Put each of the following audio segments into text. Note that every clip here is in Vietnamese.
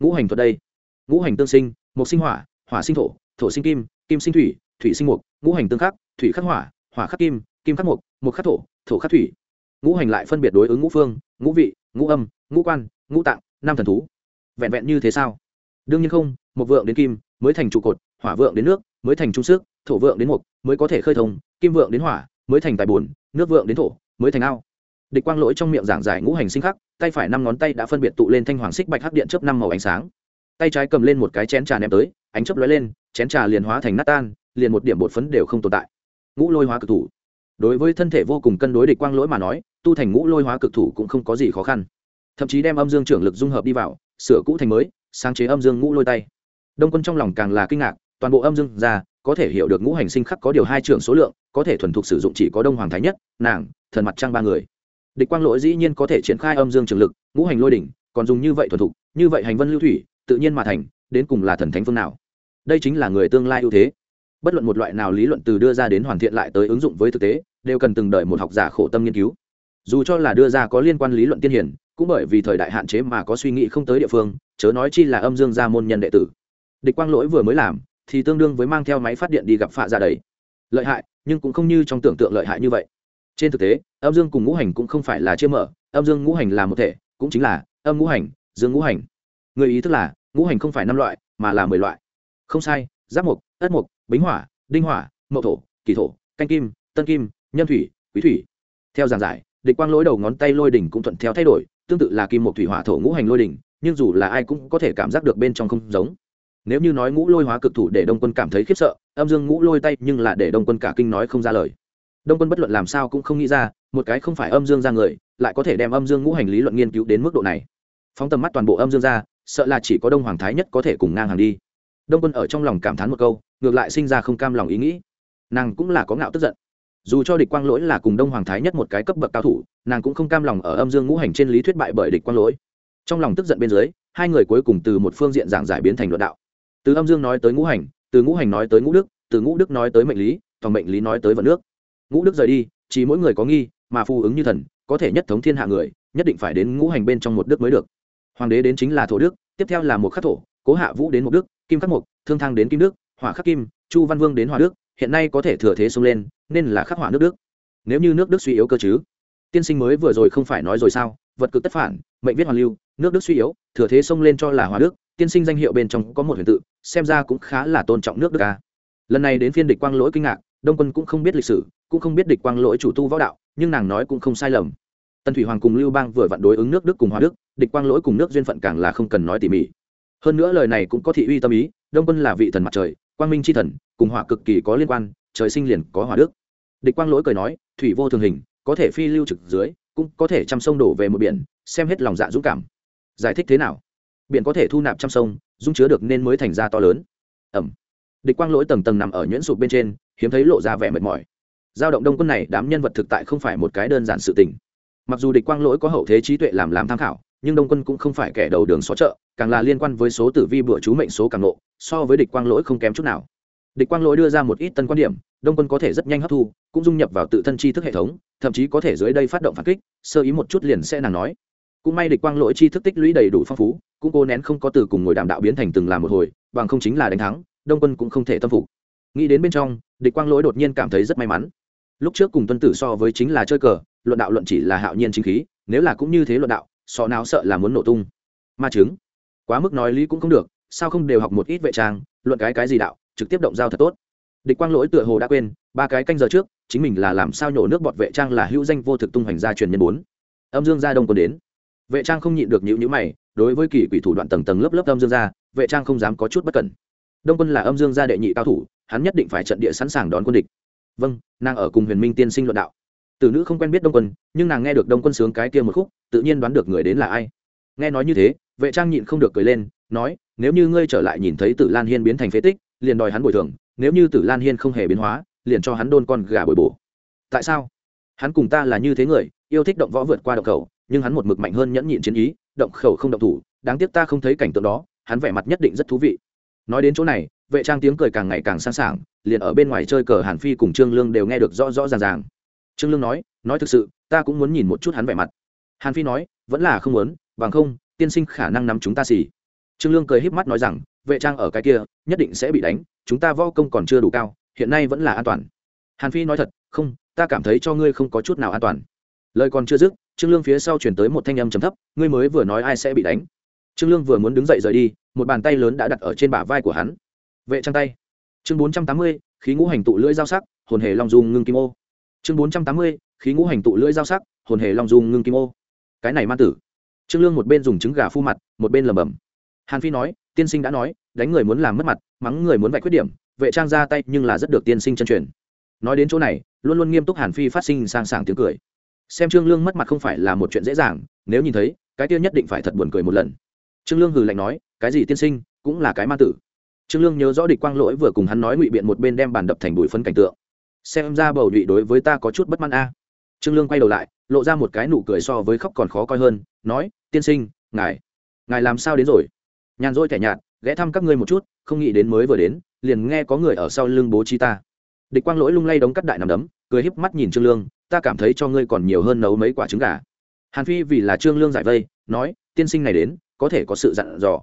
ngũ hành thuật đây. Ngũ hành tương sinh, mộc sinh hỏa hỏa sinh thổ thổ sinh kim kim sinh thủy thủy sinh mộc, ngũ hành tương khắc, thủy khắc hỏa hỏa khắc kim kim khắc mộc mộc khắc thổ thổ khắc thủy. Ngũ hành lại phân biệt đối ứng ngũ phương, ngũ vị, ngũ âm, ngũ quan, ngũ tạng, năm thần thú. Vẹn vẹn như thế sao? Đương nhiên không một vượng đến kim, mới thành trụ cột, hỏa vượng đến nước, mới thành trung sức, thổ vượng đến mộc, mới có thể khơi thông, kim vượng đến hỏa, mới thành tài bùn nước vượng đến thổ, mới thành ao địch quang lỗi trong miệng giảng giải ngũ hành sinh khắc, tay phải năm ngón tay đã phân biệt tụ lên thanh hoàng xích bạch hắc điện chớp năm màu ánh sáng. Tay trái cầm lên một cái chén trà ném tới, ánh chớp lóe lên, chén trà liền hóa thành nát tan, liền một điểm bột phấn đều không tồn tại. Ngũ lôi hóa cực thủ. Đối với thân thể vô cùng cân đối địch quang lỗi mà nói, tu thành ngũ lôi hóa cực thủ cũng không có gì khó khăn. Thậm chí đem âm dương trưởng lực dung hợp đi vào, sửa cũ thành mới, sáng chế âm dương ngũ lôi tay. Đông quân trong lòng càng là kinh ngạc, toàn bộ âm dương ra, có thể hiểu được ngũ hành sinh khắc có điều hai trưởng số lượng, có thể thuần thục sử dụng chỉ có đông hoàng thái nhất, nàng, thần mặt trăng ba người địch quang lỗi dĩ nhiên có thể triển khai âm dương trường lực, ngũ hành lôi đỉnh, còn dùng như vậy thuần thục, như vậy hành vân lưu thủy, tự nhiên mà thành, đến cùng là thần thánh phương nào? Đây chính là người tương lai ưu thế. Bất luận một loại nào lý luận từ đưa ra đến hoàn thiện lại tới ứng dụng với thực tế, đều cần từng đợi một học giả khổ tâm nghiên cứu. Dù cho là đưa ra có liên quan lý luận tiên hiển, cũng bởi vì thời đại hạn chế mà có suy nghĩ không tới địa phương, chớ nói chi là âm dương gia môn nhân đệ tử. Địch quang lỗi vừa mới làm, thì tương đương với mang theo máy phát điện đi gặp phạ dạ ra đấy lợi hại, nhưng cũng không như trong tưởng tượng lợi hại như vậy trên thực tế, âm dương cùng ngũ hành cũng không phải là chia mở, âm dương ngũ hành là một thể, cũng chính là âm ngũ hành, dương ngũ hành. Người ý thức là, ngũ hành không phải năm loại, mà là mười loại. Không sai, giáp mục, ất mục, bính hỏa, đinh hỏa, mậu thổ, kỳ thổ, canh kim, tân kim, nhân thủy, quý thủy. Theo giảng giải, địch quang lỗi đầu ngón tay lôi đỉnh cũng thuận theo thay đổi, tương tự là kim một thủy hỏa thổ ngũ hành lôi đỉnh, nhưng dù là ai cũng có thể cảm giác được bên trong không giống. Nếu như nói ngũ lôi hóa cực thủ để đông quân cảm thấy khiếp sợ, âm dương ngũ lôi tay nhưng là để đông quân cả kinh nói không ra lời đông quân bất luận làm sao cũng không nghĩ ra, một cái không phải âm dương ra người, lại có thể đem âm dương ngũ hành lý luận nghiên cứu đến mức độ này. Phóng tầm mắt toàn bộ âm dương ra sợ là chỉ có đông hoàng thái nhất có thể cùng ngang hàng đi. Đông quân ở trong lòng cảm thán một câu, ngược lại sinh ra không cam lòng ý nghĩ. Nàng cũng là có ngạo tức giận. Dù cho địch quang lỗi là cùng đông hoàng thái nhất một cái cấp bậc cao thủ, nàng cũng không cam lòng ở âm dương ngũ hành trên lý thuyết bại bởi địch quang lỗi. Trong lòng tức giận bên dưới, hai người cuối cùng từ một phương diện giảng giải biến thành luận đạo. Từ âm dương nói tới ngũ hành, từ ngũ hành nói tới ngũ đức, từ ngũ đức nói tới mệnh lý, toàn mệnh lý nói tới vận nước ngũ đức rời đi, chỉ mỗi người có nghi, mà phù ứng như thần, có thể nhất thống thiên hạ người, nhất định phải đến ngũ hành bên trong một đức mới được. Hoàng đế đến chính là thổ đức, tiếp theo là một khắc thổ, cố hạ vũ đến một đức, kim khắc mục thương thang đến kim đức, hỏa khắc kim, chu văn vương đến hòa đức, hiện nay có thể thừa thế xông lên, nên là khắc hỏa nước đức. Nếu như nước đức suy yếu cơ chứ? Tiên sinh mới vừa rồi không phải nói rồi sao? Vật cực tất phản, mệnh viết hoàn lưu, nước đức suy yếu, thừa thế xông lên cho là hòa đức, tiên sinh danh hiệu bên trong có một huyền tự, xem ra cũng khá là tôn trọng nước đức ca lần này đến phiên địch quang lỗi kinh ngạc, đông quân cũng không biết lịch sử cũng không biết địch quang lỗi chủ tu võ đạo, nhưng nàng nói cũng không sai lầm. Tần thủy hoàng cùng lưu bang vừa vặn đối ứng nước đức cùng hòa đức, địch quang lỗi cùng nước duyên phận càng là không cần nói tỉ mỉ. Hơn nữa lời này cũng có thị uy tâm ý, đông quân là vị thần mặt trời, quang minh c h i thần, cùng hỏa cực kỳ có liên quan, trời sinh liền có hòa đức. Địch quang lỗi cười nói, thủy vô thường hình, có thể phi lưu trực dưới, cũng có thể chăm sông đổ về một biển, xem hết lòng dạ dũng cảm. Giải thích thế nào? Biển có thể thu nạp trăm sông, dung chứa được nên mới thành ra to lớn. Ẩm. Địch quang lỗi tầng tầng nằm ở nhuyễn sụp bên trên, hiếm thấy lộ ra vẻ mệt mỏi giao động đông quân này đám nhân vật thực tại không phải một cái đơn giản sự tình. Mặc dù địch quang lỗi có hậu thế trí tuệ làm làm tham khảo, nhưng đông quân cũng không phải kẻ đầu đường xó chợ, càng là liên quan với số tử vi bữa chú mệnh số càng lộ, so với địch quang lỗi không kém chút nào. Địch quang lỗi đưa ra một ít tân quan điểm, đông quân có thể rất nhanh hấp thu, cũng dung nhập vào tự thân tri thức hệ thống, thậm chí có thể dưới đây phát động phản kích, sơ ý một chút liền sẽ nàng nói. Cũng may địch quang lỗi tri thức tích lũy đầy đủ phong phú, cũng cố nén không có từ cùng ngồi đàm đạo biến thành từng làm một hồi, bằng không chính là đánh thắng, đông quân cũng không thể tâm phục. Nghĩ đến bên trong, địch quang lỗi đột nhiên cảm thấy rất may mắn lúc trước cùng tuân tử so với chính là chơi cờ, luận đạo luận chỉ là hạo nhiên chính khí, nếu là cũng như thế luận đạo, so nào sợ là muốn nổ tung. Ma chứng. Quá mức nói lý cũng không được, sao không đều học một ít vệ trang, luận cái cái gì đạo, trực tiếp động giao thật tốt. Địch quang lỗi tựa hồ đã quên, ba cái canh giờ trước, chính mình là làm sao nhổ nước bọt vệ trang là hữu danh vô thực tung hoành gia truyền nhân bốn. Âm dương gia đông còn đến. Vệ trang không nhịn được nhữ nhữ mày, đối với kỳ quỷ thủ đoạn tầng tầng lớp lớp âm dương gia, vệ trang không dám có chút bất cẩn. Đông quân là âm dương gia đệ nhị cao thủ, hắn nhất định phải trận địa sẵn sàng đón quân địch vâng nàng ở cùng huyền minh tiên sinh luận đạo. Tử nữ không quen biết đông quân, nhưng nàng nghe được đông quân sướng cái kia một khúc, tự nhiên đoán được người đến là ai. Nghe nói như thế, vệ trang nhịn không được cười lên, nói, nếu như ngươi trở lại nhìn thấy tử lan hiên biến thành phế tích, liền đòi hắn bồi thường, nếu như tử lan hiên không hề biến hóa, liền cho hắn đôn con gà bồi bổ. Tại sao? Hắn cùng ta là như thế người, yêu thích động võ vượt qua động khẩu, nhưng hắn một mực mạnh hơn nhẫn nhịn chiến ý, động khẩu không động thủ, đáng tiếc ta không thấy cảnh tượng đó, hắn vẻ mặt nhất định rất thú vị. Nói đến chỗ này vệ trang tiếng cười càng ngày càng sẵn sàng liền ở bên ngoài chơi cờ hàn phi cùng trương lương đều nghe được rõ rõ ràng ràng. Trương lương nói nói thực sự, ta cũng muốn nhìn một chút hắn vẻ mặt. Hàn phi nói, vẫn là không muốn, bằng không, tiên sinh khả năng nắm chúng ta xỉ trương lương cười híp mắt nói rằng, vệ trang ở cái kia, nhất định sẽ bị đánh, chúng ta võ công còn chưa đủ cao, hiện nay vẫn là an toàn. Hàn phi nói thật, không, ta cảm thấy cho ngươi không có chút nào an toàn. Lời còn chưa dứt, trương lương phía sau chuyển tới một thanh âm trầm thấp, ngươi mới vừa nói ai sẽ bị đánh. Trương lương vừa muốn đứng dậy rời đi, một bàn tay lớn đã đặt ở trên bả vai của hắn vệ trang tay. Chương bốn trăm tám mươi, khí ngũ hành tụ lưỡi giao sắc, hồn hề long dung ngưng kim ô. Chương bốn trăm tám mươi, khí ngũ hành tụ lưỡi giao sắc, hồn hề long dung ngưng kim ô. Cái này man tử. Trương lương một bên dùng trứng gà phu mặt, một bên lẩm bẩm. Hàn phi nói, tiên sinh đã nói, đánh người muốn làm mất mặt, mắng người muốn vạch khuyết điểm, vệ trang ra tay nhưng là rất được tiên sinh chân truyền. Nói đến chỗ này, luôn luôn nghiêm túc hàn phi phát sinh sang sảng tiếng cười. Xem trương lương mất mặt không phải là một chuyện dễ dàng, nếu nhìn thấy, cái tiêu nhất định phải thật buồn cười một lần. Trương lương hừ lạnh nói, cái gì tiên sinh, cũng là cái ma tử trương lương nhớ rõ địch quang lỗi vừa cùng hắn nói ngụy biện một bên đem bàn đập thành bụi phân cảnh tượng. Xem ra bầu nhụy đối với ta có chút bất mãn a. Trương lương quay đầu lại, lộ ra một cái nụ cười so với khóc còn khó coi hơn, nói, tiên sinh, ngài ngài làm sao đến rồi? Nhàn rỗi thẻ nhạt, ghé thăm các ngươi một chút, không nghĩ đến mới vừa đến, liền nghe có người ở sau lưng bố trí ta. Địch quang lỗi lung lay đống cắt đại nằm đấm, cười híp mắt nhìn trương lương, ta cảm thấy cho ngươi còn nhiều hơn nấu mấy quả trứng gà. Hàn phi vì là trương lương giải vây, nói, tiên sinh này đến, có thể có sự dặn dò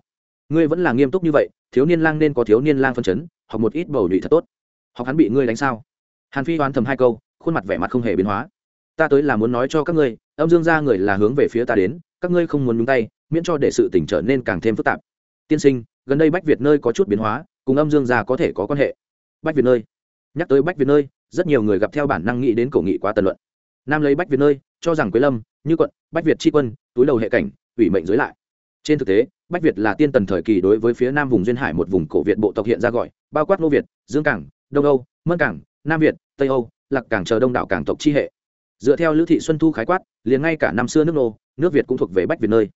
ngươi vẫn là nghiêm túc như vậy, thiếu niên lang nên có thiếu niên lang phân chấn, học một ít bầu nhụy thật tốt. Học hắn bị ngươi đánh sao? Hàn phi đoán thầm hai câu, khuôn mặt vẻ mặt không hề biến hóa. Ta tới là muốn nói cho các ngươi, âm dương gia người là hướng về phía ta đến, các ngươi không muốn nhúng tay, miễn cho để sự tỉnh trở nên càng thêm phức tạp. Tiên sinh, gần đây bách việt nơi có chút biến hóa, cùng âm dương gia có thể có quan hệ. Bách việt nơi. Nhắc tới bách việt nơi, rất nhiều người gặp theo bản năng nghĩ đến cổ nghị quá tần luận. Nam lấy bách việt nơi, cho rằng quế lâm, như quận, bách việt tri quân, túi đầu hệ cảnh, ủy mệnh dưới lại trên thực tế, bách việt là tiên tần thời kỳ đối với phía nam vùng duyên hải một vùng cổ việt bộ tộc hiện ra gọi, bao quát ngô việt, dương cảng, đông âu, mân cảng, nam việt, tây âu, lạc cảng chờ đông đảo cảng tộc chi hệ. Dựa theo lữ thị xuân thu khái quát, liền ngay cả năm xưa nước nô nước việt cũng thuộc về bách việt nơi.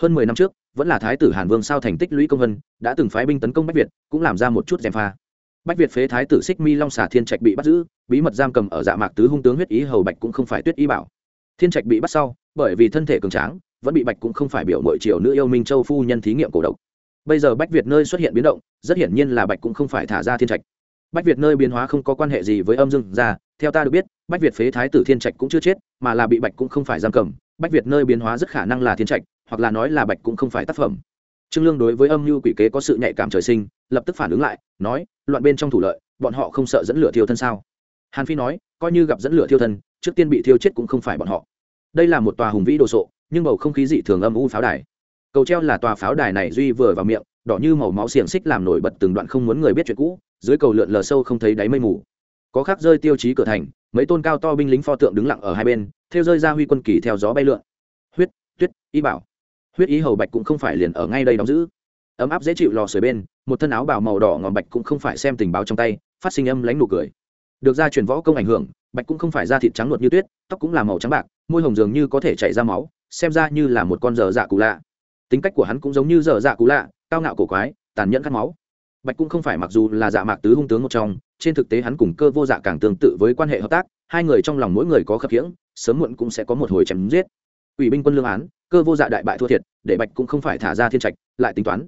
Hơn mười năm trước, vẫn là thái tử hàn vương sao thành tích lũy công vân, đã từng phái binh tấn công bách việt, cũng làm ra một chút gièm pha. Bách việt phế thái tử xích mi long xà thiên trạch bị bắt giữ, bí mật giam cầm ở dạ mạc tứ hung tướng huyết ý hầu bạch cũng không phải tuyết ý bảo. Thiên trạch bị bắt sau, bởi vì thân thể cường tráng vẫn bị bạch cũng không phải biểu mọi triều nữ yêu minh châu phu nhân thí nghiệm cổ độc. Bây giờ bách việt nơi xuất hiện biến động, rất hiển nhiên là bạch cũng không phải thả ra thiên trạch. Bách việt nơi biến hóa không có quan hệ gì với âm dương ra theo ta được biết, bách việt phế thái tử thiên trạch cũng chưa chết, mà là bị bạch cũng không phải giam cầm. Bách việt nơi biến hóa rất khả năng là thiên trạch, hoặc là nói là bạch cũng không phải tác phẩm. Trương lương đối với âm mưu quỷ kế có sự nhạy cảm trời sinh, lập tức phản ứng lại, nói, loạn bên trong thủ lợi, bọn họ không sợ dẫn lửa thiêu thân sao? Hàn phi nói, coi như gặp dẫn lửa thiêu thân, trước tiên bị thiêu chết cũng không phải bọn họ. Đây là một tòa hùng vĩ đồ sộ nhưng bầu không khí dị thường âm u pháo đài. Cầu treo là tòa pháo đài này duy vừa vào miệng, đỏ như màu máu xiềng xích làm nổi bật từng đoạn không muốn người biết chuyện cũ, dưới cầu lượn lờ sâu không thấy đáy mây mù. Có khắc rơi tiêu chí cửa thành, mấy tôn cao to binh lính pho tượng đứng lặng ở hai bên, theo rơi ra huy quân kỳ theo gió bay lượn. Huyết, tuyết, y bảo. Huyết ý hầu bạch cũng không phải liền ở ngay đây đóng giữ. Ấm áp dễ chịu lò sưởi bên, một thân áo bào màu đỏ ngòm bạch cũng không phải xem tình báo trong tay, phát sinh âm lánh nụ cười. Được ra truyền võ công ảnh hưởng, bạch cũng không phải da thịt trắng luột như tuyết, tóc cũng là màu trắng bạc, môi hồng dường như có thể chảy ra máu xem ra như là một con dở dạ cụ lạ. Tính cách của hắn cũng giống như dở dạ cụ lạ, cao ngạo cổ quái, tàn nhẫn khát máu. Bạch cũng không phải mặc dù là dạ mạc tứ hung tướng một trong, trên thực tế hắn cùng cơ vô dạ càng tương tự với quan hệ hợp tác, hai người trong lòng mỗi người có khập khiễng, sớm muộn cũng sẽ có một hồi chém giết. Ủy binh quân lương án, cơ vô dạ đại bại thua thiệt, để bạch cũng không phải thả ra thiên trạch, lại tính toán.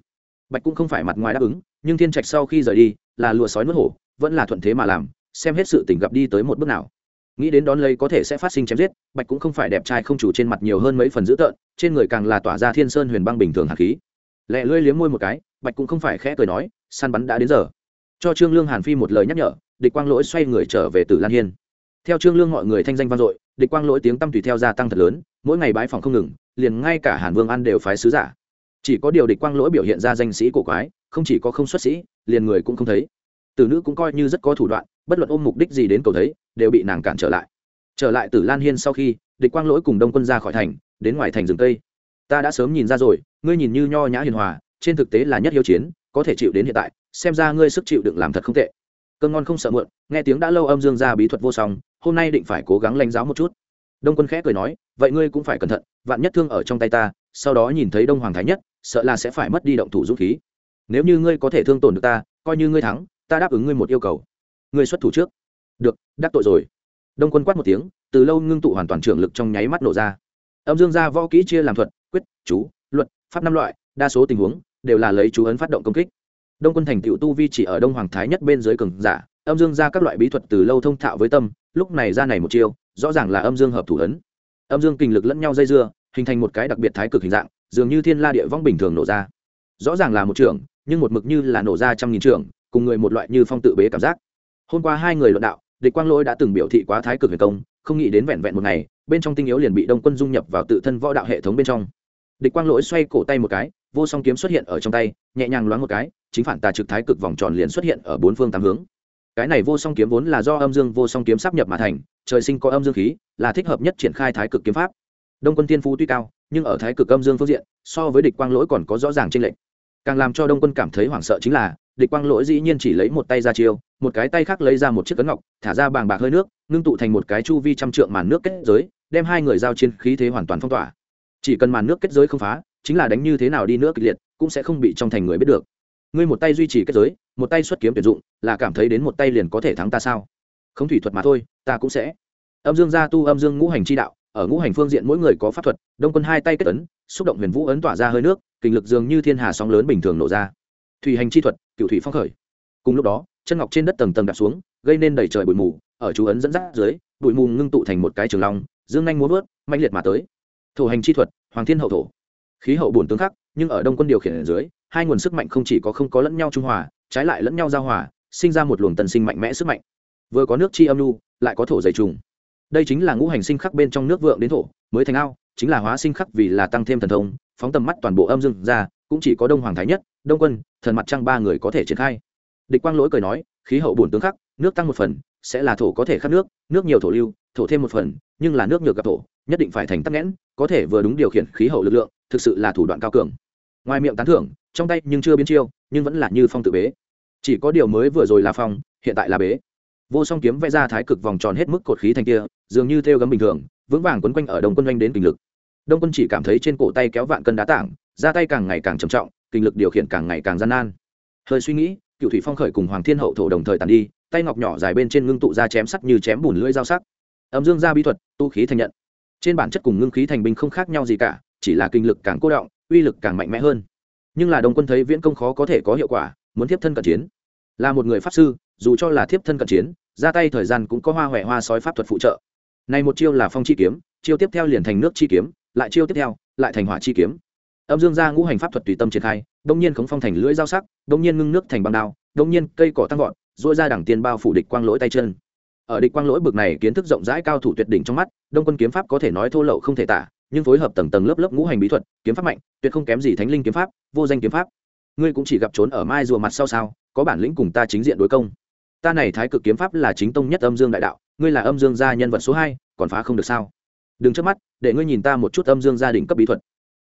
Bạch cũng không phải mặt ngoài đáp ứng, nhưng thiên trạch sau khi rời đi, là lùa sói nuốt hổ, vẫn là thuận thế mà làm, xem hết sự tình gặp đi tới một bước nào nghĩ đến đón lấy có thể sẽ phát sinh chém giết, bạch cũng không phải đẹp trai không chủ trên mặt nhiều hơn mấy phần dữ tợn, trên người càng là tỏa ra thiên sơn huyền băng bình thường hạt khí. Lẹ lưỡi liếm môi một cái, bạch cũng không phải khẽ cười nói, săn bắn đã đến giờ. Cho trương lương hàn phi một lời nhắc nhở, địch quang lỗi xoay người trở về từ lan hiên. Theo trương lương mọi người thanh danh vang dội, địch quang lỗi tiếng tăm tùy theo gia tăng thật lớn, mỗi ngày bái phòng không ngừng, liền ngay cả hàn vương ăn đều phái sứ giả. Chỉ có điều địch quang lỗi biểu hiện ra danh sĩ cổ quái, không chỉ có không xuất sĩ, liền người cũng không thấy tử nữ cũng coi như rất có thủ đoạn, bất luận ôm mục đích gì đến cầu thấy, đều bị nàng cản trở lại. Trở lại tử lan hiên sau khi, địch quang lỗi cùng đông quân ra khỏi thành, đến ngoài thành rừng tây ta đã sớm nhìn ra rồi, ngươi nhìn như nho nhã hiền hòa, trên thực tế là nhất hiếu chiến, có thể chịu đến hiện tại, xem ra ngươi sức chịu đựng làm thật không tệ. Cơn ngon không sợ muộn nghe tiếng đã lâu âm dương ra bí thuật vô song, hôm nay định phải cố gắng lãnh giáo một chút. Đông quân khẽ cười nói, vậy ngươi cũng phải cẩn thận, vạn nhất thương ở trong tay ta, sau đó nhìn thấy đông hoàng thái nhất, sợ là sẽ phải mất đi động thủ dũng khí. Nếu như ngươi có thể thương tổn được ta, coi như ngươi thắng ta đáp ứng ngươi một yêu cầu. Ngươi xuất thủ trước. Được, đắc tội rồi. Đông quân quát một tiếng, từ lâu ngưng tụ hoàn toàn trưởng lực trong nháy mắt nổ ra. Âm dương gia võ kỹ chia làm thuật, quyết, chú, luật, pháp năm loại, đa số tình huống đều là lấy chú ấn phát động công kích. Đông quân thành tựu tu vi chỉ ở đông hoàng thái nhất bên dưới cường giả, âm dương ra các loại bí thuật từ lâu thông thạo với tâm, lúc này ra này một chiêu, rõ ràng là âm dương hợp thủ ấn. Âm dương kình lực lẫn nhau dây dưa, hình thành một cái đặc biệt thái cực hình dạng, dường như thiên la địa vong bình thường nổ ra. Rõ ràng là một trưởng, nhưng một mực như là nổ ra trăm nghìn trưởng cùng người một loại như phong tự bế cảm giác. Hôm qua hai người luận đạo, địch quang lỗi đã từng biểu thị quá thái cực huyền công, không nghĩ đến vẹn vẹn một ngày, bên trong tinh yếu liền bị đông quân dung nhập vào tự thân võ đạo hệ thống bên trong. Địch quang lỗi xoay cổ tay một cái, vô song kiếm xuất hiện ở trong tay, nhẹ nhàng loáng một cái, chính phản tà trực thái cực vòng tròn liền xuất hiện ở bốn phương tám hướng. Cái này vô song kiếm vốn là do âm dương vô song kiếm sắp nhập mà thành, trời sinh có âm dương khí, là thích hợp nhất triển khai thái cực kiếm pháp. Đông quân tiên phú tuy cao, nhưng ở thái cực âm dương phương diện, so với địch quang lỗi còn có rõ ràng trên lệnh càng làm cho đông quân cảm thấy hoảng sợ chính là địch quang lỗi dĩ nhiên chỉ lấy một tay ra chiêu, một cái tay khác lấy ra một chiếc cấn ngọc, thả ra bàng bạc hơi nước, ngưng tụ thành một cái chu vi trăm trượng màn nước kết giới, đem hai người giao chiến khí thế hoàn toàn phong tỏa. Chỉ cần màn nước kết giới không phá, chính là đánh như thế nào đi nữa kịch liệt, cũng sẽ không bị trong thành người biết được. Ngươi một tay duy trì kết giới, một tay xuất kiếm tuyển dụng, là cảm thấy đến một tay liền có thể thắng ta sao? Không thủy thuật mà thôi, ta cũng sẽ. Âm dương gia tu âm dương ngũ hành chi đạo, ở ngũ hành phương diện mỗi người có pháp thuật, đông quân hai tay kết ấn, xúc động huyền vũ ấn tỏa ra hơi nước kình lực dường như thiên hà sóng lớn bình thường nổ ra. Thủy hành chi thuật cựu thủy phong khởi. Cùng lúc đó, chân ngọc trên đất tầng tầng đạp xuống, gây nên đầy trời bụi mù, ở chú ấn dẫn dắt dưới, bụi mù ngưng tụ thành một cái trường long, dương nhanh muốn vớt mạnh liệt mà tới. Thủ hành chi thuật, hoàng thiên hậu thổ. Khí hậu bổn tướng khắc, nhưng ở đông quân điều khiển ở dưới, hai nguồn sức mạnh không chỉ có không có lẫn nhau trung hòa, trái lại lẫn nhau giao hòa, sinh ra một luồng tần sinh mạnh mẽ sức mạnh. Vừa có nước chi âm lưu lại có thổ dày trùng. Đây chính là ngũ hành sinh khắc bên trong nước vượng đến thổ, mới thành ao, chính là hóa sinh khắc vì là tăng thêm thần thông, phóng tầm mắt toàn bộ âm dương ra, cũng chỉ có đông hoàng thái nhất đông quân, thần mặt trăng ba người có thể triển khai. Địch quang lỗi cười nói, khí hậu bổn tướng khắc, nước tăng một phần, sẽ là thổ có thể khắc nước nước nhiều thổ lưu, thổ thêm một phần, nhưng là nước nhược gặp thổ, nhất định phải thành tắc nghẽn, có thể vừa đúng điều khiển khí hậu lực lượng, thực sự là thủ đoạn cao cường. Ngoài miệng tán thưởng, trong tay nhưng chưa biến chiêu, nhưng vẫn là như phong tự bế. Chỉ có điều mới vừa rồi là phong, hiện tại là bế. Vô song kiếm vẽ ra thái cực vòng tròn hết mức cột khí thành kia, dường như theo gấm bình thường, vững vàng quấn quanh ở đồng quân doanh đến kinh lực. Đông quân chỉ cảm thấy trên cổ tay kéo vạn cân đá tảng, ra tay càng ngày càng trầm trọng kinh lực điều khiển càng ngày càng gian nan. Hơi suy nghĩ, cựu thủy phong khởi cùng hoàng thiên hậu thổ đồng thời tàn đi, tay ngọc nhỏ dài bên trên ngưng tụ ra chém sắc như chém bùn lưỡi dao sắc. Âm dương ra bí thuật, tu khí thành nhận. Trên bản chất cùng ngưng khí thành binh không khác nhau gì cả, chỉ là kinh lực càng cố động, uy lực càng mạnh mẽ hơn. Nhưng là đồng quân thấy viễn công khó có thể có hiệu quả, muốn tiếp thân cận chiến. Là một người pháp sư, dù cho là thiếp thân cận chiến, ra tay thời gian cũng có hoa huệ hoa sói pháp thuật phụ trợ. Này một chiêu là phong chi kiếm, chiêu tiếp theo liền thành nước chi kiếm, lại chiêu tiếp theo, lại thành hỏa chi kiếm âm dương gia ngũ hành pháp thuật tùy tâm triển khai đông nhiên khống phong thành lưỡi dao sắc đông nhiên ngưng nước thành băng đao đông nhiên cây cỏ tăng vọt dỗi ra đẳng tiền bao phủ địch quang lỗi tay chân. Ở địch quang lỗi bực này kiến thức rộng rãi cao thủ tuyệt đỉnh trong mắt, đông quân kiếm pháp có thể nói thô lậu không thể tả, nhưng phối hợp tầng tầng lớp lớp ngũ hành bí thuật, kiếm pháp mạnh, tuyệt không kém gì thánh linh kiếm pháp, vô danh kiếm pháp. Ngươi cũng chỉ gặp trốn ở mai rùa mặt sau sao, có bản lĩnh cùng ta chính diện đối công. Ta này thái cực kiếm pháp là chính tông nhất âm dương đại đạo, ngươi là âm dương gia nhân vật số hai, còn phá không được sao? Đừng trước mắt, để ngươi nhìn ta một chút âm dương gia đình cấp bí thuật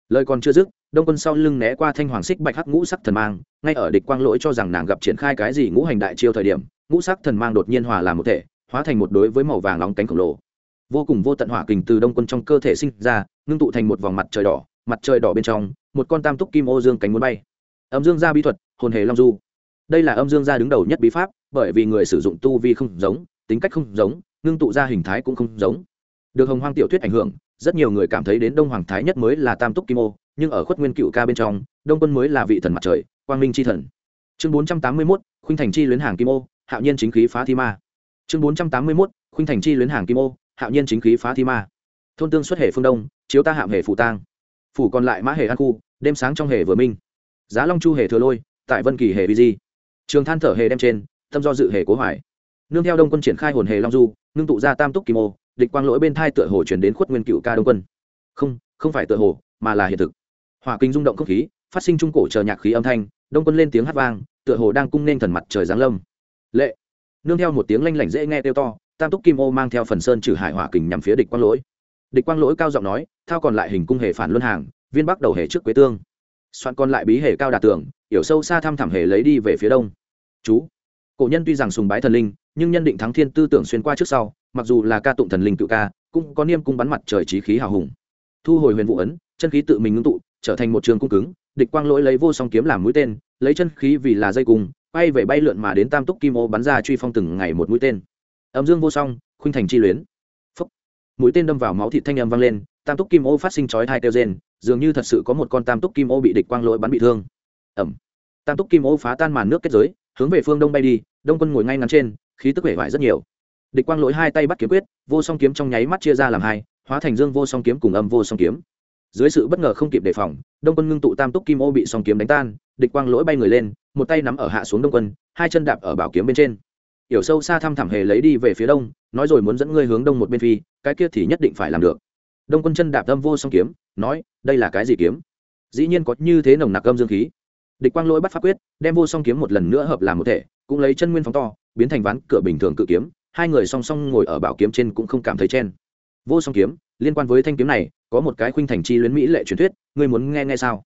lời còn chưa dứt, đông quân sau lưng né qua thanh hoàng xích bạch hắc ngũ sắc thần mang, ngay ở địch quang lỗi cho rằng nàng gặp triển khai cái gì ngũ hành đại chiêu thời điểm, ngũ sắc thần mang đột nhiên hòa làm một thể, hóa thành một đối với màu vàng nóng cánh khổng lồ. Vô cùng vô tận hỏa kình từ đông quân trong cơ thể sinh ra, ngưng tụ thành một vòng mặt trời đỏ, mặt trời đỏ bên trong, một con tam túc kim ô dương cánh muốn bay. Âm dương gia bí thuật, hồn hề long du. Đây là âm dương gia đứng đầu nhất bí pháp, bởi vì người sử dụng tu vi không giống, tính cách không giống, ngưng tụ ra hình thái cũng không giống. Được hồng hoang tiểu thuyết ảnh hưởng rất nhiều người cảm thấy đến đông hoàng thái nhất mới là tam túc kim ô, nhưng ở khuất nguyên cựu ca bên trong, đông quân mới là vị thần mặt trời, quang minh c h i thần. Chương bốn trăm tám mươi mốt, khuynh thành chi luyến hàng kim ô, hạo nhiên chính khí phá thi ma. Chương bốn trăm tám mươi mốt, khuynh thành chi luyến hàng kim ô, hạo nhiên chính khí phá thi ma. Thôn tương xuất hệ phương đông, chiếu ta hạm hệ phủ tang. Phủ còn lại mã hệ an khu, đêm sáng trong hệ vừa minh. Giá long chu hệ thừa lôi, tại vân kỳ hệ vi di. Trường than thở hệ đem trên, tâm do dự hệ cố hoài. Nương theo đông quân triển khai hồn hệ long du, ngưng tụ ra tam túc kim ô địch quang lỗi bên thai tựa hồ chuyển đến khuất nguyên cựu ca đông quân. Không không phải tựa hồ, mà là hiện thực. Hòa kinh rung động không khí, phát sinh trung cổ chờ nhạc khí âm thanh, đông quân lên tiếng hát vang, tựa hồ đang cung nên thần mặt trời giáng lâm. Lệ. Nương theo một tiếng lanh lảnh dễ nghe tiêu to, tam túc kim ô mang theo phần sơn trừ hải hỏa kình nhằm phía địch quang lỗi. Địch quang lỗi cao giọng nói, thao còn lại hình cung hề phản luân hàng, viên bắc đầu hề trước quế tương. Soạn còn lại bí hề cao đà tường yểu sâu xa thăm thẳm hề lấy đi về phía đông. Chú. Cổ nhân tuy rằng sùng bái thần linh, nhưng nhân định thắng thiên tư tưởng xuyên qua trước sau mặc dù là ca tụng thần linh cựu ca, cũng có niêm cung bắn mặt trời trí khí hào hùng. Thu hồi huyền vụ ấn, chân khí tự mình ngưng tụ, trở thành một trường cung cứng, địch quang lỗi lấy vô song kiếm làm mũi tên, lấy chân khí vì là dây cung bay về bay lượn mà đến tam túc kim ô bắn ra truy phong từng ngày một mũi tên. Âm dương vô song, khuynh thành chi luyến. Phúc. mũi tên đâm vào máu thịt thanh âm vang lên, tam túc kim ô phát sinh chói thai kêu rên, dường như thật sự có một con tam túc kim ô bị địch quang lỗi bắn bị thương. Ẩm. Tam túc kim ô phá tan màn nước kết giới, hướng về phương đông bay đi, đông quân ngồi ngay ngắn trên, khí tức vẻ vải rất nhiều địch quang lỗi hai tay bắt kiếm quyết, vô song kiếm trong nháy mắt chia ra làm hai, hóa thành dương vô song kiếm cùng âm vô song kiếm. Dưới sự bất ngờ không kịp đề phòng, đông quân ngưng tụ tam túc kim ô bị song kiếm đánh tan, địch quang lỗi bay người lên, một tay nắm ở hạ xuống đông quân, hai chân đạp ở bảo kiếm bên trên. Yểu sâu xa thăm thẳm hề lấy đi về phía đông, nói rồi muốn dẫn ngươi hướng đông một bên phi, cái kia thì nhất định phải làm được. Đông quân chân đạp âm vô song kiếm, nói, đây là cái gì kiếm? Dĩ nhiên có như thế nồng nặc âm dương khí. Địch quang lỗi bắt pháp quyết, đem vô song kiếm một lần nữa hợp làm một thể, cũng lấy chân nguyên phóng to, biến thành ván cửa bình thường cự kiếm hai người song song ngồi ở bảo kiếm trên cũng không cảm thấy chen. Vô song kiếm, liên quan với thanh kiếm này, có một cái khuynh thành chi luyến mỹ lệ truyền thuyết, ngươi muốn nghe nghe sao?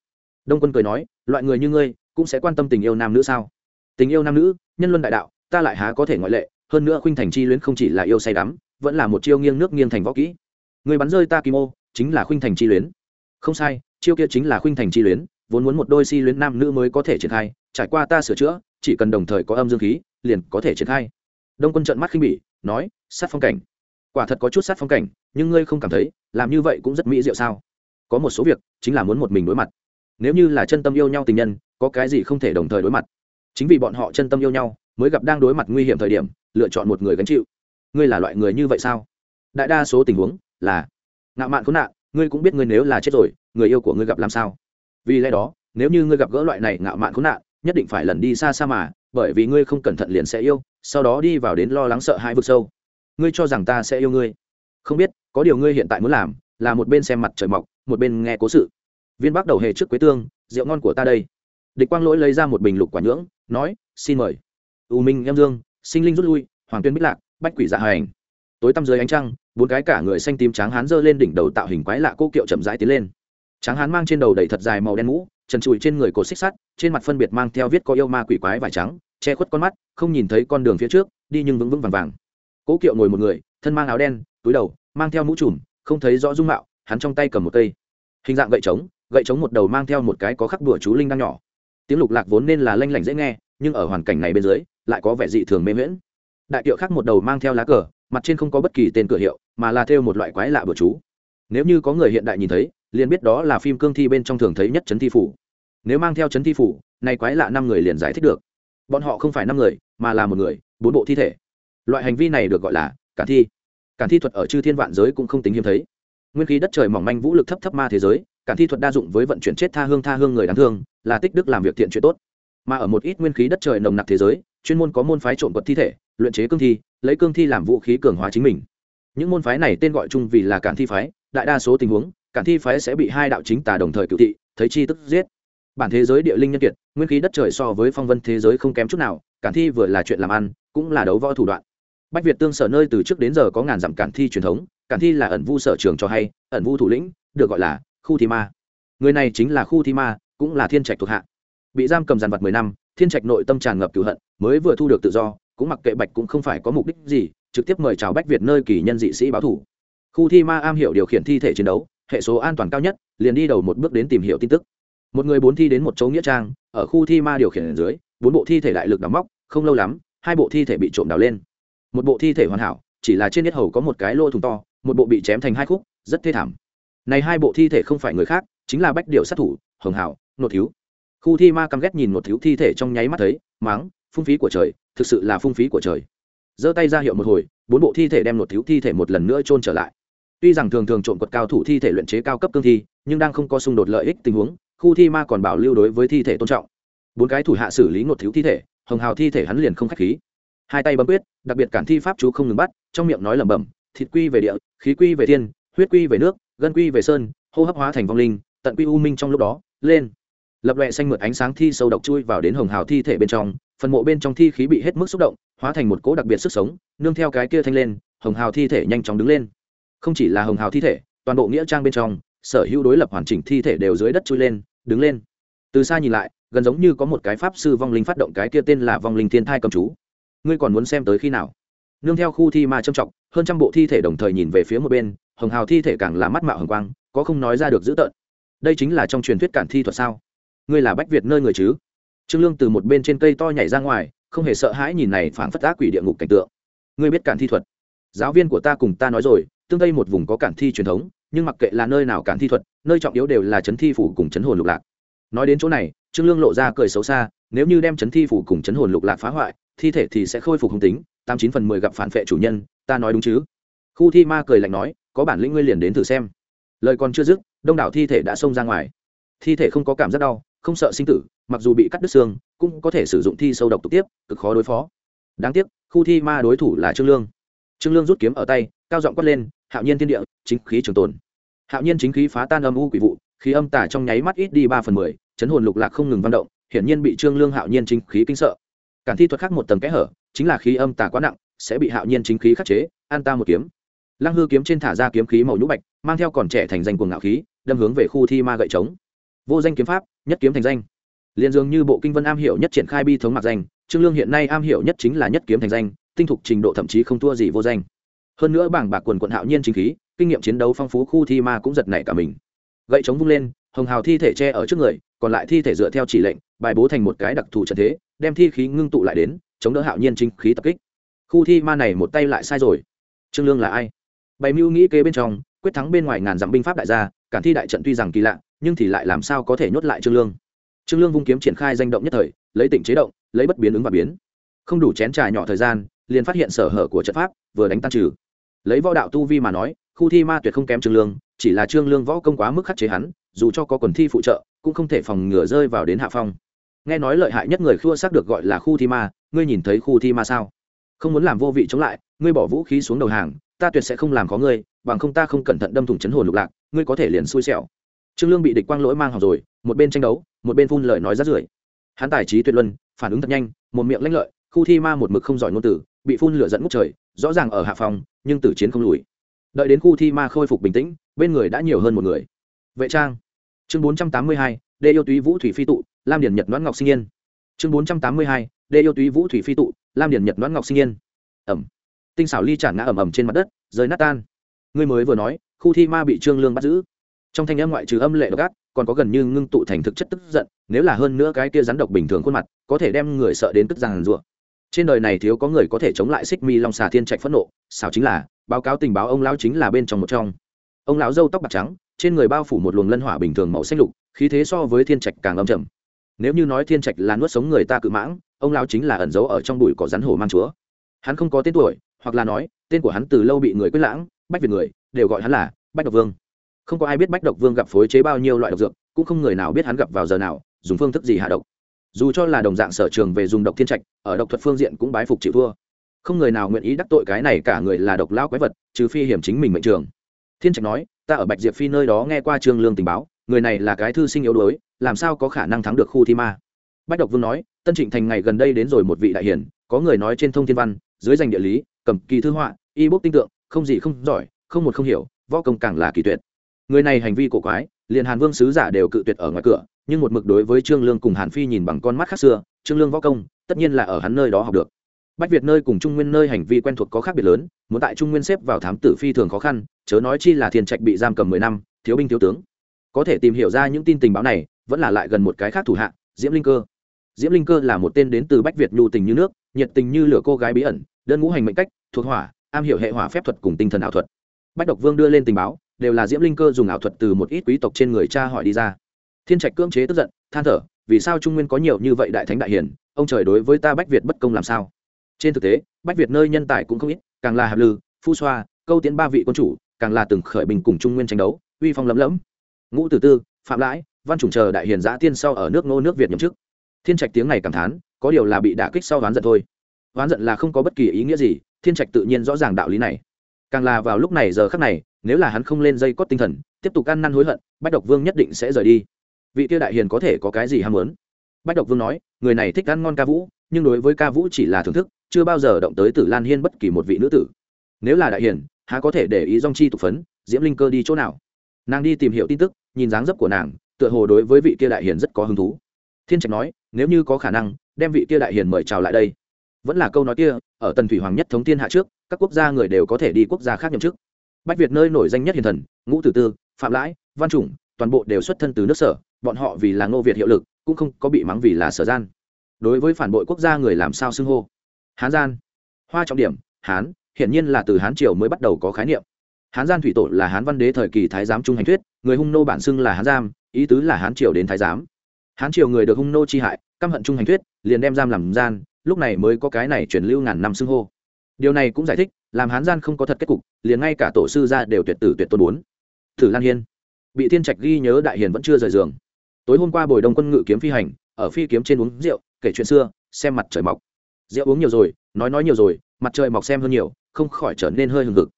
Đông quân cười nói, loại người như ngươi, cũng sẽ quan tâm tình yêu nam nữ sao? Tình yêu nam nữ, nhân luân đại đạo, ta lại há có thể ngoại lệ, hơn nữa khuynh thành chi luyến không chỉ là yêu say đắm, vẫn là một chiêu nghiêng nước nghiêng thành võ kỹ. Người bắn rơi ta kim ô, chính là khuynh thành chi luyến. Không sai, chiêu kia chính là khuynh thành chi luyến, vốn muốn một đôi si luyến nam nữ mới có thể triển khai, trải qua ta sửa chữa, chỉ cần đồng thời có âm dương khí, liền có thể triển khai đông quân trận mắt khinh bỉ, nói, sát phong cảnh. Quả thật có chút sát phong cảnh, nhưng ngươi không cảm thấy, làm như vậy cũng rất mỹ diệu sao? Có một số việc chính là muốn một mình đối mặt. Nếu như là chân tâm yêu nhau tình nhân, có cái gì không thể đồng thời đối mặt? Chính vì bọn họ chân tâm yêu nhau, mới gặp đang đối mặt nguy hiểm thời điểm, lựa chọn một người gánh chịu. Ngươi là loại người như vậy sao? Đại đa số tình huống là, ngạo mạn khốn nạn, ngươi cũng biết ngươi nếu là chết rồi, người yêu của ngươi gặp làm sao? Vì lẽ đó, nếu như ngươi gặp gỡ loại này ngạo mạn khốn nạn, nhất định phải lần đi xa xa mà bởi vì ngươi không cẩn thận liền sẽ yêu, sau đó đi vào đến lo lắng sợ hãi vực sâu. Ngươi cho rằng ta sẽ yêu ngươi? Không biết, có điều ngươi hiện tại muốn làm là một bên xem mặt trời mọc, một bên nghe cố sự. Viên bắc đầu hề trước quế tương, rượu ngon của ta đây. Địch quang lỗi lấy ra một bình lục quả nhưỡng, nói, xin mời. U minh, em dương, sinh linh rút lui, hoàng tuyên bích lạc, bách quỷ dạ hành. Tối tăm dưới ánh trăng, bốn cái cả người xanh tím tráng hán giơ lên đỉnh đầu tạo hình quái lạ cô kiệu chậm rãi tiến lên. Tráng hán mang trên đầu đầy thật dài màu đen mũ trần trụi trên người cột xích sắt, trên mặt phân biệt mang theo viết có yêu ma quỷ quái vải trắng, che khuất con mắt, không nhìn thấy con đường phía trước, đi nhưng vững vững vàng vàng. Cố kiệu ngồi một người, thân mang áo đen, túi đầu, mang theo mũ trùm, không thấy rõ dung mạo, hắn trong tay cầm một cây. Hình dạng gậy trống gậy trống một đầu mang theo một cái có khắc đùa chú linh đang nhỏ. Tiếng lục lạc vốn nên là lanh lảnh dễ nghe, nhưng ở hoàn cảnh này bên dưới, lại có vẻ dị thường mê miễn đại kiệu khác một đầu mang theo lá cờ, mặt trên không có bất kỳ tên cửa hiệu, mà là theo một loại quái lạ bừa chú. Nếu như có người hiện đại nhìn thấy liền biết đó là phim cương thi bên trong thường thấy nhất chấn thi phủ. Nếu mang theo chấn thi phủ này quái lạ năm người liền giải thích được. Bọn họ không phải năm người, mà là một người, bốn bộ thi thể. Loại hành vi này được gọi là cản thi. Cản thi thuật ở chư thiên vạn giới cũng không tính hiếm thấy. Nguyên khí đất trời mỏng manh vũ lực thấp thấp ma thế giới, cản thi thuật đa dụng với vận chuyển chết tha hương tha hương người đáng thương, là tích đức làm việc thiện chuyện tốt. Mà ở một ít nguyên khí đất trời nồng nặc thế giới, chuyên môn có môn phái trộm vật thi thể, luyện chế cương thi, lấy cương thi làm vũ khí cường hóa chính mình. Những môn phái này tên gọi chung vì là cản thi phái, đại đa số tình huống cản thi phái sẽ bị hai đạo chính tà đồng thời cựu thị, thấy chi tức giết. Bản thế giới địa linh nhân kiệt, nguyên khí đất trời so với phong vân thế giới không kém chút nào, cản thi vừa là chuyện làm ăn, cũng là đấu võ thủ đoạn. Bách việt tương sở nơi từ trước đến giờ có ngàn dặm cản thi truyền thống, cản thi là ẩn vu sở trường cho hay, ẩn vu thủ lĩnh, được gọi là khu thi ma. Người này chính là khu thi ma, cũng là thiên trạch thuộc hạ. Bị giam cầm giàn vật mười năm, thiên trạch nội tâm tràn ngập cửu hận, mới vừa thu được tự do, cũng mặc kệ bạch cũng không phải có mục đích gì, trực tiếp mời chào bách việt nơi kỳ nhân dị sĩ báo thủ. Khu thi ma am hiểu điều khiển thi thể chiến đấu hệ số an toàn cao nhất, liền đi đầu một bước đến tìm hiểu tin tức. Một người bốn thi đến một chỗ nghĩa trang, ở khu thi ma điều khiển ở dưới, bốn bộ thi thể đại lực đào móc, không lâu lắm, hai bộ thi thể bị trộm đào lên. Một bộ thi thể hoàn hảo, chỉ là trên nhất hầu có một cái lô thùng to, một bộ bị chém thành hai khúc, rất thê thảm. Này hai bộ thi thể không phải người khác, chính là bách điệu sát thủ, hồng hảo, nột thiếu. Khu thi ma căm ghét nhìn một thiếu thi thể trong nháy mắt thấy, máng, phung phí của trời, thực sự là phung phí của trời. Giơ tay ra hiệu một hồi, bốn bộ thi thể đem nột thiếu thi thể một lần nữa trôn trở lại tuy rằng thường thường trộm quật cao thủ thi thể luyện chế cao cấp cương thi, nhưng đang không có xung đột lợi ích tình huống, khu thi ma còn bảo lưu đối với thi thể tôn trọng. Bốn cái thủ hạ xử lý ngột thiếu thi thể, hồng hào thi thể hắn liền không k h á c h khí. Hai tay bấm quyết, đặc biệt cản thi pháp chú không ngừng bắt, trong miệng nói lẩm bẩm, thịt quy về địa, khí quy về thiên, huyết quy về nước, gân quy về sơn, hô hấp hóa thành vong linh, tận quy u minh trong lúc đó, lên. Lập loẹ xanh mượt ánh sáng thi sâu độc chui vào đến hồng hào thi thể bên trong, phần mộ bên trong thi khí bị hết mức xúc động, hóa thành một cỗ đặc biệt sức sống, nương theo cái kia thanh lên, hồng hào thi thể nhanh chóng đứng lên không chỉ là hồng hào thi thể, toàn bộ nghĩa trang bên trong, sở hữu đối lập hoàn chỉnh thi thể đều dưới đất chui lên, đứng lên. Từ xa nhìn lại, gần giống như có một cái pháp sư vong linh phát động cái kia tên là vong linh thiên thai cầm chú. Ngươi còn muốn xem tới khi nào? Nương theo khu thi ma trầm trọng, hơn trăm bộ thi thể đồng thời nhìn về phía một bên, hồng hào thi thể càng là mắt mạo hồng quang, có không nói ra được dữ tợn. Đây chính là trong truyền thuyết cản thi thuật sao? Ngươi là bách việt nơi người chứ? Trương lương từ một bên trên cây to nhảy ra ngoài, không hề sợ hãi nhìn này phảng phất ác quỷ địa ngục cảnh tượng. Ngươi biết cản thi thuật? Giáo viên của ta cùng ta nói rồi tương tây một vùng có cản thi truyền thống, nhưng mặc kệ là nơi nào cản thi thuật, nơi trọng yếu đều là chấn thi phủ cùng chấn hồn lục lạc. Nói đến chỗ này, trương lương lộ ra cười xấu xa, nếu như đem chấn thi phủ cùng chấn hồn lục lạc phá hoại, thi thể thì sẽ khôi phục hung tính, tám chín phần mười gặp phản vệ chủ nhân, ta nói đúng chứ? Khu thi ma cười lạnh nói, có bản lĩnh ngươi liền đến thử xem. Lời còn chưa dứt, đông đảo thi thể đã xông ra ngoài. Thi thể không có cảm giác đau, không sợ sinh tử, mặc dù bị cắt đứt xương, cũng có thể sử dụng thi sâu độc tục tiếp, cực khó đối phó. Đáng tiếc, khu thi ma đối thủ là trương lương. Trương lương rút kiếm ở tay, cao giọng quát lên hạo nhiên thiên địa, chính khí trường tồn. Hạo nhiên chính khí phá tan âm u quỷ vụ, khí âm tả trong nháy mắt ít đi ba phần mười, chấn hồn lục lạc không ngừng văn động, hiển nhiên bị trương lương hạo nhiên chính khí kinh sợ. Cản thi thuật khác một tầng kẽ hở, chính là khí âm tả quá nặng, sẽ bị hạo nhiên chính khí khắc chế, an ta một kiếm. Lăng hư kiếm trên thả ra kiếm khí màu nhũ bạch, mang theo còn trẻ thành danh cuồng ngạo khí, đâm hướng về khu thi ma gậy trống. Vô danh kiếm pháp, nhất kiếm thành danh. Liền dường như bộ kinh vân am hiểu nhất triển khai bi thống mặc danh, trương lương hiện nay am hiểu nhất chính là nhất kiếm thành danh, tinh thục trình độ thậm chí không thua gì vô danh hơn nữa bảng bạc quần quận hạo nhiên chính khí, kinh nghiệm chiến đấu phong phú, khu thi ma cũng giật nảy cả mình. Gậy chống vung lên, hồng hào thi thể che ở trước người, còn lại thi thể dựa theo chỉ lệnh, bài bố thành một cái đặc thù trận thế, đem thi khí ngưng tụ lại đến, chống đỡ hạo nhiên chính khí tập kích. Khu thi ma này một tay lại sai rồi. Trương lương là ai? Bày mưu nghĩ kế bên trong, quyết thắng bên ngoài ngàn dặm binh pháp đại gia, cản thi đại trận tuy rằng kỳ lạ, nhưng thì lại làm sao có thể nhốt lại trương lương? Trương lương vung kiếm triển khai danh động nhất thời, lấy tỉnh chế động, lấy bất biến ứng và biến. Không đủ chén trà nhỏ thời gian, liền phát hiện sở hở của trận pháp, vừa đánh tan trừ lấy võ đạo tu vi mà nói, khu thi ma tuyệt không kém trương lương, chỉ là trương lương võ công quá mức khắc chế hắn, dù cho có quần thi phụ trợ, cũng không thể phòng ngừa rơi vào đến hạ phong. Nghe nói lợi hại nhất người khua xác được gọi là khu thi ma, ngươi nhìn thấy khu thi ma sao? Không muốn làm vô vị chống lại, ngươi bỏ vũ khí xuống đầu hàng, ta tuyệt sẽ không làm có ngươi, bằng không ta không cẩn thận đâm thủng chấn hồn lục lạc, ngươi có thể liền xui xẻo. Trương lương bị địch quang lỗi mang học rồi, một bên tranh đấu, một bên phun lời nói rát rưởi. Hắn tài trí tuyệt luân, phản ứng thật nhanh, một miệng lãnh lợi, khu thi ma một mực không giỏi ngôn từ bị phun lửa dẫn ngút trời, rõ ràng ở hạ phòng, nhưng tử chiến không lùi. Đợi đến khu thi ma khôi phục bình tĩnh, bên người đã nhiều hơn một người. Vệ trang. Chương bốn trăm tám mươi hai, đê yêu túy vũ thủy phi tụ, lam điển nhật đoán ngọc sinh yên. Chương bốn trăm tám mươi hai, đê yêu túy vũ thủy phi tụ, lam điển nhật đoán ngọc sinh yên. Ẩm. Tinh xảo ly tràn ngã ẩm ẩm trên mặt đất, rơi nát tan. Ngươi mới vừa nói, khu thi ma bị trương lương bắt giữ. Trong thanh âm ngoại trừ âm lệ độc ác, còn có gần như ngưng tụ thành thực chất tức giận, nếu là hơn nữa cái kia rắn độc bình thường khuôn mặt, có thể đem người sợ đến tức giàn rủa trên đời này thiếu có người có thể chống lại xích mi long xà thiên trạch phẫn nộ sao chính là, báo cáo tình báo ông lão chính là bên trong một trong. Ông lão râu tóc bạc trắng, trên người bao phủ một luồng lân hỏa bình thường màu xanh lục, khí thế so với thiên trạch càng âm trầm. Nếu như nói thiên trạch là nuốt sống người ta cự mãng, ông lão chính là ẩn giấu ở trong bụi cỏ rắn hổ mang chúa. Hắn không có tên tuổi, hoặc là nói, tên của hắn từ lâu bị người quyết lãng, bách việt người, đều gọi hắn là bách độc vương. Không có ai biết bách độc vương gặp phối chế bao nhiêu loại độc dược, cũng không người nào biết hắn gặp vào giờ nào, dùng phương thức gì hạ độc dù cho là đồng dạng sở trường về dùng độc thiên trạch, ở độc thuật phương diện cũng bái phục chịu thua. Không người nào nguyện ý đắc tội cái này cả người là độc lao quái vật, trừ phi hiểm chính mình mệnh trường. Thiên trạch nói, ta ở bạch diệp phi nơi đó nghe qua trương lương tình báo, người này là cái thư sinh yếu đuối, làm sao có khả năng thắng được khu thi ma? Bách độc vương nói, tân trịnh thành ngày gần đây đến rồi một vị đại hiển có người nói trên thông thiên văn, dưới danh địa lý, cầm kỳ thư họa, y bốc tinh tượng, không gì không giỏi, không một không hiểu, võ công càng là kỳ tuyệt. Người này hành vi cổ quái, liền hàn vương sứ giả đều cự tuyệt ở ngoài cửa nhưng một mực đối với trương lương cùng hàn phi nhìn bằng con mắt khác xưa, trương lương võ công, tất nhiên là ở hắn nơi đó học được. Bách việt nơi cùng trung nguyên nơi hành vi quen thuộc có khác biệt lớn, muốn tại trung nguyên xếp vào thám tử phi thường khó khăn, chớ nói chi là thiên trạch bị giam cầm mười năm, thiếu binh thiếu tướng. Có thể tìm hiểu ra những tin tình báo này, vẫn là lại gần một cái khác thủ hạ, diễm linh cơ. Diễm linh cơ là một tên đến từ bách việt nhu tình như nước, nhiệt tình như lửa cô gái bí ẩn, đơn ngũ hành mệnh cách, thuộc hỏa, am hiểu hệ hỏa phép thuật cùng tinh thần ảo thuật. Bách độc vương đưa lên tình báo, đều là diễm linh cơ dùng ảo thuật từ một ít quý tộc trên người cha hỏi đi ra thiên trạch cưỡng chế tức giận, than thở, vì sao trung nguyên có nhiều như vậy đại thánh đại hiển ông trời đối với ta bách việt bất công làm sao? Trên thực tế, bách việt nơi nhân tài cũng không ít, càng là hạp lư, phu xoa, câu tiến ba vị quân chủ, càng là từng khởi bình cùng trung nguyên tranh đấu, uy phong lấm lẫm. Ngũ tử tư, phạm lãi, văn chủng chờ đại hiền giã tiên sau ở nước nô nước việt nhậm chức. Thiên trạch tiếng này cảm thán, có điều là bị đả kích sau oán giận thôi. Oán giận là không có bất kỳ ý nghĩa gì, thiên trạch tự nhiên rõ ràng đạo lý này. Càng là vào lúc này, giờ khắc này, nếu là hắn không lên dây cót tinh thần, tiếp tục ăn năn hối hận, bách độc vương nhất định sẽ rời đi vị kia đại hiền có thể có cái gì ham muốn? Bách độc vương nói, người này thích ăn ngon ca vũ, nhưng đối với ca vũ chỉ là thưởng thức, chưa bao giờ động tới tử lan hiên bất kỳ một vị nữ tử. Nếu là đại hiền, há có thể để ý dong chi tục phấn, diễm linh cơ đi chỗ nào? Nàng đi tìm hiểu tin tức, nhìn dáng dấp của nàng, tựa hồ đối với vị kia đại hiền rất có hứng thú. Thiên trạch nói, nếu như có khả năng, đem vị kia đại hiền mời chào lại đây. Vẫn là câu nói kia, ở tần thủy hoàng nhất thống thiên hạ trước, các quốc gia người đều có thể đi quốc gia khác nhậm chức. Bách việt nơi nổi danh nhất hiền thần, ngũ tử tư, phạm lãi, văn chủng, toàn bộ đều xuất thân từ nước sở bọn họ vì là ngô việt hiệu lực, cũng không có bị mắng vì là sở gian. Đối với phản bội quốc gia người làm sao xưng hô? Hán gian. Hoa trọng điểm, hán, hiển nhiên là từ hán triều mới bắt đầu có khái niệm. Hán gian thủy tổ là hán văn đế thời kỳ thái giám trung hành thuyết, người hung nô bản xưng là hán giam, ý tứ là hán triều đến thái giám. Hán triều người được hung nô chi hại, căm hận trung hành thuyết, liền đem giam làm gian, lúc này mới có cái này truyền lưu ngàn năm xưng hô. Điều này cũng giải thích, làm hán gian không có thật kết cục, liền ngay cả tổ sư ra đều tuyệt tử tuyệt tôn bốn thử lan hiên. Bị thiên trạch ghi nhớ đại hiền vẫn chưa rời giường tối hôm qua bồi đông quân ngự kiếm phi hành, ở phi kiếm trên uống rượu, kể chuyện xưa, xem mặt trời mọc. Rượu uống nhiều rồi, nói nói nhiều rồi, mặt trời mọc xem hơn nhiều, không khỏi trở nên hơi hừng hực.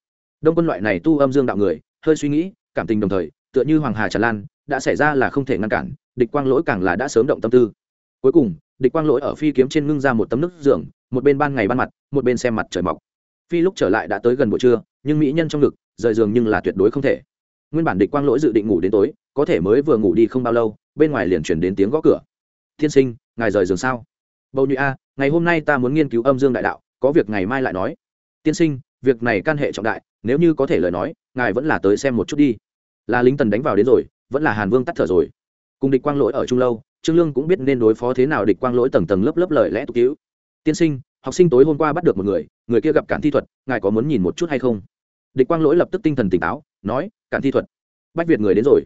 Đông quân loại này tu âm dương đạo người, hơi suy nghĩ, cảm tình đồng thời, tựa như hoàng hà tràn lan, đã xảy ra là không thể ngăn cản, địch quang lỗi càng là đã sớm động tâm tư. Cuối cùng, địch quang lỗi ở phi kiếm trên ngưng ra một tấm nước giường, một bên ban ngày ban mặt, một bên xem mặt trời mọc. Phi lúc trở lại đã tới gần buổi trưa, nhưng mỹ nhân trong ngực, rời giường nhưng là tuyệt đối không thể. Nguyên bản địch quang lỗi dự định ngủ đến tối, có thể mới vừa ngủ đi không bao lâu bên ngoài liền chuyển đến tiếng gõ cửa. Tiên sinh, ngài rời giường sao? Bầu nhụy a, ngày hôm nay ta muốn nghiên cứu âm dương đại đạo, có việc ngày mai lại nói. Tiên sinh, việc này can hệ trọng đại, nếu như có thể lời nói, ngài vẫn là tới xem một chút đi. Là lính tần đánh vào đến rồi, vẫn là hàn vương tắt thở rồi. Cùng địch quang lỗi ở trung lâu, trương lương cũng biết nên đối phó thế nào địch quang lỗi tầng tầng lớp lớp lời lẽ tục cứu tiên sinh, học sinh tối hôm qua bắt được một người người kia gặp cản thi thuật, ngài có muốn nhìn một chút hay không? Địch quang lỗi lập tức tinh thần tỉnh táo, nói, cản thi thuật. Bách việt người đến rồi.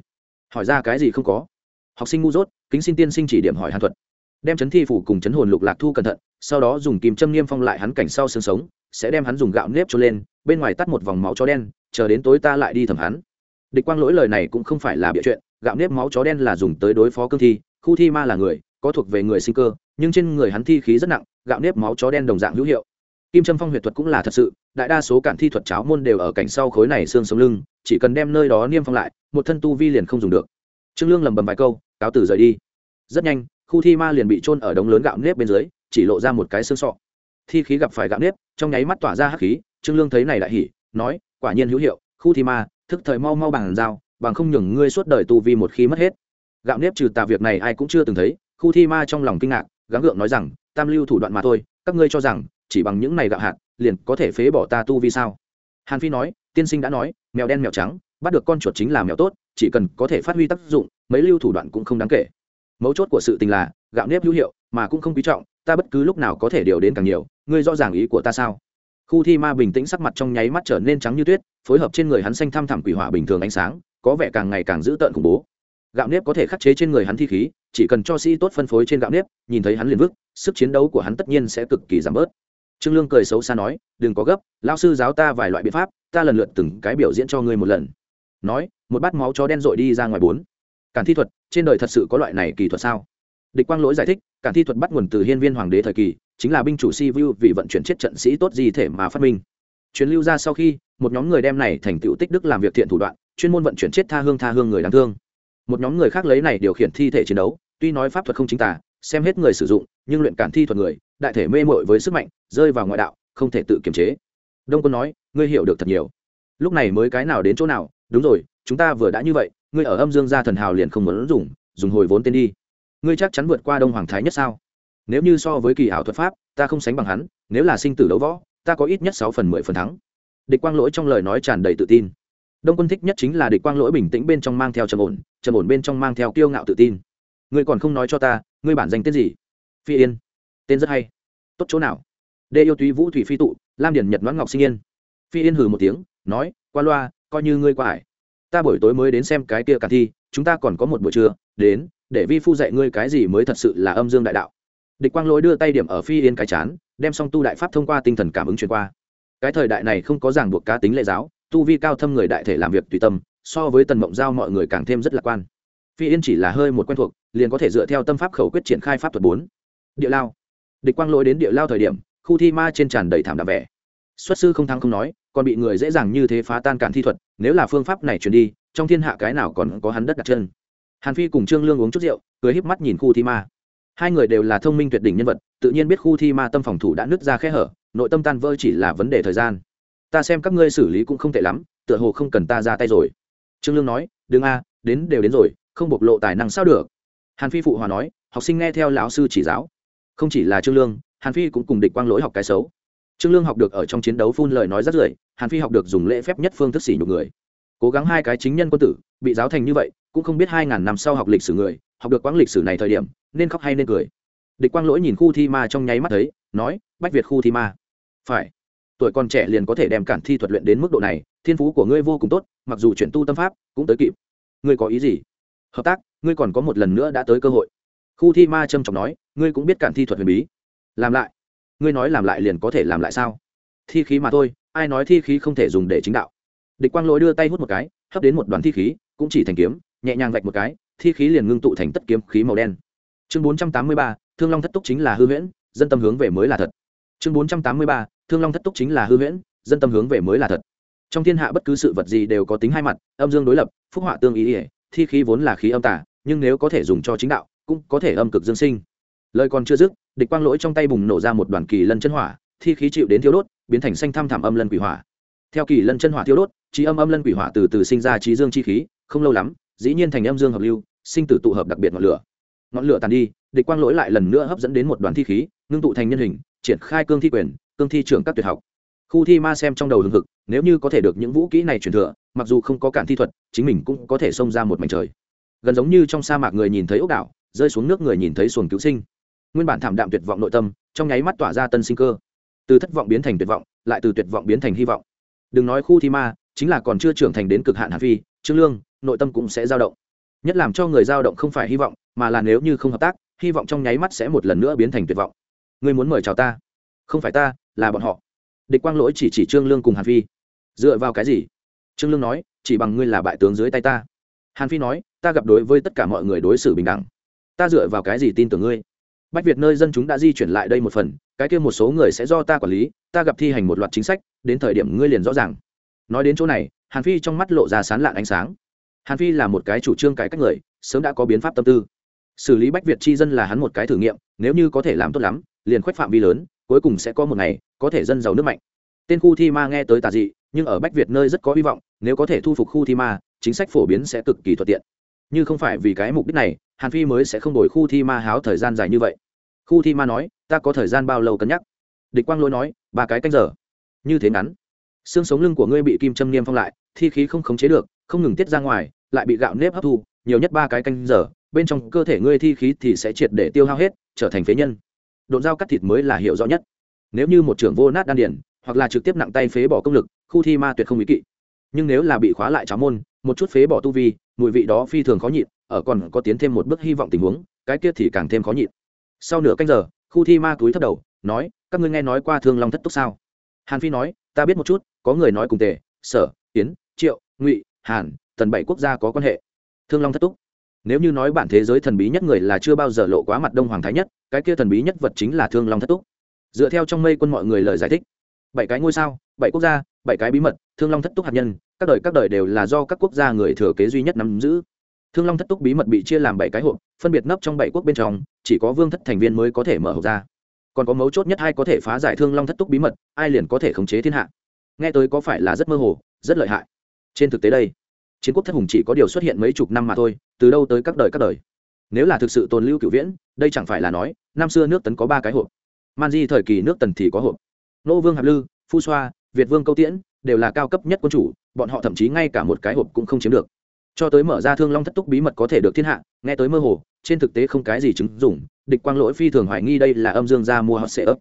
Hỏi ra cái gì không có? Học sinh ngu dốt, kính xin tiên sinh chỉ điểm hỏi hàn thuật. Đem chấn thi phủ cùng chấn hồn lục lạc thu cẩn thận, sau đó dùng kìm châm niêm phong lại hắn cảnh sau xương sống, sẽ đem hắn dùng gạo nếp cho lên, bên ngoài tắt một vòng máu chó đen, chờ đến tối ta lại đi thẩm hắn. Địch quang lỗi lời này cũng không phải là bịa chuyện, gạo nếp máu chó đen là dùng tới đối phó cương thi, khu thi ma là người, có thuộc về người sinh cơ, nhưng trên người hắn thi khí rất nặng, gạo nếp máu chó đen đồng dạng hữu hiệu. Kim trâm phong huyệt thuật cũng là thật sự, đại đa số cản thi thuật cháo môn đều ở cảnh sau khối này xương sống lưng, chỉ cần đem nơi đó niêm phong lại, một thân tu vi liền không dùng được. Trương lương lầm bầm vài câu cáo từ rời đi. Rất nhanh, khu thi ma liền bị trôn ở đống lớn gạo nếp bên dưới, chỉ lộ ra một cái xương sọ. Thi khí gặp phải gạo nếp, trong nháy mắt tỏa ra hắc khí, trương lương thấy này lại hỉ, nói, quả nhiên hữu hiệu, khu thi ma, thức thời mau mau bằng dao, bằng không nhường ngươi suốt đời tu vi một khi mất hết. Gạo nếp trừ tà việc này ai cũng chưa từng thấy, khu thi ma trong lòng kinh ngạc, gắng gượng nói rằng, tam lưu thủ đoạn mà thôi, các ngươi cho rằng, chỉ bằng những này gạo hạt, liền có thể phế bỏ ta tu vi sao? Hàn phi nói, tiên sinh đã nói, mèo đen mèo trắng, bắt được con chuột chính là mèo tốt, chỉ cần có thể phát huy tác dụng mấy lưu thủ đoạn cũng không đáng kể. Mấu chốt của sự tình là, gạo nếp hữu hiệu, mà cũng không quý trọng, ta bất cứ lúc nào có thể điều đến càng nhiều, ngươi rõ ràng ý của ta sao? Khu thi ma bình tĩnh sắc mặt trong nháy mắt trở nên trắng như tuyết, phối hợp trên người hắn xanh thăm thẳm quỷ hỏa bình thường ánh sáng, có vẻ càng ngày càng dữ tợn khủng bố. Gạo nếp có thể khắc chế trên người hắn thi khí, chỉ cần cho sĩ tốt phân phối trên gạo nếp, nhìn thấy hắn liền vức sức chiến đấu của hắn tất nhiên sẽ cực kỳ giảm bớt. Trương lương cười xấu xa nói, đừng có gấp lao sư giáo ta vài loại biện pháp, ta lần lượt từng cái biểu diễn cho ngươi một lần. Nói, một bát máu chó đen rội đi ra ngoài bốn cản thi thuật, trên đời thật sự có loại này kỳ thuật sao? Địch quang lỗi giải thích, cản thi thuật bắt nguồn từ hiên viên hoàng đế thời kỳ, chính là binh chủ si vu vì vận chuyển chết trận sĩ tốt gì thể mà phát minh. Chuyến lưu ra sau khi, một nhóm người đem này thành tựu tích đức làm việc thiện thủ đoạn, chuyên môn vận chuyển chết tha hương tha hương người đáng thương. Một nhóm người khác lấy này điều khiển thi thể chiến đấu, tuy nói pháp thuật không chính tả, xem hết người sử dụng, nhưng luyện cản thi thuật người, đại thể mê mội với sức mạnh, rơi vào ngoại đạo, không thể tự kiềm chế. Đông quân nói, ngươi hiểu được thật nhiều. Lúc này mới cái nào đến chỗ nào? Đúng rồi chúng ta vừa đã như vậy, ngươi ở âm dương gia thần hào liền không muốn dùng dùng hồi vốn tên đi. Ngươi chắc chắn vượt qua đông hoàng thái nhất sao? Nếu như so với kỳ ảo thuật pháp, ta không sánh bằng hắn, nếu là sinh tử đấu võ, ta có ít nhất sáu phần mười phần thắng. Địch quang lỗi trong lời nói tràn đầy tự tin. Đông quân thích nhất chính là địch quang lỗi bình tĩnh bên trong mang theo trầm ổn trầm ổn bên trong mang theo kiêu ngạo tự tin. Ngươi còn không nói cho ta, ngươi bản danh tên gì? Phi yên. Tên rất hay. Tốt chỗ nào? Đê yêu túy vũ thủy phi tụ, lam điển nhật đoán ngọc sinh yên. Phi yên hừ một tiếng, nói, qua loa, coi như ngươi qua ải ta buổi tối mới đến xem cái kia cả thi, chúng ta còn có một buổi trưa, đến, để vi phu dạy ngươi cái gì mới thật sự là âm dương đại đạo. Địch quang lỗi đưa tay điểm ở phi yên cái chán, đem xong tu đại pháp thông qua tinh thần cảm ứng truyền qua. Cái thời đại này không có ràng buộc cá tính lệ giáo, tu vi cao thâm người đại thể làm việc tùy tâm, so với tần mộng giao mọi người càng thêm rất lạc quan. Phi yên chỉ là hơi một quen thuộc, liền có thể dựa theo tâm pháp khẩu quyết triển khai pháp thuật bốn. Địa lao. Địch quang lỗi đến địa lao thời điểm, khu thi ma trên tràn đầy thảm đạm vẻ. Xuất sư không thắng không nói còn bị người dễ dàng như thế phá tan cản thi thuật, nếu là phương pháp này truyền đi, trong thiên hạ cái nào còn có hắn đất đặt chân. Hàn phi cùng trương lương uống chút rượu, cười híp mắt nhìn khu thi ma. Hai người đều là thông minh tuyệt đỉnh nhân vật, tự nhiên biết khu thi ma tâm phòng thủ đã nứt ra khe hở, nội tâm tan vỡ chỉ là vấn đề thời gian. Ta xem các ngươi xử lý cũng không tệ lắm, tựa hồ không cần ta ra tay rồi. Trương lương nói, đừng a, đến đều đến rồi, không bộc lộ tài năng sao được? Hàn phi phụ hòa nói, học sinh nghe theo lão sư chỉ giáo. Không chỉ là trương lương, hàn phi cũng cùng địch quang lỗi học cái xấu trương lương học được ở trong chiến đấu phun lời nói rất rưởi, hàn phi học được dùng lễ phép nhất phương thức xỉ nhục người. Cố gắng hai cái chính nhân quân tử, bị giáo thành như vậy, cũng không biết hai ngàn năm sau học lịch sử người, học được quãng lịch sử này thời điểm, nên khóc hay nên cười. Địch quang lỗi nhìn khu thi ma trong nháy mắt thấy, nói, bách việt khu thi ma. Phải. Tuổi còn trẻ liền có thể đem cản thi thuật luyện đến mức độ này, thiên phú của ngươi vô cùng tốt, mặc dù chuyển tu tâm pháp, cũng tới kịp. Ngươi có ý gì? Hợp tác, ngươi còn có một lần nữa đã tới cơ hội. Khu thi ma trâm trọng nói, ngươi cũng biết cản thi thuật huyền bí. Làm lại ngươi nói làm lại liền có thể làm lại sao? Thi khí mà thôi, ai nói thi khí không thể dùng để chính đạo? Địch quang lỗi đưa tay hút một cái, hấp đến một đoàn thi khí, cũng chỉ thành kiếm, nhẹ nhàng vạch một cái, thi khí liền ngưng tụ thành tất kiếm khí màu đen. Chương bốn trăm tám mươi ba, thương long thất túc chính là hư huyễn, dân tâm hướng về mới là thật. Chương bốn trăm tám mươi ba, thương long thất túc chính là hư huyễn, dân tâm hướng về mới là thật. Trong thiên hạ bất cứ sự vật gì đều có tính hai mặt, âm dương đối lập, phúc họa tương ý ỉa, thi khí vốn là khí âm tả nhưng nếu có thể dùng cho chính đạo, cũng có thể âm cực dương sinh lời còn chưa dứt, địch quang lỗi trong tay bùng nổ ra một đoàn kỳ lân chân hỏa, thi khí chịu đến thiếu đốt, biến thành xanh thăm thảm âm lân quỷ hỏa. Theo kỳ lân chân hỏa thiếu đốt, trí âm âm lân quỷ hỏa từ từ sinh ra trí dương chi khí, không lâu lắm, dĩ nhiên thành âm dương hợp lưu, sinh tử tụ hợp đặc biệt ngọn lửa. Ngọn lửa tàn đi, địch quang lỗi lại lần nữa hấp dẫn đến một đoàn thi khí, ngưng tụ thành nhân hình, triển khai cương thi quyền, cương thi trưởng các tuyệt học. Khu thi ma xem trong đầu hừng hực, nếu như có thể được những vũ kỹ này truyền thừa, mặc dù không có cản thi thuật, chính mình cũng có thể xông ra một mảnh trời. Gần giống như trong sa mạc người nhìn thấy ốc đảo, rơi xuống nước người nhìn thấy xuồng cứu sinh nguyên bản thảm đạm tuyệt vọng nội tâm, trong nháy mắt tỏa ra tân sinh cơ. Từ thất vọng biến thành tuyệt vọng, lại từ tuyệt vọng biến thành hy vọng. Đừng nói khu thi ma, chính là còn chưa trưởng thành đến cực hạn hàn phi, trương lương, nội tâm cũng sẽ dao động. Nhất làm cho người dao động không phải hy vọng, mà là nếu như không hợp tác, hy vọng trong nháy mắt sẽ một lần nữa biến thành tuyệt vọng. Ngươi muốn mời chào ta? Không phải ta, là bọn họ. Địch quang lỗi chỉ chỉ trương lương cùng hàn phi. Dựa vào cái gì? Trương lương nói, chỉ bằng ngươi là bại tướng dưới tay ta. Hàn phi nói, ta gặp đối với tất cả mọi người đối xử bình đẳng. Ta dựa vào cái gì tin tưởng ngươi? Bách việt nơi dân chúng đã di chuyển lại đây một phần, cái kia một số người sẽ do ta quản lý, ta gặp thi hành một loạt chính sách, đến thời điểm ngươi liền rõ ràng. Nói đến chỗ này, hàn phi trong mắt lộ ra sán lạn ánh sáng. Hàn phi là một cái chủ trương cải cách người, sớm đã có biến pháp tâm tư. Xử lý bách việt chi dân là hắn một cái thử nghiệm, nếu như có thể làm tốt lắm, liền khoách phạm vi lớn, cuối cùng sẽ có một ngày, có thể dân giàu nước mạnh. Tên khu thi ma nghe tới tà dị, nhưng ở bách việt nơi rất có hy vọng, nếu có thể thu phục khu thi ma, chính sách phổ biến sẽ cực kỳ thuận tiện như không phải vì cái mục đích này, hàn phi mới sẽ không đổi khu thi ma háo thời gian dài như vậy. Khu thi ma nói, ta có thời gian bao lâu cân nhắc? Địch quang lỗi nói, ba cái canh giờ. Như thế ngắn. Xương sống lưng của ngươi bị kim châm niêm phong lại, thi khí không khống chế được, không ngừng tiết ra ngoài, lại bị gạo nếp hấp thu, nhiều nhất ba cái canh giờ, bên trong cơ thể ngươi thi khí thì sẽ triệt để tiêu hao hết, trở thành phế nhân. Độn dao cắt thịt mới là hiệu rõ nhất. Nếu như một trưởng vô nát đan điển hoặc là trực tiếp nặng tay phế bỏ công lực, khu thi ma tuyệt không ý kỵ. Nhưng nếu là bị khóa lại cháo môn một chút phế bỏ tu vi, mùi vị đó phi thường khó nhịn, ở còn có tiến thêm một bước hy vọng tình huống, cái kia thì càng thêm khó nhịn. Sau nửa canh giờ, khu thi ma túi thấp đầu, nói, các ngươi nghe nói qua thương long thất túc sao? Hàn phi nói, ta biết một chút, có người nói cùng tề, sở tiến triệu, ngụy, hàn, tần bảy quốc gia có quan hệ. Thương long thất túc. Nếu như nói bản thế giới thần bí nhất người là chưa bao giờ lộ quá mặt đông hoàng thái nhất, cái kia thần bí nhất vật chính là thương long thất túc. Dựa theo trong mây quân mọi người lời giải thích, bảy cái ngôi sao, bảy quốc gia, bảy cái bí mật, thương long thất túc hạt nhân các đời các đời đều là do các quốc gia người thừa kế duy nhất nắm giữ. Thương long thất túc bí mật bị chia làm bảy cái hộp, phân biệt nấp trong bảy quốc bên trong, chỉ có vương thất thành viên mới có thể mở hộp ra. Còn có mấu chốt nhất ai có thể phá giải thương long thất túc bí mật, ai liền có thể khống chế thiên hạ? Nghe tới có phải là rất mơ hồ, rất lợi hại. Trên thực tế đây, chiến quốc thất hùng chỉ có điều xuất hiện mấy chục năm mà thôi, từ đâu tới các đời các đời? Nếu là thực sự tồn lưu cựu viễn, đây chẳng phải là nói, năm xưa nước tấn có ba cái hộp. Man di thời kỳ nước tần thì có hộp. Nô vương hạp lư, phu xoa, việt vương câu tiễn đều là cao cấp nhất quân chủ bọn họ thậm chí ngay cả một cái hộp cũng không chiếm được. Cho tới mở ra thương long thất túc bí mật có thể được thiên hạ, nghe tới mơ hồ, trên thực tế không cái gì chứng dùng địch quang lỗi phi thường hoài nghi đây là âm dương gia mua hot sệ ấp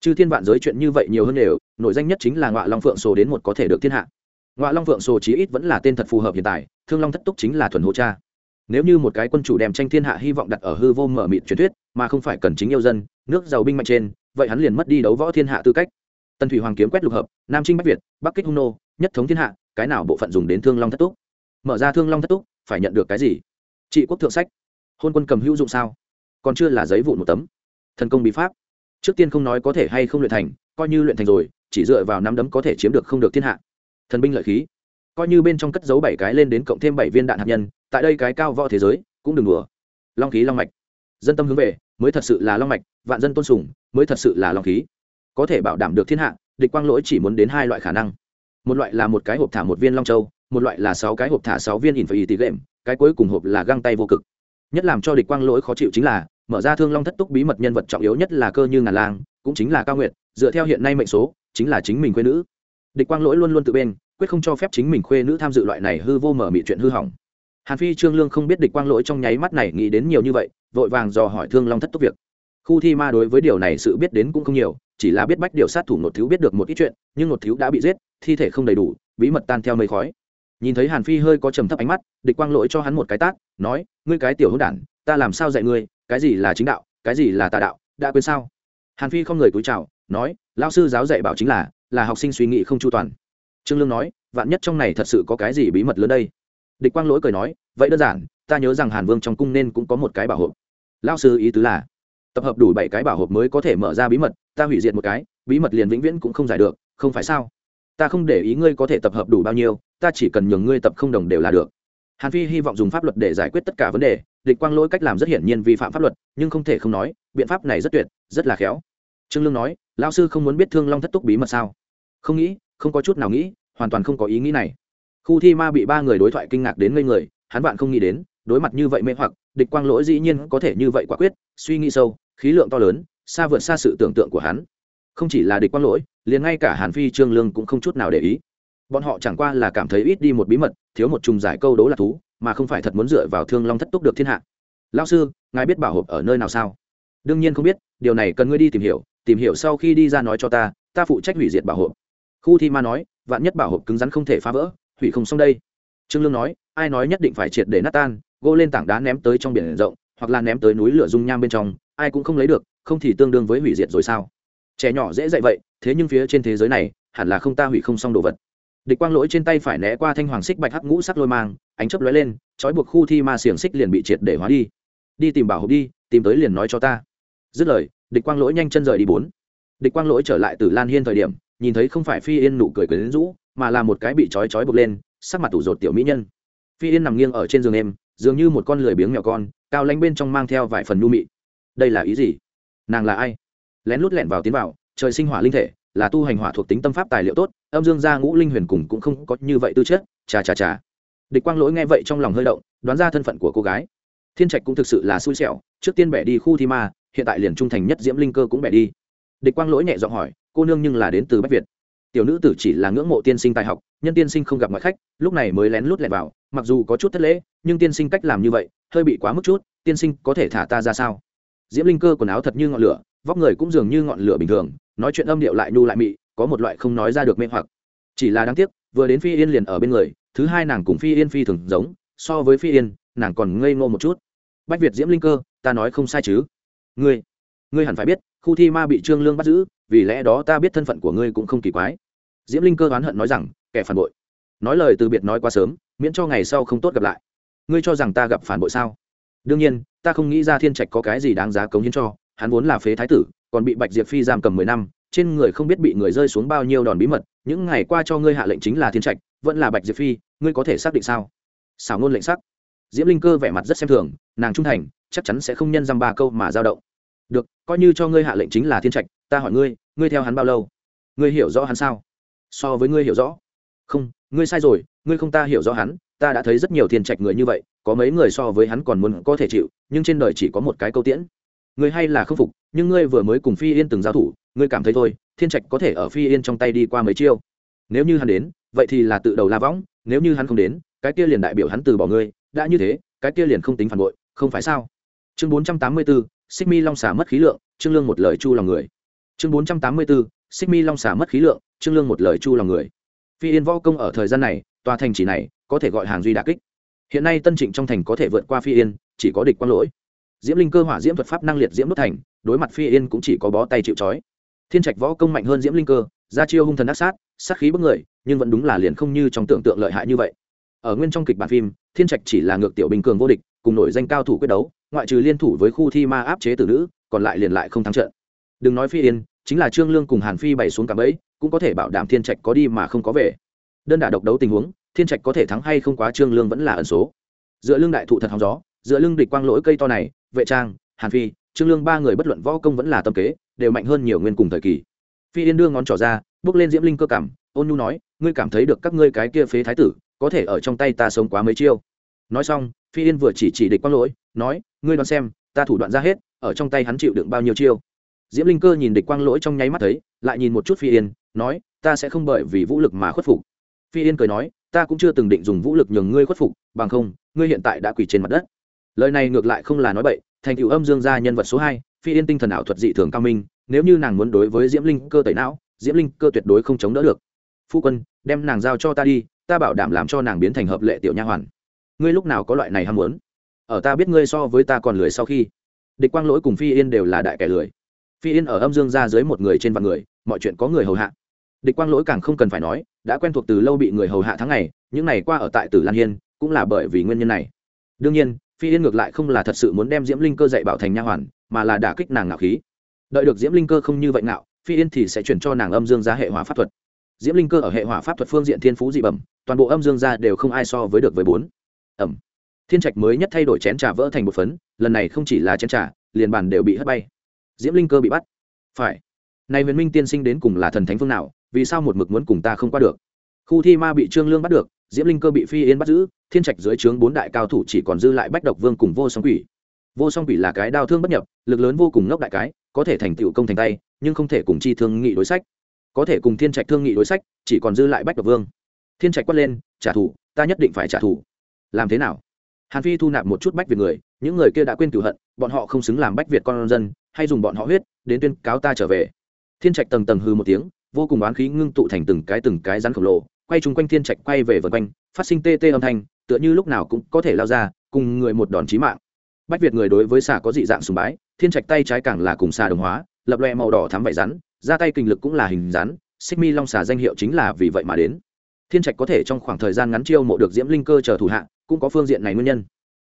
chứ thiên vạn giới chuyện như vậy nhiều hơn đều nội danh nhất chính là ngọa long phượng sổ đến một có thể được thiên hạ. Ngọa long phượng sổ chí ít vẫn là tên thật phù hợp hiện tại, thương long thất túc chính là thuần hô cha. Nếu như một cái quân chủ đem tranh thiên hạ hy vọng đặt ở hư vô mở mịt truyền thuyết, mà không phải cần chính yêu dân, nước giàu binh mạnh trên, vậy hắn liền mất đi đấu võ thiên hạ tư cách. Tần thủy hoàng kiếm quét lục hợp, nam trinh bắc việt, bắc kích hung nô, nhất thống thiên hạ cái nào bộ phận dùng đến thương long thất túc? Mở ra thương long thất túc, phải nhận được cái gì? Trị quốc thượng sách. Hôn quân cầm hữu dụng sao? Còn chưa là giấy vụn một tấm. Thần công bí pháp. Trước tiên không nói có thể hay không luyện thành, coi như luyện thành rồi, chỉ dựa vào năm đấm có thể chiếm được không được thiên hạ. Thần binh lợi khí. Coi như bên trong cất dấu bảy cái lên đến cộng thêm bảy viên đạn hạt nhân, tại đây cái cao võ thế giới, cũng đừng đùa. Long khí long mạch. Dân tâm hướng về, mới thật sự là long mạch, vạn dân tôn sùng, mới thật sự là long khí. Có thể bảo đảm được thiên hạ, địch quang lỗi chỉ muốn đến hai loại khả năng một loại là một cái hộp thả một viên long châu, một loại là sáu cái hộp thả sáu viên in phải tỷ lệm cái cuối cùng hộp là găng tay vô cực. Nhất làm cho địch quang lỗi khó chịu chính là, mở ra thương long thất túc bí mật nhân vật trọng yếu nhất là cơ như ngàn lang, cũng chính là cao nguyện dựa theo hiện nay mệnh số, chính là chính mình quê nữ. Địch quang lỗi luôn luôn tự bên, quyết không cho phép chính mình khuê nữ tham dự loại này hư vô mở mị chuyện hư hỏng. Hàn phi, trương lương không biết địch quang lỗi trong nháy mắt này nghĩ đến nhiều như vậy, vội vàng dò hỏi thương long thất túc việc. Khu thi ma đối với điều này sự biết đến cũng không nhiều chỉ là biết bách điều sát thủ nột thiếu biết được một ít chuyện, nhưng nột thiếu đã bị giết, thi thể không đầy đủ, bí mật tan theo mây khói. Nhìn thấy hàn phi hơi có trầm thấp ánh mắt, địch quang lỗi cho hắn một cái tát, nói, ngươi cái tiểu hữu đản, ta làm sao dạy ngươi? Cái gì là chính đạo, cái gì là tà đạo, đã quên sao? Hàn phi không người cúi chào, nói lao sư giáo dạy bảo chính là là học sinh suy nghĩ không chu toàn. Trương lương nói, vạn nhất trong này thật sự có cái gì bí mật lớn đây? Địch quang lỗi cười nói, vậy đơn giản, ta nhớ rằng hàn vương trong cung nên cũng có một cái bảo hộ. Lao sư ý tứ là tập hợp đủ bảy cái bảo hộp mới có thể mở ra bí mật, ta hủy diệt một cái, bí mật liền vĩnh viễn cũng không giải được, không phải sao? Ta không để ý ngươi có thể tập hợp đủ bao nhiêu, ta chỉ cần nhường ngươi tập không đồng đều là được. Hàn phi hy vọng dùng pháp luật để giải quyết tất cả vấn đề, địch quang lỗi cách làm rất hiển nhiên vi phạm pháp luật, nhưng không thể không nói, biện pháp này rất tuyệt, rất là khéo. Trương lương nói lao sư không muốn biết thương long thất túc bí mật sao? Không nghĩ, không có chút nào nghĩ, hoàn toàn không có ý nghĩ này. Khu thi ma bị ba người đối thoại kinh ngạc đến ngây người, hắn bạn không nghĩ đến, đối mặt như vậy mê hoặc, địch quang lỗi dĩ nhiên có thể như vậy quả quyết, suy nghĩ sâu khí lượng to lớn, xa vượt xa sự tưởng tượng của hắn. Không chỉ là địch quang lỗi, liền ngay cả hàn phi, trương lương cũng không chút nào để ý. Bọn họ chẳng qua là cảm thấy ít đi một bí mật, thiếu một trùng giải câu đố là thú, mà không phải thật muốn dựa vào thương long thất túc được thiên hạ. Lao sư, ngài biết bảo hộp ở nơi nào sao? Đương nhiên không biết, điều này cần ngươi đi tìm hiểu tìm hiểu sau khi đi ra nói cho ta ta phụ trách hủy diệt bảo hộp. Khu thi ma nói, vạn nhất bảo hộp cứng rắn không thể phá vỡ, hủy không xong đây. Trương lương nói, ai nói nhất định phải triệt để nát tan, gỗ lên tảng đá ném tới trong biển rộng, hoặc là ném tới núi lửa dung nham bên trong ai cũng không lấy được, không thì tương đương với hủy diệt rồi sao? Trẻ nhỏ dễ dạy vậy, thế nhưng phía trên thế giới này, hẳn là không ta hủy không xong đồ vật. Địch quang lỗi trên tay phải né qua thanh hoàng xích bạch hắc ngũ sắc lôi mang, ánh chấp lóe lên, trói buộc khu thi ma xiềng xích liền bị triệt để hóa đi. Đi tìm bảo hộp đi, tìm tới liền nói cho ta. Dứt lời, địch quang lỗi nhanh chân rời đi bốn. Địch quang lỗi trở lại từ lan hiên thời điểm, nhìn thấy không phải phi yên nụ cười cười đến rũ, mà là một cái bị trói trói buộc lên, sắc mặt tủ rột tiểu mỹ nhân. Phi yên nằm nghiêng ở trên giường em dường như một con lười biếng mèo con, cao lánh bên trong mang theo vài phần nu mị đây là ý gì? Nàng là ai? Lén lút lẹn vào tiến vào, trời sinh hỏa linh thể, là tu hành hỏa thuộc tính tâm pháp tài liệu tốt, âm dương gia ngũ linh huyền cùng cũng không có như vậy tư chất, chà chà chà. Địch quang lỗi nghe vậy trong lòng hơi động, đoán ra thân phận của cô gái. Thiên trạch cũng thực sự là xui xẻo, trước tiên bẻ đi khu thi ma, hiện tại liền trung thành nhất diễm linh cơ cũng bẻ đi. Địch quang lỗi nhẹ giọng hỏi, cô nương nhưng là đến từ bách việt? Tiểu nữ tử chỉ là ngưỡng mộ tiên sinh tài học, nhân tiên sinh không gặp ngoại khách, lúc này mới lén lút lẹn vào, mặc dù có chút thất lễ, nhưng tiên sinh cách làm như vậy, hơi bị quá mức chút, tiên sinh có thể thả ta ra sao? Diễm linh cơ quần áo thật như ngọn lửa, vóc người cũng dường như ngọn lửa bình thường, nói chuyện âm điệu lại nhu lại mị, có một loại không nói ra được mê hoặc. Chỉ là đáng tiếc, vừa đến phi yên liền ở bên người, thứ hai nàng cùng phi yên phi thường giống, so với phi yên, nàng còn ngây ngô một chút. Bách việt diễm linh cơ, ta nói không sai chứ? Ngươi ngươi hẳn phải biết, khu thi ma bị trương lương bắt giữ, vì lẽ đó ta biết thân phận của ngươi cũng không kỳ quái. Diễm linh cơ oán hận nói rằng, kẻ phản bội. Nói lời từ biệt nói quá sớm, miễn cho ngày sau không tốt gặp lại. Ngươi cho rằng ta gặp phản bội sao? Đương nhiên, ta không nghĩ ra thiên trạch có cái gì đáng giá cống hiến cho, hắn vốn là phế thái tử, còn bị bạch diệp phi giam cầm mười năm, trên người không biết bị người rơi xuống bao nhiêu đòn bí mật, những ngày qua cho ngươi hạ lệnh chính là thiên trạch, vẫn là bạch diệp phi, ngươi có thể xác định sao? Xảo ngôn lệnh sắc. Diễm linh cơ vẻ mặt rất xem thường, nàng trung thành, chắc chắn sẽ không nhân dăm ba câu mà giao động. Được, coi như cho ngươi hạ lệnh chính là thiên trạch, ta hỏi ngươi ngươi theo hắn bao lâu? Ngươi hiểu rõ hắn sao? So với ngươi hiểu rõ. Không, ngươi sai rồi, ngươi không ta hiểu rõ hắn ta đã thấy rất nhiều thiên trạch người như vậy, có mấy người so với hắn còn muốn có thể chịu, nhưng trên đời chỉ có một cái câu tiễn. Người hay là không phục, nhưng ngươi vừa mới cùng phi yên từng giao thủ, ngươi cảm thấy thôi, thiên trạch có thể ở phi yên trong tay đi qua mấy chiêu. Nếu như hắn đến, vậy thì là tự đầu la võng, nếu như hắn không đến, cái kia liền đại biểu hắn từ bỏ ngươi, đã như thế, cái kia liền không tính phản bội, không phải sao? Chương bốn trăm tám mươi bốn xích mi long xả mất khí lượng, trương lương một lời chu lòng người. Chương bốn trăm tám mươi bốn xích mi long xả mất khí lượng, trương lương một lời chu lòng người. Phi yên võ công ở thời gian này, tòa thành chỉ này có thể gọi hàng duy đà kích. Hiện nay tân trịnh trong thành có thể vượt qua phi yên, chỉ có địch quang lỗi. Diễm linh cơ hỏa diễm thuật pháp năng liệt diễm đốt thành, đối mặt phi yên cũng chỉ có bó tay chịu trói. Thiên trạch võ công mạnh hơn diễm linh cơ, ra chiêu hung thần ác sát sát khí bức người, nhưng vẫn đúng là liền không như trong tưởng tượng lợi hại như vậy. Ở nguyên trong kịch bản phim, thiên trạch chỉ là ngược tiểu bình cường vô địch, cùng nổi danh cao thủ quyết đấu, ngoại trừ liên thủ với khu thi ma áp chế tử nữ, còn lại liền lại không thắng trận. Đừng nói phi yên, chính là trương lương cùng hàn phi bày xuống cả bẫy, cũng có thể bảo đảm thiên trạch có đi mà không có về. Đơn đả độc đấu tình huống thiên trạch có thể thắng hay không quá trương lương vẫn là ẩn số. Dựa lưng đại thụ thật hóng gió dựa lưng địch quang lỗi cây to này, vệ trang, hàn phi, trương lương ba người bất luận võ công vẫn là tâm kế, đều mạnh hơn nhiều nguyên cùng thời kỳ. Phi yên đưa ngón trỏ ra, bước lên diễm linh cơ cảm, ôn nhu nói, ngươi cảm thấy được các ngươi cái kia phế thái tử, có thể ở trong tay ta sống quá mấy chiêu? Nói xong, phi yên vừa chỉ chỉ địch quang lỗi, nói, ngươi đoán xem, ta thủ đoạn ra hết, ở trong tay hắn chịu đựng bao nhiêu chiêu? Diễm linh cơ nhìn địch quang lỗi trong nháy mắt thấy, lại nhìn một chút phi yên, nói, ta sẽ không bởi vì vũ lực mà khuất phục. Phi yên cười nói ta cũng chưa từng định dùng vũ lực nhường ngươi khuất phục, bằng không, ngươi hiện tại đã quỳ trên mặt đất. Lời này ngược lại không là nói bậy, thành cựu âm dương gia nhân vật số hai, phi yên tinh thần ảo thuật dị thường cao minh, nếu như nàng muốn đối với diễm linh cơ tẩy não, diễm linh cơ tuyệt đối không chống đỡ được. Phu quân, đem nàng giao cho ta đi, ta bảo đảm làm cho nàng biến thành hợp lệ tiểu nha hoàn. Ngươi lúc nào có loại này ham muốn? Ở ta biết ngươi so với ta còn lười sau khi. Địch quang lỗi cùng phi yên đều là đại kẻ lười. Phi yên ở âm dương ra dưới một người trên vạn người, mọi chuyện có người hầu hạ địch quang lỗi càng không cần phải nói, đã quen thuộc từ lâu bị người hầu hạ tháng ngày, những ngày qua ở tại tử lan hiên, cũng là bởi vì nguyên nhân này. Đương nhiên, phi yên ngược lại không là thật sự muốn đem diễm linh cơ dạy bảo thành nha hoàn, mà là đả kích nàng ngạo khí. Đợi được diễm linh cơ không như vậy nào phi yên thì sẽ chuyển cho nàng âm dương ra hệ hỏa pháp thuật. Diễm linh cơ ở hệ hỏa pháp thuật phương diện thiên phú dị bẩm, toàn bộ âm dương ra đều không ai so với được với bốn. Ẩm. Thiên trạch mới nhất thay đổi chén trà vỡ thành một phấn, lần này không chỉ là chén trà, liền bàn đều bị hất bay. Diễm linh cơ bị bắt. Phải. Này huyền minh tiên sinh đến cùng là thần thánh phương nào? Vì sao một mực muốn cùng ta không qua được? Khu thi ma bị trương lương bắt được, diễm linh cơ bị phi yên bắt giữ, thiên trạch dưới trướng bốn đại cao thủ chỉ còn dư lại bách độc vương cùng vô song quỷ. Vô song quỷ là cái đau thương bất nhập, lực lớn vô cùng ngốc đại cái, có thể thành tựu công thành tay, nhưng không thể cùng chi thương nghị đối sách. Có thể cùng thiên trạch thương nghị đối sách, chỉ còn dư lại bách độc vương. Thiên trạch quát lên, trả thù, ta nhất định phải trả thù. Làm thế nào? Hàn phi thu nạp một chút bách việt người, những người kia đã quên cửu hận, bọn họ không xứng làm bách việt con dân, hay dùng bọn họ huyết, đến tuyên cáo ta trở về. Thiên trạch tầng tầng hư một tiếng vô cùng oán khí ngưng tụ thành từng cái từng cái rắn khổng lồ, quay chung quanh thiên trạch, quay về vân quanh, phát sinh tê tê âm thanh, tựa như lúc nào cũng có thể lao ra, cùng người một đòn chí mạng. Bách việt người đối với xà có dị dạng sùng bái, thiên trạch tay trái càng là cùng xà đồng hóa, lập loe màu đỏ thắm vải rắn, ra tay kinh lực cũng là hình rắn, xích mi long xà danh hiệu chính là vì vậy mà đến. Thiên trạch có thể trong khoảng thời gian ngắn chiêu mộ được diễm linh cơ chờ thủ hạ, cũng có phương diện này nguyên nhân.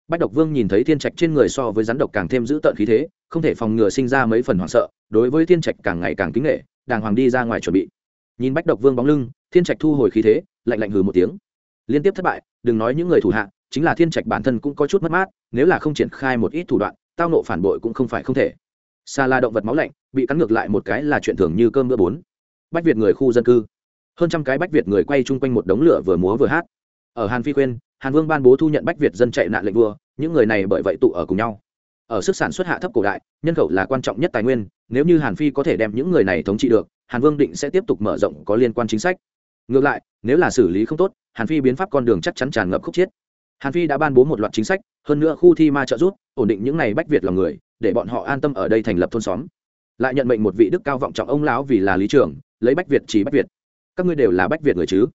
Bách độc vương nhìn thấy thiên trạch trên người so với rắn độc càng thêm giữ tợn khí thế, không thể phòng ngừa sinh ra mấy phần hoảng sợ, đối với thiên trạch càng ngày càng kính nghệ đàng hoàng đi ra ngoài chuẩn bị. Nhìn bách độc vương bóng lưng, thiên trạch thu hồi khí thế, lạnh lạnh hừ một tiếng. Liên tiếp thất bại, đừng nói những người thủ hạ, chính là thiên trạch bản thân cũng có chút mất mát, nếu là không triển khai một ít thủ đoạn, tao nộ phản bội cũng không phải không thể. Xa là động vật máu lạnh, bị cắn ngược lại một cái là chuyện thường như cơm bữa bốn. Bách việt người khu dân cư. Hơn trăm cái bách việt người quay chung quanh một đống lửa vừa múa vừa hát. Ở hàn phi quên hàn vương ban bố thu nhận bách việt dân chạy nạn lệnh vua, những người này bởi vậy tụ ở cùng nhau ở sức sản xuất hạ thấp cổ đại, nhân khẩu là quan trọng nhất tài nguyên, nếu như hàn phi có thể đem những người này thống trị được, hàn vương định sẽ tiếp tục mở rộng có liên quan chính sách. Ngược lại, nếu là xử lý không tốt, hàn phi biến pháp con đường chắc chắn tràn ngập khúc chiết hàn phi đã ban bố một loạt chính sách, hơn nữa khu thi ma trợ giúp, ổn định những n à y bách việt lòng người, để bọn họ an tâm ở đây thành lập thôn xóm. Lại nhận mệnh một vị đức cao vọng trọng ông lão vì là lý trưởng lấy bách việt chỉ bách việt. Các ngươi đều là bách việt người chứ?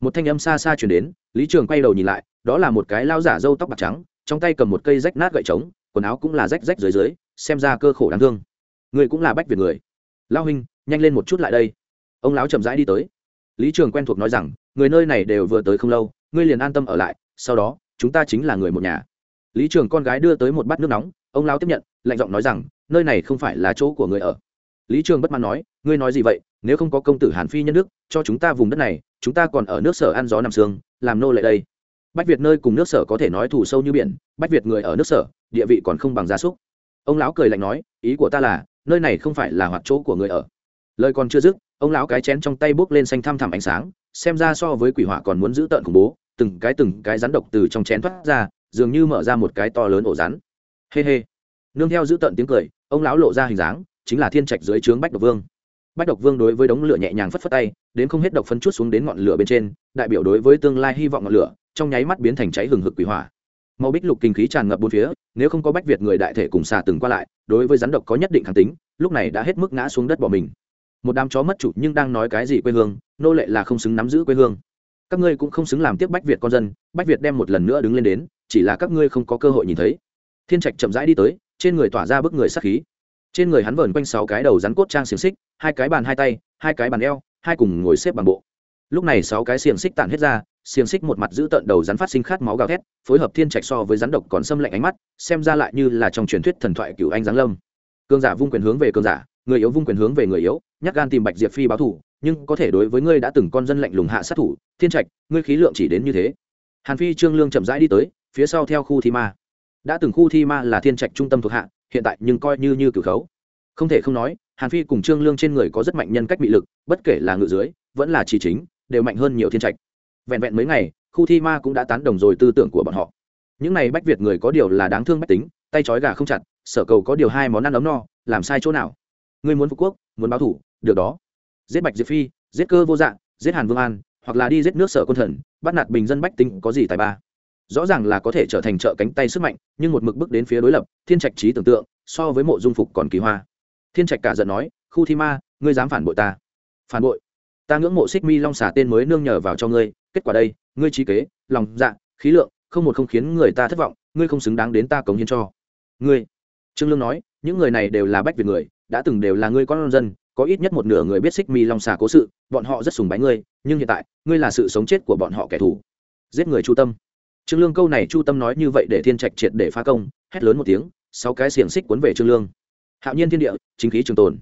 Một thanh âm xa xa chuyển đến, lý trường quay đầu nhìn lại, đó là một cái lao giả râu tóc bạc trắng, trong tay cầm một cây rách nát gậy trống quần áo cũng là rách rách dưới dưới, xem ra cơ khổ đáng thương. Người cũng là bách việt người. Lao huynh, nhanh lên một chút lại đây. Ông lão chậm rãi đi tới. Lý trường quen thuộc nói rằng, người nơi này đều vừa tới không lâu, ngươi liền an tâm ở lại, sau đó, chúng ta chính là người một nhà. Lý trường con gái đưa tới một bát nước nóng, ông lão tiếp nhận, lạnh giọng nói rằng, nơi này không phải là chỗ của người ở. Lý trường bất mãn nói, ngươi nói gì vậy, nếu không có công tử hàn phi nhân đức, cho chúng ta vùng đất này, chúng ta còn ở nước sở ăn gió nằm sương, làm nô lệ đây bách việt nơi cùng nước sở có thể nói thủ sâu như biển, bách việt người ở nước sở, địa vị còn không bằng gia súc. Ông lão cười lạnh nói, ý của ta là, nơi này không phải là hoạt chỗ của người ở. Lời còn chưa dứt, ông lão cái chén trong tay bốc lên xanh thăm thẳm ánh sáng, xem ra so với quỷ hỏa còn muốn giữ tợn khủng bố, từng cái từng cái rắn độc từ trong chén thoát ra, dường như mở ra một cái to lớn ổ rắn. Hê、hey、hê、hey. nương theo giữ tợn tiếng cười, ông lão lộ ra hình dáng, chính là thiên trạch dưới trướng bách độc vương. Bách độc vương đối với đống lửa nhẹ nhàng phất phất tay, đến không hết độc phân chút xuống đến ngọn lửa bên trên, đại biểu đối với tương lai hy vọng ngọn lửa trong nháy mắt biến thành cháy hừng hực quỷ hỏa. Màu bích lục kinh khí tràn ngập bốn phía, nếu không có bách việt người đại thể cùng xà từng qua lại, đối với rắn độc có nhất định kháng tính, lúc này đã hết mức ngã xuống đất bỏ mình. Một đám chó mất chủ nhưng đang nói cái gì quê hương, nô lệ là không xứng nắm giữ quê hương. Các ngươi cũng không xứng làm tiếp bách việt con dân, bách việt đem một lần nữa đứng lên đến, chỉ là các ngươi không có cơ hội nhìn thấy. Thiên trạch chậm rãi đi tới, trên người tỏa ra bức người sắc khí. Trên người hắn vờn quanh sáu cái đầu rắn cốt trang xiềng xích, hai cái bàn hai tay, hai cái bàn eo, hai cùng ngồi xếp bằng bộ. Lúc này sáu cái xiềng xích tản hết ra xiềng xích một mặt giữ tận đầu rắn phát sinh khát máu gào thét, phối hợp thiên trạch so với rắn độc còn xâm lạnh ánh mắt, xem ra lại như là trong truyền thuyết thần thoại cựu anh giáng lâm. Cương giả vung quyền hướng về cương giả, người yếu vung quyền hướng về người yếu nhắc gan tìm bạch diệp phi báo thủ nhưng có thể đối với ngươi đã từng con dân lạnh lùng hạ sát thủ, thiên trạch, ngươi khí lượng chỉ đến như thế. Hàn phi, trương lương chậm rãi đi tới, phía sau theo khu thi ma. Đã từng khu thi ma là thiên trạch trung tâm thuộc hạ, hiện tại nhưng coi như như cửu khấu. Không thể không nói, hàn phi cùng trương lương trên người có rất mạnh nhân cách bị lực, bất kể là ngự dưới, vẫn là chỉ chính, đều mạnh hơn nhiều thiên trạch vẹn vẹn mấy ngày, khu thi ma cũng đã tán đồng rồi tư tưởng của bọn họ. Những này bách việt người có điều là đáng thương bách tính, tay trói gà không chặt, sở cầu có điều hai món ăn ấm no, làm sai chỗ nào? Ngươi muốn phú quốc, muốn báo thủ, được đó. Giết bạch diệp phi, giết cơ vô dạng giết hàn vương an, hoặc là đi giết nước sở quân thần, bắt nạt bình dân bách tính có gì tài ba? Rõ ràng là có thể trở thành trợ cánh tay sức mạnh, nhưng một mực bước đến phía đối lập, thiên trạch trí tưởng tượng, so với mộ dung phục còn kỳ hoa. Thiên trạch cả giận nói, khu thi ma, ngươi dám phản bội ta? Phản bội? Ta ngưỡng mộ xích mi long xả tên mới nương nhờ vào cho ngươi kết quả đây, ngươi trí kế, lòng dạ khí lượng, không một không khiến người ta thất vọng, ngươi không xứng đáng đến ta cống hiến cho. Ngươi, trương lương nói, những người này đều là bách việt người, đã từng đều là ngươi con dân, có ít nhất một nửa người biết xích mi long xà cố sự, bọn họ rất sùng bái ngươi, nhưng hiện tại, ngươi là sự sống chết của bọn họ kẻ thù. Giết người chu tâm. Trương lương câu này chu tâm nói như vậy để thiên trạch triệt để phá công, hét lớn một tiếng, sáu cái xiềng xích cuốn về trương lương. Hạo nhiên thiên địa, chính khí trường tồn.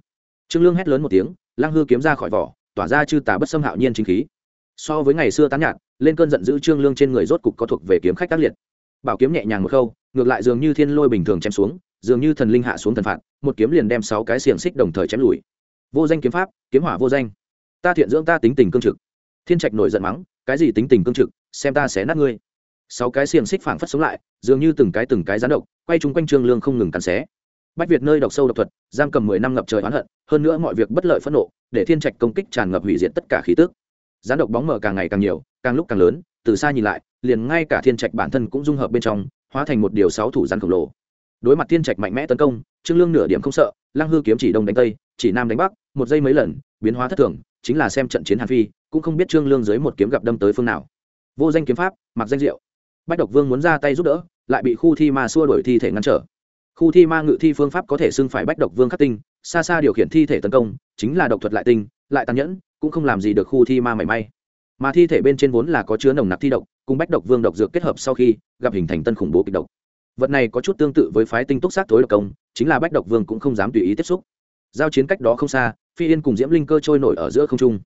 Trương lương hét lớn một tiếng, lăng hư kiếm ra khỏi vỏ, tỏa ra chư tà bất xâm hạo nhiên chính khí so với ngày xưa tán nhạt, lên cơn giận dữ trương lương trên người rốt cục có thuộc về kiếm khách tác liệt. Bảo kiếm nhẹ nhàng một khâu, ngược lại dường như thiên lôi bình thường chém xuống, dường như thần linh hạ xuống thần phạt, một kiếm liền đem sáu cái xiềng xích đồng thời chém lùi. Vô danh kiếm pháp, kiếm hỏa vô danh. Ta thiện dưỡng ta tính tình cương trực. Thiên trạch nổi giận mắng, cái gì tính tình cương trực, xem ta sẽ nát ngươi. Sáu cái xiềng xích phảng phất sống lại, dường như từng cái từng cái gián độc, quay chung quanh trương lương không ngừng cắn xé. Bách việt nơi độc sâu độc thuật, giam cầm mười năm ngập trời oán hận, hơn nữa mọi việc bất lợi phẫn nộ, để thiên trạch công kích tràn ngập hủy diệt tất cả khí tước rán độc bóng mở càng ngày càng nhiều, càng lúc càng lớn, từ xa nhìn lại, liền ngay cả thiên trạch bản thân cũng dung hợp bên trong, hóa thành một điều sáu thủ rắn khổng lồ. Đối mặt thiên trạch mạnh mẽ tấn công, trương lương nửa điểm không sợ, lăng hư kiếm chỉ đông đánh tây, chỉ nam đánh bắc, một giây mấy lần, biến hóa thất thường, chính là xem trận chiến hàn phi, cũng không biết trương lương dưới một kiếm gặp đâm tới phương nào. Vô danh kiếm pháp, mặc danh diệu. Bách độc vương muốn ra tay giúp đỡ, lại bị khu thi ma xua đuổi thi thể ngăn trở. Khu thi ma ngự thi phương pháp có thể xưng phải bách độc vương khắc tinh, xa xa điều khiển thi thể tấn công, chính là độc thuật lại tinh, lại tàn nhẫn cũng không làm gì được khu thi ma mảy may. Mà thi thể bên trên vốn là có chứa nồng nặc thi độc, cùng bách độc vương độc dược kết hợp sau khi, gặp hình thành tân khủng bố kịch độc. Vật này có chút tương tự với phái tinh túc sát tối độc công, chính là bách độc vương cũng không dám tùy ý tiếp xúc. Giao chiến cách đó không xa, phi yên cùng diễm linh cơ trôi nổi ở giữa không trung.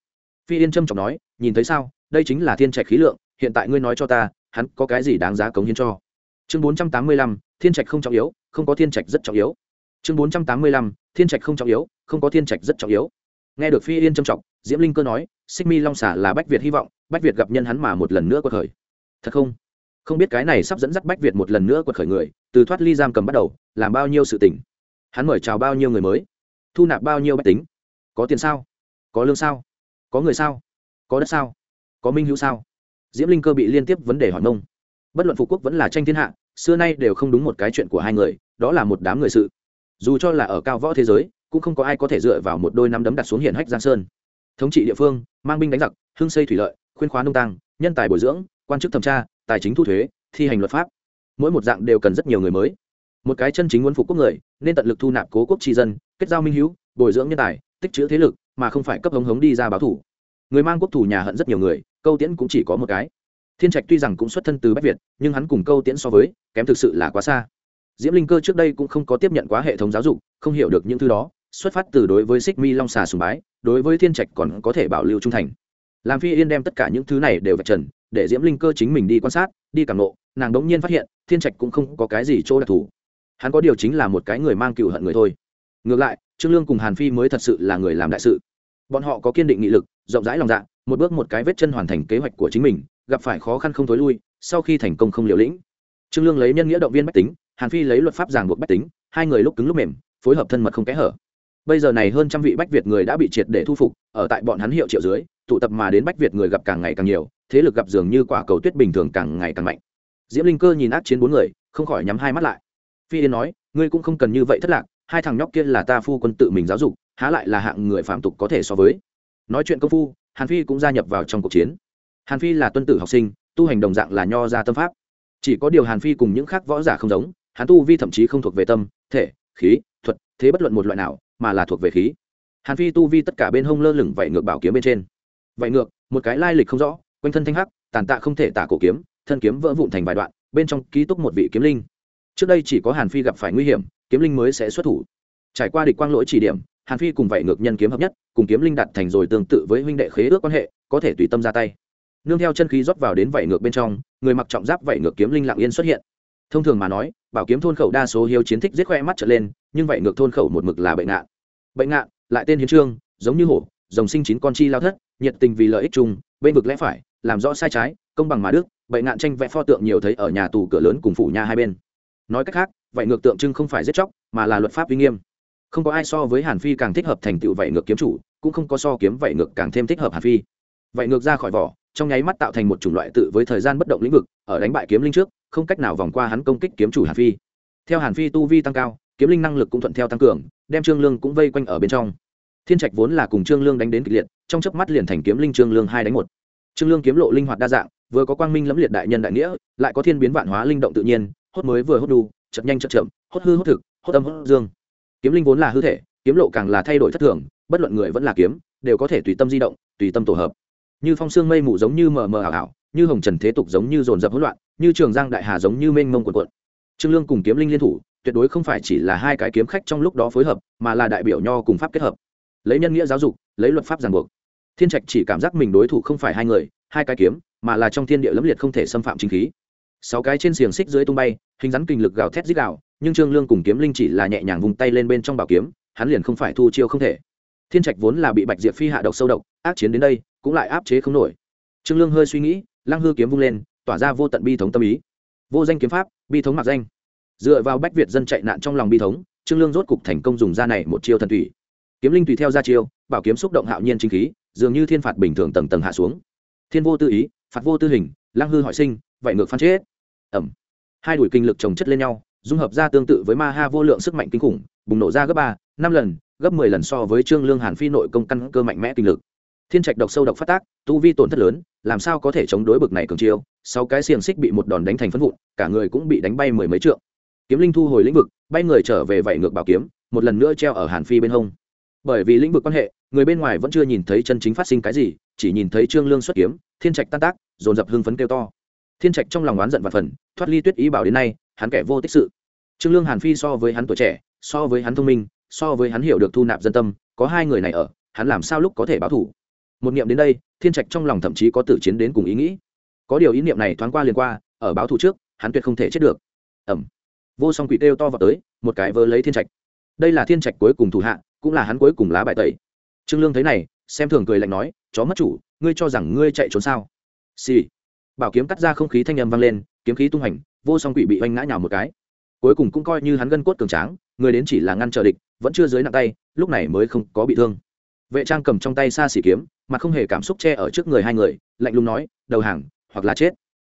Phi yên trâm trọng nói, nhìn thấy sao? Đây chính là thiên trạch khí lượng, hiện tại ngươi nói cho ta, hắn có cái gì đáng giá cống hiến cho? Chương bốn trăm tám mươi lăm, thiên trạch không trọng yếu, không có thiên trạch rất trọng yếu. Chương bốn trăm tám mươi lăm, thiên trạch không trọng yếu, không có thiên trạch rất trọng yếu nghe được phi yên trầm trọng diễm linh cơ nói, xích mi long xả là bách việt hy vọng, bách việt gặp nhân hắn mà một lần nữa quật khởi. Thật không? Không biết cái này sắp dẫn dắt bách việt một lần nữa quật khởi người, từ thoát ly giam cầm bắt đầu, làm bao nhiêu sự tỉnh hắn mời chào bao nhiêu người mới? Thu nạp bao nhiêu bách tính? Có tiền sao? Có lương sao? Có người sao? Có đất sao? Có minh hữu sao? Diễm linh cơ bị liên tiếp vấn đề hỏi mông. Bất luận phụ quốc vẫn là tranh thiên hạ, xưa nay đều không đúng một cái chuyện của hai người, đó là một đám người sự. Dù cho là ở cao võ thế giới cũng không có ai có thể dựa vào một đôi năm đấm đặt xuống hiển hách giang sơn. Thống trị địa phương, mang binh đánh giặc hưng xây thủy lợi, khuyên khóa nông tăng nhân tài bồi dưỡng, quan chức thẩm tra, tài chính thu thuế, thi hành luật pháp. Mỗi một dạng đều cần rất nhiều người mới. Một cái chân chính muốn phục quốc người, nên tận lực thu nạp cố quốc tri dân, kết giao minh hữu, bồi dưỡng nhân tài, tích chữ thế lực, mà không phải cấp hống hống đi ra báo thủ. Người mang quốc thủ nhà hận rất nhiều người, câu tiễn cũng chỉ có một cái. Thiên trạch tuy rằng cũng xuất thân từ bách việt, nhưng hắn cùng câu tiễn so với, kém thực sự là quá xa. Diễm linh cơ trước đây cũng không có tiếp nhận quá hệ thống giáo dục, không hiểu được những thứ đó xuất phát từ đối với xích mi long xà sùng bái, đối với thiên trạch còn có thể bảo lưu trung thành. Làm phi yên đem tất cả những thứ này đều vạch trần, để diễm linh cơ chính mình đi quan sát, đi cảm nộ nàng đống nhiên phát hiện, thiên trạch cũng không có cái gì chỗ đặc thù. Hắn có điều chính là một cái người mang cựu hận người thôi. Ngược lại, trương lương cùng hàn phi mới thật sự là người làm đại sự. Bọn họ có kiên định nghị lực, rộng rãi lòng dạ một bước một cái vết chân hoàn thành kế hoạch của chính mình, gặp phải khó khăn không thối lui, sau khi thành công không liều lĩnh. Trương lương lấy nhân nghĩa động viên bách tính, hàn phi lấy luật pháp giảng buộc bách tính, hai người lúc cứng lúc mềm, phối hợp thân mật không kẽ hở bây giờ này hơn trăm vị bách việt người đã bị triệt để thu phục, ở tại bọn hắn hiệu triệu dưới, tụ tập mà đến bách việt người gặp càng ngày càng nhiều, thế lực gặp dường như quả cầu tuyết bình thường càng ngày càng mạnh. Diễm linh cơ nhìn ác chiến bốn người, không khỏi nhắm hai mắt lại. Phi yên nói, ngươi cũng không cần như vậy thất lạc, hai thằng nhóc kia là ta phu quân tự mình giáo dục, há lại là hạng người phạm tục có thể so với. Nói chuyện công phu, hàn phi cũng gia nhập vào trong cuộc chiến. Hàn phi là tuân tử học sinh, tu hành đồng dạng là nho gia tâm pháp. Chỉ có điều hàn phi cùng những khác võ giả không giống, hắn tu vi thậm chí không thuộc về tâm, thể, khí, thuật, thế bất luận một loại nào mà là thuộc về khí. Hàn phi tu vi tất cả bên hông lơ lửng vậy ngược bảo kiếm bên trên. Vậy ngược, một cái lai lịch không rõ, quanh thân thanh hắc, tàn tạ không thể tả cổ kiếm, thân kiếm vỡ vụn thành vài đoạn, bên trong ký túc một vị kiếm linh. Trước đây chỉ có hàn phi gặp phải nguy hiểm, kiếm linh mới sẽ xuất thủ. Trải qua địch quang lỗi chỉ điểm, hàn phi cùng vậy ngược nhân kiếm hợp nhất, cùng kiếm linh đặt thành rồi tương tự với huynh đệ khế ước quan hệ, có thể tùy tâm ra tay. Nương theo chân khí rót vào đến vảy ngược bên trong, người mặc trọng giáp vảy ngược kiếm linh lặng yên xuất hiện. Thông thường mà nói bảo kiếm thôn khẩu đa số hiếu chiến thích giết khoe mắt trở lên, nhưng vậy ngược thôn khẩu một mực là bệnh ngạn. Bệnh ngạn, lại tên hiến trương, giống như hổ dòng sinh chín con chi lao thất, nhiệt tình vì lợi ích chung, bên vực lẽ phải, làm rõ sai trái, công bằng mà đức bệnh ngạn tranh vẽ pho tượng nhiều thấy ở nhà tù cửa lớn cùng phủ nhà hai bên. Nói cách khác, vậy ngược tượng trưng không phải giết chóc, mà là luật pháp uy nghiêm. Không có ai so với hàn phi càng thích hợp thành tựu vậy ngược kiếm chủ, cũng không có so kiếm vậy ngược càng thêm thích hợp hàn phi. Vậy ngược ra khỏi vỏ, trong nháy mắt tạo thành một chủng loại tự với thời gian bất động lĩnh vực, ở đánh bại kiếm linh trước không cách nào vòng qua hắn công kích kiếm chủ hàn phi. Theo hàn phi tu vi tăng cao, kiếm linh năng lực cũng thuận theo tăng cường, đem trương lương cũng vây quanh ở bên trong. Thiên trạch vốn là cùng trương lương đánh đến kịch liệt, trong chớp mắt liền thành kiếm linh trương lương hai đánh một. Trương lương kiếm lộ linh hoạt đa dạng, vừa có quang minh lẫm liệt đại nhân đại nghĩa, lại có thiên biến vạn hóa linh động tự nhiên, hốt mới vừa hốt đu chậm nhanh chậm chậm, hốt hư hốt thực, hốt âm hốt dương. Kiếm linh vốn là hư thể, kiếm lộ càng là thay đổi thất thường, bất luận người vẫn là kiếm, đều có thể tùy tâm di động, tùy tâm tổ hợp. Như phong sương mây mù giống như mờ mờ ảo ảo như hồng trần thế tục giống như dồn dập hỗn loạn như trường giang đại hà giống như mênh mông quần quận trương lương cùng kiếm linh liên thủ tuyệt đối không phải chỉ là hai cái kiếm khách trong lúc đó phối hợp mà là đại biểu nho cùng pháp kết hợp. Lấy nhân nghĩa giáo dục lấy luật pháp ràng buộc. Thiên trạch chỉ cảm giác mình đối thủ không phải hai người hai cái kiếm mà là trong thiên địa lẫm liệt không thể xâm phạm chính khí. Sáu cái trên xiềng xích dưới tung bay hình rắn kinh lực gào thét dích gào, nhưng trương lương cùng kiếm linh chỉ là nhẹ nhàng vùng tay lên bên trong bảo kiếm hắn liền không phải thu chiêu không thể. Thiên trạch vốn là bị bạch diệp phi hạ độc sâu độc ác chiến đến đây cũng lại áp chế không nổi. Trương lương hơi suy nghĩ lăng hư kiếm vung lên, tỏa ra vô tận bi thống tâm ý. Vô danh kiếm pháp, bi thống mặc danh. Dựa vào bách việt dân chạy nạn trong lòng bi thống, trương lương rốt cục thành công dùng ra này một chiêu thần thủy. Kiếm linh tùy theo ra chiêu, bảo kiếm xúc động hạo nhiên chính khí, dường như thiên phạt bình thường tầng tầng hạ xuống. Thiên vô tư ý, phạt vô tư hình, lăng hư hỏi sinh, vậy ngược phan chết. Ẩm. Hai đuổi kinh lực chồng chất lên nhau, dung hợp ra tương tự với ma ha vô lượng sức mạnh kinh khủng, bùng nổ ra gấp ba, năm lần, gấp mười lần so với trương lương hàn phi nội công căn cơ mạnh mẽ kinh lực thiên trạch độc sâu độc phát tác, tu vi tổn thất lớn, làm sao có thể chống đối bực này cường chiêu? Sau cái xiềng xích bị một đòn đánh thành phân vụn, cả người cũng bị đánh bay mười mấy trượng. Kiếm linh thu hồi lĩnh vực, bay người trở về vảy ngược bảo kiếm, một lần nữa treo ở hàn phi bên hông. Bởi vì lĩnh vực quan hệ, người bên ngoài vẫn chưa nhìn thấy chân chính phát sinh cái gì, chỉ nhìn thấy trương lương xuất kiếm, thiên trạch tan tác, dồn dập hưng phấn kêu to. Thiên trạch trong lòng oán giận và phần thoát ly tuyết ý bảo đến nay, hắn kẻ vô tích sự. Trương lương hàn phi so với hắn tuổi trẻ, so với hắn thông minh, so với hắn hiểu được thu nạp dân tâm, có hai người này ở, hắn làm sao lúc có thể báo thủ? Một niệm đến đây, thiên trạch trong lòng thậm chí có tử chiến đến cùng ý nghĩ. Có điều ý niệm này thoáng qua liền qua, ở báo thủ trước, hắn tuyệt không thể chết được. Ẩm vô song quỷ kêu to vào tới, một cái vớ lấy thiên trạch. Đây là thiên trạch cuối cùng thủ hạ, cũng là hắn cuối cùng lá bài tẩy. Trương lương thấy này, xem thường cười lạnh nói, chó mất chủ, ngươi cho rằng ngươi chạy trốn sao? Xì、sì. bảo kiếm cắt ra không khí thanh âm vang lên, kiếm khí tung hành, vô song quỷ bị oanh ngã nhào một cái. Cuối cùng cũng coi như hắn gân cốt cường tráng, người đến chỉ là ngăn chờ địch, vẫn chưa dưới nặng tay, lúc này mới không có bị thương vệ trang cầm trong tay xa xỉ kiếm, mà không hề cảm xúc che ở trước người hai người, lạnh lùng nói, đầu hàng, hoặc là chết.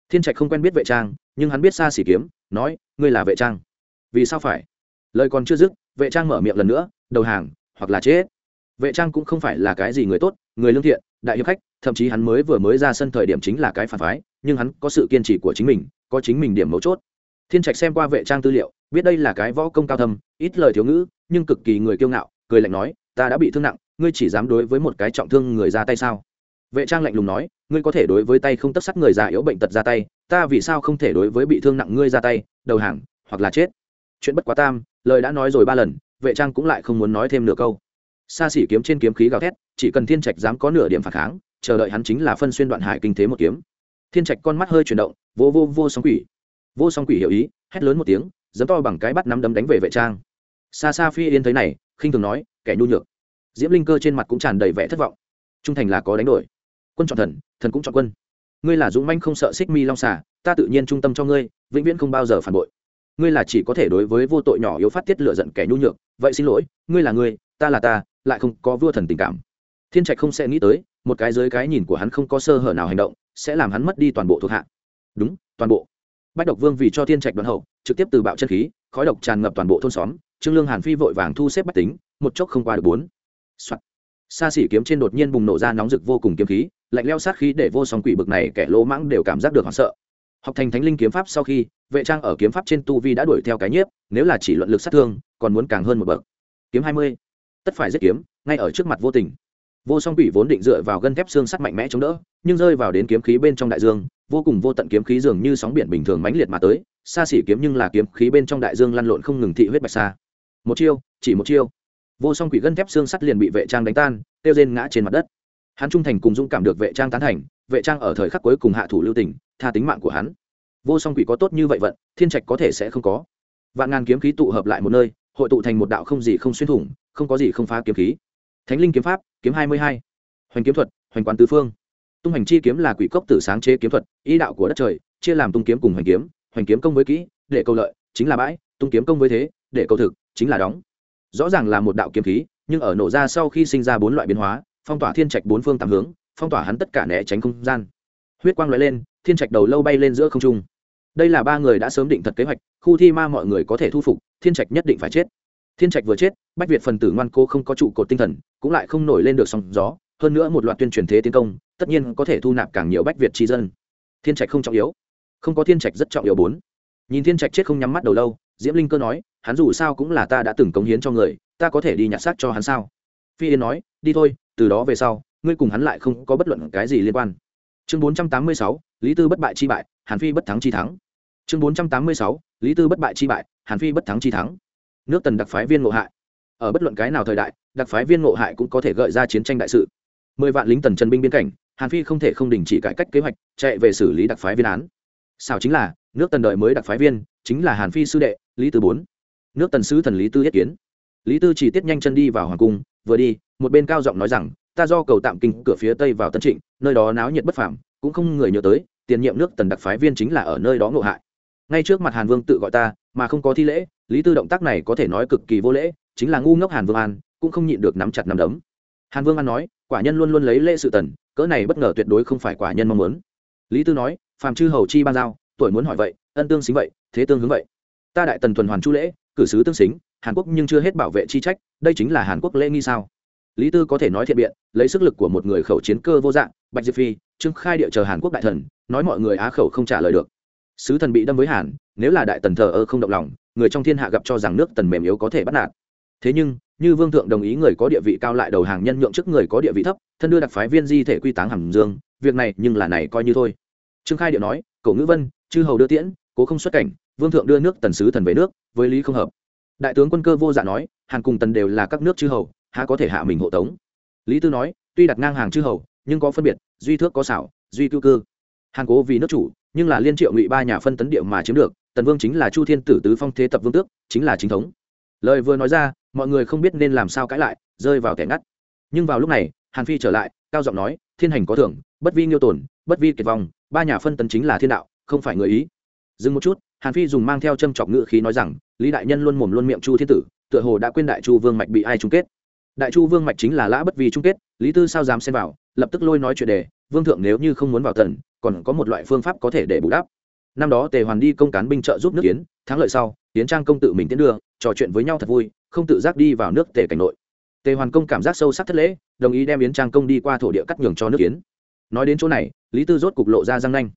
Thiên trạch không quen biết vệ trang, nhưng hắn biết xa xỉ kiếm, nói, ngươi là vệ trang. Vì sao phải? Lời còn chưa dứt, vệ trang mở miệng lần nữa, đầu hàng, hoặc là chết. Vệ trang cũng không phải là cái gì người tốt, người lương thiện, đại hiệp khách, thậm chí hắn mới vừa mới ra sân thời điểm chính là cái phản phái, nhưng hắn có sự kiên trì của chính mình, có chính mình điểm mấu chốt. Thiên trạch xem qua vệ trang tư liệu, biết đây là cái võ công cao thâm, ít lời thiếu ngữ, nhưng cực kỳ người kiêu ngạo, cười lạnh nói, ta đã bị thương nặng ngươi chỉ dám đối với một cái trọng thương người ra tay sao? Vệ trang lạnh lùng nói, ngươi có thể đối với tay không tất sắc người già yếu bệnh tật ra tay, ta vì sao không thể đối với bị thương nặng ngươi ra tay, đầu hàng, hoặc là chết? Chuyện bất quá tam, lời đã nói rồi ba lần, vệ trang cũng lại không muốn nói thêm nửa câu. Xa xỉ kiếm trên kiếm khí gào thét, chỉ cần thiên trạch dám có nửa điểm phản kháng, chờ đợi hắn chính là phân xuyên đoạn hải kinh thế một kiếm. Thiên trạch con mắt hơi chuyển động, vô vô vô song quỷ. Vô song quỷ hiểu ý, hét lớn một tiếng dấm to bằng cái bắt nắm đấm đánh về vệ trang. Xa xa phi yên thấy này, khinh thường nói, kẻ nhu nhược diễm linh cơ trên mặt cũng tràn đầy vẻ thất vọng. Trung thành là có đánh đổi. Quân chọn thần thần cũng chọn quân. Ngươi là dũng manh không sợ xích mi long xà, ta tự nhiên trung tâm cho ngươi, vĩnh viễn không bao giờ phản bội. Ngươi là chỉ có thể đối với vô tội nhỏ yếu phát tiết lựa giận kẻ nhu nhược, vậy xin lỗi, ngươi là ngươi, ta là ta, lại không có vua thần tình cảm. Thiên trạch không sẽ nghĩ tới, một cái dưới cái nhìn của hắn không có sơ hở nào hành động, sẽ làm hắn mất đi toàn bộ thuộc hạ. Đúng, toàn bộ. Bách độc vương vì cho thiên trạch đoàn hậu, trực tiếp từ bạo chân khí, khói độc tràn ngập toàn bộ thôn xóm, trương lương hàn phi vội vàng thu xếp bách tính, một chốc không qua được bốn. Soạn. Sa xỉ kiếm trên đột nhiên bùng nổ ra nóng rực vô cùng kiếm khí, lạnh lẽo sát khí để vô song quỷ bực này kẻ lỗ mãng đều cảm giác được hoảng sợ. Học thành thánh linh kiếm pháp sau khi, vệ trang ở kiếm pháp trên tu vi đã đuổi theo cái nhiếp, nếu là chỉ luận lực sát thương, còn muốn càng hơn một bậc. Kiếm hai mươi. Tất phải giết kiếm, ngay ở trước mặt vô tình. Vô song quỷ vốn định dựa vào gân thép xương sắt mạnh mẽ chống đỡ, nhưng rơi vào đến kiếm khí bên trong đại dương, vô cùng vô tận kiếm khí dường như sóng biển bình thường mãnh liệt mà tới. Xa xỉ kiếm nhưng là kiếm khí bên trong đại dương lăn lộn không ngừng thị huyết bạch xa một chiêu, chỉ một chiêu vô song quỷ gân thép xương sắt liền bị vệ trang đánh tan tiêu rên ngã trên mặt đất. Hắn trung thành cùng dũng cảm được vệ trang tán thành, vệ trang ở thời khắc cuối cùng hạ thủ lưu tình, tha tính mạng của hắn. Vô song quỷ có tốt như vậy vận, thiên trạch có thể sẽ không có. Vạn ngàn kiếm khí tụ hợp lại một nơi, hội tụ thành một đạo không gì không xuyên thủng, không có gì không phá kiếm khí. Thánh linh kiếm pháp, kiếm hai mươi hai. Hoành kiếm thuật, hoành quán tứ phương. Tung hành chi kiếm là quỷ cốc tử sáng chế kiếm thuật, ý đạo của đất trời, chia làm tung kiếm cùng hoành kiếm hoành kiếm công với kỹ, để câu lợi, chính là bãi, tung kiếm công với thế, để câu thực, chính là đóng rõ ràng là một đạo kiếm khí, nhưng ở nổ ra sau khi sinh ra bốn loại biến hóa, phong tỏa thiên trạch bốn phương tám hướng, phong tỏa hắn tất cả né tránh không gian. Huyết quang lóe lên, thiên trạch đầu lâu bay lên giữa không trung. Đây là ba người đã sớm định thật kế hoạch, khu thi ma mọi người có thể thu phục, thiên trạch nhất định phải chết. Thiên trạch vừa chết, bách việt phần tử ngoan cố không có trụ cột tinh thần, cũng lại không nổi lên được sóng gió, hơn nữa một loạt tuyên truyền thế tiến công, tất nhiên có thể thu nạp càng nhiều bách việt tri dân. Thiên trạch không trọng yếu. Không có thiên trạch rất trọng yếu bốn. Nhìn thiên trạch chết không nhắm mắt đầu lâu diễm linh cơ nói, hắn dù sao cũng là ta đã từng cống hiến cho người, ta có thể đi nhặt xác cho hắn sao? Phi yên nói, đi thôi, từ đó về sau, ngươi cùng hắn lại không có bất luận cái gì liên quan. Chương bốn trăm tám mươi sáu, lý tư bất bại chi bại, hàn phi bất thắng chi thắng. Chương bốn trăm tám mươi sáu, lý tư bất bại chi bại, hàn phi bất thắng chi thắng. Nước tần đặc phái viên ngộ hại. Ở bất luận cái nào thời đại, đặc phái viên ngộ hại cũng có thể gợi ra chiến tranh đại sự. Mười vạn lính tần chân binh biên cảnh, hàn phi không thể không đình chỉ cải cách kế hoạch, chạy về xử lý đặc phái viên án. Sao chính là nước tần đợi mới đặc phái viên, chính là hàn phi sư đệ, lý tư bốn. Nước tần sứ thần lý tư yết kiến. Lý tư chỉ tiết nhanh chân đi vào hoàng cung, vừa đi, một bên cao giọng nói rằng, ta do cầu tạm kinh, cửa phía tây vào tân trịnh, nơi đó náo nhiệt bất phàm, cũng không người nhớ tới, tiền nhiệm nước tần đặc phái viên chính là ở nơi đó ngộ hại. Ngay trước mặt hàn vương tự gọi ta, mà không có thi lễ, lý tư động tác này có thể nói cực kỳ vô lễ, chính là ngu ngốc hàn vương an, cũng không nhịn được nắm chặt nắm đấm. Hàn vương an nói, quả nhân luôn luôn lấy lễ sự tần, cỡ này bất ngờ tuyệt đối không phải quả nhân mong muốn. Lý tư nói, phàm chư hầu chi ban giao tuổi muốn hỏi vậy, ân tương xính vậy, thế tương hướng vậy. Ta đại tần tuần hoàn chu lễ, cử sứ tương xính, hàn quốc nhưng chưa hết bảo vệ chi trách, đây chính là hàn quốc lễ nghi sao? Lý tư có thể nói thiện biện, lấy sức lực của một người khẩu chiến cơ vô dạng, bạch diệp phi, trương khai địa chờ hàn quốc đại thần, nói mọi người á khẩu không trả lời được. Sứ thần bị đâm với hàn, nếu là đại tần thờ ơ không động lòng, người trong thiên hạ gặp cho rằng nước tần mềm yếu có thể bắt nạt. Thế nhưng, như vương thượng đồng ý người có địa vị cao lại đầu hàng nhân nhượng trước người có địa vị thấp, thân đưa đặc phái viên di thể quy táng hàm dương, việc này nhưng là này coi như thôi. Trương khai điệu nói, cổ ngữ vân chư hầu đưa tiễn cố không xuất cảnh vương thượng đưa nước tần sứ thần về nước với lý không hợp. Đại tướng quân cơ vô dạ nói hàn cùng tần đều là các nước chư hầu há có thể hạ mình hộ tống? Lý tư nói tuy đặt ngang hàng chư hầu nhưng có phân biệt duy thước có xảo duy cư cư. Hàn cố vì nước chủ nhưng là liên triệu ngụy ba nhà phân tấn địa mà chiếm được tần vương chính là chu thiên tử tứ phong thế tập vương tước chính là chính thống. Lời vừa nói ra mọi người không biết nên làm sao cãi lại rơi vào kẻ ngắt. Nhưng vào lúc này hàn phi trở lại cao giọng nói thiên hành có thưởng bất vi nghiêu tổn, bất vi kiệt vong ba nhà phân tấn chính là thiên đạo không phải người ý. Dừng một chút, hàn phi dùng mang theo châm chọc ngự khí nói rằng, lý đại nhân luôn mồm luôn miệng chu thiên tử, tựa hồ đã quên đại chu vương mạch bị ai chung kết. Đại chu vương mạch chính là lã bất vì chung kết, lý tư sao dám xen vào, lập tức lôi nói chuyện đề, vương thượng nếu như không muốn vào thần, còn có một loại phương pháp có thể để bù đắp. Năm đó tề hoàn đi công cán binh trợ giúp nước kiến thắng lợi sau tiến trang công tự mình tiến đưa, trò chuyện với nhau thật vui, không tự giác đi vào nước tề cảnh nội. Tề hoàn công cảm giác sâu sắc thất lễ, đồng ý đem yến trang công đi qua thổ địa cắt nhường cho nước kiến nói đến chỗ này, lý tư rốt cục lộ ra răng nanh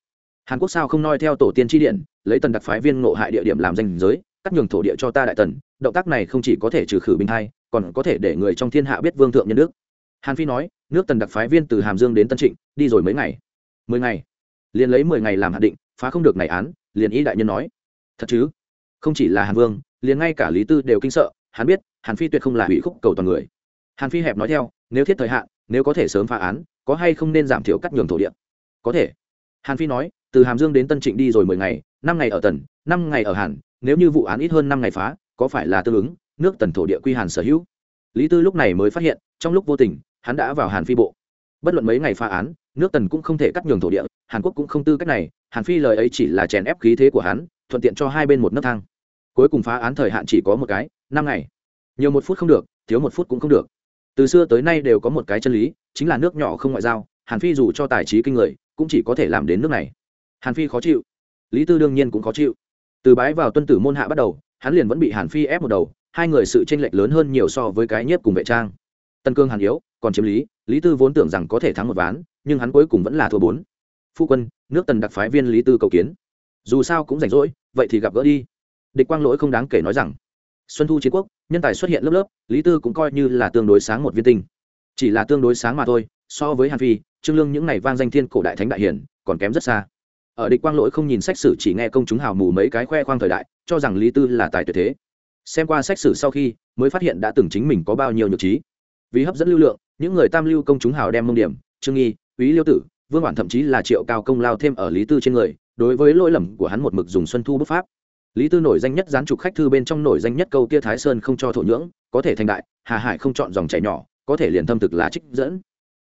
hàn quốc sao không noi theo tổ tiên tri điện, lấy tần đặc phái viên ngộ hại địa điểm làm danh giới, cắt nhường thổ địa cho ta đại tần, động tác này không chỉ có thể trừ khử bình thai còn có thể để người trong thiên hạ biết vương thượng nhân đức. Hàn phi nói, nước tần đặc phái viên từ hàm dương đến tân trịnh, đi rồi mấy ngày? Mười ngày. Liền lấy mười ngày làm hạn định, phá không được này án, liền ý đại nhân nói. Thật chứ? Không chỉ là hàn vương, liền ngay cả lý tư đều kinh sợ, hắn biết, hàn phi tuyệt không là hủy khúc cầu toàn người. Hàn phi hẹp nói theo, nếu thiết thời hạn, nếu có thể sớm phá án, có hay không nên giảm thiểu cắt nhường thổ địa? Có thể. Hàn phi nói từ hàm dương đến tân trịnh đi rồi mười ngày, năm ngày ở tần, năm ngày ở hàn, nếu như vụ án ít hơn năm ngày phá, có phải là tương ứng, nước tần thổ địa quy hàn sở hữu? Lý tư lúc này mới phát hiện, trong lúc vô tình, hắn đã vào hàn phi bộ. Bất luận mấy ngày phá án, nước tần cũng không thể cắt nhường thổ địa, hàn quốc cũng không tư cách này, hàn phi lời ấy chỉ là chèn ép khí thế của hắn, thuận tiện cho hai bên một nấc thang. Cuối cùng phá án thời hạn chỉ có một cái, năm ngày. Nhiều một phút không được, thiếu một phút cũng không được. Từ xưa tới nay đều có một cái chân lý, chính là nước nhỏ không ngoại giao, hàn phi dù cho tài trí kinh người, cũng chỉ có thể làm đến nước này hàn phi khó chịu. Lý tư đương nhiên cũng khó chịu. Từ bái vào tuân tử môn hạ bắt đầu, hắn liền vẫn bị hàn phi ép một đầu, hai người sự tranh lệch lớn hơn nhiều so với cái nhiếp cùng vệ trang. Tân cương hàn yếu, còn chiếm lý lý tư vốn tưởng rằng có thể thắng một ván, nhưng hắn cuối cùng vẫn là thua bốn. Phu quân, nước tần đặc phái viên lý tư cầu kiến. Dù sao cũng rảnh rỗi, vậy thì gặp gỡ đi. Địch quang lỗi không đáng kể nói rằng, xuân thu chiến quốc, nhân tài xuất hiện lớp lớp, lý tư cũng coi như là tương đối sáng một viên tinh. Chỉ là tương đối sáng mà thôi, so với hàn phi, trương lương những ngày vang danh thiên cổ đại thánh đại hiển, còn kém rất xa ở địch quang lỗi không nhìn sách sử chỉ nghe công chúng hào mù mấy cái khoe khoang thời đại, cho rằng lý tư là tài tuyệt thế. Xem qua sách sử sau khi, mới phát hiện đã từng chính mình có bao nhiêu nhược trí. Vì hấp dẫn lưu lượng, những người tam lưu công chúng hào đem mông điểm, trương nghi, quý liêu tử, vương bản thậm chí là triệu cao công lao thêm ở lý tư trên người, đối với lỗi lầm của hắn một mực dùng xuân thu bức pháp. Lý tư nổi danh nhất gián trục khách thư bên trong nổi danh nhất câu kia thái sơn không cho thổ nhưỡng, có thể thành đại, hà hải không chọn dòng chảy nhỏ, có thể liền thâm thực là trích dẫn.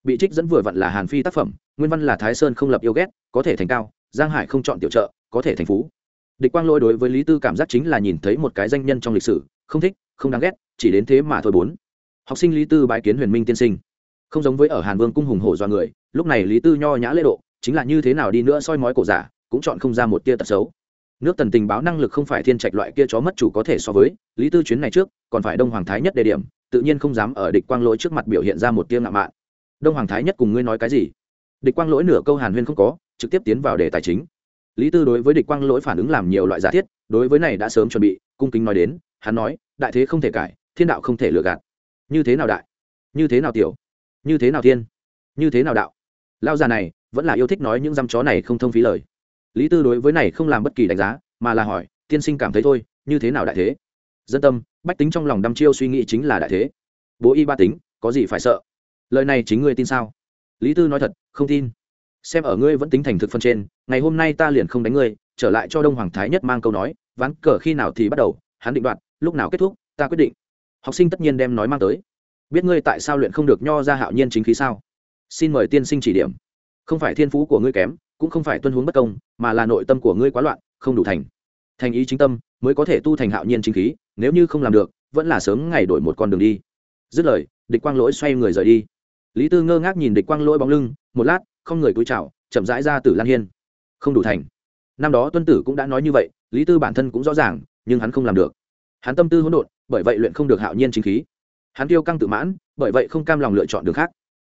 Bị trích dẫn vừa vặn là hàn phi tác phẩm, nguyên văn là thái sơn không lập yêu ghét, có thể thành cao giang hải không chọn tiểu trợ, có thể thành phú. Địch quang lôi đối với lý tư cảm giác chính là nhìn thấy một cái danh nhân trong lịch sử, không thích, không đáng ghét, chỉ đến thế mà thôi bốn. Học sinh lý tư bái kiến huyền minh tiên sinh. Không giống với ở hàn vương cung hùng hổ do người, lúc này lý tư nho nhã lễ độ, chính là như thế nào đi nữa soi mói cổ giả, cũng chọn không ra một tia tật xấu. Nước tần tình báo năng lực không phải thiên trạch loại kia chó mất chủ có thể so với, lý tư chuyến này trước, còn phải đông hoàng thái nhất đề điểm, tự nhiên không dám ở địch quang lỗi trước mặt biểu hiện ra một tia ngạo mạn. Đông hoàng thái nhất cùng ngươi nói cái gì? Địch quang lỗi nửa câu hàn huyên không có trực tiếp tiến vào đề tài chính. Lý tư đối với địch quang lỗi phản ứng làm nhiều loại giả thiết, đối với này đã sớm chuẩn bị, cung kính nói đến, hắn nói, đại thế không thể cải, thiên đạo không thể lừa gạt. Như thế nào đại? Như thế nào tiểu? Như thế nào thiên? Như thế nào đạo? Lao già này vẫn là yêu thích nói những dăm chó này không thông phí lời. Lý tư đối với này không làm bất kỳ đánh giá, mà là hỏi, tiên sinh cảm thấy thôi, như thế nào đại thế? Dân tâm, bách tính trong lòng đăm chiêu suy nghĩ chính là đại thế. Bố y ba tính, có gì phải sợ? Lời này chính ngươi tin sao? Lý tư nói thật, không tin xem ở ngươi vẫn tính thành thực phân trên, ngày hôm nay ta liền không đánh ngươi, trở lại cho đông hoàng thái nhất mang câu nói, ván cờ khi nào thì bắt đầu, hắn định đoạt, lúc nào kết thúc, ta quyết định. Học sinh tất nhiên đem nói mang tới. Biết ngươi tại sao luyện không được nho ra hạo nhiên chính khí sao? Xin mời tiên sinh chỉ điểm. Không phải thiên phú của ngươi kém, cũng không phải tuân huống bất công, mà là nội tâm của ngươi quá loạn, không đủ thành. Thành ý chính tâm, mới có thể tu thành hạo nhiên chính khí, nếu như không làm được, vẫn là sớm ngày đổi một con đường đi. Dứt lời, địch quang lỗi xoay người rời đi. Lý tư ngơ ngác nhìn địch quang lỗi bóng lưng, một lát không người cúi chào, chậm rãi ra tử lan hiên. Không đủ thành. Năm đó tuân tử cũng đã nói như vậy, lý tư bản thân cũng rõ ràng, nhưng hắn không làm được. Hắn tâm tư hỗn độn, bởi vậy luyện không được hạo nhiên chính khí. Hắn tiêu căng tự mãn, bởi vậy không cam lòng lựa chọn đường khác.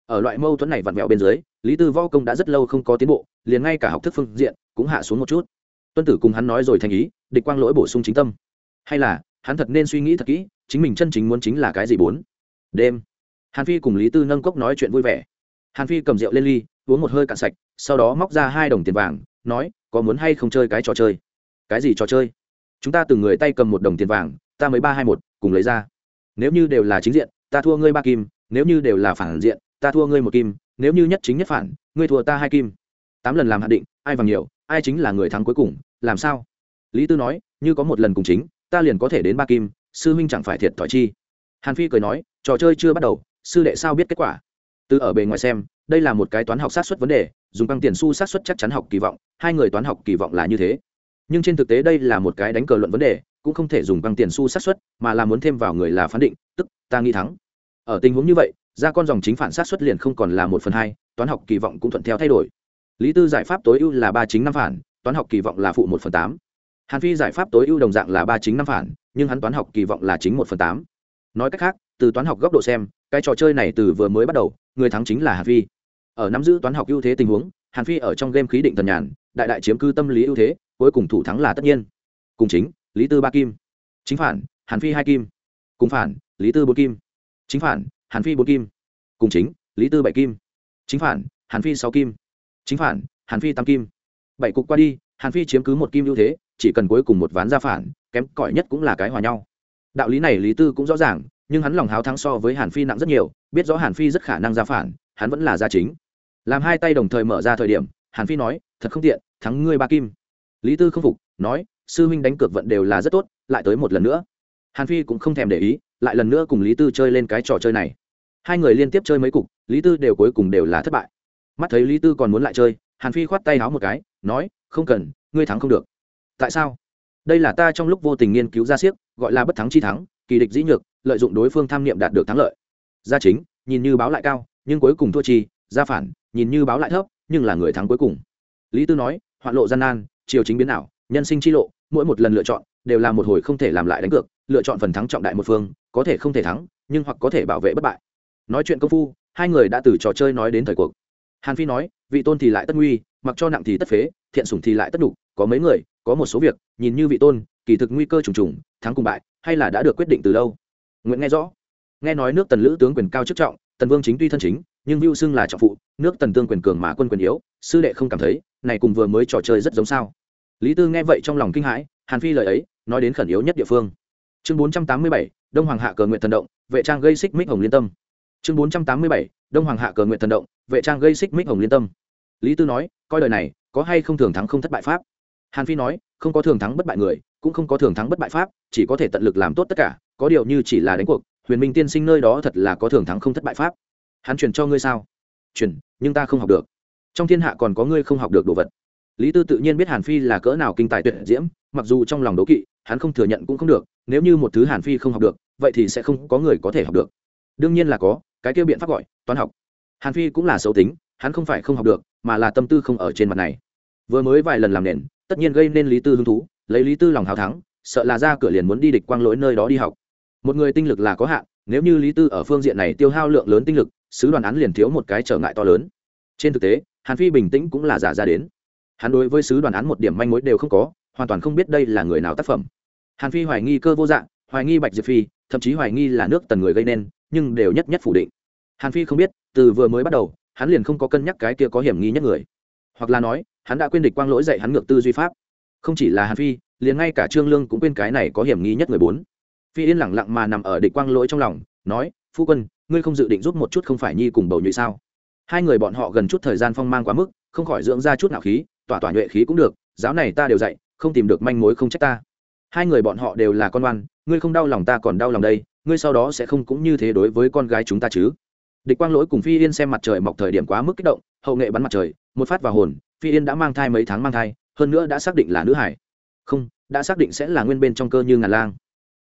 Ở loại mâu thuẫn này vặn vẹo bên dưới, lý tư võ công đã rất lâu không có tiến bộ, liền ngay cả học thức phương diện cũng hạ xuống một chút. Tuân tử cùng hắn nói rồi thành ý, địch quang lỗi bổ sung chính tâm. Hay là, hắn thật nên suy nghĩ thật kỹ, chính mình chân chính muốn chính là cái gì bốn? Đêm. Hàn phi cùng lý tư nâng cốc nói chuyện vui vẻ. Hàn phi cầm rượu lên ly uống một hơi cạn sạch, sau đó móc ra hai đồng tiền vàng, nói, có muốn hay không chơi cái trò chơi? Cái gì trò chơi? Chúng ta từng người tay cầm một đồng tiền vàng, ta mới ba hai một, cùng lấy ra. Nếu như đều là chính diện, ta thua ngươi ba kim, nếu như đều là phản diện, ta thua ngươi một kim, nếu như nhất chính nhất phản, ngươi thua ta hai kim. Tám lần làm hạn định, ai vàng nhiều, ai chính là người thắng cuối cùng, làm sao? Lý tư nói, như có một lần cùng chính, ta liền có thể đến ba kim, sư huynh chẳng phải thiệt thòi chi. Hàn phi cười nói, trò chơi chưa bắt đầu, sư đệ sao biết kết quả? Từ ở bề ngoài xem đây là một cái toán học sát xuất vấn đề, dùng băng tiền su sát xuất chắc chắn học kỳ vọng, hai người toán học kỳ vọng là như thế. Nhưng trên thực tế đây là một cái đánh cờ luận vấn đề, cũng không thể dùng băng tiền su sát xuất mà là muốn thêm vào người là phán định, tức ta nghi thắng. Ở tình huống như vậy, ra con dòng chính phản sát xuất liền không còn là một phần hai, toán học kỳ vọng cũng thuận theo thay đổi. Lý tư giải pháp tối ưu là ba chính năm phản, toán học kỳ vọng là phụ một phần tám. Hàn phi giải pháp tối ưu đồng dạng là ba chính năm phản, nhưng hắn toán học kỳ vọng là chính một phần tám. Nói cách khác, từ toán học góc độ xem, cái trò chơi này từ vừa mới bắt đầu, người thắng chính là hàn phi ở nắm giữ toán học ưu thế tình huống, hàn phi ở trong game khí định thần nhàn, đại đại chiếm cư tâm lý ưu thế, cuối cùng thủ thắng là tất nhiên. Cùng chính, lý tư ba kim. Chính phản, hàn phi hai kim. Cùng phản, lý tư bốn kim. Chính phản, hàn phi bốn kim. Cùng chính, lý tư bảy kim. Chính phản, hàn phi sáu kim. Chính phản, hàn phi tám kim. Bảy cục qua đi, hàn phi chiếm cứ một kim ưu thế, chỉ cần cuối cùng một ván ra phản, kém cỏi nhất cũng là cái hòa nhau. Đạo lý này lý tư cũng rõ ràng, nhưng hắn lòng háo thắng so với hàn phi nặng rất nhiều, biết rõ hàn phi rất khả năng ra phản, hắn vẫn là gia chính làm hai tay đồng thời mở ra thời điểm, hàn phi nói, thật không tiện, thắng ngươi ba kim. Lý tư không phục, nói, sư huynh đánh cược vận đều là rất tốt, lại tới một lần nữa. Hàn phi cũng không thèm để ý, lại lần nữa cùng lý tư chơi lên cái trò chơi này. Hai người liên tiếp chơi mấy cục, lý tư đều cuối cùng đều là thất bại. Mắt thấy lý tư còn muốn lại chơi, hàn phi khoát tay háo một cái, nói, không cần, ngươi thắng không được. Tại sao? Đây là ta trong lúc vô tình nghiên cứu ra siếc gọi là bất thắng chi thắng, kỳ địch dĩ nhược, lợi dụng đối phương tham niệm đạt được thắng lợi. Gia chính, nhìn như báo lại cao, nhưng cuối cùng thua chi, gia phản nhìn như báo lại thấp, nhưng là người thắng cuối cùng. Lý tư nói, hoạn lộ gian nan chiều chính biến ảo, nhân sinh chi lộ, mỗi một lần lựa chọn đều là một hồi không thể làm lại đánh cược, lựa chọn phần thắng trọng đại một phương, có thể không thể thắng, nhưng hoặc có thể bảo vệ bất bại. Nói chuyện công phu, hai người đã từ trò chơi nói đến thời cuộc. Hàn phi nói, vị tôn thì lại tất nguy, mặc cho nặng thì tất phế, thiện sủng thì lại tất đục có mấy người, có một số việc, nhìn như vị tôn, kỳ thực nguy cơ trùng trùng, thắng cùng bại, hay là đã được quyết định từ lâu. Nguyện nghe rõ. Nghe nói nước tần lữ tướng quyền cao chức trọng, tần vương chính tuy thân chính nhưng Vưu xưng là trọng phụ, nước tần tương quyền cường mà quân quyền yếu, sư đệ không cảm thấy, này cùng vừa mới trò chơi rất giống sao. Lý tư nghe vậy trong lòng kinh hãi, hàn phi lời ấy, nói đến khẩn yếu nhất địa phương. Chương bốn trăm tám mươi bảy, đông hoàng hạ cờ nguyện thần động, vệ trang gây xích mích hồng liên tâm. Chương bốn trăm tám mươi bảy, đông hoàng hạ cờ nguyện thần động, vệ trang gây xích mích hồng liên tâm. Lý tư nói, coi đời này, có hay không thường thắng không thất bại pháp? Hàn phi nói, không có thường thắng bất bại người, cũng không có thường thắng bất bại pháp, chỉ có thể tận lực làm tốt tất cả, có điều như chỉ là đánh cuộc, huyền minh tiên sinh nơi đó thật là có thường thắng không thất bại pháp hắn truyền cho ngươi sao? Truyền, nhưng ta không học được. Trong thiên hạ còn có ngươi không học được đồ vật. Lý tư tự nhiên biết hàn phi là cỡ nào kinh tài tuyệt diễm, mặc dù trong lòng đố kỵ, hắn không thừa nhận cũng không được, nếu như một thứ hàn phi không học được, vậy thì sẽ không có người có thể học được. Đương nhiên là có, cái kêu biện pháp gọi, toán học. Hàn phi cũng là xấu tính, hắn không phải không học được, mà là tâm tư không ở trên mặt này. Vừa mới vài lần làm nền, tất nhiên gây nên lý tư hứng thú, lấy lý tư lòng hào thắng, sợ là ra cửa liền muốn đi địch quang lỗi nơi đó đi học. Một người tinh lực là có hạn, nếu như lý tư ở phương diện này tiêu hao lượng lớn tinh lực sứ đoàn án liền thiếu một cái trở ngại to lớn. Trên thực tế, hàn phi bình tĩnh cũng là giả ra đến. Hắn đối với sứ đoàn án một điểm manh mối đều không có, hoàn toàn không biết đây là người nào tác phẩm. Hàn phi hoài nghi cơ vô dạng, hoài nghi bạch diệp phi, thậm chí hoài nghi là nước tần người gây nên, nhưng đều nhất nhất phủ định. Hàn phi không biết, từ vừa mới bắt đầu, hắn liền không có cân nhắc cái kia có hiểm nghi nhất người. Hoặc là nói, hắn đã quên địch quang lỗi dạy hắn ngược tư duy pháp. Không chỉ là hàn phi, liền ngay cả trương lương cũng quên cái này có hiểm nghi nhất người bốn. Phi yên lẳng lặng mà nằm ở địch quang lỗi trong lòng, nói phu quân, ngươi không dự định giúp một chút không phải nhi cùng bầu nhụy sao? Hai người bọn họ gần chút thời gian phong mang quá mức, không khỏi dưỡng ra chút nào khí, tỏa tỏa nhuệ khí cũng được, giáo này ta đều dạy, không tìm được manh mối không trách ta. Hai người bọn họ đều là con oan, ngươi không đau lòng ta còn đau lòng đây, ngươi sau đó sẽ không cũng như thế đối với con gái chúng ta chứ? Địch quang lỗi cùng phi yên xem mặt trời mọc thời điểm quá mức kích động, hậu nghệ bắn mặt trời, một phát vào hồn, phi yên đã mang thai mấy tháng mang thai, hơn nữa đã xác định là nữ hải. Không, đã xác định sẽ là nguyên bên trong cơ như ngàn lang.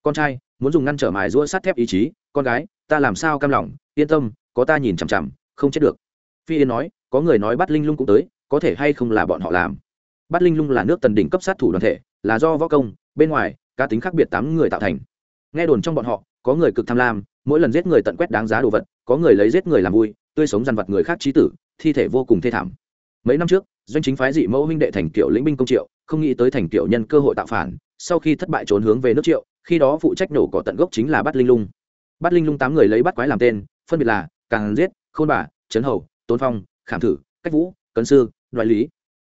Con trai, muốn dùng ngăn trở mài rũa sắt thép ý chí, con gái ta làm sao cam lòng, yên tâm, có ta nhìn chằm chằm, không chết được. Phi yên nói, có người nói bắt linh lung cũng tới, có thể hay không là bọn họ làm? Bắt linh lung là nước tần đỉnh cấp sát thủ đoàn thể, là do võ công, bên ngoài, cá tính khác biệt tám người tạo thành. Nghe đồn trong bọn họ, có người cực tham lam, mỗi lần giết người tận quét đáng giá đồ vật, có người lấy giết người làm vui, tươi sống dằn vặt người khác trí tử, thi thể vô cùng thê thảm. Mấy năm trước, doanh chính phái dị mẫu huynh đệ thành kiểu lĩnh binh công triệu, không nghĩ tới thành kiểu nhân cơ hội tạo phản, sau khi thất bại trốn hướng về nước triệu, khi đó phụ trách nổ cỏ tận gốc chính là bắt linh lung bắt linh lung tám người lấy bắt quái làm tên, phân biệt là càng giết, khôn bà, trấn hầu tôn phong, khảm thử, cách vũ, cấn sư, đoại lý.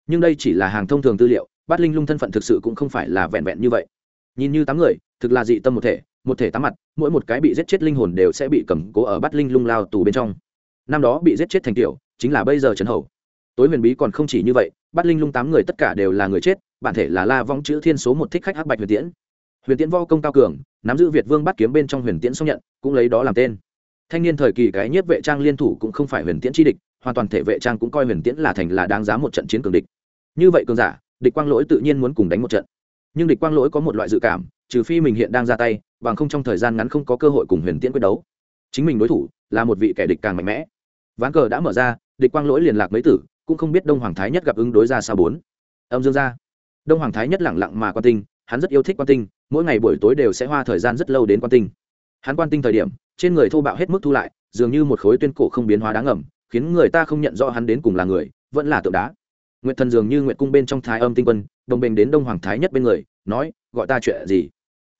Nhưng đây chỉ là hàng thông thường tư liệu bắt linh lung thân phận thực sự cũng không phải là vẹn vẹn như vậy. Nhìn như tám người, thực là dị tâm một thể một thể tám mặt, mỗi một cái bị giết chết linh hồn đều sẽ bị cầm cố ở bắt linh lung lao tù bên trong. Năm đó bị giết chết thành tiểu, chính là bây giờ trấn hầu. Tối huyền bí còn không chỉ như vậy bắt linh lung tám người tất cả đều là người chết, bản thể là la vong chữ thiên số một thích khách hắc bạch huyền tiễn huyền tiễn vo công cao cường, nắm giữ việt vương bắt kiếm bên trong huyền tiễn xong nhận, cũng lấy đó làm tên. Thanh niên thời kỳ cái nhiếp vệ trang liên thủ cũng không phải huyền tiễn chi địch, hoàn toàn thể vệ trang cũng coi huyền tiễn là thành là đáng giá một trận chiến cường địch. Như vậy cường giả, địch quang lỗi tự nhiên muốn cùng đánh một trận. Nhưng địch quang lỗi có một loại dự cảm, trừ phi mình hiện đang ra tay, bằng không trong thời gian ngắn không có cơ hội cùng huyền tiễn quyết đấu. Chính mình đối thủ là một vị kẻ địch càng mạnh mẽ. Ván cờ đã mở ra, địch quang lỗi liền lạc mấy tử, cũng không biết đông hoàng thái nhất gặp ứng đối ra sao bốn. Âm dương ra. Đông hoàng thái nhất lẳng lặng mà quan tinh, hắn rất yêu thích quan tinh mỗi ngày buổi tối đều sẽ hoa thời gian rất lâu đến quan tinh. Hắn quan tinh thời điểm, trên người thô bạo hết mức thu lại, dường như một khối tuyên cổ không biến hóa đáng ngầm, khiến người ta không nhận rõ hắn đến cùng là người, vẫn là tượng đá. Nguyệt thần dường như nguyệt cung bên trong thái âm tinh quân, đồng bình đến đông hoàng thái nhất bên người, nói, gọi ta chuyện gì?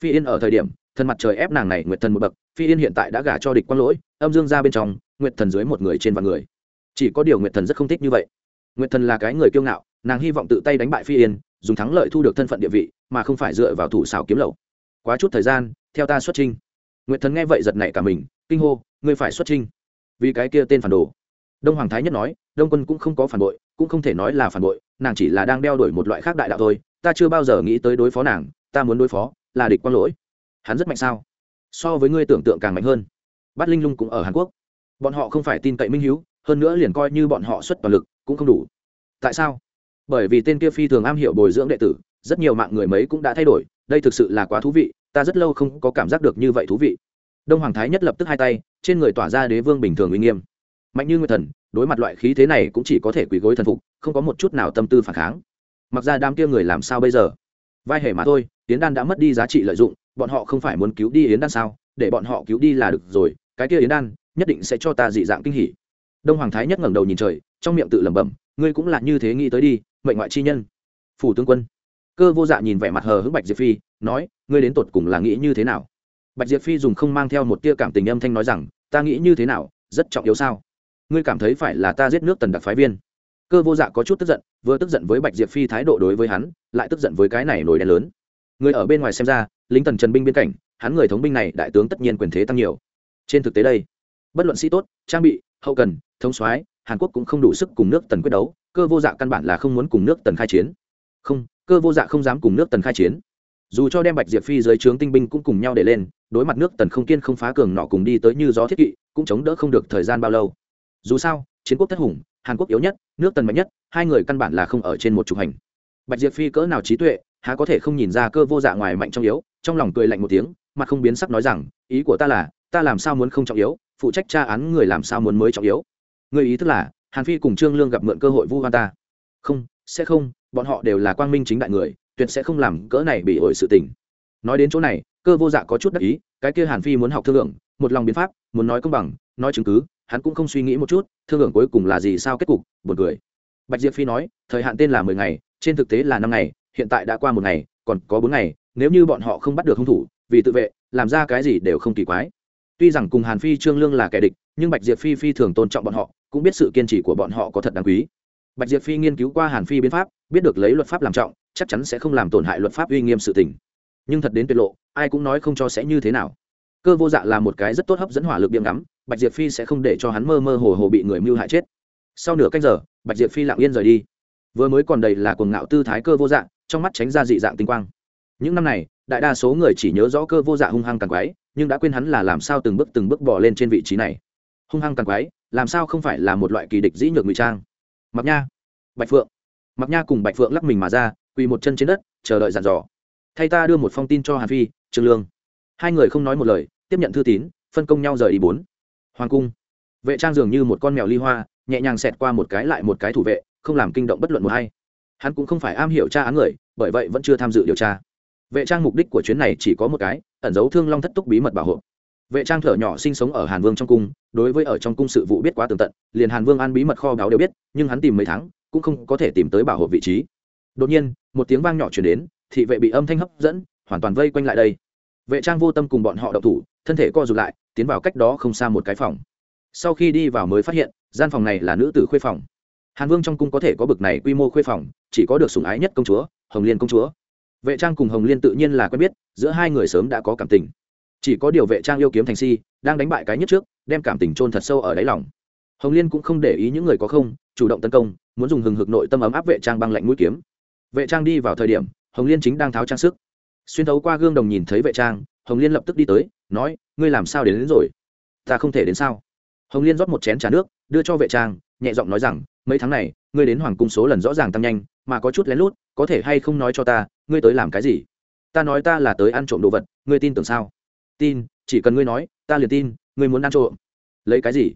Phi yên ở thời điểm thần mặt trời ép nàng này, nguyệt thần một bậc, phi yên hiện tại đã gả cho địch quang lỗi, âm dương ra bên trong, nguyệt thần dưới một người trên vạn người. Chỉ có điều nguyệt thần rất không thích như vậy. Nguyệt thần là cái người kiêu ngạo, nàng hy vọng tự tay đánh bại phi yên, dùng thắng lợi thu được thân phận địa vị mà không phải dựa vào thủ xảo kiếm lậu. Quá chút thời gian, theo ta xuất trinh nguyệt thần nghe vậy giật nảy cả mình, kinh hô, ngươi phải xuất trinh vì cái kia tên phản đồ. Đông hoàng thái nhất nói, đông quân cũng không có phản bội, cũng không thể nói là phản bội, nàng chỉ là đang đeo đuổi một loại khác đại đạo thôi, ta chưa bao giờ nghĩ tới đối phó nàng, ta muốn đối phó là địch quang lỗi. Hắn rất mạnh sao? So với ngươi tưởng tượng càng mạnh hơn. Bát linh lung cũng ở hàn quốc. Bọn họ không phải tin cậy minh hiếu, hơn nữa liền coi như bọn họ xuất toàn lực cũng không đủ. Tại sao? Bởi vì tên kia phi thường am hiểu bồi dưỡng đệ tử rất nhiều mạng người mấy cũng đã thay đổi, đây thực sự là quá thú vị, ta rất lâu không có cảm giác được như vậy thú vị. Đông hoàng thái nhất lập tức hai tay, trên người tỏa ra đế vương bình thường uy nghiêm. Mạnh như nguyệt thần, đối mặt loại khí thế này cũng chỉ có thể quỳ gối thần phục, không có một chút nào tâm tư phản kháng. Mặc ra đám kia người làm sao bây giờ? Vai hề mà thôi, yến đan đã mất đi giá trị lợi dụng, bọn họ không phải muốn cứu đi yến đan sao? Để bọn họ cứu đi là được rồi, cái kia yến đan nhất định sẽ cho ta dị dạng kinh hỉ. Đông hoàng thái nhất ngẩng đầu nhìn trời, trong miệng tự lẩm bẩm, ngươi cũng là như thế nghĩ tới đi, mệnh ngoại chi nhân. Phủ tướng quân cơ vô dạ nhìn vẻ mặt hờ hững bạch diệp phi, nói, ngươi đến tột cùng là nghĩ như thế nào? Bạch diệp phi dùng không mang theo một tia cảm tình âm thanh nói rằng, ta nghĩ như thế nào, rất trọng yếu sao? Ngươi cảm thấy phải là ta giết nước tần đặc phái viên. Cơ vô dạ có chút tức giận, vừa tức giận với bạch diệp phi thái độ đối với hắn, lại tức giận với cái này nổi đen lớn. Người ở bên ngoài xem ra, lính tần trần binh biên cảnh hắn người thống binh này đại tướng tất nhiên quyền thế tăng nhiều. Trên thực tế đây, bất luận sĩ tốt, trang bị, hậu cần, thống soái, hàn quốc cũng không đủ sức cùng nước tần quyết đấu, cơ vô dạ căn bản là không muốn cùng nước tần khai chiến. Không cơ vô dạ không dám cùng nước tần khai chiến. Dù cho đem bạch diệp phi dưới trướng tinh binh cũng cùng nhau để lên, đối mặt nước tần không kiên không phá cường nọ cùng đi tới như gió thiết kỵ, cũng chống đỡ không được thời gian bao lâu. Dù sao, chiến quốc thất hùng, hàn quốc yếu nhất, nước tần mạnh nhất, hai người căn bản là không ở trên một trục hành. Bạch diệp phi cỡ nào trí tuệ, há có thể không nhìn ra cơ vô dạ ngoài mạnh trong yếu, trong lòng cười lạnh một tiếng, mặt không biến sắc nói rằng, ý của ta là, ta làm sao muốn không trọng yếu, phụ trách tra án người làm sao muốn mới trọng yếu? Người ý tức là, hàn phi cùng trương lương gặp mượn cơ hội vu hoan ta. Không, sẽ không bọn họ đều là quang minh chính đại người, tuyệt sẽ không làm cỡ này bị ổi sự tình. Nói đến chỗ này, cơ vô dạ có chút đắc ý, cái kia hàn phi muốn học thương lượng, một lòng biến pháp, muốn nói công bằng, nói chứng cứ, hắn cũng không suy nghĩ một chút, thương lượng cuối cùng là gì sao kết cục, buồn cười. Bạch diệp phi nói, thời hạn tên là mười ngày, trên thực tế là năm ngày, hiện tại đã qua một ngày, còn có bốn ngày, nếu như bọn họ không bắt được hung thủ, vì tự vệ, làm ra cái gì đều không kỳ quái. Tuy rằng cùng hàn phi trương lương là kẻ địch, nhưng bạch diệp phi phi thường tôn trọng bọn họ, cũng biết sự kiên trì của bọn họ có thật đáng quý bạch diệp phi nghiên cứu qua hàn phi biến pháp, biết được lấy luật pháp làm trọng, chắc chắn sẽ không làm tổn hại luật pháp uy nghiêm sự tình. Nhưng thật đến tuyệt lộ, ai cũng nói không cho sẽ như thế nào. Cơ vô dạ là một cái rất tốt hấp dẫn hỏa lực biếm ngắm, bạch diệp phi sẽ không để cho hắn mơ mơ hồ hồ bị người mưu hại chết. Sau nửa canh giờ, bạch diệp phi lặng yên rời đi. Vừa mới còn đầy là cuồng ngạo tư thái cơ vô dạng trong mắt tránh ra dị dạng tinh quang. Những năm này, đại đa số người chỉ nhớ rõ cơ vô dạ hung hăng càng quái, nhưng đã quên hắn là làm sao từng bước từng bước bỏ lên trên vị trí này. Hung hăng càng quái, làm sao không phải là một loại kỳ địch dĩ nhược ngụy trang? Mặc nha bạch phượng mặc nha cùng bạch phượng lắc mình mà ra quỳ một chân trên đất chờ đợi dàn dò thay ta đưa một phong tin cho hàn phi trương lương hai người không nói một lời tiếp nhận thư tín phân công nhau rời đi bốn hoàng cung vệ trang dường như một con mèo ly hoa nhẹ nhàng xẹt qua một cái lại một cái thủ vệ không làm kinh động bất luận một hay hắn cũng không phải am hiểu tra án người bởi vậy vẫn chưa tham dự điều tra vệ trang mục đích của chuyến này chỉ có một cái ẩn giấu thương long thất túc bí mật bảo hộ vệ trang thở nhỏ sinh sống ở hàn vương trong cung, đối với ở trong cung sự vụ biết quá tường tận, liền hàn vương an bí mật kho báo đều biết, nhưng hắn tìm mấy tháng, cũng không có thể tìm tới bảo hộ vị trí. Đột nhiên, một tiếng vang nhỏ chuyển đến, thị vệ bị âm thanh hấp dẫn, hoàn toàn vây quanh lại đây. Vệ trang vô tâm cùng bọn họ đậu thủ, thân thể co rụt lại, tiến vào cách đó không xa một cái phòng. Sau khi đi vào mới phát hiện, gian phòng này là nữ tử khuê phòng. Hàn vương trong cung có thể có bực này quy mô khuê phòng, chỉ có được sủng ái nhất công chúa, hồng liên công chúa. Vệ trang cùng hồng liên tự nhiên là quen biết, giữa hai người sớm đã có cảm tình chỉ có điều vệ trang yêu kiếm thành si đang đánh bại cái nhất trước đem cảm tình trôn thật sâu ở đáy lòng. Hồng liên cũng không để ý những người có không chủ động tấn công muốn dùng hừng hực nội tâm ấm áp vệ trang băng lạnh mũi kiếm. Vệ trang đi vào thời điểm hồng liên chính đang tháo trang sức. Xuyên thấu qua gương đồng nhìn thấy vệ trang hồng liên lập tức đi tới nói ngươi làm sao đến, đến rồi? Ta không thể đến sao? Hồng liên rót một chén trà nước đưa cho vệ trang nhẹ giọng nói rằng mấy tháng này ngươi đến hoàng cung số lần rõ ràng tăng nhanh mà có chút lén lút có thể hay không nói cho ta ngươi tới làm cái gì? Ta nói ta là tới ăn trộm đồ vật ngươi tin tưởng sao? Tin, chỉ cần ngươi nói, ta liền tin, ngươi muốn ăn trộm. Lấy cái gì?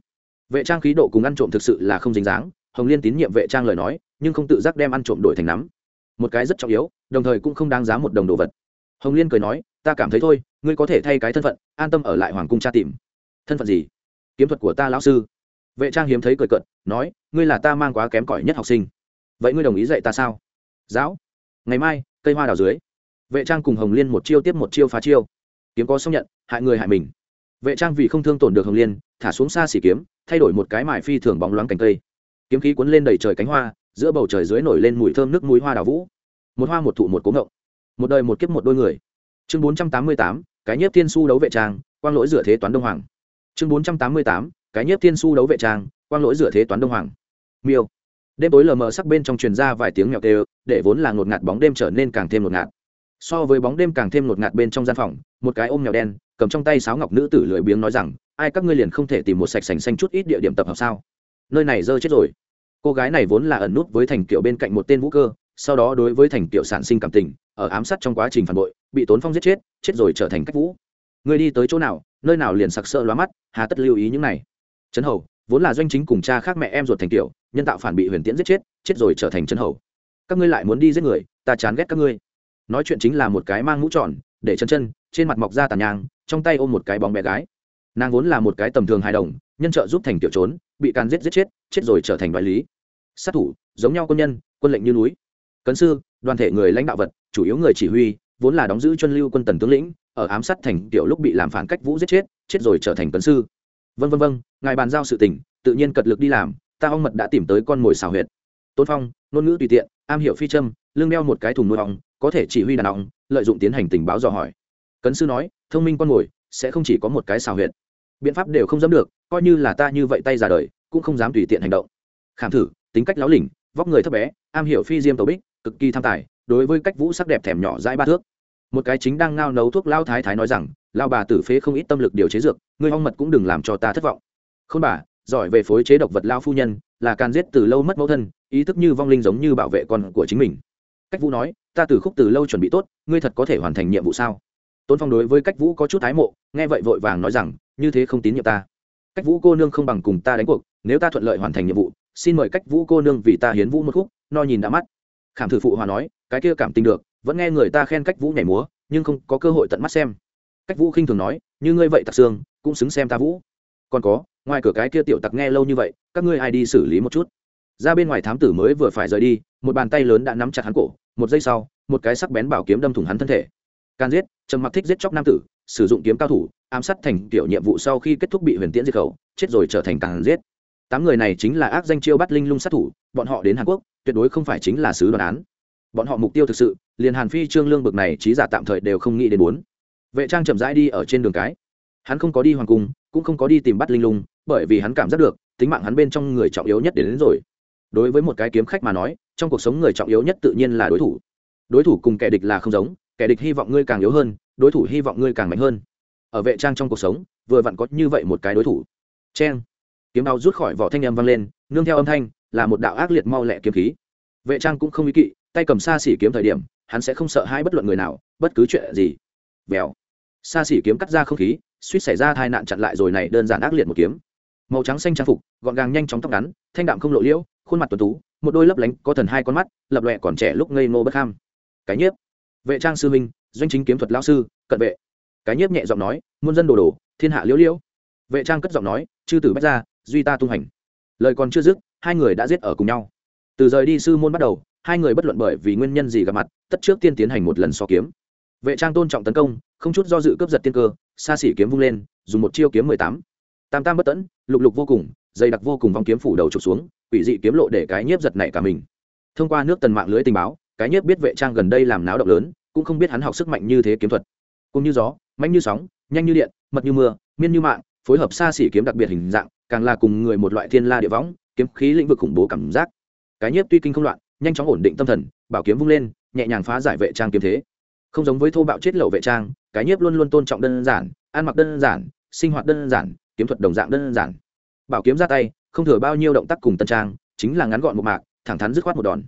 Vệ trang khí độ cùng ăn trộm thực sự là không dính dáng. Hồng liên tín nhiệm vệ trang lời nói, nhưng không tự giác đem ăn trộm đổi thành nắm. Một cái rất trọng yếu, đồng thời cũng không đáng giá một đồng đồ vật. Hồng liên cười nói, ta cảm thấy thôi, ngươi có thể thay cái thân phận, an tâm ở lại hoàng cung cha tìm. Thân phận gì? Kiếm thuật của ta lão sư. Vệ trang hiếm thấy cười cận nói, ngươi là ta mang quá kém cỏi nhất học sinh. Vậy ngươi đồng ý dạy ta sao? Giáo. Ngày mai, cây hoa đào dưới. Vệ trang cùng hồng liên một chiêu tiếp một chiêu phá chiêu kiếm có xong nhận, hại người hại mình. Vệ trang vì không thương tổn được hồng liên, thả xuống xa xỉ kiếm, thay đổi một cái mải phi thường bóng loáng cành cây. Kiếm khí cuốn lên đầy trời cánh hoa, giữa bầu trời dưới nổi lên mùi thơm nước mũi hoa đào vũ. Một hoa một thụ một cố ngộng. Một đời một kiếp một đôi người. Chương bốn trăm tám mươi tám, cái nhiếp thiên su đấu vệ trang, quang lỗi dựa thế toán đông hoàng. Chương bốn trăm tám mươi tám, cái nhiếp thiên su đấu vệ trang, quang lỗi dựa thế toán đông hoàng. Miêu. Đêm tối lờ mờ sắc bên trong truyền ra vài tiếng mèo kêu, để vốn là ngột ngạt bóng đêm trở nên càng thêm ngột ngạt so với bóng đêm càng thêm ngột ngạt bên trong gian phòng, một cái ôm mèo đen, cầm trong tay sáo ngọc nữ tử lười biếng nói rằng, ai các ngươi liền không thể tìm một sạch sành xanh chút ít địa điểm tập hợp sao? Nơi này dơ chết rồi. Cô gái này vốn là ẩn nút với thành kiểu bên cạnh một tên vũ cơ, sau đó đối với thành kiểu sản sinh cảm tình, ở ám sát trong quá trình phản bội, bị tốn phong giết chết chết rồi trở thành cách vũ. Người đi tới chỗ nào, nơi nào liền sặc sỡ lóa mắt, hà tất lưu ý những này. Trấn hầu, vốn là doanh chính cùng cha khác mẹ em ruột thành kiểu, nhân tạo phản bị huyền tiễn giết chết chết rồi trở thành trấn hầu. Các ngươi lại muốn đi giết người, ta chán ghét các ngươi nói chuyện chính là một cái mang mũ tròn, để chân chân, trên mặt mọc ra tàn nhang, trong tay ôm một cái bóng bé gái. Nàng vốn là một cái tầm thường hài đồng, nhân trợ giúp thành tiểu trốn, bị can giết giết chết chết rồi trở thành đoái lý. Sát thủ, giống nhau quân nhân, quân lệnh như núi. Cấn sư, đoàn thể người lãnh đạo vật, chủ yếu người chỉ huy, vốn là đóng giữ chân lưu quân tần tướng lĩnh, ở ám sát thành tiểu lúc bị làm phản cách vũ giết chết chết rồi trở thành cấn sư. Vân vân vân, ngài bàn giao sự tình, tự nhiên cật lực đi làm, ta ong mật đã tìm tới con mồi xào huyệt. Tôn phong, ngôn ngữ tùy tiện, am hiểu phi châm, lưng đeo một cái thùng nuôi ong có thể chỉ huy đàn ong lợi dụng tiến hành tình báo dò hỏi. Cấn sư nói thông minh con mồi sẽ không chỉ có một cái xào huyện, biện pháp đều không dám được coi như là ta như vậy tay ra đời cũng không dám tùy tiện hành động. Khảm thử tính cách láo lỉnh vóc người thấp bé am hiểu phi diêm tàu bích cực kỳ tham tài đối với cách vũ sắc đẹp thèm nhỏ dãi ba thước. Một cái chính đang ngao nấu thuốc lao thái thái nói rằng lao bà tử phế không ít tâm lực điều chế dược người hong mật cũng đừng làm cho ta thất vọng. Không bà giỏi về phối chế độc vật lao phu nhân là can giết từ lâu mất mẫu thân ý thức như vong linh giống như bảo vệ con của chính mình cách vũ nói, ta từ khúc từ lâu chuẩn bị tốt, ngươi thật có thể hoàn thành nhiệm vụ sao? Tôn phong đối với cách vũ có chút thái mộ, nghe vậy vội vàng nói rằng, như thế không tín nhiệm ta. Cách vũ cô nương không bằng cùng ta đánh cuộc, nếu ta thuận lợi hoàn thành nhiệm vụ, xin mời cách vũ cô nương vì ta hiến vũ một khúc. No nhìn đã mắt. Khảm thử phụ hòa nói, cái kia cảm tình được, vẫn nghe người ta khen cách vũ nhảy múa, nhưng không có cơ hội tận mắt xem. Cách vũ khinh thường nói, như ngươi vậy tặc xương, cũng xứng xem ta vũ. Còn có, ngoài cửa cái kia tiểu tặc nghe lâu như vậy, các ngươi ai đi xử lý một chút? Ra bên ngoài thám tử mới vừa phải rời đi một bàn tay lớn đã nắm chặt hắn cổ một giây sau một cái sắc bén bảo kiếm đâm thủng hắn thân thể. Can giết trầm mặc thích giết chóc nam tử sử dụng kiếm cao thủ ám sát thành tiểu nhiệm vụ sau khi kết thúc bị huyền tiễn diệt khẩu chết rồi trở thành càng giết. Tám người này chính là ác danh chiêu bắt linh lung sát thủ bọn họ đến hàn quốc tuyệt đối không phải chính là sứ đoàn án. Bọn họ mục tiêu thực sự liền hàn phi trương lương bực này trí giả tạm thời đều không nghĩ đến bốn vệ trang chậm rãi đi ở trên đường cái. Hắn không có đi hoàng cung cũng không có đi tìm bắt linh lung bởi vì hắn cảm giác được tính mạng hắn bên trong người trọng yếu nhất đến, đến rồi đối với một cái kiếm khách mà nói, trong cuộc sống người trọng yếu nhất tự nhiên là đối thủ. Đối thủ cùng kẻ địch là không giống, kẻ địch hy vọng ngươi càng yếu hơn, đối thủ hy vọng ngươi càng mạnh hơn. Ở vệ trang trong cuộc sống, vừa vặn có như vậy một cái đối thủ. C kiếm đao rút khỏi vỏ thanh âm vang lên, nương theo âm thanh, là một đạo ác liệt mau lẹ kiếm khí. Vệ trang cũng không ý kỵ, tay cầm xa xỉ kiếm thời điểm, hắn sẽ không sợ hai bất luận người nào, bất cứ chuyện gì. Vèo. Xa xỉ kiếm cắt ra không khí, suýt xảy ra tai nạn chặn lại rồi này đơn giản ác liệt một kiếm. Màu trắng xanh trang phục, gọn gàng nhanh chóng tóc ngắn, thanh đạm không lộ liễu khuôn mặt tuấn tú, một đôi lấp lánh có thần hai con mắt, lập lòe còn trẻ lúc ngây ngô bất kham cái nhiếp. Vệ trang sư minh doanh chính kiếm thuật lao sư, cận vệ. Cái nhiếp nhẹ giọng nói, muôn dân đồ đồ, thiên hạ liễu liễu. Vệ trang cất giọng nói, chư tử bách ra duy ta tung hành. Lời còn chưa dứt, hai người đã giết ở cùng nhau. Từ rời đi sư môn bắt đầu, hai người bất luận bởi vì nguyên nhân gì gặp mặt, tất trước tiên tiến hành một lần so kiếm. Vệ trang tôn trọng tấn công, không chút do dự cướp giật tiên cơ, xa xỉ kiếm vung lên, dùng một chiêu kiếm mười tám. Tam tam bất tẫn, lục lục vô cùng dây đặc vô cùng vong kiếm phủ đầu trục xuống, quỷ dị kiếm lộ để cái nhiếp giật này cả mình. Thông qua nước tần mạng lưới tình báo, cái nhiếp biết vệ trang gần đây làm náo động lớn, cũng không biết hắn học sức mạnh như thế kiếm thuật. Cũng như gió mạnh như sóng, nhanh như điện, mật như mưa, miên như mạng, phối hợp xa xỉ kiếm đặc biệt hình dạng, càng là cùng người một loại thiên la địa võng, kiếm khí lĩnh vực khủng bố cảm giác. Cái nhiếp tuy kinh không loạn, nhanh chóng ổn định tâm thần, bảo kiếm vung lên, nhẹ nhàng phá giải vệ trang kiếm thế. Không giống với thô bạo chết lậu vệ trang, cái nhiếp luôn luôn tôn trọng đơn giản, ăn mặc đơn giản, sinh hoạt đơn giản, kiếm thuật đồng dạng đơn giản bảo kiếm ra tay, không thừa bao nhiêu động tác cùng tân trang, chính là ngắn gọn một mạc, thẳng thắn dứt khoát một đòn.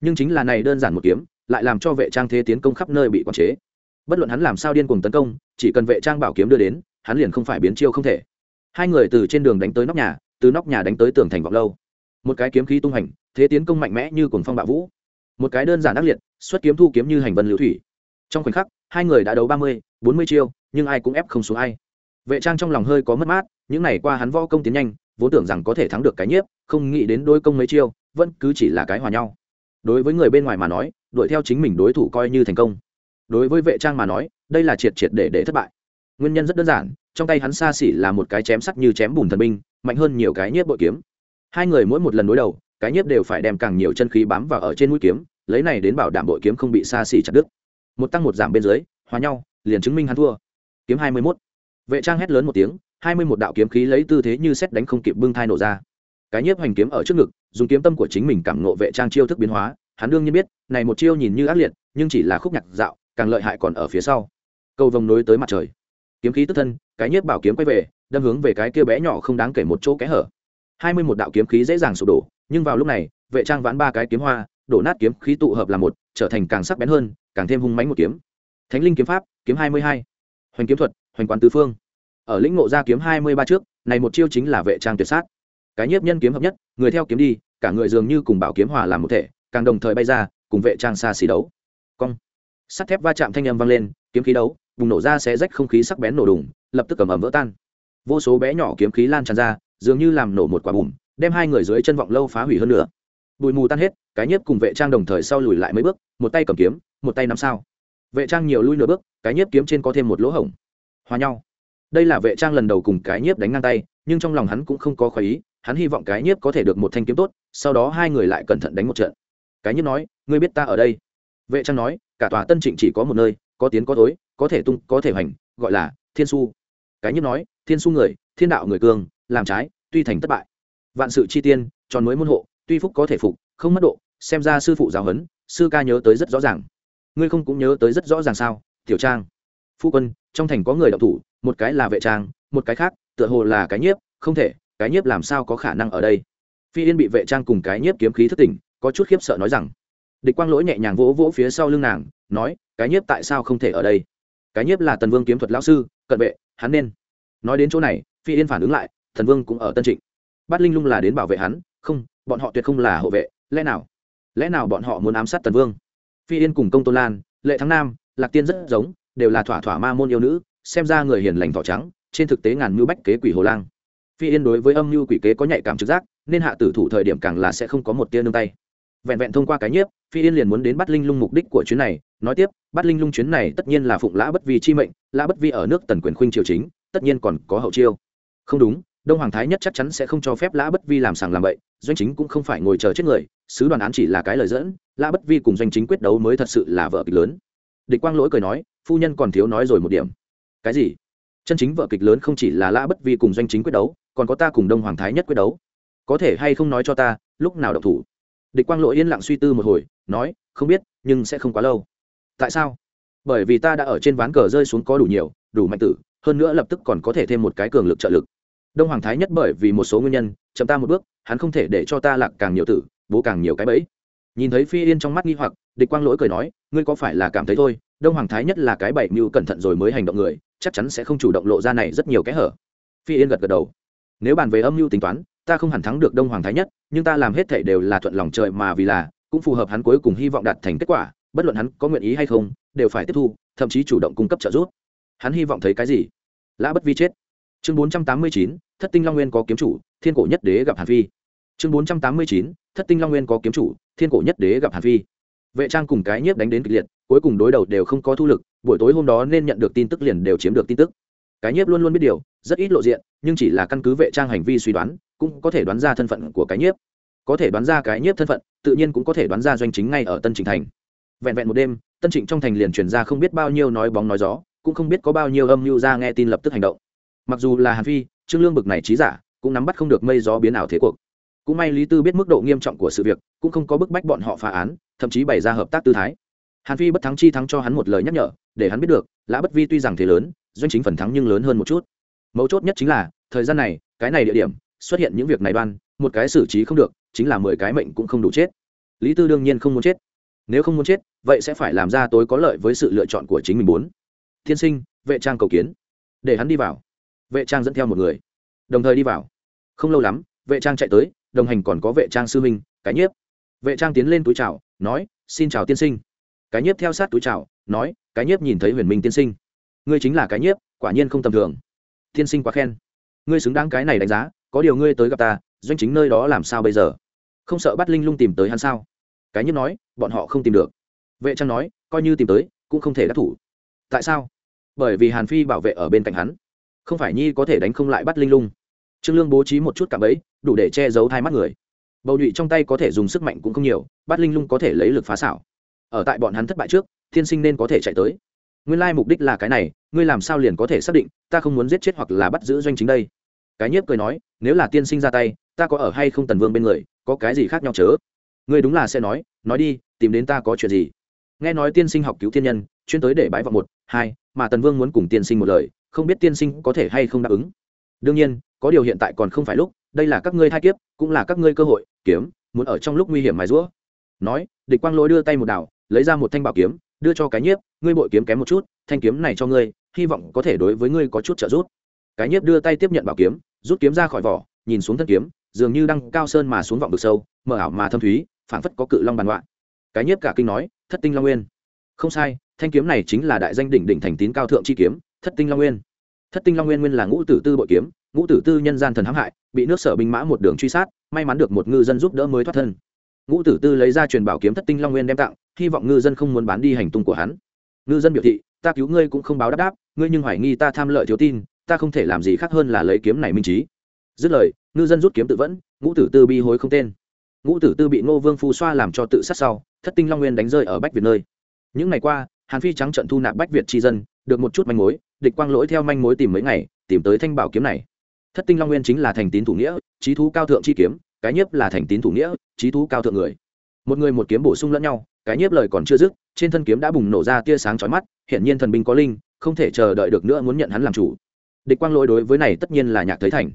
Nhưng chính là này đơn giản một kiếm, lại làm cho vệ trang thế tiến công khắp nơi bị quản chế. Bất luận hắn làm sao điên cuồng tấn công, chỉ cần vệ trang bảo kiếm đưa đến, hắn liền không phải biến chiêu không thể. Hai người từ trên đường đánh tới nóc nhà, từ nóc nhà đánh tới tường thành vọng lâu. Một cái kiếm khí tung hành, thế tiến công mạnh mẽ như cuồng phong bạo vũ. Một cái đơn giản ác liệt, xuất kiếm thu kiếm như hành vân lưu thủy. Trong khoảnh khắc, hai người đã đấu ba mươi, bốn mươi chiêu, nhưng ai cũng ép không xuống ai. Vệ trang trong lòng hơi có mất mát, những ngày qua hắn võ công tiến nhanh vốn tưởng rằng có thể thắng được cái nhiếp, không nghĩ đến đôi công mấy chiêu, vẫn cứ chỉ là cái hòa nhau. Đối với người bên ngoài mà nói, đuổi theo chính mình đối thủ coi như thành công. Đối với vệ trang mà nói, đây là triệt triệt để để thất bại. Nguyên nhân rất đơn giản, trong tay hắn xa xỉ là một cái chém sắt như chém bùn thần binh, mạnh hơn nhiều cái nhiếp bội kiếm. Hai người mỗi một lần đối đầu, cái nhiếp đều phải đem càng nhiều chân khí bám vào ở trên mũi kiếm, lấy này đến bảo đảm bội kiếm không bị xa xỉ chặt đứt. Một tăng một giảm bên dưới, hòa nhau, liền chứng minh hắn thua. Kiếm hai mươi mốt. Vệ trang hét lớn một tiếng hai mươi một đạo kiếm khí lấy tư thế như xét đánh không kịp bưng thai nổ ra. Cái nhiếp hoành kiếm ở trước ngực, dùng kiếm tâm của chính mình cảm nộ vệ trang chiêu thức biến hóa, hắn đương nhiên biết, này một chiêu nhìn như ác liệt, nhưng chỉ là khúc nhạc dạo, càng lợi hại còn ở phía sau. Câu vồng nối tới mặt trời. Kiếm khí tức thân, cái nhiếp bảo kiếm quay về, đâm hướng về cái kia bé nhỏ không đáng kể một chỗ kẽ hở. hai mươi một đạo kiếm khí dễ dàng sụp đổ, nhưng vào lúc này, vệ trang vãn ba cái kiếm hoa, đổ nát kiếm khí tụ hợp là một, trở thành càng sắc bén hơn, càng thêm hung mãnh một kiếm. Thánh linh kiếm pháp, kiếm hai mươi hai. Hoành kiếm thuật, hoành quán tứ phương ở lĩnh ngộ ra kiếm hai mươi ba trước, này một chiêu chính là vệ trang tuyệt sát. Cái nhiếp nhân kiếm hợp nhất, người theo kiếm đi, cả người dường như cùng bảo kiếm hòa làm một thể, càng đồng thời bay ra, cùng vệ trang xa xỉ đấu. Cong. Sắt thép va chạm thanh âm vang lên, kiếm khí đấu, bùng nổ ra sẽ rách không khí sắc bén nổ đùng, lập tức cầm ẩm vỡ tan. Vô số bé nhỏ kiếm khí lan tràn ra, dường như làm nổ một quả bùm, đem hai người dưới chân vọng lâu phá hủy hơn nữa. Bụi mù tan hết, cái nhiếp cùng vệ trang đồng thời sau lùi lại mấy bước, một tay cầm kiếm, một tay nắm sao. Vệ trang nhiều lui nửa bước, cái nhiếp kiếm trên có thêm một lỗ hổng. Hòa nhau đây là vệ trang lần đầu cùng cái nhiếp đánh ngang tay, nhưng trong lòng hắn cũng không có khoái ý, hắn hy vọng cái nhiếp có thể được một thanh kiếm tốt, sau đó hai người lại cẩn thận đánh một trận. Cái nhiếp nói, ngươi biết ta ở đây. Vệ trang nói, cả tòa tân trịnh chỉ có một nơi, có tiến có tối có thể tung, có thể hoành, gọi là thiên su cái nhiếp nói, thiên su người, thiên đạo người cường, làm trái, tuy thành thất bại. Vạn sự chi tiên, tròn mới môn hộ, tuy phúc có thể phục, không mất độ, xem ra sư phụ giáo huấn, sư ca nhớ tới rất rõ ràng. Ngươi không cũng nhớ tới rất rõ ràng sao, tiểu trang? Phu quân, trong thành có người đạo thủ một cái là vệ trang, một cái khác, tựa hồ là cái nhiếp, không thể, cái nhiếp làm sao có khả năng ở đây? Phi yên bị vệ trang cùng cái nhiếp kiếm khí thất tỉnh, có chút khiếp sợ nói rằng, địch quang lỗi nhẹ nhàng vỗ vỗ phía sau lưng nàng, nói, cái nhiếp tại sao không thể ở đây? Cái nhiếp là tần vương kiếm thuật lão sư, cận vệ, hắn nên. Nói đến chỗ này, phi yên phản ứng lại thần vương cũng ở tân trịnh. Bát linh lung là đến bảo vệ hắn, không, bọn họ tuyệt không là hộ vệ, lẽ nào? Lẽ nào bọn họ muốn ám sát tần vương? Phi yên cùng công tôn lan, lệ thắng nam, lạc tiên rất giống, đều là thỏa thỏa ma môn yêu nữ xem ra người hiền lành thỏ trắng, trên thực tế ngàn mưu bách kế quỷ hồ lang. Phi yên đối với âm mưu quỷ kế có nhạy cảm trực giác, nên hạ tử thủ thời điểm càng là sẽ không có một tia nương tay. Vẹn vẹn thông qua cái nhiếp, phi yên liền muốn đến bắt linh lung mục đích của chuyến này, nói tiếp, bắt linh lung chuyến này tất nhiên là phụng lã bất vi chi mệnh, lã bất vi ở nước tần quyền khuynh triều chính, tất nhiên còn có hậu chiêu. Không đúng, đông hoàng thái nhất chắc chắn sẽ không cho phép lã bất vi làm sàng làm bậy, doanh chính cũng không phải ngồi chờ chết người, sứ đoàn án chỉ là cái lời dẫn, lã bất vi cùng doanh chính quyết đấu mới thật sự là vợ kịch lớn. Địch quang lỗi cười nói, phu nhân còn thiếu nói rồi một điểm cái gì? Chân chính vợ kịch lớn không chỉ là lã bất vi cùng doanh chính quyết đấu còn có ta cùng đông hoàng thái nhất quyết đấu. Có thể hay không nói cho ta lúc nào độc thủ? Địch quang lỗi yên lặng suy tư một hồi nói không biết nhưng sẽ không quá lâu. Tại sao? Bởi vì ta đã ở trên ván cờ rơi xuống có đủ nhiều đủ mạnh tử hơn nữa lập tức còn có thể thêm một cái cường lực trợ lực. Đông hoàng thái nhất bởi vì một số nguyên nhân chậm ta một bước hắn không thể để cho ta lạc càng nhiều tử bố càng nhiều cái bẫy. Nhìn thấy phi yên trong mắt nghi hoặc địch quang lỗi cười nói ngươi có phải là cảm thấy thôi đông hoàng thái nhất là cái bẫy, mưu cẩn thận rồi mới hành động người chắc chắn sẽ không chủ động lộ ra này rất nhiều kẽ hở. Phi yên gật gật đầu. Nếu bàn về âm mưu tính toán, ta không hẳn thắng được đông hoàng thái nhất, nhưng ta làm hết thảy đều là thuận lòng trời mà vì là, cũng phù hợp hắn cuối cùng hy vọng đạt thành kết quả, bất luận hắn có nguyện ý hay không, đều phải tiếp thu, thậm chí chủ động cung cấp trợ giúp. Hắn hy vọng thấy cái gì? Lã bất vi chết. Chương bốn trăm tám mươi chín, thất tinh long nguyên có kiếm chủ, thiên cổ nhất đế gặp hàn phi. Chương bốn trăm tám mươi chín, thất tinh long nguyên có kiếm chủ, thiên cổ nhất đế gặp hàn phi vệ trang cùng cái nhiếp đánh đến kịch liệt, cuối cùng đối đầu đều không có thu lực, buổi tối hôm đó nên nhận được tin tức liền đều chiếm được tin tức. Cái nhiếp luôn luôn biết điều, rất ít lộ diện, nhưng chỉ là căn cứ vệ trang hành vi suy đoán, cũng có thể đoán ra thân phận của cái nhiếp. Có thể đoán ra cái nhiếp thân phận, tự nhiên cũng có thể đoán ra doanh chính ngay ở tân trịnh thành. Vẹn vẹn một đêm, tân trịnh trong thành liền truyền ra không biết bao nhiêu nói bóng nói gió, cũng không biết có bao nhiêu âm mưu ra nghe tin lập tức hành động. Mặc dù là hàn phi, trương lương bực này trí giả, cũng nắm bắt không được mây gió biến ảo thế cuộc cũng may lý tư biết mức độ nghiêm trọng của sự việc, cũng không có bức bách bọn họ phá án, thậm chí bày ra hợp tác tư thái. Hàn phi bất thắng chi thắng cho hắn một lời nhắc nhở, để hắn biết được, lã bất vi tuy rằng thế lớn, doanh chính phần thắng nhưng lớn hơn một chút. Mấu chốt nhất chính là, thời gian này, cái này địa điểm, xuất hiện những việc này đoan, một cái xử trí không được, chính là mười cái mệnh cũng không đủ chết. Lý tư đương nhiên không muốn chết. Nếu không muốn chết, vậy sẽ phải làm ra tối có lợi với sự lựa chọn của chính mình muốn thiên sinh, vệ trang cầu kiến. Để hắn đi vào. Vệ trang dẫn theo một người. Đồng thời đi vào. Không lâu lắm, vệ trang chạy tới đồng hành còn có vệ trang sư minh cái nhiếp. Vệ trang tiến lên túi chào, nói, xin chào tiên sinh. Cái nhiếp theo sát túi chào, nói, cái nhiếp nhìn thấy huyền minh tiên sinh. Ngươi chính là cái nhiếp, quả nhiên không tầm thường. Tiên sinh quá khen. Ngươi xứng đáng cái này đánh giá, có điều ngươi tới gặp ta, doanh chính nơi đó làm sao bây giờ? Không sợ bắt linh lung tìm tới hắn sao? Cái nhiếp nói, bọn họ không tìm được. Vệ trang nói, coi như tìm tới, cũng không thể đắc thủ. Tại sao? Bởi vì hàn phi bảo vệ ở bên cạnh hắn. Không phải nhi có thể đánh không lại bắt linh lung trương lương bố trí một chút cạm bẫy, đủ để che giấu hai mắt người. Bầu nhụy trong tay có thể dùng sức mạnh cũng không nhiều, bát linh lung có thể lấy lực phá xảo. Ở tại bọn hắn thất bại trước, thiên sinh nên có thể chạy tới. Nguyên lai mục đích là cái này, ngươi làm sao liền có thể xác định, ta không muốn giết chết hoặc là bắt giữ doanh chính đây? Cái nhiếp cười nói, nếu là tiên sinh ra tay, ta có ở hay không tần vương bên người, có cái gì khác nhau chớ? Ngươi đúng là sẽ nói nói đi, tìm đến ta có chuyện gì? Nghe nói tiên sinh học cứu thiên nhân, chuyên tới để bãi vọng một, hai, mà tần vương muốn cùng tiên sinh một lời, không biết tiên sinh có thể hay không đáp ứng. Đương nhiên có điều hiện tại còn không phải lúc, đây là các ngươi thai kiếp, cũng là các ngươi cơ hội, kiếm, muốn ở trong lúc nguy hiểm mài rũa nói, địch quang lỗi đưa tay một đảo, lấy ra một thanh bảo kiếm, đưa cho cái nhiếp, ngươi bội kiếm kém một chút, thanh kiếm này cho ngươi, hy vọng có thể đối với ngươi có chút trợ giúp. Cái nhiếp đưa tay tiếp nhận bảo kiếm, rút kiếm ra khỏi vỏ, nhìn xuống thân kiếm, dường như đăng cao sơn mà xuống vọng vực sâu mờ ảo mà thâm thúy, phảng phất có cự long bàn loạn. Cái nhiếp cả kinh nói, thất tinh long nguyên. Không sai, thanh kiếm này chính là đại danh đỉnh đỉnh thành tín cao thượng chi kiếm, thất tinh long nguyên. Thất tinh long nguyên nguyên là ngũ tử tư bội kiếm ngũ tử tư nhân gian thần hãm hại, bị nước sở binh mã một đường truy sát, may mắn được một ngư dân giúp đỡ mới thoát thân. Ngũ tử tư lấy ra truyền bảo kiếm thất tinh long nguyên đem tặng, hy vọng ngư dân không muốn bán đi hành tung của hắn. Ngư dân biểu thị, ta cứu ngươi cũng không báo đáp đáp, ngươi nhưng hoài nghi ta tham lợi thiếu tin, ta không thể làm gì khác hơn là lấy kiếm này minh trí. Dứt lời, ngư dân rút kiếm tự vẫn, ngũ tử tư bi hối không tên. Ngũ tử tư bị ngô vương phu xoa làm cho tự sát sau, thất tinh long nguyên đánh rơi ở bách việt nơi. Những ngày qua, hàn phi trắng trận thu nạp bách việt tri dân, được một chút manh mối, địch quang lỗi theo manh mối tìm mấy ngày, tìm tới thanh bảo kiếm này thất tinh long nguyên chính là thành tín thủ nghĩa, trí thú cao thượng chi kiếm, cái nhiếp là thành tín thủ nghĩa, trí thú cao thượng người. Một người một kiếm bổ sung lẫn nhau, cái nhiếp lời còn chưa dứt, trên thân kiếm đã bùng nổ ra tia sáng chói mắt hiện nhiên thần binh có linh, không thể chờ đợi được nữa muốn nhận hắn làm chủ. Địch quang lỗi đối với này tất nhiên là nhạc thấy thành.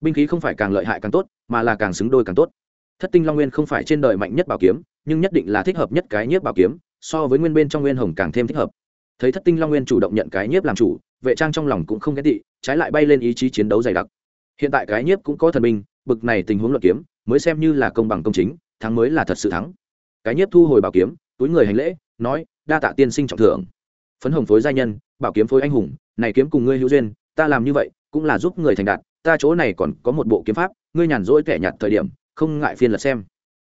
Binh khí không phải càng lợi hại càng tốt, mà là càng xứng đôi càng tốt. Thất tinh long nguyên không phải trên đời mạnh nhất bảo kiếm, nhưng nhất định là thích hợp nhất cái nhiếp bảo kiếm, so với nguyên bên trong nguyên hồng càng thêm thích hợp. Thấy thất tinh long nguyên chủ động nhận cái nhiếp làm chủ, vệ trang trong lòng cũng không ghét tị, trái lại bay lên ý chí chiến đấu dày đặc hiện tại cái nhiếp cũng có thần binh, bực này tình huống luận kiếm, mới xem như là công bằng công chính, thắng mới là thật sự thắng. Cái nhiếp thu hồi bảo kiếm, túi người hành lễ, nói, đa tạ tiên sinh trọng thưởng. Phấn hồng phối gia nhân, bảo kiếm phối anh hùng, này kiếm cùng ngươi hữu duyên, ta làm như vậy, cũng là giúp người thành đạt, ta chỗ này còn có một bộ kiếm pháp, ngươi nhàn rỗi kẻ nhặt thời điểm, không ngại phiên lật xem.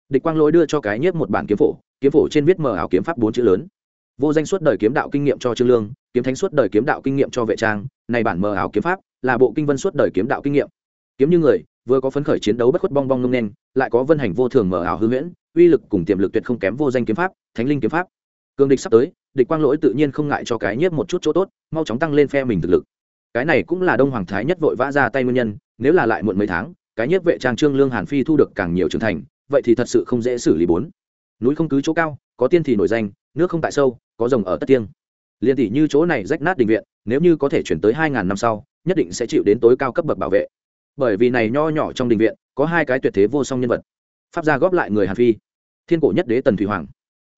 Địch quang lỗi đưa cho cái nhiếp một bản kiếm phổ kiếm phổ trên viết mờ ảo kiếm pháp bốn chữ lớn. Vô danh suốt đời kiếm đạo kinh nghiệm cho trương lương, kiếm thánh suốt đời kiếm đạo kinh nghiệm cho vệ trang, này bản mờ ảo kiếm pháp là bộ kinh vân suốt đời kiếm đạo kinh nghiệm kiếm như người, vừa có phấn khởi chiến đấu bất khuất bong bong ngông nên lại có vân hành vô thường mở ảo hư huyễn, uy lực cùng tiềm lực tuyệt không kém vô danh kiếm pháp, thánh linh kiếm pháp. Cường địch sắp tới, địch quang lỗi tự nhiên không ngại cho cái nhiếp một chút chỗ tốt, mau chóng tăng lên phe mình thực lực. Cái này cũng là đông hoàng thái nhất vội vã ra tay nguyên nhân, nếu là lại muộn mấy tháng, cái nhiếp vệ trang trương lương hàn phi thu được càng nhiều trưởng thành, vậy thì thật sự không dễ xử lý bốn. Núi không cứ chỗ cao, có tiên thì nổi danh, nước không tại sâu, có rồng ở tất tiêng liên tỷ như chỗ này rách nát đình viện, nếu như có thể chuyển tới hai ngàn năm sau, nhất định sẽ chịu đến tối cao cấp bậc bảo vệ bởi vì này nho nhỏ trong đình viện, có hai cái tuyệt thế vô song nhân vật. Pháp gia góp lại người hàn phi, thiên cổ nhất đế tần thủy hoàng,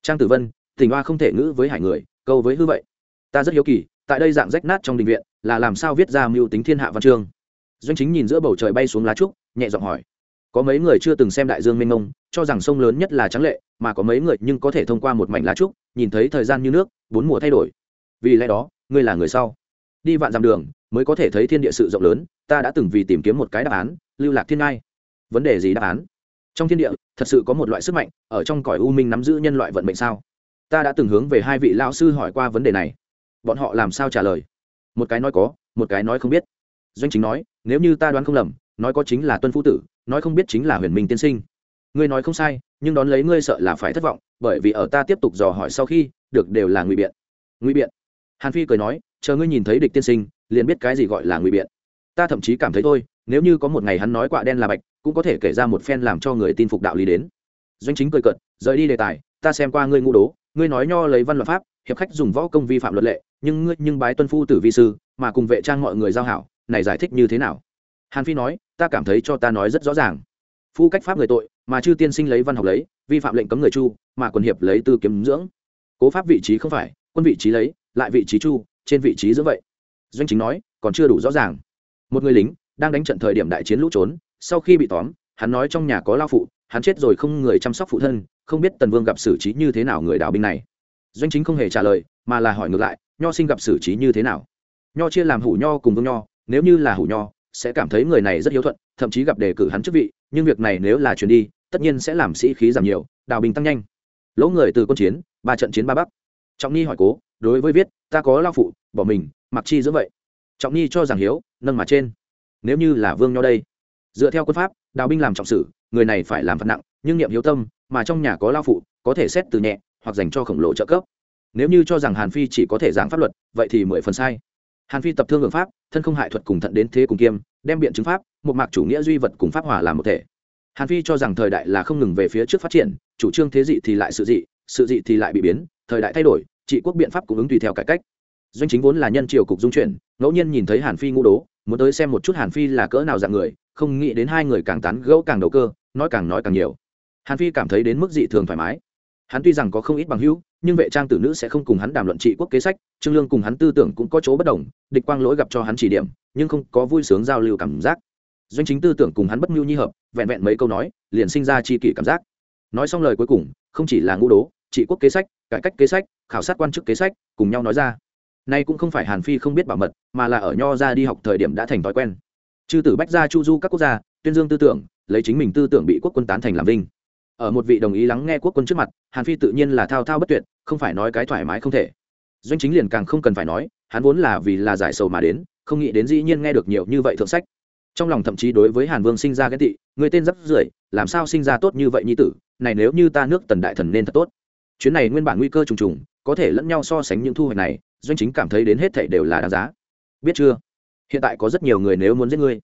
trang tử vân, tình hoa không thể ngữ với hải người, câu với hư vậy. Ta rất hiếu kỳ, tại đây dạng rách nát trong đình viện, là làm sao viết ra mưu tính thiên hạ văn chương? Doanh chính nhìn giữa bầu trời bay xuống lá trúc, nhẹ giọng hỏi. Có mấy người chưa từng xem đại dương mênh mông, cho rằng sông lớn nhất là trắng lệ, mà có mấy người nhưng có thể thông qua một mảnh lá trúc, nhìn thấy thời gian như nước, bốn mùa thay đổi. Vì lẽ đó, ngươi là người sau. Đi vạn dặm đường mới có thể thấy thiên địa sự rộng lớn, ta đã từng vì tìm kiếm một cái đáp án, lưu lạc thiên ngai. Vấn đề gì đáp án? Trong thiên địa, thật sự có một loại sức mạnh, ở trong cõi u minh nắm giữ nhân loại vận mệnh sao? Ta đã từng hướng về hai vị lao sư hỏi qua vấn đề này. Bọn họ làm sao trả lời? Một cái nói có, một cái nói không biết. Doanh chính nói, nếu như ta đoán không lầm, nói có chính là tuân phu tử, nói không biết chính là huyền minh tiên sinh. Ngươi nói không sai, nhưng đón lấy ngươi sợ là phải thất vọng, bởi vì ở ta tiếp tục dò hỏi sau khi, được đều là ngụy biện. Ngụy biện. Hàn phi cười nói, chờ ngươi nhìn thấy địch tiên sinh liền biết cái gì gọi là ngụy biện. Ta thậm chí cảm thấy thôi, nếu như có một ngày hắn nói quạ đen là bạch, cũng có thể kể ra một phen làm cho người tin phục đạo lý đến. Doanh chính cười cợt, rời đi đề tài, ta xem qua ngươi ngu đố, ngươi nói nho lấy văn luật pháp, hiệp khách dùng võ công vi phạm luật lệ, nhưng ngươi nhưng bái tuân phu tử vi sư, mà cùng vệ trang mọi người giao hảo, này giải thích như thế nào? Hàn phi nói, ta cảm thấy cho ta nói rất rõ ràng. Phu cách pháp người tội, mà chư tiên sinh lấy văn học lấy, vi phạm lệnh cấm người chu, mà quần hiệp lấy tư kiếm dưỡng. Cố pháp vị trí không phải, quân vị trí lấy, lại vị trí chu, trên vị trí dưỡng vậy doanh chính nói, còn chưa đủ rõ ràng. Một người lính đang đánh trận thời điểm đại chiến lũ trốn, sau khi bị tóm, hắn nói trong nhà có lao phụ, hắn chết rồi không người chăm sóc phụ thân, không biết tần vương gặp xử trí như thế nào người đào binh này. Doanh chính không hề trả lời, mà là hỏi ngược lại, nho sinh gặp xử trí như thế nào? Nho chia làm hủ nho cùng vương nho, nếu như là hủ nho, sẽ cảm thấy người này rất hiếu thuận, thậm chí gặp đề cử hắn chức vị, nhưng việc này nếu là chuyển đi, tất nhiên sẽ làm sĩ khí giảm nhiều đào binh tăng nhanh. Lỗ người từ quân chiến, ba trận chiến ba bắc. Trọng nghi hỏi cố, đối với viết, ta có lao phụ, bỏ mình mặc chi giữa vậy. Trọng nhi cho rằng hiếu, nâng mà trên. Nếu như là vương nho đây. Dựa theo quân pháp, đào binh làm trọng sử, người này phải làm phạt nặng, nhưng niệm hiếu tâm, mà trong nhà có lao phụ, có thể xét từ nhẹ, hoặc dành cho khổng lồ trợ cấp. Nếu như cho rằng hàn phi chỉ có thể giảng pháp luật, vậy thì mười phần sai. Hàn phi tập thương hưởng pháp, thân không hại thuật cùng thận đến thế cùng kiêm, đem biện chứng pháp, một mạc chủ nghĩa duy vật cùng pháp hòa làm một thể. Hàn phi cho rằng thời đại là không ngừng về phía trước phát triển, chủ trương thế dị thì lại sự dị sự dị thì lại bị biến, thời đại thay đổi, trị quốc biện pháp cũng ứng tùy theo cải cách doanh chính vốn là nhân triều cục dung chuyển, ngẫu nhiên nhìn thấy hàn phi ngũ đố, muốn tới xem một chút hàn phi là cỡ nào dạng người, không nghĩ đến hai người càng tán gẫu càng đầu cơ, nói càng nói càng nhiều. Hàn phi cảm thấy đến mức dị thường thoải mái. Hắn tuy rằng có không ít bằng hữu, nhưng vệ trang tử nữ sẽ không cùng hắn đàm luận trị quốc kế sách, trương lương cùng hắn tư tưởng cũng có chỗ bất đồng, địch quang lỗi gặp cho hắn chỉ điểm, nhưng không có vui sướng giao lưu cảm giác. Doanh chính tư tưởng cùng hắn bất mưu nhi hợp, vẹn vẹn mấy câu nói, liền sinh ra chi kỷ cảm giác. Nói xong lời cuối cùng, không chỉ là ngũ đố, trị quốc kế sách, cải cách kế sách, khảo sát quan chức kế sách, cùng nhau nói ra nay cũng không phải hàn phi không biết bảo mật, mà là ở nho ra đi học thời điểm đã thành thói quen. Chư tử bách gia chu du các quốc gia, tuyên dương tư tưởng, lấy chính mình tư tưởng bị quốc quân tán thành làm vinh. Ở một vị đồng ý lắng nghe quốc quân trước mặt, hàn phi tự nhiên là thao thao bất tuyệt, không phải nói cái thoải mái không thể. Doanh chính liền càng không cần phải nói, hắn vốn là vì là giải sầu mà đến, không nghĩ đến dĩ nhiên nghe được nhiều như vậy thượng sách. Trong lòng thậm chí đối với hàn vương sinh ra ghen tị, người tên dấp rưởi, làm sao sinh ra tốt như vậy nhi tử, này nếu như ta nước tần đại thần nên thật tốt. Chuyến này nguyên bản nguy cơ trùng trùng, có thể lẫn nhau so sánh những thu hoạch này doanh chính cảm thấy đến hết thảy đều là đáng giá. Biết chưa? Hiện tại có rất nhiều người nếu muốn giết ngươi.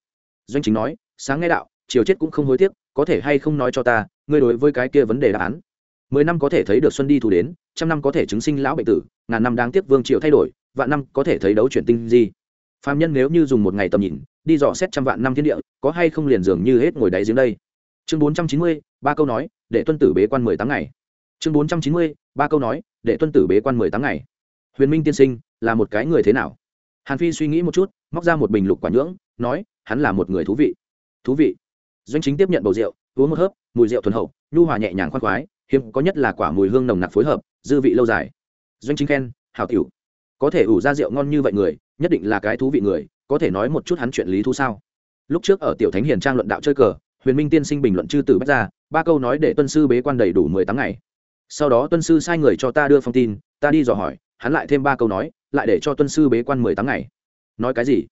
Doanh chính nói, sáng nghe đạo, chiều chết cũng không hối tiếc, có thể hay không nói cho ta, ngươi đối với cái kia vấn đề đáp án. Mười năm có thể thấy được xuân đi thu đến, trăm năm có thể chứng sinh lão bệnh tử, ngàn năm đáng tiếc vương triều thay đổi, vạn năm có thể thấy đấu chuyển tinh di. Phạm nhân nếu như dùng một ngày tầm nhìn, đi dò xét trăm vạn năm thiên địa, có hay không liền dường như hết ngồi đáy giếng đây? Chương bốn trăm chín mươi, ba câu nói, để tuân tử bế quan mười tám ngày. Chương bốn trăm chín mươi, ba câu nói, để tuân tử bế quan mười tám ngày huyền minh tiên sinh, là một cái người thế nào? Hàn phi suy nghĩ một chút, móc ra một bình lục quả nhưỡng, nói, hắn là một người thú vị. Thú vị? Doanh chính tiếp nhận bầu rượu, uống một hớp, mùi rượu thuần hậu, nhu hòa nhẹ nhàng khoan khoái, hiếm có nhất là quả mùi hương nồng nặc phối hợp, dư vị lâu dài. Doanh chính khen hào tiểu, có thể ủ ra rượu ngon như vậy người, nhất định là cái thú vị người, có thể nói một chút hắn chuyện lý thú sao? Lúc trước ở tiểu thánh hiền trang luận đạo chơi cờ, huyền minh tiên sinh bình luận chư tử bách ra ba câu nói để tuân sư bế quan đầy đủ mười tám ngày. Sau đó tuân sư sai người cho ta đưa phong tin, ta đi dò hỏi hắn lại thêm ba câu nói, lại để cho tuân sư bế quan mười tám ngày. Nói cái gì?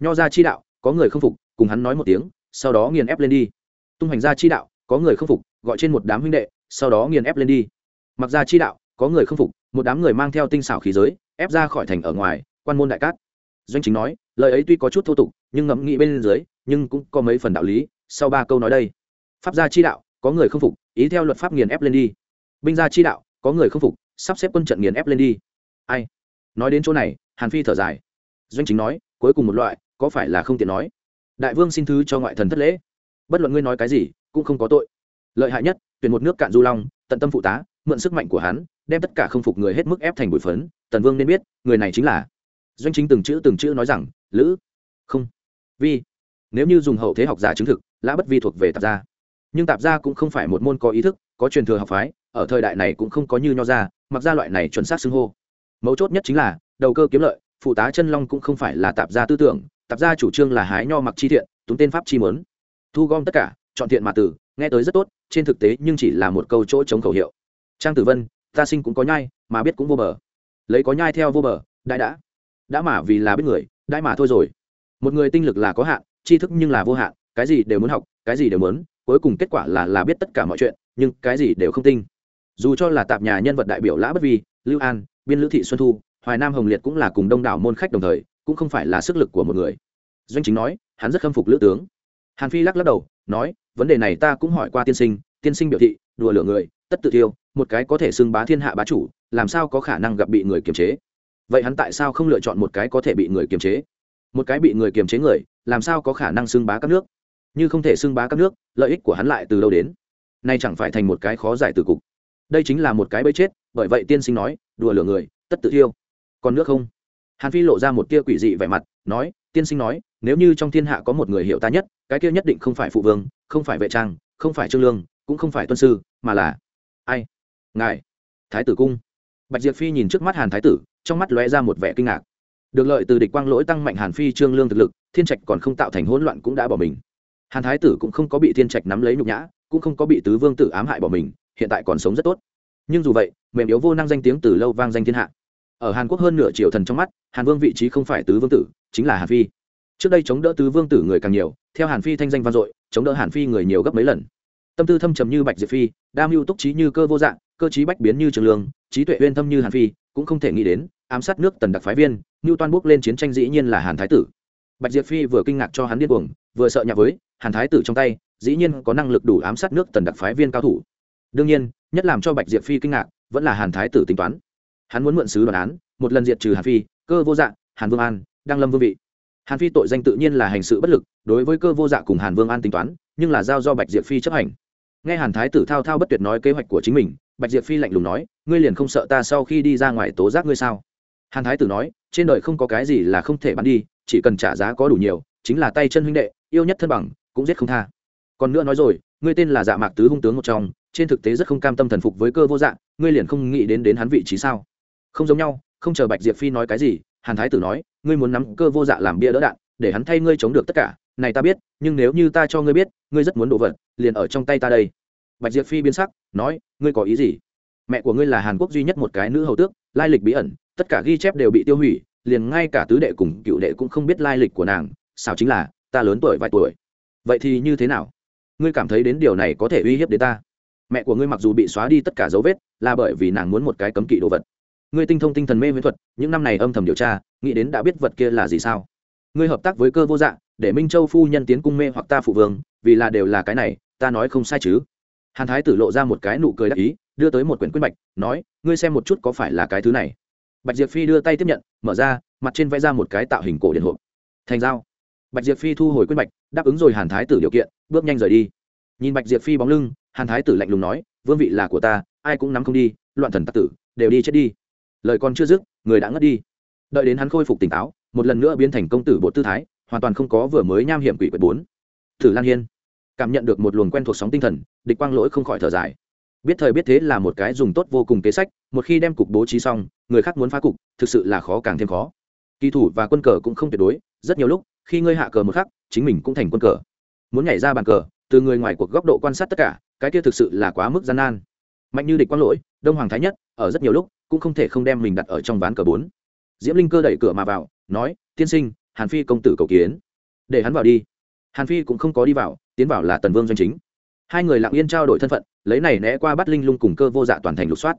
Nho ra chi đạo, có người không phục, cùng hắn nói một tiếng, sau đó nghiền ép lên đi. Tung hành gia chi đạo, có người không phục, gọi trên một đám huynh đệ, sau đó nghiền ép lên đi. Mặc ra chi đạo, có người không phục, một đám người mang theo tinh xảo khí giới, ép ra khỏi thành ở ngoài, quan môn đại cát. Doanh chính nói, lời ấy tuy có chút thô tục, nhưng ngẫm nghĩ bên dưới, nhưng cũng có mấy phần đạo lý, sau ba câu nói đây. Pháp gia chi đạo, có người không phục, ý theo luật pháp nghiền ép lên đi. Binh gia chi đạo, có người không phục, sắp xếp quân trận nghiền ép lên đi ai? Nói đến chỗ này, hàn phi thở dài. Doanh chính nói, cuối cùng một loại, có phải là không tiện nói? Đại vương xin thứ cho ngoại thần thất lễ. Bất luận ngươi nói cái gì, cũng không có tội. Lợi hại nhất, tuyển một nước cạn du long, tận tâm phụ tá, mượn sức mạnh của hắn, đem tất cả không phục người hết mức ép thành bụi phấn, tần vương nên biết, người này chính là. Doanh chính từng chữ từng chữ nói rằng, lữ. Không. Vi. Nếu như dùng hậu thế học giả chứng thực, lã bất vi thuộc về tạp gia. Nhưng tạp gia cũng không phải một môn có ý thức, có truyền thừa học phái, ở thời đại này cũng không có như nho gia, mặc ra loại này chuẩn xác xưng hô mấu chốt nhất chính là, đầu cơ kiếm lợi, phụ tá chân long cũng không phải là tạp gia tư tưởng, tạp gia chủ trương là hái nho mặc chi thiện, túng tên pháp chi mớn. Thu gom tất cả, chọn thiện mà tử, nghe tới rất tốt, trên thực tế nhưng chỉ là một câu chỗ chống khẩu hiệu. Trang tử vân, ta sinh cũng có nhai, mà biết cũng vô bờ. Lấy có nhai theo vô bờ, đại đã. Đã mà vì là biết người, đại mà thôi rồi. Một người tinh lực là có hạn, tri thức nhưng là vô hạn, cái gì đều muốn học, cái gì đều muốn, cuối cùng kết quả là là biết tất cả mọi chuyện, nhưng cái gì đều không tinh. Dù cho là tạp nhà nhân vật đại biểu lã bất vi, lưu an biên lữ thị xuân thu, hoài nam hồng liệt cũng là cùng đông đảo môn khách đồng thời, cũng không phải là sức lực của một người. Doanh chính nói, hắn rất khâm phục lữ tướng. Hàn phi lắc lắc đầu, nói, vấn đề này ta cũng hỏi qua tiên sinh tiên sinh biểu thị, đùa lửa người, tất tự tiêu một cái có thể xưng bá thiên hạ bá chủ, làm sao có khả năng gặp bị người kiềm chế? Vậy hắn tại sao không lựa chọn một cái có thể bị người kiềm chế? Một cái bị người kiềm chế người, làm sao có khả năng xưng bá các nước? Như không thể xưng bá các nước, lợi ích của hắn lại từ đâu đến? Nay chẳng phải thành một cái khó giải từ cục. Đây chính là một cái bẫy chết bởi vậy tiên sinh nói, đùa lửa người, tất tự thiêu. Còn nước không? Hàn phi lộ ra một tia quỷ dị vẻ mặt, nói, tiên sinh nói, nếu như trong thiên hạ có một người hiểu ta nhất, cái kia nhất định không phải phụ vương, không phải vệ trang, không phải trương lương, cũng không phải tuân sư, mà là ai? Ngài, thái tử cung. Bạch diệp phi nhìn trước mắt hàn thái tử, trong mắt lóe ra một vẻ kinh ngạc. Được lợi từ địch quang lỗi tăng mạnh hàn phi trương lương thực lực, thiên trạch còn không tạo thành hỗn loạn cũng đã bỏ mình. Hàn thái tử cũng không có bị thiên trạch nắm lấy nhục nhã, cũng không có bị tứ vương tử ám hại bỏ mình, hiện tại còn sống rất tốt. Nhưng dù vậy mềm yếu vô năng danh tiếng từ lâu vang danh thiên hạ. Ở hàn quốc hơn nửa triệu thần trong mắt, hàn vương vị trí không phải tứ vương tử, chính là hàn phi. Trước đây chống đỡ tứ vương tử người càng nhiều, theo hàn phi thanh danh vang dội, chống đỡ hàn phi người nhiều gấp mấy lần. Tâm tư thâm trầm như bạch diệp phi, đam mưu túc trí như cơ vô dạng, cơ trí bách biến như trường lương, trí tuệ uyên thâm như hàn phi, cũng không thể nghĩ đến, ám sát nước tần đặc phái viên như toan bước lên chiến tranh dĩ nhiên là hàn thái tử. Bạch diệp phi vừa kinh ngạc cho hắn điên cuồng, vừa sợ nhạc với, hàn thái tử trong tay, dĩ nhiên có năng lực đủ ám sát nước tần đặc phái viên cao thủ. Đương nhiên, nhất làm cho bạch diệp phi kinh ngạc vẫn là hàn thái tử tính toán. Hắn muốn mượn sứ đoàn án, một lần diệt trừ hàn phi, cơ vô dạng hàn vương an đang lâm vương vị. Hàn phi tội danh tự nhiên là hành sự bất lực, đối với cơ vô dạ cùng hàn vương an tính toán, nhưng là giao do bạch diệp phi chấp hành. Nghe hàn thái tử thao thao bất tuyệt nói kế hoạch của chính mình, bạch diệp phi lạnh lùng nói, ngươi liền không sợ ta sau khi đi ra ngoài tố giác ngươi sao? Hàn thái tử nói, trên đời không có cái gì là không thể bán đi, chỉ cần trả giá có đủ nhiều, chính là tay chân huynh đệ, yêu nhất thân bằng, cũng giết không tha. Còn nữa nói rồi, ngươi tên là dạ mạc tứ hung tướng một trong trên thực tế rất không cam tâm thần phục với cơ vô dạng, ngươi liền không nghĩ đến đến hắn vị trí sao? Không giống nhau, không chờ bạch diệp phi nói cái gì, hàn thái tử nói, ngươi muốn nắm cơ vô dạ làm bia đỡ đạn, để hắn thay ngươi chống được tất cả. Này ta biết, nhưng nếu như ta cho ngươi biết, ngươi rất muốn đổ vật, liền ở trong tay ta đây. Bạch diệp phi biến sắc, nói, ngươi có ý gì? Mẹ của ngươi là hàn quốc duy nhất một cái nữ hầu tước, lai lịch bí ẩn, tất cả ghi chép đều bị tiêu hủy, liền ngay cả tứ đệ cùng cựu đệ cũng không biết lai lịch của nàng. Sao chính là, ta lớn tuổi vài tuổi. Vậy thì như thế nào? Ngươi cảm thấy đến điều này có thể uy hiếp đến ta? Mẹ của ngươi mặc dù bị xóa đi tất cả dấu vết, là bởi vì nàng muốn một cái cấm kỵ đồ vật. Ngươi tinh thông tinh thần mê viễn thuật, những năm này âm thầm điều tra, nghĩ đến đã biết vật kia là gì sao? Ngươi hợp tác với cơ vô dạng, để minh châu phu nhân tiến cung mê hoặc ta phụ vương, vì là đều là cái này, ta nói không sai chứ? Hàn thái tử lộ ra một cái nụ cười đắc ý, đưa tới một quyển quyết bạch, nói, ngươi xem một chút có phải là cái thứ này. Bạch diệp phi đưa tay tiếp nhận, mở ra, mặt trên vẽ ra một cái tạo hình cổ điện hộp. Thành dao bạch diệp phi thu hồi quyết bạch, đáp ứng rồi hàn thái tử điều kiện, bước nhanh rời đi. Nhìn bạch diệp phi bóng lưng hàn thái tử lạnh lùng nói, vương vị là của ta, ai cũng nắm không đi, loạn thần tặc tử, đều đi chết đi. Lời còn chưa dứt, người đã ngất đi. Đợi đến hắn khôi phục tỉnh táo, một lần nữa biến thành công tử bộ tư thái, hoàn toàn không có vừa mới nham hiểm quỷ quyệt bốn. Thử lan hiên cảm nhận được một luồng quen thuộc sóng tinh thần, địch quang lỗi không khỏi thở dài. Biết thời biết thế là một cái dùng tốt vô cùng kế sách, một khi đem cục bố trí xong, người khác muốn phá cục, thực sự là khó càng thêm khó. Kỳ thủ và quân cờ cũng không tuyệt đối, rất nhiều lúc, khi ngươi hạ cờ một khắc, chính mình cũng thành quân cờ. Muốn nhảy ra bàn cờ, từ người ngoài cuộc góc độ quan sát tất cả cái kia thực sự là quá mức gian nan. Mạnh như địch quang lỗi, đông hoàng thái nhất, ở rất nhiều lúc, cũng không thể không đem mình đặt ở trong ván cờ bốn. Diễm linh cơ đẩy cửa mà vào, nói, tiên sinh, hàn phi công tử cầu kiến. Để hắn vào đi. Hàn phi cũng không có đi vào, tiến vào là tần vương doanh chính. Hai người lặng yên trao đổi thân phận, lấy này né qua bắt linh lung cùng cơ vô dạ toàn thành lục soát.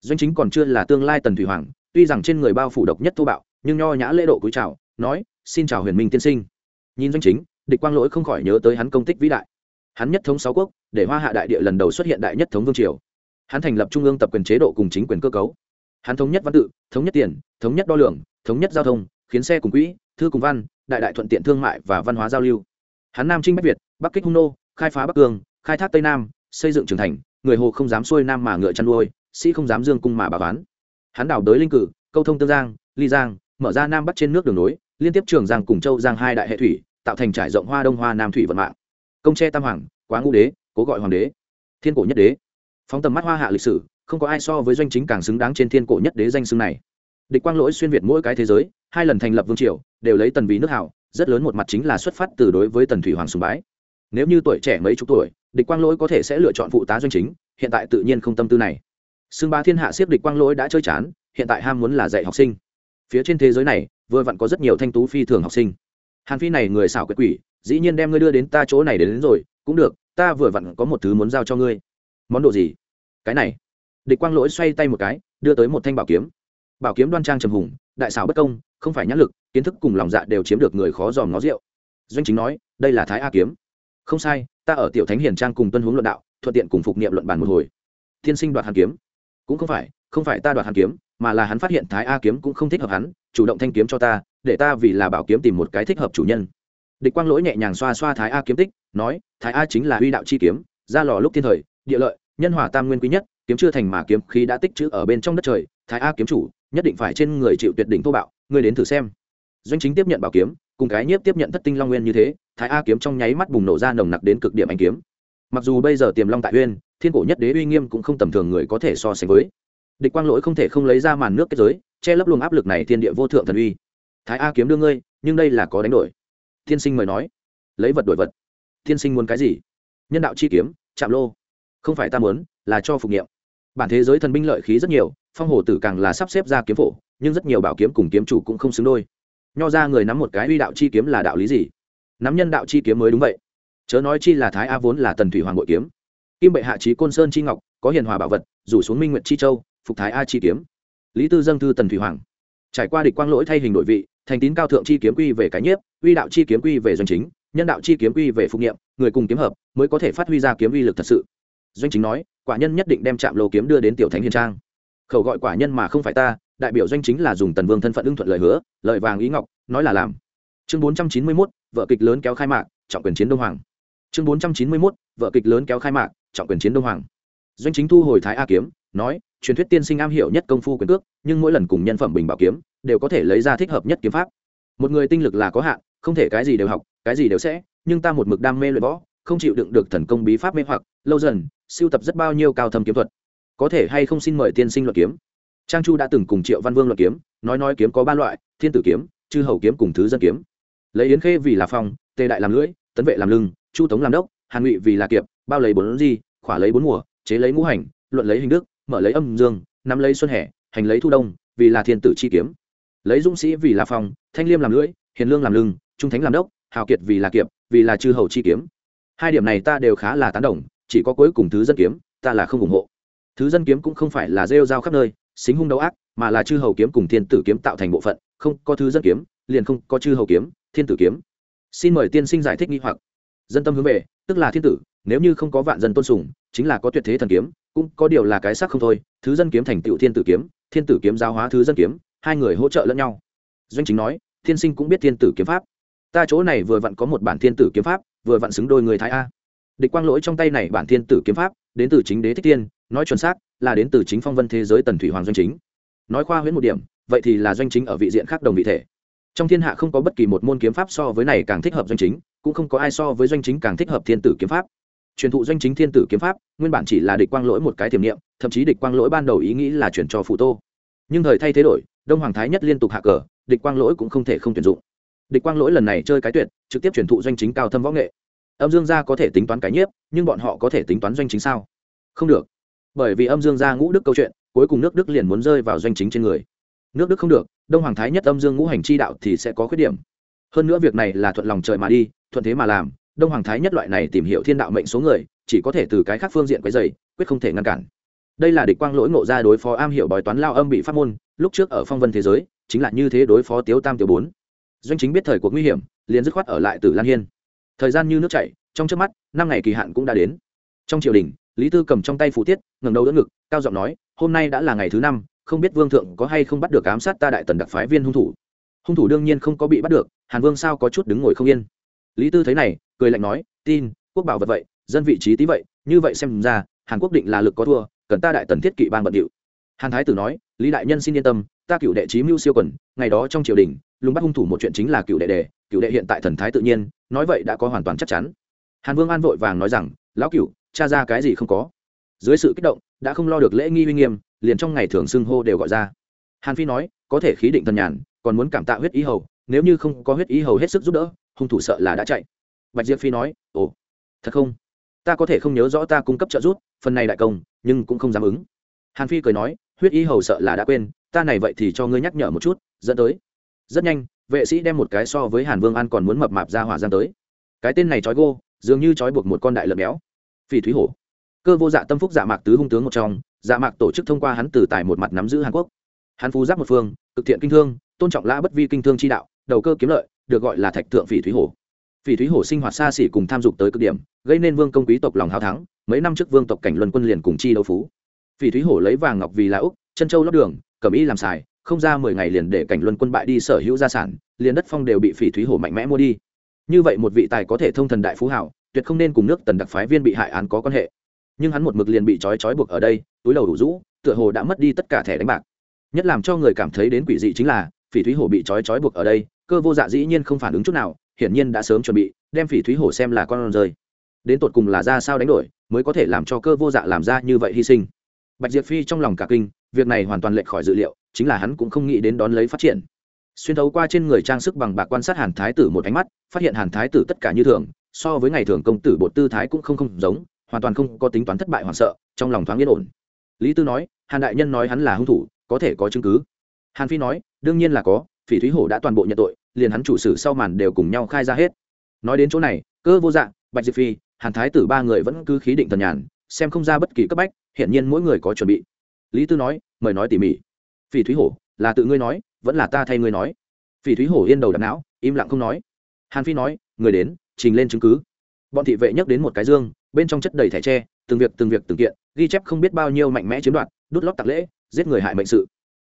Doanh chính còn chưa là tương lai tần thủy hoàng, tuy rằng trên người bao phủ độc nhất thô bạo, nhưng nho nhã lễ độ cúi chào, nói, xin chào huyền minh tiên sinh. Nhìn doanh chính, địch quang lỗi không khỏi nhớ tới hắn công tích vĩ đại hắn nhất thống sáu quốc, để hoa hạ đại địa lần đầu xuất hiện đại nhất thống vương triều. Hắn thành lập trung ương tập quyền chế độ cùng chính quyền cơ cấu. Hắn thống nhất văn tự, thống nhất tiền, thống nhất đo lường, thống nhất giao thông, khiến xe cùng quỹ, thư cùng văn, đại đại thuận tiện thương mại và văn hóa giao lưu. Hắn nam trinh bắc việt, bắc kích hung nô, khai phá bắc cương, khai thác tây nam, xây dựng trường thành, người hồ không dám xuôi nam mà ngựa chăn nuôi, sĩ không dám dương cung mà bà bán hắn đảo đới linh cử, câu thông tương giang, ly giang, mở ra nam bắc trên nước đường nối, liên tiếp trường giang cùng châu giang hai đại hệ thủy, tạo thành trải rộng hoa đông hoa nam thủy vận mạng công tre tam hoàng, quá ngũ đế, cố gọi hoàng đế. Thiên cổ nhất đế. Phóng tầm mắt hoa hạ lịch sử, không có ai so với doanh chính càng xứng đáng trên thiên cổ nhất đế danh xưng này. Địch quang lỗi xuyên việt mỗi cái thế giới, hai lần thành lập vương triều, đều lấy tần vì nước hảo, rất lớn một mặt chính là xuất phát từ đối với tần thủy hoàng sùng bái. Nếu như tuổi trẻ mấy chục tuổi, địch quang lỗi có thể sẽ lựa chọn phụ tá doanh chính, hiện tại tự nhiên không tâm tư này. Xưng ba thiên hạ siếp địch quang lỗi đã chơi chán, hiện tại ham muốn là dạy học sinh. Phía trên thế giới này, vừa vặn có rất nhiều thanh tú phi thường học sinh. Hàn phi này người xảo quyệt quỷ dĩ nhiên đem ngươi đưa đến ta chỗ này đến, đến rồi cũng được ta vừa vặn có một thứ muốn giao cho ngươi. Món đồ gì? Cái này. Địch quang lỗi xoay tay một cái đưa tới một thanh bảo kiếm. Bảo kiếm đoan trang trầm hùng đại xảo bất công không phải nhãn lực kiến thức cùng lòng dạ đều chiếm được người khó dòm nó rượu. Doanh chính nói đây là thái a kiếm. Không sai ta ở tiểu thánh hiền trang cùng tuân hướng luận đạo thuận tiện cùng phục niệm luận bàn một hồi. Thiên sinh đoạt hàn kiếm. Cũng không phải không phải ta đoạt hàn kiếm mà là hắn phát hiện thái a kiếm cũng không thích hợp hắn chủ động thanh kiếm cho ta để ta vì là bảo kiếm tìm một cái thích hợp chủ nhân địch quang lỗi nhẹ nhàng xoa xoa thái a kiếm tích, nói, thái a chính là huy đạo chi kiếm, ra lò lúc thiên thời, địa lợi, nhân hòa tam nguyên quý nhất, kiếm chưa thành mà kiếm khí đã tích chữ ở bên trong đất trời, thái a kiếm chủ, nhất định phải trên người chịu tuyệt đỉnh thô bạo, ngươi đến thử xem. Doanh chính tiếp nhận bảo kiếm, cùng cái nhiếp tiếp nhận thất tinh long nguyên như thế, thái a kiếm trong nháy mắt bùng nổ ra nồng nặc đến cực điểm anh kiếm. Mặc dù bây giờ tiềm long tại uyên, thiên cổ nhất đế uy nghiêm cũng không tầm thường người có thể so sánh với. Địch quang lỗi không thể không lấy ra màn nước kết giới, che lấp luồng áp lực này thiên địa vô thượng thần uy. Thái a kiếm đưa ngươi, nhưng đây là có đánh đổi tiên sinh mời nói. Lấy vật đổi vật. Tiên sinh muốn cái gì? Nhân đạo chi kiếm, chạm lô. Không phải ta muốn, là cho phục nghiệm bản thế giới thần binh lợi khí rất nhiều, phong hồ tử càng là sắp xếp ra kiếm phổ, nhưng rất nhiều bảo kiếm cùng kiếm chủ cũng không xứng đôi. Nho ra người nắm một cái uy đạo chi kiếm là đạo lý gì? Nắm nhân đạo chi kiếm mới đúng vậy. Chớ nói chi là thái a vốn là tần thủy hoàng bội kiếm. Kim bệ hạ trí côn sơn chi ngọc, có hiền hòa bảo vật, rủ xuống minh nguyện chi châu, phục thái a chi kiếm. Lý tư dâng thư tần thủy hoàng trải qua địch quang lỗi thay hình đội vị, thành tín cao thượng chi kiếm quy về cái nhiếp, uy đạo chi kiếm quy về doanh chính, nhân đạo chi kiếm quy về phục nghiệm người cùng kiếm hợp mới có thể phát huy ra kiếm uy lực thật sự. Doanh chính nói, quả nhân nhất định đem chạm lô kiếm đưa đến tiểu thánh hiền trang. Khẩu gọi quả nhân mà không phải ta, đại biểu doanh chính là dùng tần vương thân phận ưng thuận lời hứa lợi vàng ý ngọc, nói là làm. Chương bốn trăm chín mươi mốt, vợ kịch lớn kéo khai mạc, trọng quyền chiến đông hoàng. Chương bốn trăm chín mươi mốt, vợ kịch lớn kéo khai mạc, trọng quyền chiến đông hoàng. Doanh chính thu hồi thái a kiếm nói, truyền thuyết tiên sinh am hiểu nhất công phu quyền cước, nhưng mỗi lần cùng nhân phẩm bình bảo kiếm, đều có thể lấy ra thích hợp nhất kiếm pháp. Một người tinh lực là có hạn, không thể cái gì đều học, cái gì đều sẽ, nhưng ta một mực đam mê luyện võ, không chịu đựng được thần công bí pháp mê hoặc, lâu dần, siêu tập rất bao nhiêu cao thâm kiếm thuật. Có thể hay không xin mời tiên sinh luận kiếm? Trang chu đã từng cùng triệu văn vương luận kiếm, nói nói kiếm có ba loại, thiên tử kiếm, chư hầu kiếm cùng thứ dân kiếm. Lấy yến khê vì là phong, tề đại làm lưỡi, tấn vệ làm lưng, chu tống làm đốc, hàn ngụy vì là kiệp, bao lấy bốn di, khỏa lấy bốn mùa, chế lấy ngũ hành, luận lấy hình đức mở lấy âm dương, nắm lấy xuân hè, hành lấy thu đông, vì là thiên tử chi kiếm. Lấy dũng sĩ vì là phong, thanh liêm làm lưỡi, hiền lương làm lưng, trung thánh làm đốc, hào kiệt vì là kiệp, vì là chư hầu chi kiếm. Hai điểm này ta đều khá là tán đồng, chỉ có cuối cùng thứ dân kiếm, ta là không ủng hộ. Thứ dân kiếm cũng không phải là rêu rao khắp nơi, xính hung đấu ác, mà là chư hầu kiếm cùng thiên tử kiếm tạo thành bộ phận, không có thứ dân kiếm, liền không có chư hầu kiếm, thiên tử kiếm. Xin mời tiên sinh giải thích nghi hoặc dân tâm hướng về, tức là thiên tử, nếu như không có vạn dân tôn sùng, chính là có tuyệt thế thần kiếm, cũng có điều là cái sắc không thôi, thứ dân kiếm thành tựu thiên tử kiếm, thiên tử kiếm giáo hóa thứ dân kiếm, hai người hỗ trợ lẫn nhau. Doanh chính nói, thiên sinh cũng biết thiên tử kiếm pháp. Ta chỗ này vừa vặn có một bản thiên tử kiếm pháp, vừa vặn xứng đôi người thái a. Địch quang lỗi trong tay này bản thiên tử kiếm pháp, đến từ chính đế thích tiên nói chuẩn xác là đến từ chính phong vân thế giới tần thủy hoàng doanh chính. Nói khoa huyễn một điểm, vậy thì là doanh chính ở vị diện khác đồng vị thể. Trong thiên hạ không có bất kỳ một môn kiếm pháp so với này càng thích hợp doanh chính cũng không có ai so với doanh chính càng thích hợp thiên tử kiếm pháp. Truyền thụ doanh chính thiên tử kiếm pháp, nguyên bản chỉ là địch quang lỗi một cái tiềm niệm, thậm chí địch quang lỗi ban đầu ý nghĩ là chuyển cho phụ tô. Nhưng thời thay thế đổi, đông hoàng thái nhất liên tục hạ cờ, địch quang lỗi cũng không thể không tuyển dụng. Địch quang lỗi lần này chơi cái tuyệt, trực tiếp truyền thụ doanh chính cao thâm võ nghệ. Âm dương gia có thể tính toán cái nhiếp, nhưng bọn họ có thể tính toán doanh chính sao? Không được. Bởi vì âm dương gia ngũ đức câu chuyện, cuối cùng nước đức liền muốn rơi vào doanh chính trên người. Nước đức không được, đông hoàng thái nhất âm dương ngũ hành chi đạo thì sẽ có khuyết điểm. Hơn nữa việc này là thuận lòng trời mà đi thuận thế mà làm, đông hoàng thái nhất loại này tìm hiểu thiên đạo mệnh số người, chỉ có thể từ cái khác phương diện quấy dày quyết không thể ngăn cản. Đây là địch quang lỗi ngộ ra đối phó am hiểu bói toán lao âm bị phát môn, lúc trước ở phong vân thế giới, chính là như thế đối phó tiếu tam tiểu bốn. Doanh chính biết thời cuộc nguy hiểm, liền dứt khoát ở lại từ lan hiên. Thời gian như nước chảy, trong trước mắt, năm ngày kỳ hạn cũng đã đến. Trong triều đình, lý tư cầm trong tay phụ tiết, ngẩng đầu đỡ ngực, cao giọng nói, hôm nay đã là ngày thứ năm, không biết vương thượng có hay không bắt được ám sát ta đại tần đặc phái viên hung thủ? Hung thủ đương nhiên không có bị bắt được, hàn vương sao có chút đứng ngồi không yên lý tư thấy này, cười lạnh nói, tin, quốc bảo vật vậy, dân vị trí tí vậy, như vậy xem ra, hàn quốc định là lực có thua, cần ta đại tần thiết kỵ bang bận điệu. Hàn thái tử nói, lý đại nhân xin yên tâm, ta cựu đệ trí mưu siêu quần, ngày đó trong triều đình, lùng bắt hung thủ một chuyện chính là cựu đệ đề, cựu đệ hiện tại thần thái tự nhiên, nói vậy đã có hoàn toàn chắc chắn. Hàn vương an vội vàng nói rằng, lão cựu cha ra cái gì không có? Dưới sự kích động, đã không lo được lễ nghi uy nghiêm, liền trong ngày thường xưng hô đều gọi ra. Hàn phi nói, có thể khí định thần nhàn, còn muốn cảm tạ huyết ý hầu, nếu như không có huyết ý hầu hết sức giúp đỡ hung thủ sợ là đã chạy. Bạch diệp phi nói, ồ, thật không? Ta có thể không nhớ rõ ta cung cấp trợ giúp, phần này đại công, nhưng cũng không dám ứng. Hàn phi cười nói, huyết y hầu sợ là đã quên, ta này vậy thì cho ngươi nhắc nhở một chút, dẫn tới. Rất nhanh, vệ sĩ đem một cái so với hàn vương an còn muốn mập mạp ra hỏa giang tới. Cái tên này trói gô, dường như trói buộc một con đại lợn béo. Phỉ thúy hổ. Cơ vô dạ tâm phúc dạ mạc tứ hung tướng một trong dạ mạc tổ chức thông qua hắn từ tài một mặt nắm giữ hàn quốc. Hắn phú giáp một phương, cực thiện kinh thương, tôn trọng lã bất vi kinh thương chi đạo, đầu cơ kiếm lợi được gọi là thạch thượng phỉ thúy hồ, phỉ thúy hồ sinh hoạt xa xỉ cùng tham dục tới cực điểm gây nên vương công quý tộc lòng hào thắng mấy năm trước vương tộc cảnh luân quân liền cùng chi đấu phú. Phỉ thúy hồ lấy vàng ngọc vì là úc chân châu lót đường cẩm y làm xài không ra mười ngày liền để cảnh luân quân bại đi sở hữu gia sản liền đất phong đều bị phỉ thúy hồ mạnh mẽ mua đi. Như vậy một vị tài có thể thông thần đại phú hảo tuyệt không nên cùng nước tần đặc phái viên bị hại án có quan hệ. Nhưng hắn một mực liền bị trói trói buộc ở đây túi đầu đủ rũ tựa hồ đã mất đi tất cả thẻ đánh bạc. Nhất làm cho người cảm thấy đến quỷ dị chính là phỉ thúy hồ bị trói trói buộc ở đây cơ vô dạ dĩ nhiên không phản ứng chút nào, hiển nhiên đã sớm chuẩn bị, đem phỉ thúy hổ xem là con rơi. Đến tột cùng là ra sao đánh đổi, mới có thể làm cho cơ vô dạ làm ra như vậy hy sinh. Bạch diệp phi trong lòng cả kinh, việc này hoàn toàn lệch khỏi dự liệu, chính là hắn cũng không nghĩ đến đón lấy phát triển. Xuyên thấu qua trên người trang sức bằng bạc quan sát hàn thái tử một ánh mắt, phát hiện hàn thái tử tất cả như thường, so với ngày thường công tử bột tư thái cũng không không giống, hoàn toàn không có tính toán thất bại hoảng sợ, trong lòng thoáng yên ổn. Lý tư nói, hàn đại nhân nói hắn là hung thủ, có thể có chứng cứ. Hàn phi nói, đương nhiên là có phỉ thúy hổ đã toàn bộ nhận tội, liền hắn chủ sử sau màn đều cùng nhau khai ra hết. Nói đến chỗ này, cơ vô dạng bạch diệp phi, hàn thái tử ba người vẫn cứ khí định thần nhàn, xem không ra bất kỳ cấp bách hiện nhiên mỗi người có chuẩn bị. Lý tư nói, mời nói tỉ mỉ. Phỉ thúy hổ, là tự ngươi nói, vẫn là ta thay ngươi nói. Phỉ thúy hổ yên đầu đặt não, im lặng không nói. Hàn phi nói, người đến, trình lên chứng cứ. Bọn thị vệ nhắc đến một cái dương, bên trong chất đầy thẻ tre, từng việc từng việc từng kiện, ghi chép không biết bao nhiêu mạnh mẽ chiếm đoạt, đút lót tạc lễ, giết người hại mệnh sự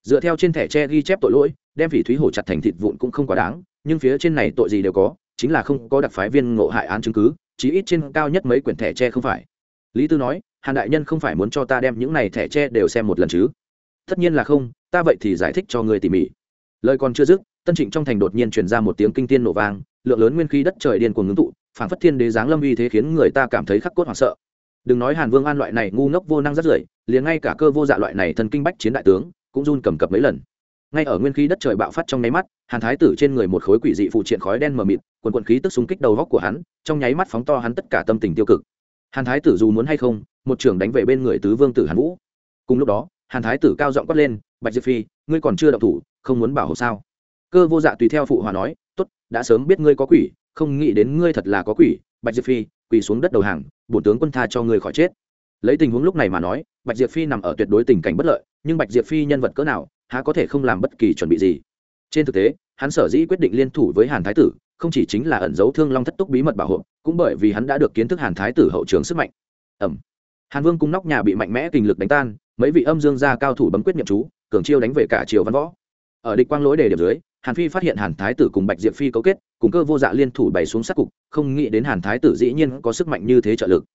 dựa theo trên thẻ tre ghi chép tội lỗi, đem phỉ thúy hổ chặt thành thịt vụn cũng không quá đáng, nhưng phía trên này tội gì đều có, chính là không có đặc phái viên ngộ hại án chứng cứ, chí ít trên cao nhất mấy quyển thẻ tre không phải. Lý tư nói, hàn đại nhân không phải muốn cho ta đem những này thẻ tre đều xem một lần chứ? Tất nhiên là không, ta vậy thì giải thích cho người tỉ mỉ. Lời còn chưa dứt, tân trịnh trong thành đột nhiên truyền ra một tiếng kinh tiên nổ vang, lượng lớn nguyên khí đất trời điên cuồng ngưng tụ, phảng phất thiên đế giáng lâm uy thế khiến người ta cảm thấy khắc cốt hoảng sợ. Đừng nói hàn vương an loại này ngu ngốc vô năng rất rưởi, liền ngay cả cơ vô dạ loại này thần kinh bách chiến đại tướng cũng run cầm cập mấy lần. Ngay ở nguyên khí đất trời bạo phát trong nháy mắt, hàn thái tử trên người một khối quỷ dị phụ triện khói đen mờ mịt, quần quận khí tức súng kích đầu góc của hắn, trong nháy mắt phóng to hắn tất cả tâm tình tiêu cực. Hàn thái tử dù muốn hay không, một trưởng đánh về bên người tứ vương tử hàn vũ. Cùng lúc đó, hàn thái tử cao giọng quát lên, bạch diệp phi, ngươi còn chưa động thủ, không muốn bảo hộ sao? Cơ vô dạ tùy theo phụ hòa nói, tốt, đã sớm biết ngươi có quỷ, không nghĩ đến ngươi thật là có quỷ. Bạch diệp phi, quỳ xuống đất đầu hàng, bổn tướng quân tha cho ngươi khỏi chết lấy tình huống lúc này mà nói, bạch diệp phi nằm ở tuyệt đối tình cảnh bất lợi, nhưng bạch diệp phi nhân vật cỡ nào, há có thể không làm bất kỳ chuẩn bị gì. Trên thực tế, hắn sở dĩ quyết định liên thủ với hàn thái tử, không chỉ chính là ẩn dấu thương long thất túc bí mật bảo hộ, cũng bởi vì hắn đã được kiến thức hàn thái tử hậu trường sức mạnh. Ẩm. Hàn vương cung nóc nhà bị mạnh mẽ kinh lực đánh tan, mấy vị âm dương gia cao thủ bấm quyết nhậm chú, cường chiêu đánh về cả triều văn võ. Ở địch quang lối đề điểm dưới, hàn phi phát hiện hàn thái tử cùng bạch diệp phi cấu kết, cùng cơ vô dạ liên thủ bày xuống sát cục, không nghĩ đến hàn thái tử dĩ nhiên có sức mạnh như thế trợ lực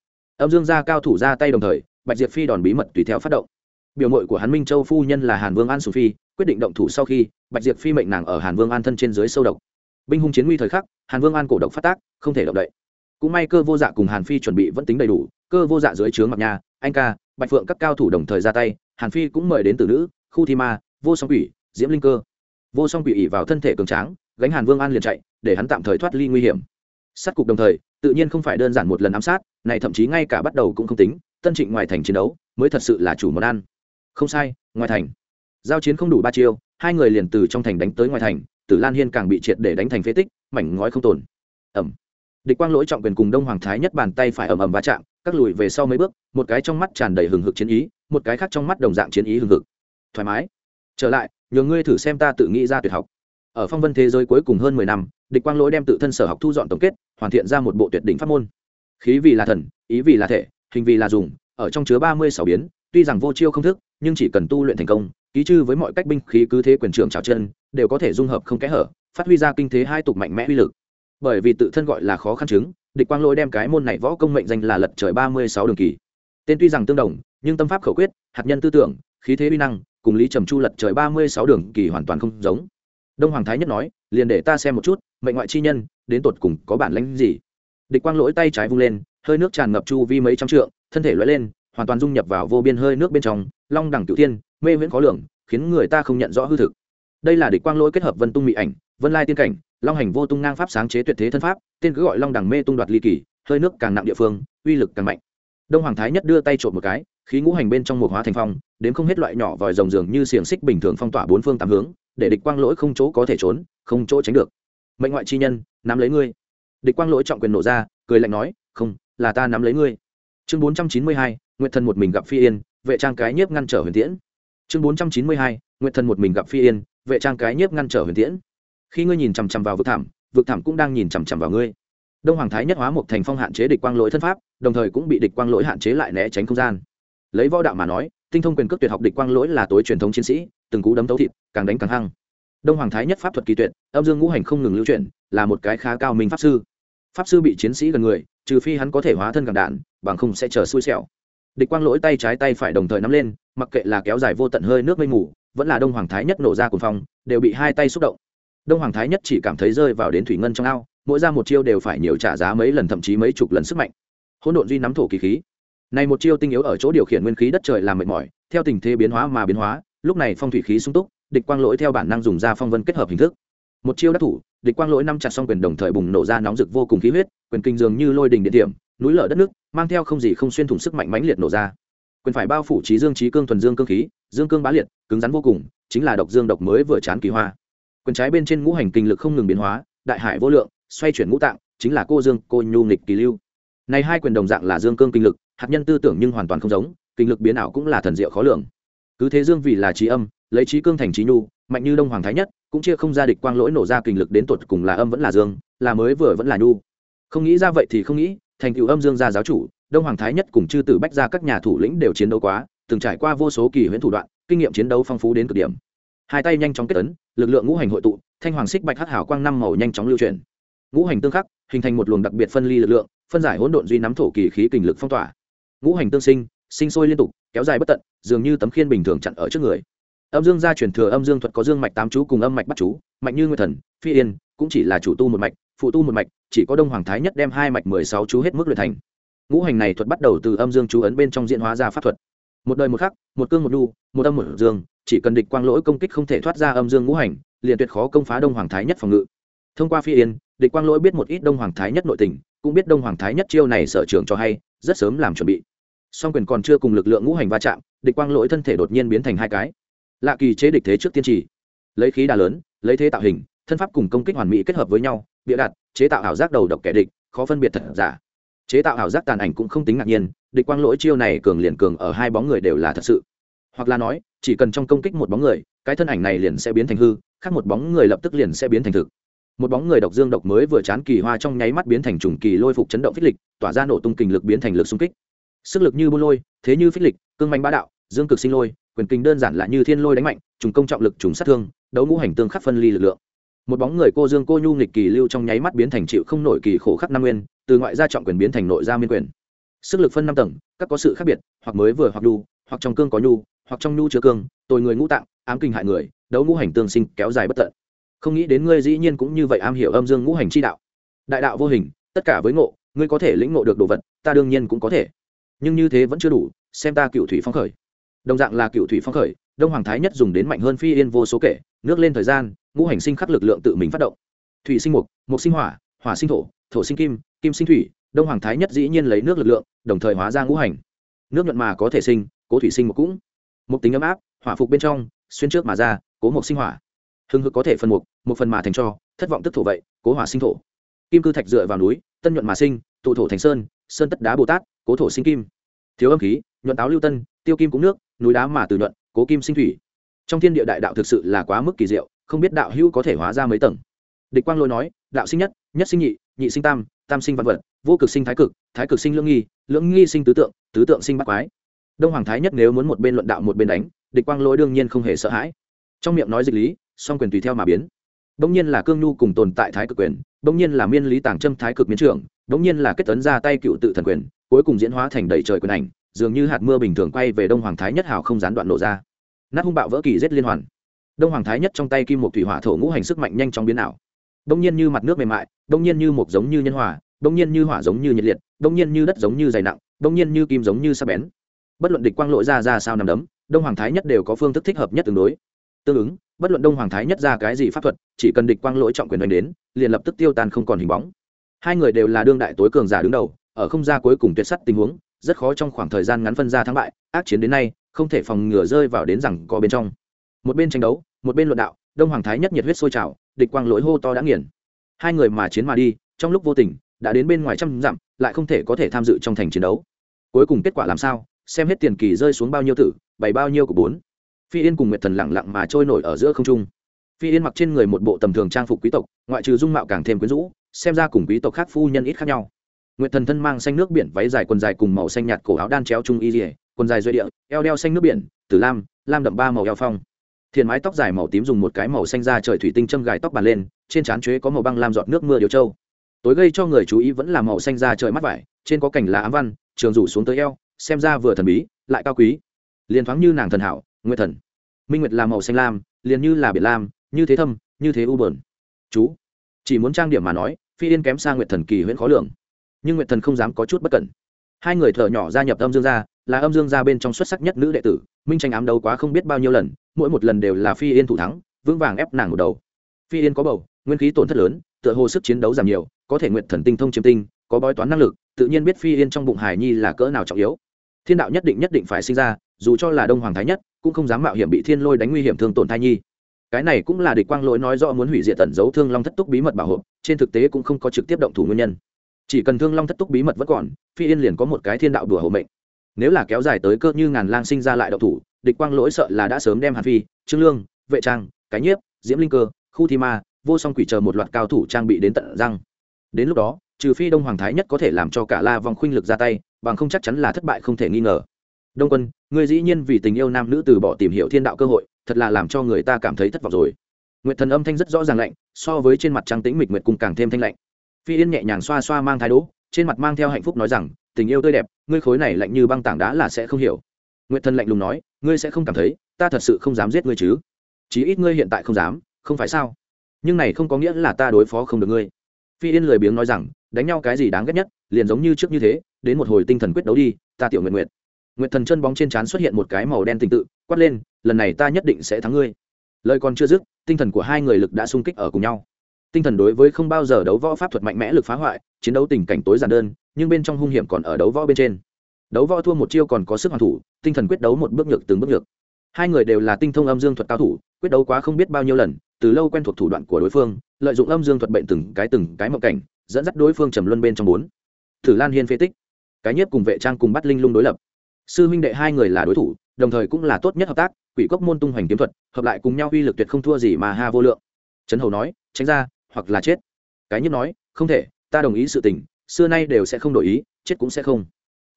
âm dương gia cao thủ ra tay đồng thời, bạch diệp phi đòn bí mật tùy theo phát động. Biểu mội của hắn minh châu phu nhân là hàn vương an sù phi, quyết định động thủ sau khi bạch diệp phi mệnh nàng ở hàn vương an thân trên dưới sâu độc. Binh hung chiến nguy thời khắc, hàn vương an cổ độc phát tác, không thể động đậy. Cũng may cơ vô dạ cùng hàn phi chuẩn bị vẫn tính đầy đủ, cơ vô dạ dưới trướng mặc nhà anh ca, bạch phượng các cao thủ đồng thời ra tay, hàn phi cũng mời đến từ nữ, khu thi ma, vô song quỷ, diễm linh cơ. Vô song quỷ ỉ vào thân thể cường tráng, gánh hàn vương an liền chạy, để hắn tạm thời thoát ly nguy hiểm. Sát cục đồng thời, tự nhiên không phải đơn giản một lần ám sát này thậm chí ngay cả bắt đầu cũng không tính, tân trịnh ngoài thành chiến đấu mới thật sự là chủ món ăn. Không sai, ngoài thành. Giao chiến không đủ ba chiêu, hai người liền từ trong thành đánh tới ngoài thành, tử lan hiên càng bị triệt để đánh thành phế tích, mảnh ngói không tồn. Ẩm địch quang lỗi trọng quyền cùng đông hoàng thái nhất bàn tay phải ầm ầm va chạm, các lùi về sau mấy bước, một cái trong mắt tràn đầy hừng hực chiến ý, một cái khác trong mắt đồng dạng chiến ý hừng hực. Thoải mái. Trở lại, nhờ ngươi thử xem ta tự nghĩ ra tuyệt học. Ở phong vân thế giới cuối cùng hơn mười năm, địch quang lỗi đem tự thân sở học thu dọn tổng kết, hoàn thiện ra một bộ tuyệt đỉnh pháp môn khí vì là thần, ý vì là thể, hình vì là dùng, ở trong chứa ba mươi sáu biến, tuy rằng vô chiêu không thức, nhưng chỉ cần tu luyện thành công, ký chư với mọi cách binh khí cứ thế quyền trưởng trào chân, đều có thể dung hợp không kẽ hở, phát huy ra kinh thế hai tục mạnh mẽ uy lực. Bởi vì tự thân gọi là khó khăn chứng, địch quang lỗi đem cái môn này võ công mệnh danh là lật trời ba mươi sáu đường kỳ. Tên tuy rằng tương đồng, nhưng tâm pháp khẩu quyết, hạt nhân tư tưởng, khí thế uy năng, cùng lý trầm chu lật trời ba mươi sáu đường kỳ hoàn toàn không giống. Đông hoàng thái nhất nói, liền để ta xem một chút, mệnh ngoại chi nhân, đến tột cùng có bản lãnh gì? Địch quang lỗi tay trái vung lên, hơi nước tràn ngập chu vi mấy trăm trượng, thân thể lóe lên, hoàn toàn dung nhập vào vô biên hơi nước bên trong, long đẳng cửu thiên, mê viễn khó lường, khiến người ta không nhận rõ hư thực. Đây là địch quang lỗi kết hợp vân tung mỹ ảnh, vân lai tiên cảnh, long hành vô tung ngang pháp sáng chế tuyệt thế thân pháp, tên cứ gọi long đẳng mê tung đoạt ly kỳ, hơi nước càng nặng địa phương, uy lực càng mạnh. Đông hoàng thái nhất đưa tay trộm một cái, khí ngũ hành bên trong một hóa thành phong đến không hết loại nhỏ vòi rồng dường như xiềng xích bình thường phong tỏa bốn phương tám hướng, để địch quang lỗi không chỗ có thể trốn, không chỗ tránh được. Mệnh ngoại chi nhân, nắm lấy ngươi địch quang lỗi trọng quyền nổ ra, cười lạnh nói, không, là ta nắm lấy ngươi. Chương bốn trăm chín mươi hai nguyện thần một mình gặp phi yên, vệ trang cái nhiếp ngăn trở huyền tiễn. Chương bốn trăm chín mươi hai nguyện thần một mình gặp phi yên, vệ trang cái nhiếp ngăn trở huyền tiễn. Khi ngươi nhìn chằm chằm vào vực thảm vực thảm cũng đang nhìn chằm chằm vào ngươi. Đông hoàng thái nhất hóa một thành phong hạn chế địch quang lỗi thân pháp, đồng thời cũng bị địch quang lỗi hạn chế lại né tránh không gian. Lấy võ đạo mà nói, tinh thông quyền cước tuyệt học địch quang lỗi là tối truyền thống chiến sĩ, từng cú đấm tấu thịt, càng đánh càng hăng. Đông hoàng thái nhất pháp thuật kỳ tuyệt, âm dương ngũ hành không ngừng lưu chuyển, là một cái khá cao minh pháp sư pháp sư bị chiến sĩ gần người, trừ phi hắn có thể hóa thân càng đạn, bằng không sẽ chờ xui xẻo. Địch quang lỗi tay trái tay phải đồng thời nắm lên, mặc kệ là kéo dài vô tận hơi nước mây mù, vẫn là đông hoàng thái nhất nổ ra cùng phong, đều bị hai tay xúc động. Đông hoàng thái nhất chỉ cảm thấy rơi vào đến thủy ngân trong ao, mỗi ra một chiêu đều phải nhiều trả giá mấy lần, thậm chí mấy chục lần sức mạnh. Hỗn độn duy nắm thổ kỳ khí. Này một chiêu tinh yếu ở chỗ điều khiển nguyên khí đất trời làm mệt mỏi, theo tình thế biến hóa mà biến hóa, lúc này phong thủy khí sung túc, địch quang lỗi theo bản năng dùng ra phong vân kết hợp hình thức một chiêu đắc thủ, địch quang lỗi năm chặt xong quyền đồng thời bùng nổ ra nóng rực vô cùng khí huyết, quyền kinh dường như lôi đình địa điểm, núi lở đất nước, mang theo không gì không xuyên thủng sức mạnh mãnh liệt nổ ra. Quyền phải bao phủ trí dương, trí cương, thuần dương cương khí, dương cương bá liệt, cứng rắn vô cùng, chính là độc dương độc mới vừa chán kỳ hoa. Quyền trái bên trên ngũ hành kinh lực không ngừng biến hóa, đại hải vô lượng, xoay chuyển ngũ tạng, chính là cô dương, cô nhu nghịch kỳ lưu. Này hai quyền đồng dạng là dương cương kinh lực, hạt nhân tư tưởng nhưng hoàn toàn không giống, kinh lực biến ảo cũng là thần diệu khó lường. Cứ thế dương vì là trí âm lấy trí cương thành trí nhu, mạnh như đông hoàng thái nhất, cũng chia không ra địch quang lỗi nổ ra kình lực đến tột cùng là âm vẫn là dương, là mới vừa vẫn là nhu. Không nghĩ ra vậy thì không nghĩ, thành cựu âm dương gia giáo chủ, đông hoàng thái nhất cùng chư tử bách ra các nhà thủ lĩnh đều chiến đấu quá, từng trải qua vô số kỳ huyễn thủ đoạn, kinh nghiệm chiến đấu phong phú đến cực điểm. Hai tay nhanh chóng kết ấn, lực lượng ngũ hành hội tụ, thanh hoàng xích bạch hắc hảo quang năm màu nhanh chóng lưu truyền ngũ hành tương khắc, hình thành một luồng đặc biệt phân ly lực lượng, phân giải hỗn độn duy nắm thổ kỳ khí kình lực phong tỏa. Ngũ hành tương sinh sinh sôi liên tục, kéo dài bất tận, dường như tấm khiên bình thường chặn ở trước người âm dương gia truyền thừa âm dương thuật có dương mạch tám chú cùng âm mạch bắt chú mạnh như nguyên thần, phi yên, cũng chỉ là chủ tu một mạch, phụ tu một mạch, chỉ có đông hoàng thái nhất đem hai mạch mười sáu chú hết mức luyện thành. Ngũ hành này thuật bắt đầu từ âm dương chú ấn bên trong diễn hóa ra pháp thuật. Một đời một khắc, một cương một đu một âm một dương, chỉ cần địch quang lỗi công kích không thể thoát ra âm dương ngũ hành, liền tuyệt khó công phá đông hoàng thái nhất phòng ngự. Thông qua phi yên, địch quang lỗi biết một ít đông hoàng thái nhất nội tình, cũng biết đông hoàng thái nhất chiêu này sở trường cho hay, rất sớm làm chuẩn bị. Song quyền còn chưa cùng lực lượng ngũ hành va chạm, địch quang lỗi thân thể đột nhiên biến thành hai cái lạ kỳ chế địch thế trước tiên trì lấy khí đà lớn, lấy thế tạo hình, thân pháp cùng công kích hoàn mỹ kết hợp với nhau, bịa đặt, chế tạo ảo giác đầu độc kẻ địch, khó phân biệt thật giả. Chế tạo ảo giác tàn ảnh cũng không tính ngạc nhiên, địch quang lỗi chiêu này cường liền cường ở hai bóng người đều là thật sự. Hoặc là nói, chỉ cần trong công kích một bóng người, cái thân ảnh này liền sẽ biến thành hư, khác một bóng người lập tức liền sẽ biến thành thực. Một bóng người độc dương độc mới vừa chán kỳ hoa trong nháy mắt biến thành trùng kỳ lôi phục chấn động phích lịch, tỏa ra nổ tung kình lực biến thành lực xung kích. Sức lực như buôn lôi, thế như phích lịch, cương manh bá đạo dương cực sinh lôi, quyền kinh đơn giản là như thiên lôi đánh mạnh, trùng công trọng lực, trùng sát thương, đấu ngũ hành tương khắc phân ly lực lượng. Một bóng người cô dương cô nhu nghịch kỳ lưu trong nháy mắt biến thành chịu không nổi kỳ khổ khắc năm nguyên, từ ngoại gia trọng quyền biến thành nội gia miên quyền. Sức lực phân năm tầng, các có sự khác biệt, hoặc mới vừa hoặc đu hoặc trong cương có nhu, hoặc trong nhu chứa cương, tồi người ngũ tạng, ám kinh hại người, đấu ngũ hành tương sinh kéo dài bất tận. Không nghĩ đến ngươi dĩ nhiên cũng như vậy am hiểu âm dương ngũ hành chi đạo. Đại đạo vô hình, tất cả với ngộ, ngươi có thể lĩnh ngộ được đồ vật, ta đương nhiên cũng có thể. Nhưng như thế vẫn chưa đủ, xem ta cựu thủy phong khởi đồng dạng là cựu thủy phong khởi, đông hoàng thái nhất dùng đến mạnh hơn phi yên vô số kể, nước lên thời gian, ngũ hành sinh khắc lực lượng tự mình phát động. Thủy sinh mục mục sinh hỏa hỏa sinh thổ thổ sinh kim kim sinh thủy, đông hoàng thái nhất dĩ nhiên lấy nước lực lượng, đồng thời hóa ra ngũ hành. Nước nhuận mà có thể sinh, cố thủy sinh mục cũng. Mục tính ấm áp, hỏa phục bên trong, xuyên trước mà ra, cố mộc sinh hỏa. Hưng hực có thể phân mục một phần mà thành cho, thất vọng tức thổ vậy, cố hỏa sinh thổ. Kim cư thạch dựa vào núi, tân nhuận mà sinh, tụ thổ thành sơn sơn tất đá bồ tát, cố thổ sinh kim. Thiếu âm khí nhuận táo lưu tân, tiêu kim cũng nước, núi đá mà từ nhuận, cố kim sinh thủy. Trong thiên địa đại đạo thực sự là quá mức kỳ diệu, không biết đạo hữu có thể hóa ra mấy tầng. Địch quang lôi nói, đạo sinh nhất nhất sinh nhị nhị sinh tam tam sinh văn vật, vô cực sinh thái cực thái cực sinh lưỡng nghi lưỡng nghi sinh tứ tượng tứ tượng sinh bắt quái. Đông hoàng thái nhất nếu muốn một bên luận đạo một bên đánh, địch quang lôi đương nhiên không hề sợ hãi. Trong miệng nói dịch lý, song quyền tùy theo mà biến. Bỗng nhiên là cương nhu cùng tồn tại thái cực quyền, bỗng nhiên là miên lý tàng trâm thái cực miến trưởng, bỗng nhiên là kết tấn ra tay cựu tự thần quyền, cuối cùng diễn hóa thành đầy trời quyền ảnh dường như hạt mưa bình thường quay về đông hoàng thái nhất hào không gián đoạn nổ ra. Nát hung bạo vỡ kỳ rết liên hoàn. Đông hoàng thái nhất trong tay kim một thủy hỏa thổ ngũ hành sức mạnh nhanh chóng biến ảo. Đông nhiên như mặt nước mềm mại, đông nhiên như một giống như nhân hòa, đông nhiên như hỏa giống như nhiệt liệt, đông nhiên như đất giống như dày nặng, đông nhiên như kim giống như sa bén. Bất luận địch quang lộ ra ra sao nằm đấm, đông hoàng thái nhất đều có phương thức thích hợp nhất tương đối. Tương ứng, bất luận đông hoàng thái nhất ra cái gì pháp thuật, chỉ cần địch quang lỗi trọng quyền đánh đến, liền lập tức tiêu tan không còn hình bóng. Hai người đều là đương đại tối cường giả đứng đầu, ở không ra cuối cùng tuyệt sắt tình huống rất khó trong khoảng thời gian ngắn phân ra thắng bại, ác chiến đến nay, không thể phòng ngừa rơi vào đến rằng có bên trong. Một bên tranh đấu, một bên luận đạo, đông hoàng thái nhất nhiệt huyết sôi trào, địch quang lỗi hô to đã nghiền. Hai người mà chiến mà đi, trong lúc vô tình, đã đến bên ngoài trăm dặm, lại không thể có thể tham dự trong thành chiến đấu. Cuối cùng kết quả làm sao? Xem hết tiền kỳ rơi xuống bao nhiêu tử, bày bao nhiêu của bốn. Phi yên cùng nguyệt thần lặng lặng mà trôi nổi ở giữa không trung. Phi yên mặc trên người một bộ tầm thường trang phục quý tộc, ngoại trừ dung mạo càng thêm quyến rũ, xem ra cùng quý tộc khác phu nhân ít khác nhau nguyệt thần thân mang xanh nước biển váy dài quần dài cùng màu xanh nhạt cổ áo đan chéo trung y dỉa quần dài duy địa, eo đeo xanh nước biển, tử lam lam đậm ba màu eo phong. Thiền mái tóc dài màu tím dùng một cái màu xanh ra trời thủy tinh châm gài tóc bàn lên, trên trán chuế có màu băng lam giọt nước mưa điều trâu. Tối gây cho người chú ý vẫn là màu xanh ra trời mắt vải, trên có cảnh lá ám văn, trường rủ xuống tới eo, xem ra vừa thần bí, lại cao quý. Liền thoáng như nàng thần hảo, nguyệt thần. Minh nguyệt là màu xanh lam, liền như là biển lam, như thế thâm, như thế u bờn chú, chỉ muốn trang điểm mà nói, phi yên kém sang nguyệt thần kỳ huyễn khó lường nhưng nguyệt thần không dám có chút bất cẩn. Hai người thợ nhỏ gia nhập âm dương gia, là âm dương gia bên trong xuất sắc nhất nữ đệ tử, minh tranh ám đấu quá không biết bao nhiêu lần, mỗi một lần đều là phi yên thủ thắng, vững vàng ép nàng một đầu. Phi yên có bầu, nguyên khí tổn thất lớn, tựa hồ sức chiến đấu giảm nhiều, có thể nguyện thần tinh thông chiêm tinh, có bói toán năng lực, tự nhiên biết phi yên trong bụng hải nhi là cỡ nào trọng yếu. Thiên đạo nhất định nhất định phải sinh ra, dù cho là đông hoàng thái nhất, cũng không dám mạo hiểm bị thiên lôi đánh nguy hiểm thương tổn thai nhi. Cái này cũng là địch quang lỗi nói rõ muốn hủy diệt tẩn dấu thương long thất túc bí mật bảo hộ, trên thực tế cũng không có trực tiếp động thủ nguyên nhân chỉ cần thương long thất túc bí mật vẫn còn, phi yên liền có một cái thiên đạo đùa hộ mệnh. Nếu là kéo dài tới cơ như ngàn lang sinh ra lại độc thủ, địch quang lỗi sợ là đã sớm đem hàn phi, trương lương, vệ trang, cái nhiếp, diễm linh cơ, khu thi ma, vô song quỷ chờ một loạt cao thủ trang bị đến tận răng. Đến lúc đó, trừ phi đông hoàng thái nhất có thể làm cho cả la vòng khuynh lực ra tay, bằng không chắc chắn là thất bại không thể nghi ngờ. Đông quân người dĩ nhiên vì tình yêu nam nữ từ bỏ tìm hiểu thiên đạo cơ hội, thật là làm cho người ta cảm thấy thất vọng rồi. Nguyệt thần âm thanh rất rõ ràng lạnh, so với trên mặt trăng tĩnh mịch nguyệt cung càng thêm thanh lạnh phi yên nhẹ nhàng xoa xoa mang thái đỗ trên mặt mang theo hạnh phúc nói rằng, tình yêu tươi đẹp, ngươi khối này lạnh như băng tảng đá là sẽ không hiểu. Nguyệt thần lạnh lùng nói, ngươi sẽ không cảm thấy, ta thật sự không dám giết ngươi chứ? Chí ít ngươi hiện tại không dám, không phải sao? Nhưng này không có nghĩa là ta đối phó không được ngươi. Phi yên lười biếng nói rằng, đánh nhau cái gì đáng ghét nhất, liền giống như trước như thế, đến một hồi tinh thần quyết đấu đi, ta tiểu nguyện nguyện nguyện thần chân bóng trên trán xuất hiện một cái màu đen tình tự, quát lên, lần này ta nhất định sẽ thắng ngươi. Lời còn chưa dứt, tinh thần của hai người lực đã xung kích ở cùng nhau tinh thần đối với không bao giờ đấu võ pháp thuật mạnh mẽ lực phá hoại, chiến đấu tình cảnh tối giản đơn, nhưng bên trong hung hiểm còn ở đấu võ bên trên. Đấu võ thua một chiêu còn có sức hoàn thủ, tinh thần quyết đấu một bước nhược từng bước nhược. Hai người đều là tinh thông âm dương thuật cao thủ, quyết đấu quá không biết bao nhiêu lần, từ lâu quen thuộc thủ đoạn của đối phương, lợi dụng âm dương thuật bệnh từng cái từng cái mộng cảnh, dẫn dắt đối phương trầm luân bên trong bốn. Thử lan hiên phế tích. Cái nhất cùng vệ trang cùng bắt linh lung đối lập. Sư huynh đệ hai người là đối thủ, đồng thời cũng là tốt nhất hợp tác, quỷ cốc môn tung hoành kiếm thuật, hợp lại cùng nhau uy lực tuyệt không thua gì mà ha vô lượng. Trấn hầu nói, tránh ra hoặc là chết. Cái nhất nói không thể ta đồng ý sự tình xưa nay đều sẽ không đổi ý chết cũng sẽ không.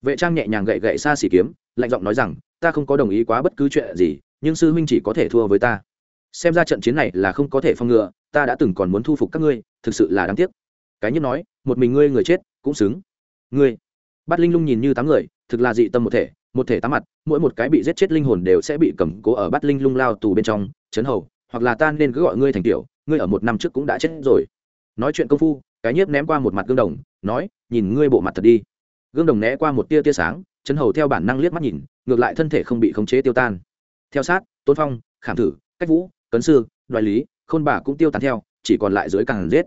Vệ trang nhẹ nhàng gậy gậy xa xỉ kiếm lạnh giọng nói rằng ta không có đồng ý quá bất cứ chuyện gì nhưng sư huynh chỉ có thể thua với ta. Xem ra trận chiến này là không có thể phong ngựa, ta đã từng còn muốn thu phục các ngươi thực sự là đáng tiếc. Cái nhất nói một mình ngươi người chết cũng xứng. Ngươi. Bắt linh lung nhìn như tám người thực là dị tâm một thể một thể tám mặt mỗi một cái bị giết chết linh hồn đều sẽ bị cầm cố ở bắt linh lung lao tù bên trong chấn hầu hoặc là ta nên cứ gọi ngươi thành tiểu, ngươi ở một năm trước cũng đã chết rồi. Nói chuyện công phu, cái nhiếp ném qua một mặt gương đồng, nói, nhìn ngươi bộ mặt thật đi. Gương đồng né qua một tia tia sáng chấn hầu theo bản năng liếc mắt nhìn, ngược lại thân thể không bị khống chế tiêu tan. Theo sát, tôn phong, khảm thử, cách vũ, cấn sư, đoài lý, khôn bà cũng tiêu tán theo, chỉ còn lại dưới càng giết.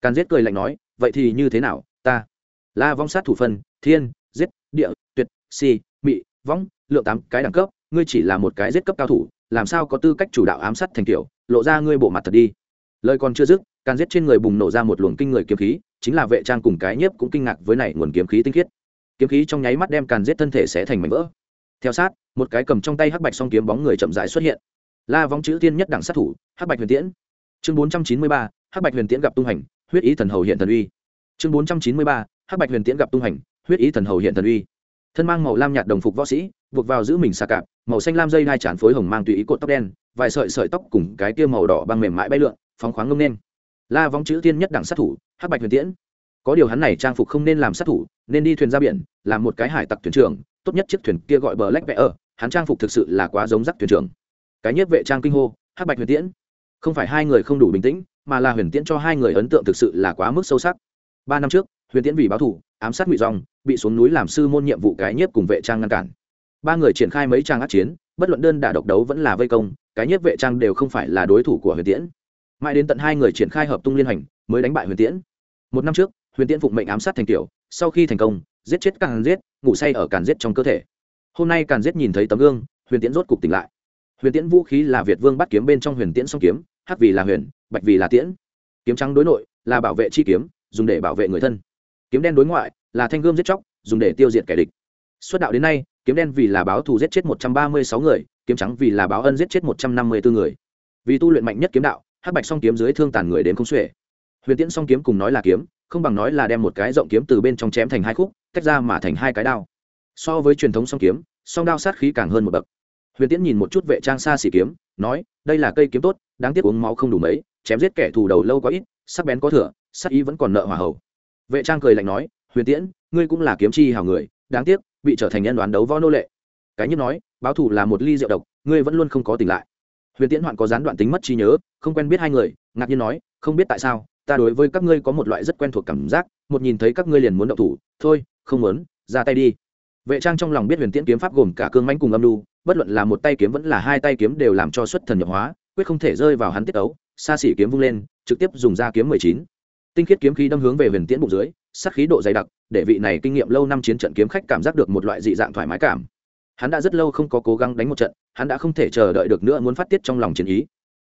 Càng giết cười lạnh nói, vậy thì như thế nào, ta? La vong sát thủ phân, thiên, giết, địa, tuyệt, si, mị võng lượng tám, cái đẳng cấp, ngươi chỉ là một cái giết cấp cao thủ làm sao có tư cách chủ đạo ám sát thành kiểu, lộ ra ngươi bộ mặt thật đi. Lời còn chưa dứt, càn giết trên người bùng nổ ra một luồng kinh người kiếm khí, chính là vệ trang cùng cái nhiếp cũng kinh ngạc với này nguồn kiếm khí tinh khiết. Kiếm khí trong nháy mắt đem càn giết thân thể sẽ thành mảnh vỡ. Theo sát, một cái cầm trong tay hắc bạch song kiếm bóng người chậm rãi xuất hiện. La vong chữ tiên nhất đẳng sát thủ, hắc bạch huyền tiễn. Chương bốn trăm chín mươi ba, hắc bạch huyền tiễn gặp tung hành, huyết ý thần hầu hiện thần uy. Chương bốn trăm chín mươi ba, hắc bạch huyền tiễn gặp tung hành, huyết ý thần hầu hiện thần uy thân mang màu lam nhạt đồng phục võ sĩ, buộc vào giữ mình xa cạp, màu xanh lam dây hai tràn phối hồng mang tùy ý cột tóc đen, vài sợi sợi tóc cùng cái tia màu đỏ băng mềm mại bay lượn, phóng khoáng ngông nên. La vong chữ tiên nhất đẳng sát thủ, hắc bạch huyền tiễn. Có điều hắn này trang phục không nên làm sát thủ, nên đi thuyền ra biển, làm một cái hải tặc thuyền trưởng, tốt nhất chiếc thuyền kia gọi bờ lách vẽ ở hắn trang phục thực sự là quá giống rắc thuyền trưởng. Cái nhất vệ trang kinh hô, hắc bạch huyền tiễn. Không phải hai người không đủ bình tĩnh, mà là huyền tiễn cho hai người ấn tượng thực sự là quá mức sâu sắc. Ba năm trước huyền tiễn vì báo thủ, ám sát ngụy dòng, bị xuống núi làm sư môn nhiệm vụ cái nhiếp cùng vệ trang ngăn cản. Ba người triển khai mấy trang át chiến, bất luận đơn đả độc đấu vẫn là vây công, cái nhiếp vệ trang đều không phải là đối thủ của huyền tiễn. Mãi đến tận hai người triển khai hợp tung liên hành, mới đánh bại huyền tiễn. Một năm trước, huyền tiễn phụng mệnh ám sát thành tiểu, sau khi thành công, giết chết càng giết, ngủ say ở càn giết trong cơ thể. Hôm nay càn giết nhìn thấy tấm gương, huyền tiễn rốt cục tỉnh lại. Huyền tiễn vũ khí là việt vương bắt kiếm bên trong huyền tiễn song kiếm, hắc vì là huyền, bạch vì là tiễn. Kiếm trắng đối nội, là bảo vệ chi kiếm, dùng để bảo vệ người thân kiếm đen đối ngoại là thanh gươm giết chóc, dùng để tiêu diệt kẻ địch. Xuất đạo đến nay, kiếm đen vì là báo thù giết chết một trăm ba mươi sáu người, kiếm trắng vì là báo ân giết chết một trăm năm mươi bốn người. Vì tu luyện mạnh nhất kiếm đạo, hắc bạch song kiếm dưới thương tàn người đến không xuể. Huyền tiễn song kiếm cùng nói là kiếm, không bằng nói là đem một cái rộng kiếm từ bên trong chém thành hai khúc, tách ra mà thành hai cái đao. So với truyền thống song kiếm, song đao sát khí càng hơn một bậc. Huyền tiễn nhìn một chút vệ trang xa xỉ kiếm, nói, đây là cây kiếm tốt, đáng tiếc uống máu không đủ mấy, chém giết kẻ thù đầu lâu có ít, sắc bén có thừa, sắc ý vẫn còn nợ hòa hậu vệ trang cười lạnh nói, huyền tiễn, ngươi cũng là kiếm chi hào người, đáng tiếc, bị trở thành nhân đoán đấu võ nô lệ. Cái như nói, báo thù là một ly rượu độc, ngươi vẫn luôn không có tỉnh lại. Huyền tiễn hoạn có gián đoạn tính mất trí nhớ, không quen biết hai người, ngạc nhiên nói, không biết tại sao, ta đối với các ngươi có một loại rất quen thuộc cảm giác, một nhìn thấy các ngươi liền muốn động thủ, thôi, không muốn, ra tay đi. Vệ trang trong lòng biết huyền tiễn kiếm pháp gồm cả cương mánh cùng âm lưu bất luận là một tay kiếm vẫn là hai tay kiếm đều làm cho xuất thần nhập hóa, quyết không thể rơi vào hắn tiết ấu, xa xỉ kiếm vung lên, trực tiếp dùng ra kiếm mười chín tinh khiết kiếm khí đâm hướng về huyền tiễn bụng dưới sắc khí độ dày đặc, để vị này kinh nghiệm lâu năm chiến trận kiếm khách cảm giác được một loại dị dạng thoải mái cảm. Hắn đã rất lâu không có cố gắng đánh một trận, hắn đã không thể chờ đợi được nữa muốn phát tiết trong lòng chiến ý.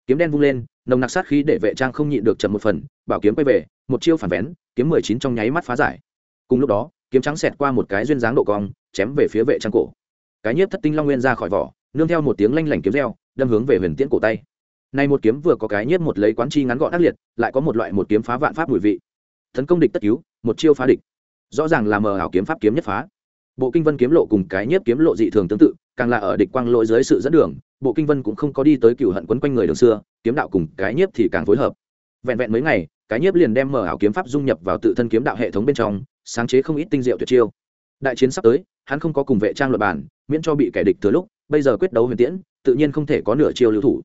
Kiếm đen vung lên, nồng nặc sát khí để vệ trang không nhịn được chậm một phần, bảo kiếm quay về, một chiêu phản vén, kiếm mười chín trong nháy mắt phá giải. Cùng lúc đó, kiếm trắng xẹt qua một cái duyên dáng độ cong, chém về phía vệ trang cổ. Cái nhiếp thất tinh long nguyên ra khỏi vỏ, nương theo một tiếng lanh lảnh kiếm reo, đâm hướng về huyền tiễn cổ tay này một kiếm vừa có cái nhiếp một lấy quán chi ngắn gọn ác liệt, lại có một loại một kiếm phá vạn pháp mùi vị. Tấn công địch tất cứu, một chiêu phá địch. Rõ ràng là mờ ảo kiếm pháp kiếm nhất phá. Bộ kinh vân kiếm lộ cùng cái nhiếp kiếm lộ dị thường tương tự, càng là ở địch quang lỗi dưới sự dẫn đường, bộ kinh vân cũng không có đi tới cựu hận quấn quanh người đường xưa, kiếm đạo cùng cái nhiếp thì càng phối hợp. Vẹn vẹn mấy ngày, cái nhiếp liền đem mờ ảo kiếm pháp dung nhập vào tự thân kiếm đạo hệ thống bên trong, sáng chế không ít tinh diệu tuyệt chiêu. Đại chiến sắp tới, hắn không có cùng vệ trang luật bản, miễn cho bị kẻ địch thừa lúc, bây giờ quyết đấu huyền tiễn, tự nhiên không thể có nửa chiêu lưu thủ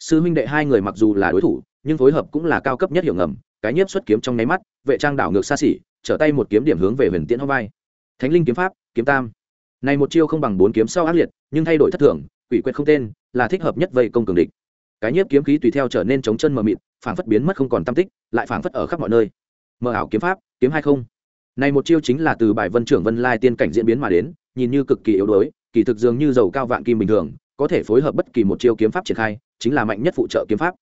sư huynh đệ hai người mặc dù là đối thủ, nhưng phối hợp cũng là cao cấp nhất hiểu ngầm, cái nhiếp xuất kiếm trong nháy mắt, vệ trang đảo ngược xa xỉ, trở tay một kiếm điểm hướng về huyền tiễn hông vai. Thánh linh kiếm pháp, kiếm tam. Này một chiêu không bằng bốn kiếm sau ác liệt, nhưng thay đổi thất thường, quỷ quyệt không tên, là thích hợp nhất vây công cường địch. Cái nhiếp kiếm khí tùy theo trở nên chống chân mờ mịt, phảng phất biến mất không còn tam tích, lại phảng phất ở khắp mọi nơi. Mờ ảo kiếm pháp, kiếm hai không. Này một chiêu chính là từ bài vân trưởng vân lai tiên cảnh diễn biến mà đến, nhìn như cực kỳ yếu đuối, kỳ thực dường như dầu cao vạn kim bình thường, có thể phối hợp bất kỳ một chiêu kiếm pháp triển khai chính là mạnh nhất phụ trợ kiếm pháp.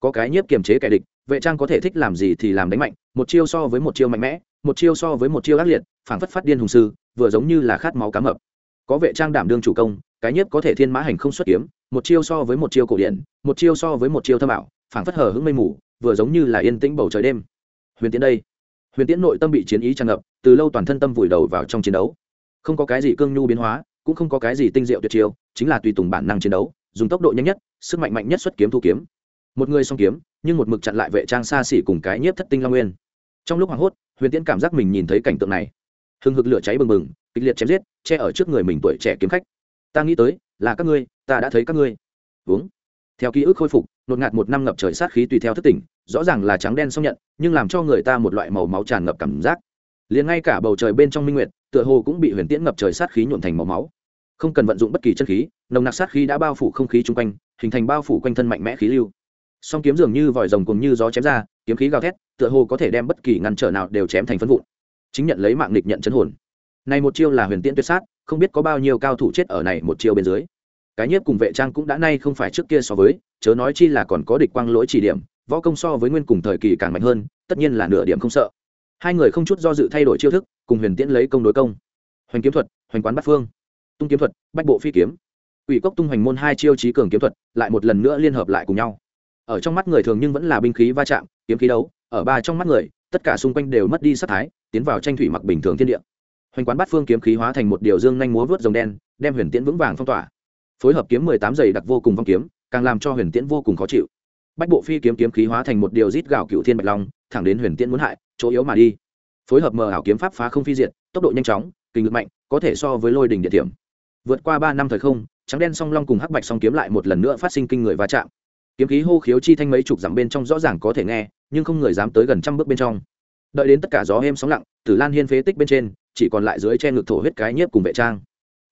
Có cái nhiếp kiềm chế kẻ địch, vệ trang có thể thích làm gì thì làm đánh mạnh, một chiêu so với một chiêu mạnh mẽ, một chiêu so với một chiêu ác liệt, phảng phất phát điên hùng sư, vừa giống như là khát máu cá mập. Có vệ trang đảm đương chủ công, cái nhiếp có thể thiên mã hành không xuất kiếm, một chiêu so với một chiêu cổ điển, một chiêu so với một chiêu thâm ảo, phảng phất hờ hững mây mù, vừa giống như là yên tĩnh bầu trời đêm. Huyền tiến đây. Huyền tiến nội tâm bị chiến ý tràn ngập, từ lâu toàn thân tâm vùi đầu vào trong chiến đấu. Không có cái gì cương nhu biến hóa, cũng không có cái gì tinh diệu tuyệt chiêu, chính là tùy tùng bản năng chiến đấu dùng tốc độ nhanh nhất, sức mạnh mạnh nhất xuất kiếm thu kiếm. Một người song kiếm, nhưng một mực chặn lại vệ trang xa xỉ cùng cái nhiếp thất tinh long nguyên. Trong lúc hoảng hốt, huyền tiễn cảm giác mình nhìn thấy cảnh tượng này. Hừng hực lửa cháy bừng bừng, kịch liệt chém giết, che ở trước người mình tuổi trẻ kiếm khách. Ta nghĩ tới, là các ngươi, ta đã thấy các ngươi. Uống. Theo ký ức khôi phục, nột ngạt một năm ngập trời sát khí tùy theo thất tỉnh, rõ ràng là trắng đen xong nhận, nhưng làm cho người ta một loại màu máu tràn ngập cảm giác. Liền ngay cả bầu trời bên trong minh nguyệt, tựa hồ cũng bị huyền tiễn ngập trời sát khí nhuộn thành màu máu không cần vận dụng bất kỳ chân khí, nồng nặc sát khí đã bao phủ không khí chung quanh, hình thành bao phủ quanh thân mạnh mẽ khí lưu. Song kiếm dường như vòi rồng cùng như gió chém ra, kiếm khí gào thét, tựa hồ có thể đem bất kỳ ngăn trở nào đều chém thành phân vụn. Chính nhận lấy mạng nịch nhận chân hồn. Này một chiêu là huyền tiễn tuyệt sát, không biết có bao nhiêu cao thủ chết ở này một chiêu bên dưới. Cái nhiếp cùng vệ trang cũng đã nay không phải trước kia so với, chớ nói chi là còn có địch quang lỗi chỉ điểm, võ công so với nguyên cùng thời kỳ càng mạnh hơn, tất nhiên là nửa điểm không sợ. Hai người không chút do dự thay đổi chiêu thức, cùng huyền tiễn lấy công đối công. Hoành kiếm thuật, hoành quán bát phương tung kiếm thuật, bách bộ phi kiếm. Ủy cốc tung hoành môn hai chiêu trí cường kiếm thuật, lại một lần nữa liên hợp lại cùng nhau. Ở trong mắt người thường nhưng vẫn là binh khí va chạm, kiếm khí đấu, ở ba trong mắt người, tất cả xung quanh đều mất đi sắc thái, tiến vào tranh thủy mặc bình thường thiên địa. Hoành quán bát phương kiếm khí hóa thành một điều dương nhanh múa vớt rồng đen, đem huyền tiễn vững vàng phong tỏa. Phối hợp kiếm mười tám giày đặc vô cùng vong kiếm, càng làm cho huyền tiễn vô cùng khó chịu. Bách bộ phi kiếm kiếm khí hóa thành một điều rít gạo cựu thiên bạch long, thẳng đến huyền tiễn muốn hại, chỗ yếu mà đi. Phối hợp mờ ảo kiếm pháp phá không phi diệt, tốc độ nhanh chóng, kinh lực mạnh, có thể so với lôi đỉnh địa điểm vượt qua ba năm thời không, trắng đen song long cùng hắc bạch song kiếm lại một lần nữa phát sinh kinh người va chạm. Kiếm khí hô khiếu chi thanh mấy chục dặm bên trong rõ ràng có thể nghe, nhưng không người dám tới gần trăm bước bên trong. Đợi đến tất cả gió êm sóng lặng, tử lan hiên phế tích bên trên, chỉ còn lại dưới che ngực thổ huyết cái nhiếp cùng vệ trang.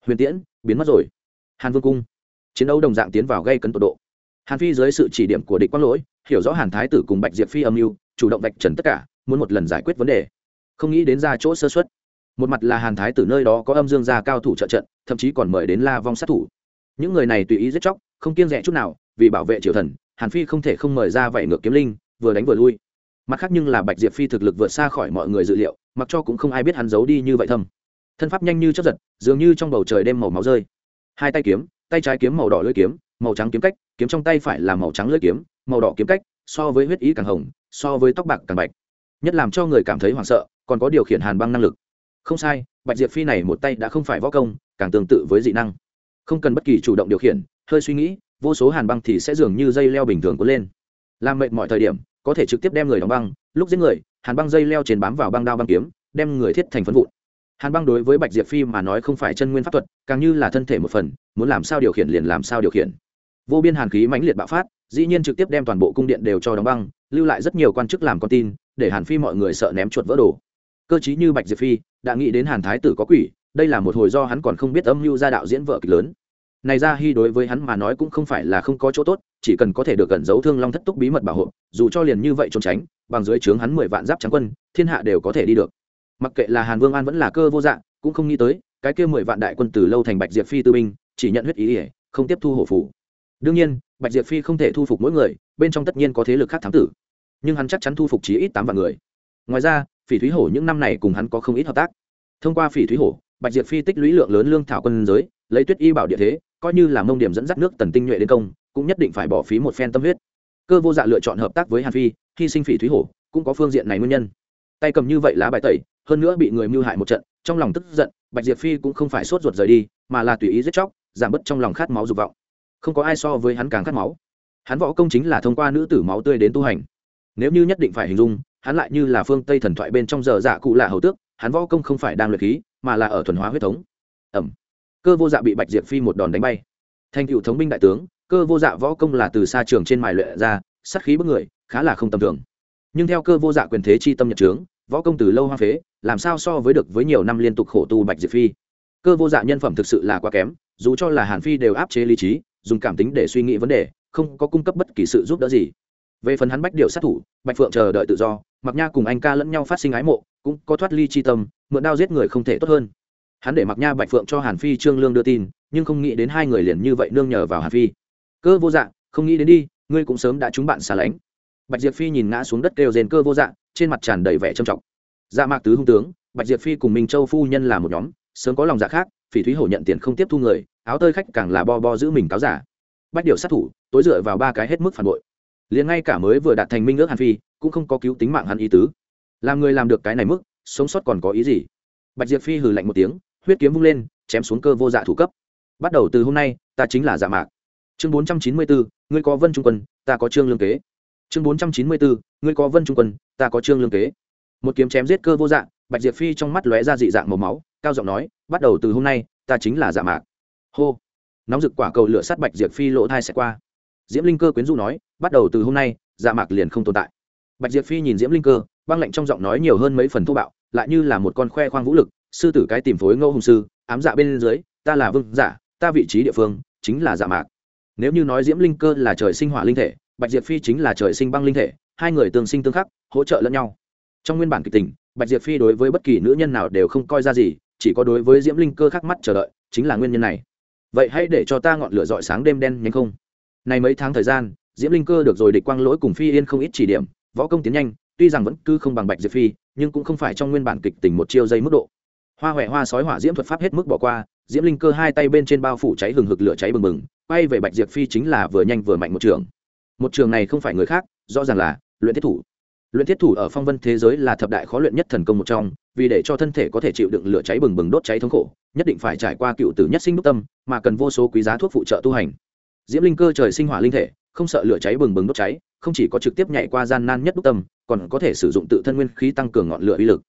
Huyền tiễn, biến mất rồi. Hàn vương cung. Chiến đấu đồng dạng tiến vào gây cấn tột độ. Hàn phi dưới sự chỉ điểm của địch quang lỗi, hiểu rõ hàn thái tử cùng bạch diệp phi âm mưu, chủ động vạch trần tất cả, muốn một lần giải quyết vấn đề. Không nghĩ đến ra chỗ sơ xuất một mặt là hàn thái tử nơi đó có âm dương gia cao thủ trợ trận, thậm chí còn mời đến la vong sát thủ. Những người này tùy ý giết chóc, không kiêng rẽ chút nào, vì bảo vệ triều thần, hàn phi không thể không mời ra vậy ngược kiếm linh, vừa đánh vừa lui. Mặt khác nhưng là bạch diệp phi thực lực vượt xa khỏi mọi người dự liệu, mặc cho cũng không ai biết hắn giấu đi như vậy thâm thân pháp nhanh như chấp giật, dường như trong bầu trời đêm màu máu rơi. Hai tay kiếm, tay trái kiếm màu đỏ lưỡi kiếm, màu trắng kiếm cách, kiếm trong tay phải là màu trắng lưỡi kiếm, màu đỏ kiếm cách, so với huyết ý càng hồng, so với tóc bạc càng bạch. Nhất làm cho người cảm thấy hoảng sợ, còn có điều khiển hàn băng năng lực không sai, bạch diệp phi này một tay đã không phải võ công, càng tương tự với dị năng. Không cần bất kỳ chủ động điều khiển, hơi suy nghĩ, vô số hàn băng thì sẽ dường như dây leo bình thường cuốn lên. Làm mệt mọi thời điểm, có thể trực tiếp đem người đóng băng, lúc giết người, hàn băng dây leo trên bám vào băng đao băng kiếm, đem người thiết thành phấn vụn. Hàn băng đối với bạch diệp phi mà nói không phải chân nguyên pháp thuật, càng như là thân thể một phần, muốn làm sao điều khiển liền làm sao điều khiển. Vô biên hàn khí mãnh liệt bạo phát, dĩ nhiên trực tiếp đem toàn bộ cung điện đều cho đóng băng, lưu lại rất nhiều quan chức làm con tin, để hàn phi mọi người sợ ném chuột vỡ đồ cơ chí như bạch diệp phi, đã nghĩ đến hàn thái tử có quỷ, đây là một hồi do hắn còn không biết âm mưu gia đạo diễn vợ kịch lớn. Này ra hy đối với hắn mà nói cũng không phải là không có chỗ tốt, chỉ cần có thể được gần giấu thương long thất túc bí mật bảo hộ, dù cho liền như vậy trốn tránh, bằng dưới trướng hắn mười vạn giáp trắng quân, thiên hạ đều có thể đi được. Mặc kệ là hàn vương an vẫn là cơ vô dạng cũng không nghĩ tới, cái kia mười vạn đại quân từ lâu thành bạch diệp phi tư binh, chỉ nhận huyết ý ỉa, không tiếp thu hổ phủ đương nhiên, bạch diệp phi không thể thu phục mỗi người, bên trong tất nhiên có thế lực khác thám tử. Nhưng hắn chắc chắn thu phục chí ít tám vạn người. Ngoài ra phỉ thúy hổ những năm này cùng hắn có không ít hợp tác. Thông qua phỉ thúy hổ, bạch diệp phi tích lũy lượng lớn lương thảo quân giới, lấy tuyết y bảo địa thế, coi như là mông điểm dẫn dắt nước tần tinh nhuệ đến công, cũng nhất định phải bỏ phí một phen tâm huyết. Cơ vô dạ lựa chọn hợp tác với hàn phi, hy sinh phỉ thúy hổ, cũng có phương diện này nguyên nhân. Tay cầm như vậy lá bài tẩy, hơn nữa bị người mưu hại một trận, trong lòng tức giận, bạch diệp phi cũng không phải sốt ruột rời đi, mà là tùy ý giết chóc, giảm bớt trong lòng khát máu dục vọng. Không có ai so với hắn càng khát máu. Hắn võ công chính là thông qua nữ tử máu tươi đến tu hành. Nếu như nhất định phải hình dung hắn lại như là phương tây thần thoại bên trong giờ dạ cụ lạ hầu tước, hắn võ công không phải đang luyện khí, mà là ở thuần hóa huyết thống. Ẩm. Cơ vô dạ bị bạch diệp phi một đòn đánh bay. Thành cựu thống binh đại tướng, cơ vô dạ võ công là từ xa trường trên mài luyện ra, sát khí bức người, khá là không tầm thường. Nhưng theo cơ vô dạ quyền thế chi tâm nhật trướng, võ công từ lâu hoa phế, làm sao so với được với nhiều năm liên tục khổ tu bạch diệp phi. Cơ vô dạ nhân phẩm thực sự là quá kém, dù cho là hàn phi đều áp chế lý trí, dùng cảm tính để suy nghĩ vấn đề, không có cung cấp bất kỳ sự giúp đỡ gì. Về phần hắn bách điều sát thủ, bạch phượng chờ đợi tự do mặc nha cùng anh ca lẫn nhau phát sinh ái mộ, cũng có thoát ly chi tâm, mượn đao giết người không thể tốt hơn. Hắn để mặc nha bạch phượng cho hàn phi trương lương đưa tin, nhưng không nghĩ đến hai người liền như vậy nương nhờ vào hàn phi. Cơ vô dạng không nghĩ đến đi, ngươi cũng sớm đã trúng bạn xa lánh. Bạch diệp phi nhìn ngã xuống đất kêu rền cơ vô dạng trên mặt tràn đầy vẻ trầm trọng. Dạ mạc tứ hung tướng, bạch diệp phi cùng minh châu phu nhân là một nhóm, sớm có lòng dạ khác, phỉ thúy hổ nhận tiền không tiếp thu người, áo tơi khách càng là bo bo giữ mình cáo giả. Bách điều sát thủ, tối dựa vào ba cái hết mức phản bội liền ngay cả mới vừa đạt thành minh ước hàn phi cũng không có cứu tính mạng hắn ý tứ. Làm người làm được cái này mức, sống sót còn có ý gì? Bạch diệp phi hừ lạnh một tiếng, huyết kiếm vung lên, chém xuống cơ vô dạ thủ cấp. Bắt đầu từ hôm nay, ta chính là dạ mạc. Chương bốn trăm chín mươi bốn, ngươi có vân trung quân, ta có trương lương kế. Chương bốn trăm chín mươi bốn, ngươi có vân trung quân, ta có trương lương kế. Một kiếm chém giết cơ vô dạng bạch diệp phi trong mắt lóe ra dị dạng màu máu, cao giọng nói, bắt đầu từ hôm nay, ta chính là dạ mạc. Hô. Nóng rực quả cầu lửa sát bạch diệp phi lỗ thai sẽ qua diễm linh cơ quyến rũ nói, bắt đầu từ hôm nay dạ mạc liền không tồn tại. Bạch diệp phi nhìn diễm linh cơ, băng lạnh trong giọng nói nhiều hơn mấy phần thô bạo, lại như là một con khoe khoang vũ lực, sư tử cái tìm phối ngô hùng sư, ám dạ bên dưới, ta là vương giả, ta vị trí địa phương chính là dạ mạc. Nếu như nói diễm linh cơ là trời sinh hỏa linh thể, bạch diệp phi chính là trời sinh băng linh thể, hai người tương sinh tương khắc, hỗ trợ lẫn nhau. Trong nguyên bản kịch tình, bạch diệp phi đối với bất kỳ nữ nhân nào đều không coi ra gì, chỉ có đối với diễm linh cơ khắc mắt chờ đợi, chính là nguyên nhân này. Vậy hãy để cho ta ngọn lửa dọi sáng đêm đen nhanh không? Này mấy tháng thời gian, diễm linh cơ được rồi địch quang lỗi cùng phi yên không ít chỉ điểm, võ công tiến nhanh, tuy rằng vẫn cứ không bằng bạch diệp phi, nhưng cũng không phải trong nguyên bản kịch tình một chiêu dây mức độ. Hoa huệ hoa sói hỏa diễm thuật pháp hết mức bỏ qua, diễm linh cơ hai tay bên trên bao phủ cháy hừng hực lửa cháy bừng bừng, quay về bạch diệp phi chính là vừa nhanh vừa mạnh một trường. Một trường này không phải người khác, rõ ràng là luyện thiết thủ. Luyện thiết thủ ở phong vân thế giới là thập đại khó luyện nhất thần công một trong, vì để cho thân thể có thể chịu đựng lửa cháy bừng bừng đốt cháy thống khổ, nhất định phải trải qua cựu tử nhất sinh đúc tâm, mà cần vô số quý giá thuốc phụ trợ tu hành diễm linh cơ trời sinh hỏa linh thể, không sợ lửa cháy bừng bừng đốt cháy, không chỉ có trực tiếp nhảy qua gian nan nhất đúc tâm, còn có thể sử dụng tự thân nguyên khí tăng cường ngọn lửa uy lực.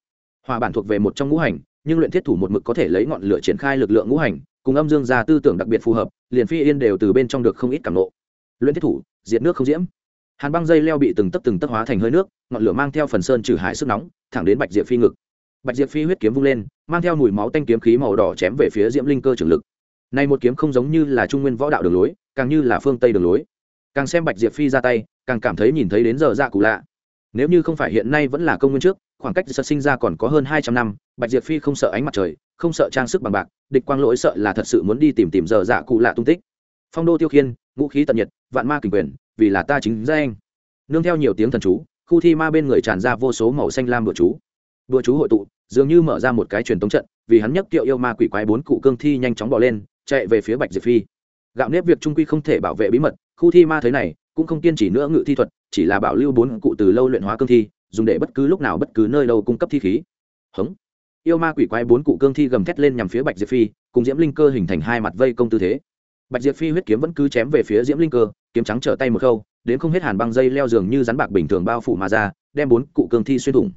Hỏa bản thuộc về một trong ngũ hành, nhưng luyện thiết thủ một mực có thể lấy ngọn lửa triển khai lực lượng ngũ hành, cùng âm dương ra tư tưởng đặc biệt phù hợp, liền phi yên đều từ bên trong được không ít cảm nộ luyện thiết thủ, diệt nước không diễm. Hàn băng dây leo bị từng tấc từng tấc hóa thành hơi nước, ngọn lửa mang theo phần sơn trừ hải sức nóng, thẳng đến bạch diệp phi ngực. Bạch diệp phi huyết kiếm vung lên, mang theo mùi máu tanh kiếm khí màu đỏ chém về phía diễm linh cơ trường lực. Này một kiếm không giống như là trung nguyên võ đạo đường lối càng như là phương tây đường lối. Càng xem bạch diệp phi ra tay, càng cảm thấy nhìn thấy đến giờ dạ cụ lạ. Nếu như không phải hiện nay vẫn là công nguyên trước, khoảng cách giật sinh ra còn có hơn hai trăm năm, bạch diệp phi không sợ ánh mặt trời, không sợ trang sức bằng bạc, địch quang lỗi sợ là thật sự muốn đi tìm tìm giờ dạ cụ lạ tung tích. Phong đô tiêu khiên, ngũ khí tận nhiệt, vạn ma kình quyền, vì là ta chính ra anh nương theo nhiều tiếng thần chú, khu thi ma bên người tràn ra vô số màu xanh lam bữa chú. Bữa chú hội tụ, dường như mở ra một cái truyền tống trận, vì hắn nhấc kiệu yêu ma quỷ quái bốn cụ cương thi nhanh chóng bỏ lên, chạy về phía bạch diệp phi gạo nếp việc trung quy không thể bảo vệ bí mật, khu thi ma thế này, cũng không kiên trì nữa ngự thi thuật, chỉ là bảo lưu bốn cụ từ lâu luyện hóa cương thi, dùng để bất cứ lúc nào bất cứ nơi đâu cung cấp thi khí. Hống. Yêu ma quỷ quái bốn cụ cương thi gầm thét lên nhằm phía bạch diệp phi, cùng diễm linh cơ hình thành hai mặt vây công tư thế. Bạch diệp phi huyết kiếm vẫn cứ chém về phía diễm linh cơ, kiếm trắng trở tay một khâu, đến không hết hàn băng dây leo giường như rắn bạc bình thường bao phủ mà ra, đem bốn cụ cương thi xuyên thủng.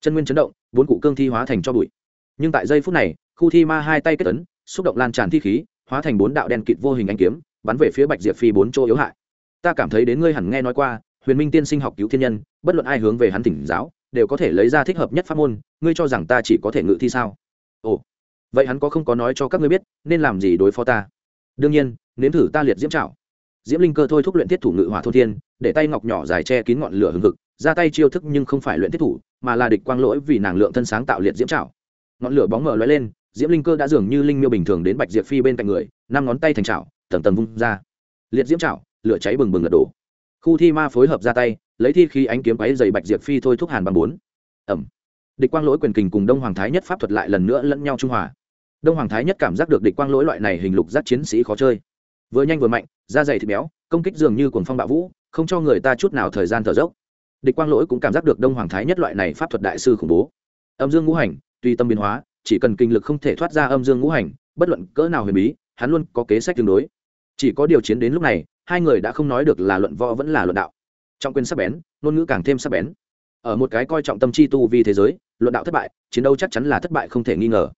Chân nguyên chấn động, bốn cụ cương thi hóa thành cho bụi. Nhưng tại giây phút này, khu thi ma hai tay kết tấn xúc động lan tràn thi khí hóa thành bốn đạo đen kịt vô hình anh kiếm, bắn về phía bạch diệp phi bốn chỗ yếu hại. Ta cảm thấy đến ngươi hẳn nghe nói qua, huyền minh tiên sinh học cứu thiên nhân, bất luận ai hướng về hắn thỉnh giáo, đều có thể lấy ra thích hợp nhất pháp môn, ngươi cho rằng ta chỉ có thể ngự thi sao? Ồ, vậy hắn có không có nói cho các ngươi biết, nên làm gì đối phó ta? Đương nhiên, nếm thử ta liệt diễm trảo. Diễm linh cơ thôi thúc luyện thiết thủ ngự hỏa thô thiên, để tay ngọc nhỏ dài che kín ngọn lửa hừng hực, ra tay chiêu thức nhưng không phải luyện thiết thủ, mà là địch quang lỗi vì nàng lượng thân sáng tạo liệt diễm trảo. Ngọn lửa bóng mở lóe lên diễm linh cơ đã dường như linh miêu bình thường đến bạch diệp phi bên cạnh người năm ngón tay thành trảo tầng tầng vung ra liệt diễm trảo lửa cháy bừng bừng lật đổ khu thi ma phối hợp ra tay lấy thi khi ánh kiếm quáy dày bạch diệp phi thôi thúc hàn bằng bốn ẩm địch quang lỗi quyền kình cùng đông hoàng thái nhất pháp thuật lại lần nữa lẫn nhau trung hòa đông hoàng thái nhất cảm giác được địch quang lỗi loại này hình lục giác chiến sĩ khó chơi vừa nhanh vừa mạnh da dày thịt béo công kích dường như cuồng phong bạo vũ không cho người ta chút nào thời gian thở dốc địch quang lỗi cũng cảm giác được đông hoàng thái nhất loại này pháp thuật đại sư khủng bố âm dương ngũ hành tùy tâm biến hóa chỉ cần kinh lực không thể thoát ra âm dương ngũ hành, bất luận cỡ nào huyền bí, hắn luôn có kế sách tương đối. Chỉ có điều chiến đến lúc này, hai người đã không nói được là luận võ vẫn là luận đạo. Trong quyền sắc bén, ngôn ngữ càng thêm sắc bén. Ở một cái coi trọng tâm chi tu vì thế giới, luận đạo thất bại, chiến đấu chắc chắn là thất bại không thể nghi ngờ.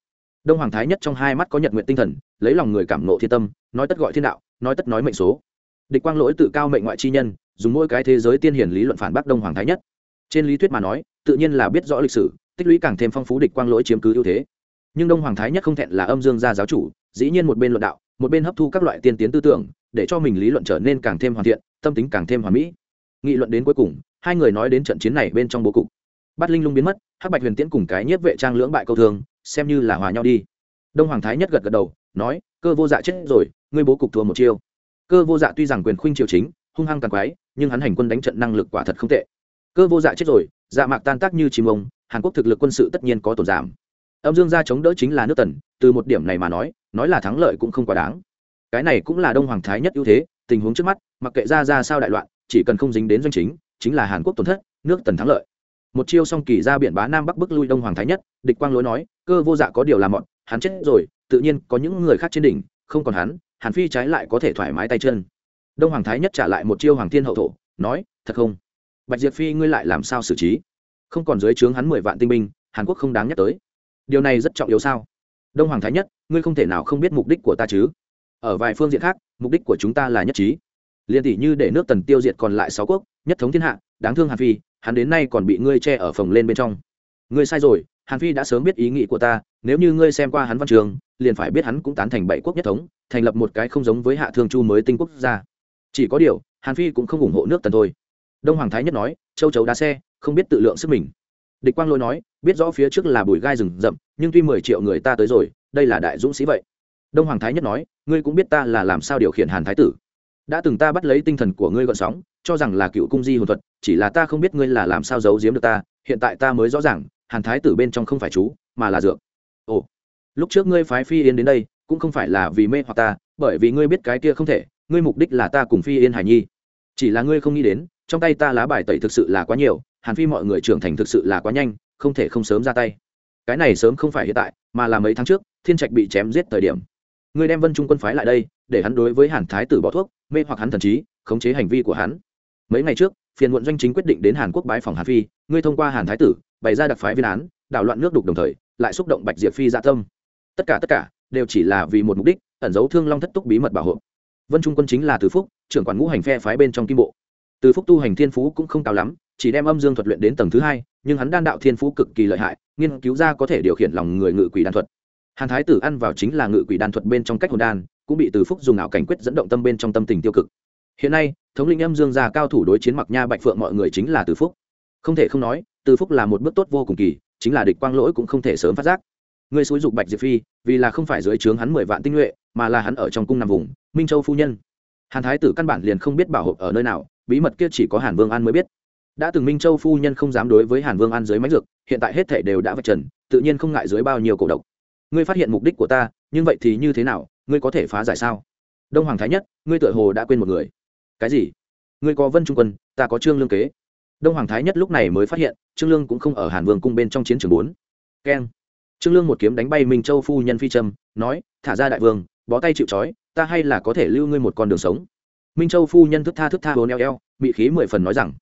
Đông hoàng thái nhất trong hai mắt có nhật nguyện tinh thần, lấy lòng người cảm nộ thiên tâm, nói tất gọi thiên đạo, nói tất nói mệnh số. Địch quang lỗi tự cao mệnh ngoại chi nhân, dùng mỗi cái thế giới tiên hiển lý luận phản bác đông hoàng thái nhất. Trên lý thuyết mà nói, tự nhiên là biết rõ lịch sử, tích lũy càng thêm phong phú địch quang lỗi chiếm cứ ưu thế nhưng đông hoàng thái nhất không thẹn là âm dương gia giáo chủ, dĩ nhiên một bên luận đạo, một bên hấp thu các loại tiên tiến tư tưởng, để cho mình lý luận trở nên càng thêm hoàn thiện, tâm tính càng thêm hoàn mỹ. Nghị luận đến cuối cùng, hai người nói đến trận chiến này bên trong bố cục. Bát linh lung biến mất, hắc bạch huyền tiễn cùng cái nhiếp vệ trang lưỡng bại câu thương, xem như là hòa nhau đi. Đông hoàng thái nhất gật gật đầu, nói, cơ vô dạ chết rồi, ngươi bố cục thua một chiêu. Cơ vô dạ tuy rằng quyền khuynh triều chính, hung hăng càng quái, nhưng hắn hành quân đánh trận năng lực quả thật không tệ. Cơ vô dạ chết rồi dạ mạc tan tác như chim ông, hàn quốc thực lực quân sự tất nhiên có tổn giảm âm dương gia chống đỡ chính là nước tần, từ một điểm này mà nói nói là thắng lợi cũng không quá đáng. Cái này cũng là đông hoàng thái nhất ưu thế, tình huống trước mắt, mặc kệ ra ra sao đại loạn, chỉ cần không dính đến doanh chính chính là hàn quốc tổn thất, nước tần thắng lợi. Một chiêu song kỳ ra biển bá nam bắc bức lui đông hoàng thái nhất, địch quang lối nói, cơ vô dạ có điều làm mọn, hắn chết rồi, tự nhiên có những người khác trên đỉnh, không còn hắn, hàn phi trái lại có thể thoải mái tay chân. Đông hoàng thái nhất trả lại một chiêu hoàng thiên hậu thổ, nói, thật không? Bạch diệp phi ngươi lại làm sao xử trí? Không còn dưới trướng hắn mười vạn tinh binh, hàn quốc không đáng nhắc tới điều này rất trọng yếu sao? Đông hoàng thái nhất, ngươi không thể nào không biết mục đích của ta chứ? Ở vài phương diện khác, mục đích của chúng ta là nhất trí. Liên tỷ như để nước tần tiêu diệt còn lại sáu quốc, nhất thống thiên hạ, đáng thương hàn phi, hắn đến nay còn bị ngươi che ở phòng lên bên trong. Ngươi sai rồi, hàn phi đã sớm biết ý nghĩ của ta, nếu như ngươi xem qua hắn văn trường, liền phải biết hắn cũng tán thành bảy quốc nhất thống, thành lập một cái không giống với hạ thương chu mới tinh quốc gia. Chỉ có điều, hàn phi cũng không ủng hộ nước tần thôi. Đông hoàng thái nhất nói, châu chấu đá xe, không biết tự lượng sức mình. Địch quang lôi nói biết rõ phía trước là bụi gai rừng rậm, nhưng tuy mười triệu người ta tới rồi, đây là đại dũng sĩ vậy. Đông hoàng thái nhất nói, ngươi cũng biết ta là làm sao điều khiển hàn thái tử. Đã từng ta bắt lấy tinh thần của ngươi gọn sóng, cho rằng là cựu cung di hồn thuật, chỉ là ta không biết ngươi là làm sao giấu giếm được ta, hiện tại ta mới rõ ràng, hàn thái tử bên trong không phải chú, mà là dược. Ồ, lúc trước ngươi phái phi yên đến đây, cũng không phải là vì mê hoặc ta, bởi vì ngươi biết cái kia không thể, ngươi mục đích là ta cùng phi yên hải nhi. Chỉ là ngươi không nghĩ đến, trong tay ta lá bài tẩy thực sự là quá nhiều, hàn phi mọi người trưởng thành thực sự là quá nhanh không thể không sớm ra tay. Cái này sớm không phải hiện tại, mà là mấy tháng trước, thiên trạch bị chém giết thời điểm. Ngươi đem vân trung quân phái lại đây, để hắn đối với hàn thái tử bỏ thuốc, mê hoặc hắn thần trí, khống chế hành vi của hắn. Mấy ngày trước, phiền muộn doanh chính quyết định đến hàn quốc bái phòng hàn phi, ngươi thông qua hàn thái tử, bày ra đặc phái viên án, đảo loạn nước đục đồng thời, lại xúc động bạch diệp phi dạ tâm. Tất cả tất cả, đều chỉ là vì một mục đích, ẩn giấu thương long thất túc bí mật bảo hộ. Vân trung quân chính là từ phúc, trưởng quản ngũ hành phe phái bên trong kim bộ. Từ phúc tu hành thiên phú cũng không cao lắm chỉ đem âm dương thuật luyện đến tầng thứ hai, nhưng hắn đan đạo thiên phú cực kỳ lợi hại, nghiên cứu ra có thể điều khiển lòng người ngự quỷ đan thuật. Hàn thái tử ăn vào chính là ngự quỷ đan thuật bên trong cách hồn đan, cũng bị từ phúc dùng ảo cảnh quyết dẫn động tâm bên trong tâm tình tiêu cực. Hiện nay, thống lĩnh âm dương gia cao thủ đối chiến mặc nha bạch phượng mọi người chính là từ phúc. Không thể không nói, từ phúc là một bước tốt vô cùng kỳ, chính là địch quang lỗi cũng không thể sớm phát giác. Người xúi dục bạch diệp phi, vì là không phải dưới trướng hắn mười vạn tinh nhuệ, mà là hắn ở trong cung nằm vùng, minh châu phu nhân. Hàn thái tử căn bản liền không biết bảo hộ ở nơi nào, bí mật kia chỉ có hàn vương an mới biết đã từng minh châu phu nhân không dám đối với hàn vương ăn dưới máy dược, hiện tại hết thể đều đã vạch trần, tự nhiên không ngại dưới bao nhiêu cổ độc. Ngươi phát hiện mục đích của ta, nhưng vậy thì như thế nào, ngươi có thể phá giải sao? Đông hoàng thái nhất, ngươi tựa hồ đã quên một người. Cái gì? Ngươi có vân trung quân, ta có trương lương kế. Đông hoàng thái nhất lúc này mới phát hiện, trương lương cũng không ở hàn vương cung bên trong chiến trường bốn. Keng. Trương lương một kiếm đánh bay minh châu phu nhân phi trâm nói, thả ra đại vương, bó tay chịu trói, ta hay là có thể lưu ngươi một con đường sống. Minh châu phu nhân thức tha thức tha hồn eo eo bị khí mười phần nói rằng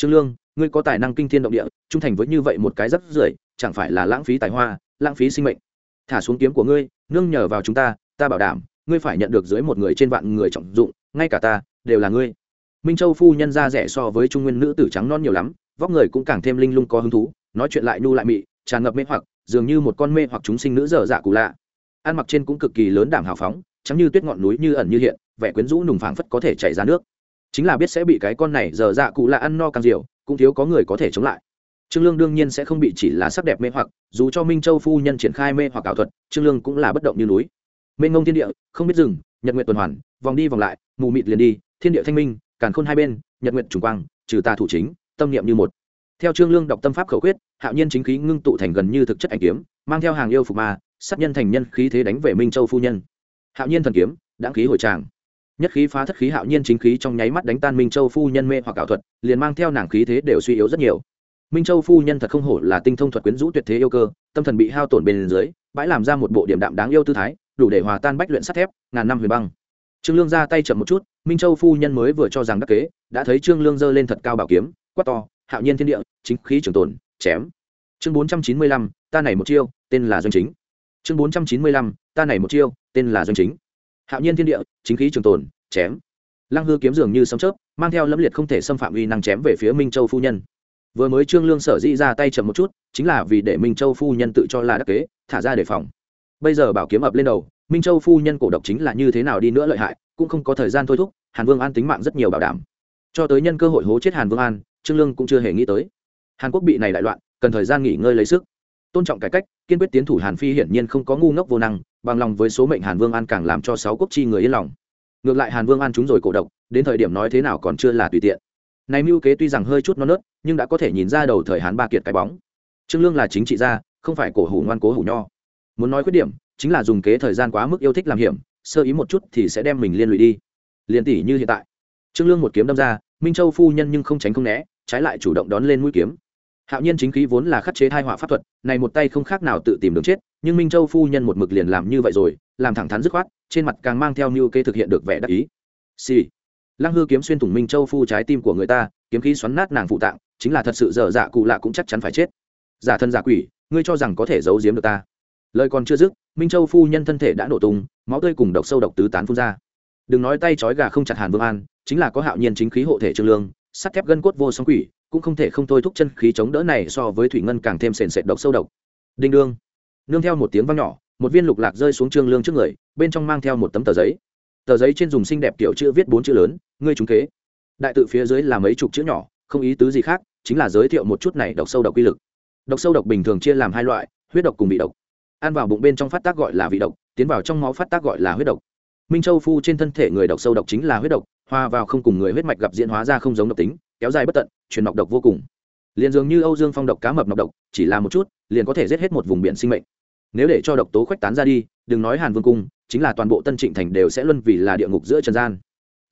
trương lương, ngươi có tài năng kinh thiên động địa, trung thành với như vậy một cái rất rưởi, chẳng phải là lãng phí tài hoa, lãng phí sinh mệnh. Thả xuống kiếm của ngươi, nương nhờ vào chúng ta ta bảo đảm, ngươi phải nhận được dưới một người trên vạn người trọng dụng, ngay cả ta, đều là ngươi. Minh châu phu nhân ra rẻ so với trung nguyên nữ tử trắng non nhiều lắm, vóc người cũng càng thêm linh lung có hứng thú, nói chuyện lại nhu lại mị, tràn ngập mê hoặc, dường như một con mê hoặc chúng sinh nữ dở dạ cụ lạ. Ăn mặc trên cũng cực kỳ lớn đảm hào phóng chẳng như tuyết ngọn núi như ẩn như hiện, vẻ quyến rũ nùng phảng phất có thể chảy ra nước chính là biết sẽ bị cái con này dở dạ cụ là ăn no càng rượu cũng thiếu có người có thể chống lại. Trương lương đương nhiên sẽ không bị chỉ là sắc đẹp mê hoặc, dù cho minh châu phu nhân triển khai mê hoặc ảo thuật, trương lương cũng là bất động như núi. Mê ngông thiên địa, không biết dừng, nhật nguyện tuần hoàn, vòng đi vòng lại, mù mịt liền đi, thiên địa thanh minh, càn khôn hai bên, nhật nguyện trùng quang, trừ tà thủ chính, tâm niệm như một. Theo trương lương đọc tâm pháp khẩu quyết, hạo nhiên chính khí ngưng tụ thành gần như thực chất ảnh kiếm, mang theo hàng yêu phục ma, sát nhân thành nhân khí thế đánh về minh châu phu nhân. Hạo nhiên thần kiếm đã khí hồi tràng nhất khí phá thất khí hạo nhiên chính khí trong nháy mắt đánh tan minh châu phu nhân mê hoặc ảo thuật, liền mang theo nàng khí thế đều suy yếu rất nhiều. Minh châu phu nhân thật không hổ là tinh thông thuật quyến rũ tuyệt thế yêu cơ, tâm thần bị hao tổn bên dưới, bãi làm ra một bộ điểm đạm đáng yêu tư thái, đủ để hòa tan bách luyện sắt thép, ngàn năm huyền băng. Trương lương ra tay chậm một chút, minh châu phu nhân mới vừa cho rằng đắc kế, đã thấy trương lương giơ lên thật cao bảo kiếm, quát to, hạo nhiên thiên địa, chính khí trường tồn, chém. Chương bốn trăm chín mươi lăm, ta này một chiêu, tên là doanh chính. Chương bốn trăm chín mươi lăm, ta này một chiêu, tên là doanh chính hạo nhiên thiên địa, chính khí trường tồn, chém. Lăng hư kiếm dường như sấm chớp, mang theo lâm liệt không thể xâm phạm uy năng chém về phía minh châu phu nhân. Vừa mới trương lương sở dĩ ra tay chậm một chút, chính là vì để minh châu phu nhân tự cho là đắc kế, thả ra đề phòng. Bây giờ bảo kiếm ập lên đầu, minh châu phu nhân cổ độc chính là như thế nào đi nữa lợi hại, cũng không có thời gian thôi thúc, hàn vương an tính mạng rất nhiều bảo đảm. Cho tới nhân cơ hội hố chết hàn vương an, trương lương cũng chưa hề nghĩ tới. Hàn quốc bị này đại loạn, cần thời gian nghỉ ngơi lấy sức. Tôn trọng cải cách, kiên quyết tiến thủ hàn phi hiển nhiên không có ngu ngốc vô năng bằng lòng với số mệnh hàn vương an càng làm cho sáu quốc chi người yên lòng. Ngược lại hàn vương an chúng rồi cổ độc, đến thời điểm nói thế nào còn chưa là tùy tiện. Này mưu kế tuy rằng hơi chút non nớt, nhưng đã có thể nhìn ra đầu thời hán ba kiệt cái bóng. Trương lương là chính trị gia, không phải cổ hủ ngoan cố hủ nho. Muốn nói khuyết điểm, chính là dùng kế thời gian quá mức yêu thích làm hiểm, sơ ý một chút thì sẽ đem mình liên lụy đi. Liền tỷ như hiện tại. Trương lương một kiếm đâm ra, minh châu phu nhân nhưng không tránh không né, trái lại chủ động đón lên mũi kiếm. Hạo nhiên chính khí vốn là khắc chế thai họa pháp thuật, này một tay không khác nào tự tìm đường chết nhưng minh châu phu nhân một mực liền làm như vậy rồi, làm thẳng thắn dứt khoát, trên mặt càng mang theo mưu kê thực hiện được vẻ đắc ý. Xì、sì. lăng hư kiếm xuyên thủng minh châu phu trái tim của người ta, kiếm khí xoắn nát nàng phụ tạng, chính là thật sự dở dạ cụ lạ cũng chắc chắn phải chết. Giả thân giả quỷ, ngươi cho rằng có thể giấu giếm được ta. Lời còn chưa dứt, minh châu phu nhân thân thể đã nổ tung, máu tươi cùng độc sâu độc tứ tán phun ra. Đừng nói tay trói gà không chặt hàn vương an, chính là có hạo nhiên chính khí hộ thể trương lương, sắt thép gân cốt vô song quỷ, cũng không thể không thôi thúc chân khí chống đỡ này so với thủy ngân càng thêm sền sệt độc sâu độc. Đinh đương nương theo một tiếng vang nhỏ, một viên lục lạc rơi xuống trương lương trước người, bên trong mang theo một tấm tờ giấy. Tờ giấy trên dùng xinh đẹp kiểu chữ viết bốn chữ lớn, ngươi trúng kế. Đại tự phía dưới là mấy chục chữ nhỏ, không ý tứ gì khác, chính là giới thiệu một chút này độc sâu độc quy lực. Độc sâu độc bình thường chia làm hai loại, huyết độc cùng bị độc. Ăn vào bụng bên trong phát tác gọi là vị độc, tiến vào trong máu phát tác gọi là huyết độc. Minh châu phu trên thân thể người độc sâu độc chính là huyết độc hoa vào không cùng người huyết mạch gặp diễn hóa ra không giống độc tính, kéo dài bất tận, truyền nọc độc vô cùng liền dường như âu dương phong độc cá mập nọc độc, chỉ là một chút, liền có thể giết hết một vùng biển sinh mệnh. Nếu để cho độc tố khuếch tán ra đi, đừng nói hàn vương cung, chính là toàn bộ tân trịnh thành đều sẽ luân vì là địa ngục giữa trần gian.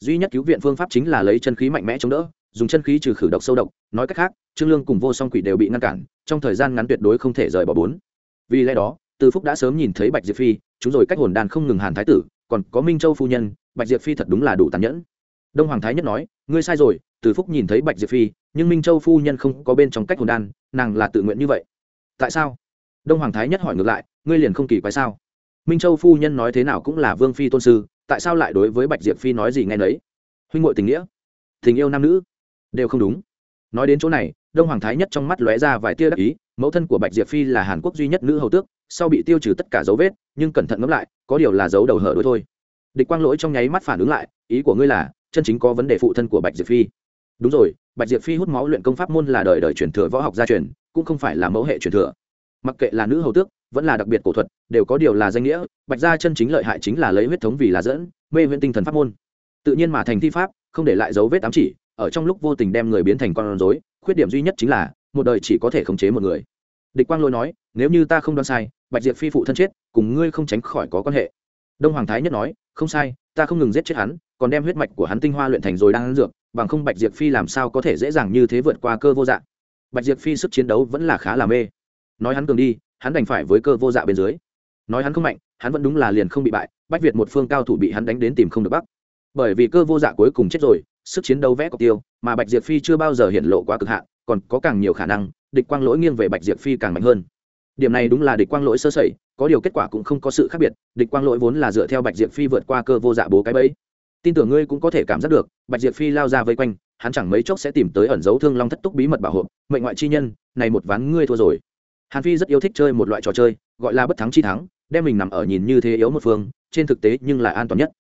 Duy nhất cứu viện phương pháp chính là lấy chân khí mạnh mẽ chống đỡ, dùng chân khí trừ khử độc sâu độc, nói cách khác, trương lương cùng vô song quỷ đều bị ngăn cản, trong thời gian ngắn tuyệt đối không thể rời bỏ bốn. Vì lẽ đó, từ phúc đã sớm nhìn thấy bạch diệp phi, chúng rồi cách hồn đàn không ngừng hàn thái tử, còn có minh châu phu nhân, bạch diệp phi thật đúng là đủ tàn nhẫn. Đông hoàng thái nhất nói, ngươi sai rồi, từ phúc nhìn thấy bạch diệp phi nhưng minh châu phu nhân không có bên trong cách hồn đan, nàng là tự nguyện như vậy. Tại sao? Đông hoàng thái nhất hỏi ngược lại, ngươi liền không kỳ quái sao? Minh châu phu nhân nói thế nào cũng là vương phi tôn sư, tại sao lại đối với bạch diệp phi nói gì nghe nấy? Huynh ngội tình nghĩa, tình yêu nam nữ, đều không đúng. Nói đến chỗ này, đông hoàng thái nhất trong mắt lóe ra vài tia đắc ý, mẫu thân của bạch diệp phi là hàn quốc duy nhất nữ hầu tước, sau bị tiêu trừ tất cả dấu vết, nhưng cẩn thận ngẫm lại, có điều là dấu đầu hở đôi thôi. Địch quang lỗi trong nháy mắt phản ứng lại, ý của ngươi là, chân chính có vấn đề phụ thân của bạch diệp phi đúng rồi, bạch diệp phi hút máu luyện công pháp môn là đời đời truyền thừa võ học gia truyền, cũng không phải là mẫu hệ truyền thừa. Mặc kệ là nữ hầu tước, vẫn là đặc biệt cổ thuật, đều có điều là danh nghĩa, bạch gia chân chính lợi hại chính là lấy huyết thống vì là dẫn, mê huyễn tinh thần pháp môn. Tự nhiên mà thành thi pháp, không để lại dấu vết ám chỉ, ở trong lúc vô tình đem người biến thành con rối, khuyết điểm duy nhất chính là, một đời chỉ có thể khống chế một người. Địch quang lôi nói, nếu như ta không đoán sai, bạch diệp phi phụ thân chết, cùng ngươi không tránh khỏi có quan hệ. Đông hoàng thái nhất nói, không sai, ta không ngừng giết chết hắn, còn đem huyết mạch của hắn tinh hoa luyện thành rồi đang ăn dược bằng không bạch diệp phi làm sao có thể dễ dàng như thế vượt qua cơ vô dạng bạch diệp phi sức chiến đấu vẫn là khá là mê. Nói hắn cường đi, hắn đành phải với cơ vô dạ bên dưới. Nói hắn không mạnh, hắn vẫn đúng là liền không bị bại, bách việt một phương cao thủ bị hắn đánh đến tìm không được bắc. Bởi vì cơ vô dạ cuối cùng chết rồi, sức chiến đấu vẽ cọc tiêu, mà bạch diệp phi chưa bao giờ hiện lộ quá cực hạn, còn có càng nhiều khả năng, địch quang lỗi nghiêng về bạch diệp phi càng mạnh hơn. Điểm này đúng là địch quang lỗi sơ sẩy, có điều kết quả cũng không có sự khác biệt, địch quang lỗi vốn là dựa theo bạch diệp phi vượt qua cơ vô dạ bố cái bẫy tin tưởng ngươi cũng có thể cảm giác được, bạch diệp phi lao ra vây quanh, hắn chẳng mấy chốc sẽ tìm tới ẩn dấu thương long thất túc bí mật bảo hộ. Mệnh ngoại chi nhân, này một ván ngươi thua rồi. Hàn phi rất yêu thích chơi một loại trò chơi, gọi là bất thắng chi thắng, đem mình nằm ở nhìn như thế yếu một phương, trên thực tế nhưng là an toàn nhất.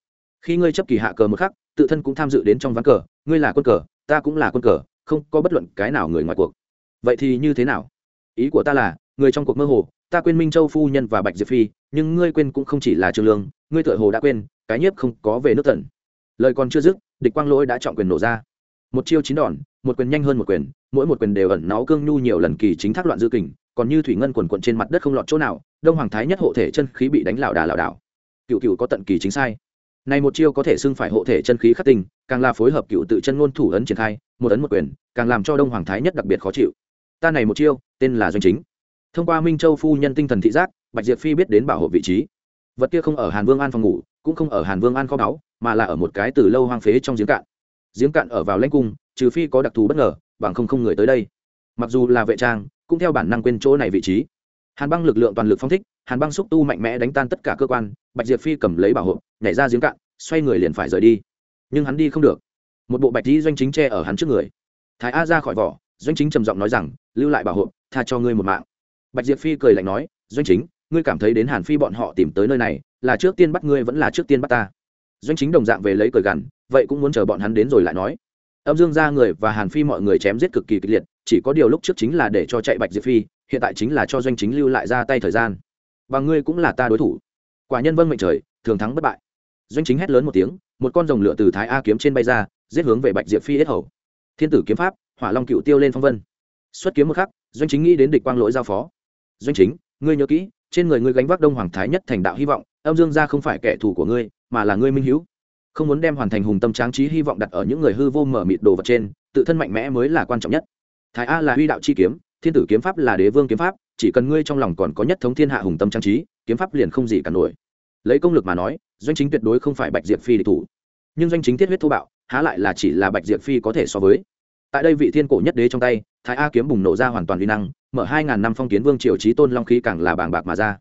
Khi ngươi chấp kỳ hạ cờ một khắc, tự thân cũng tham dự đến trong ván cờ, ngươi là quân cờ, ta cũng là quân cờ, không có bất luận cái nào người ngoài cuộc. Vậy thì như thế nào? Ý của ta là, người trong cuộc mơ hồ, ta quên minh châu phu nhân và bạch diệp phi, nhưng ngươi quên cũng không chỉ là trương lương, ngươi tựa hồ đã quên, cái nhiếp không có về nước tần lời còn chưa dứt, địch quang lỗi đã chọn quyền nổ ra. Một chiêu chín đòn, một quyền nhanh hơn một quyền, mỗi một quyền đều ẩn náu cương nhu nhiều lần kỳ chính thác loạn dư kình, còn như thủy ngân quần quận trên mặt đất không lọt chỗ nào, đông hoàng thái nhất hộ thể chân khí bị đánh lảo đà lảo đảo. Cựu cựu có tận kỳ chính sai. Này một chiêu có thể xưng phải hộ thể chân khí khắc tinh, càng là phối hợp cựu tự chân ngôn thủ ấn triển khai, một ấn một quyền, càng làm cho đông hoàng thái nhất đặc biệt khó chịu. Ta này một chiêu, tên là doanh chính. Thông qua minh châu phu nhân tinh thần thị giác, bạch diệp phi biết đến bảo hộ vị trí. Vật kia không ở hàn vương an phòng ngủ cũng không ở hàn vương an kho báu, mà là ở một cái từ lâu hoang phế trong giếng cạn. Giếng cạn ở vào lãnh cung, trừ phi có đặc thù bất ngờ, bằng không không người tới đây. Mặc dù là vệ trang, cũng theo bản năng quên chỗ này vị trí. Hàn băng lực lượng toàn lực phong thích, hàn băng xúc tu mạnh mẽ đánh tan tất cả cơ quan, bạch diệp phi cầm lấy bảo hộ, nhảy ra giếng cạn, xoay người liền phải rời đi. Nhưng hắn đi không được. Một bộ bạch dĩ doanh chính che ở hắn trước người. Thái a ra khỏi vỏ, doanh chính trầm giọng nói rằng, lưu lại bảo hộ, tha cho ngươi một mạng. Bạch diệp phi cười lạnh nói, doanh chính, ngươi cảm thấy đến hàn phi bọn họ tìm tới nơi này là trước tiên bắt ngươi vẫn là trước tiên bắt ta. Doanh chính đồng dạng về lấy cười gằn, vậy cũng muốn chờ bọn hắn đến rồi lại nói. Âm dương ra người và hàn phi mọi người chém giết cực kỳ kịch liệt, chỉ có điều lúc trước chính là để cho chạy bạch diệp phi, hiện tại chính là cho doanh chính lưu lại ra tay thời gian. Và ngươi cũng là ta đối thủ. Quả nhân vâng mệnh trời, thường thắng bất bại. Doanh chính hét lớn một tiếng, một con rồng lửa từ thái a kiếm trên bay ra, giết hướng về bạch diệp phi hết hầu. Thiên tử kiếm pháp, hỏa long cựu tiêu lên phong vân. Xuất kiếm một khắc, doanh chính nghĩ đến địch quang lỗi giao phó. Doanh chính, ngươi nhớ kỹ, trên người ngươi gánh vác đông hoàng thái nhất thành đạo hy vọng âm dương gia không phải kẻ thù của ngươi, mà là ngươi minh hữu không muốn đem hoàn thành hùng tâm tráng trí hy vọng đặt ở những người hư vô mở mịt đồ vật trên, tự thân mạnh mẽ mới là quan trọng nhất. Thái a là huy đạo chi kiếm, thiên tử kiếm pháp là đế vương kiếm pháp, chỉ cần ngươi trong lòng còn có nhất thống thiên hạ hùng tâm trang trí, kiếm pháp liền không gì cả nổi. Lấy công lực mà nói, doanh chính tuyệt đối không phải bạch diệp phi địch thủ. Nhưng doanh chính thiết huyết thô bạo, há lại là chỉ là bạch diệp phi có thể so với. Tại đây vị thiên cổ nhất đế trong tay, thái a kiếm bùng nổ ra hoàn toàn uy năng, mở hai ngàn năm phong kiến vương triều trí tôn long khí càng là bàng bạc mà ra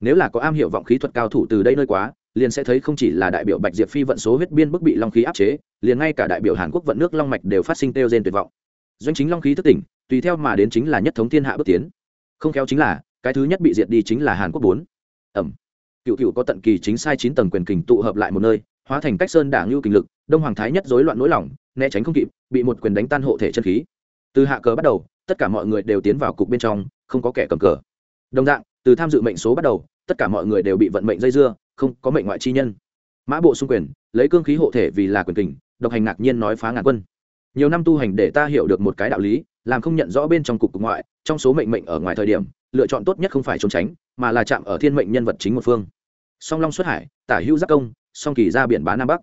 nếu là có am hiểu vọng khí thuật cao thủ từ đây nơi quá, liền sẽ thấy không chỉ là đại biểu bạch diệp phi vận số huyết biên bức bị long khí áp chế, liền ngay cả đại biểu hàn quốc vận nước long mạch đều phát sinh teo gen tuyệt vọng. Doanh chính long khí thức tỉnh, tùy theo mà đến chính là nhất thống thiên hạ bước tiến. Không khéo chính là, cái thứ nhất bị diệt đi chính là hàn quốc bốn. Ẩm. Cựu cựu có tận kỳ chính sai chín tầng quyền kình tụ hợp lại một nơi, hóa thành cách sơn đảng lưu kình lực, đông hoàng thái nhất rối loạn nỗi lòng, né tránh không kịp, bị một quyền đánh tan hộ thể chân khí. Từ hạ cờ bắt đầu, tất cả mọi người đều tiến vào cục bên trong, không có kẻ cầm cờ. Đồng dạng, từ tham dự mệnh số bắt đầu tất cả mọi người đều bị vận mệnh dây dưa, không có mệnh ngoại chi nhân. Mã bộ xung quyền, lấy cương khí hộ thể vì là quyền kình, độc hành ngạc nhiên nói phá ngàn quân. Nhiều năm tu hành để ta hiểu được một cái đạo lý, làm không nhận rõ bên trong cục cục ngoại, trong số mệnh mệnh ở ngoài thời điểm, lựa chọn tốt nhất không phải trốn tránh, mà là chạm ở thiên mệnh nhân vật chính một phương. Song long xuất hải, tả hữu giác công, song kỳ ra biển bá nam bắc.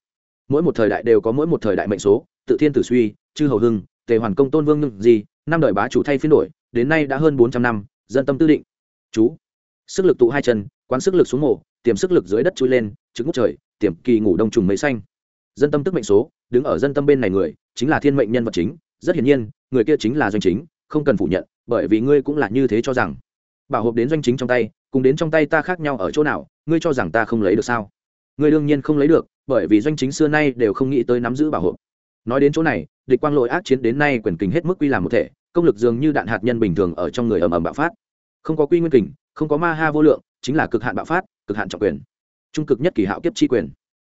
Mỗi một thời đại đều có mỗi một thời đại mệnh số, tự thiên tử suy, chư hầu hưng, tề hoàn công tôn vương ngưng gì năm đời bá chủ thay phiên đổi, đến nay đã hơn bốn trăm năm, dân tâm tư định. Chú. Sức lực tụ hai chân quán sức lực xuống mồ, tiềm sức lực dưới đất chui lên trứng ngút trời tiềm kỳ ngủ đông trùng mấy xanh. Dân tâm tức mệnh số đứng ở dân tâm bên này người chính là thiên mệnh nhân vật chính. Rất hiển nhiên người kia chính là doanh chính không cần phủ nhận bởi vì ngươi cũng là như thế cho rằng. Bảo hộp đến doanh chính trong tay cùng đến trong tay ta khác nhau ở chỗ nào ngươi cho rằng ta không lấy được sao? Ngươi đương nhiên không lấy được bởi vì doanh chính xưa nay đều không nghĩ tới nắm giữ bảo hộp. Nói đến chỗ này địch quang lội ác chiến đến nay quyền kình hết mức quy làm một thể công lực dường như đạn hạt nhân bình thường ở trong người ầm ầm bạo phát. Không có quy nguyên kình không có ma ha vô lượng chính là cực hạn bạo phát, cực hạn trọng quyền. Trung cực nhất kỳ hạo kiếp chi quyền.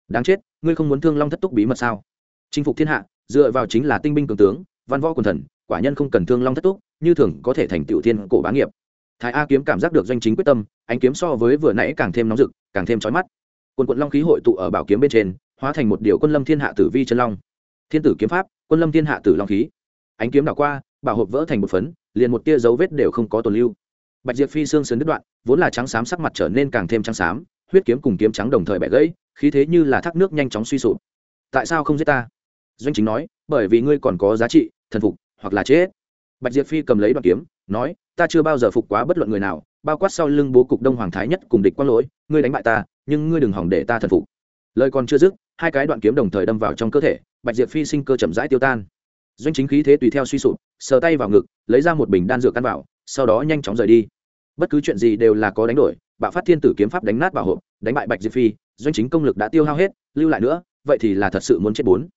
Đáng chết, ngươi không muốn thương long thất túc bí mật sao? Chinh phục thiên hạ, dựa vào chính là tinh binh cường tướng, văn võ quần thần, quả nhân không cần thương long thất túc, như thường có thể thành tiểu thiên cổ bá nghiệp. Thái a kiếm cảm giác được doanh chính quyết tâm, ánh kiếm so với vừa nãy càng thêm nóng rực, càng thêm chói mắt. Quân quận long khí hội tụ ở bảo kiếm bên trên, hóa thành một điều quân lâm thiên hạ tử vi chân long. Thiên tử kiếm pháp, quân lâm thiên hạ tử long khí. Ánh kiếm đảo qua, bảo hộp vỡ thành một phấn, liền một tia dấu vết đều không có tồn lưu bạch diệp phi xương sườn đứt đoạn, vốn là trắng xám sắc mặt trở nên càng thêm trắng xám, huyết kiếm cùng kiếm trắng đồng thời bẻ gãy, khí thế như là thác nước nhanh chóng suy sụp. Tại sao không giết ta? Doanh chính nói, bởi vì ngươi còn có giá trị, thần phục, hoặc là chết. Bạch diệp phi cầm lấy đoạn kiếm, nói, ta chưa bao giờ phục quá bất luận người nào, bao quát sau lưng bố cục đông hoàng thái nhất cùng địch quang lỗi, ngươi đánh bại ta, nhưng ngươi đừng hỏng để ta thần phục. Lời còn chưa dứt, hai cái đoạn kiếm đồng thời đâm vào trong cơ thể, bạch diệp phi sinh cơ chậm rãi tiêu tan. Doanh chính khí thế tùy theo suy sụp, sờ tay vào ngực, lấy ra một bình đan dược căn vào sau đó nhanh chóng rời đi. Bất cứ chuyện gì đều là có đánh đổi, bạo phát thiên tử kiếm pháp đánh nát bảo hộp đánh bại bạch diệp phi, doanh chính công lực đã tiêu hao hết, lưu lại nữa, vậy thì là thật sự muốn chết bốn.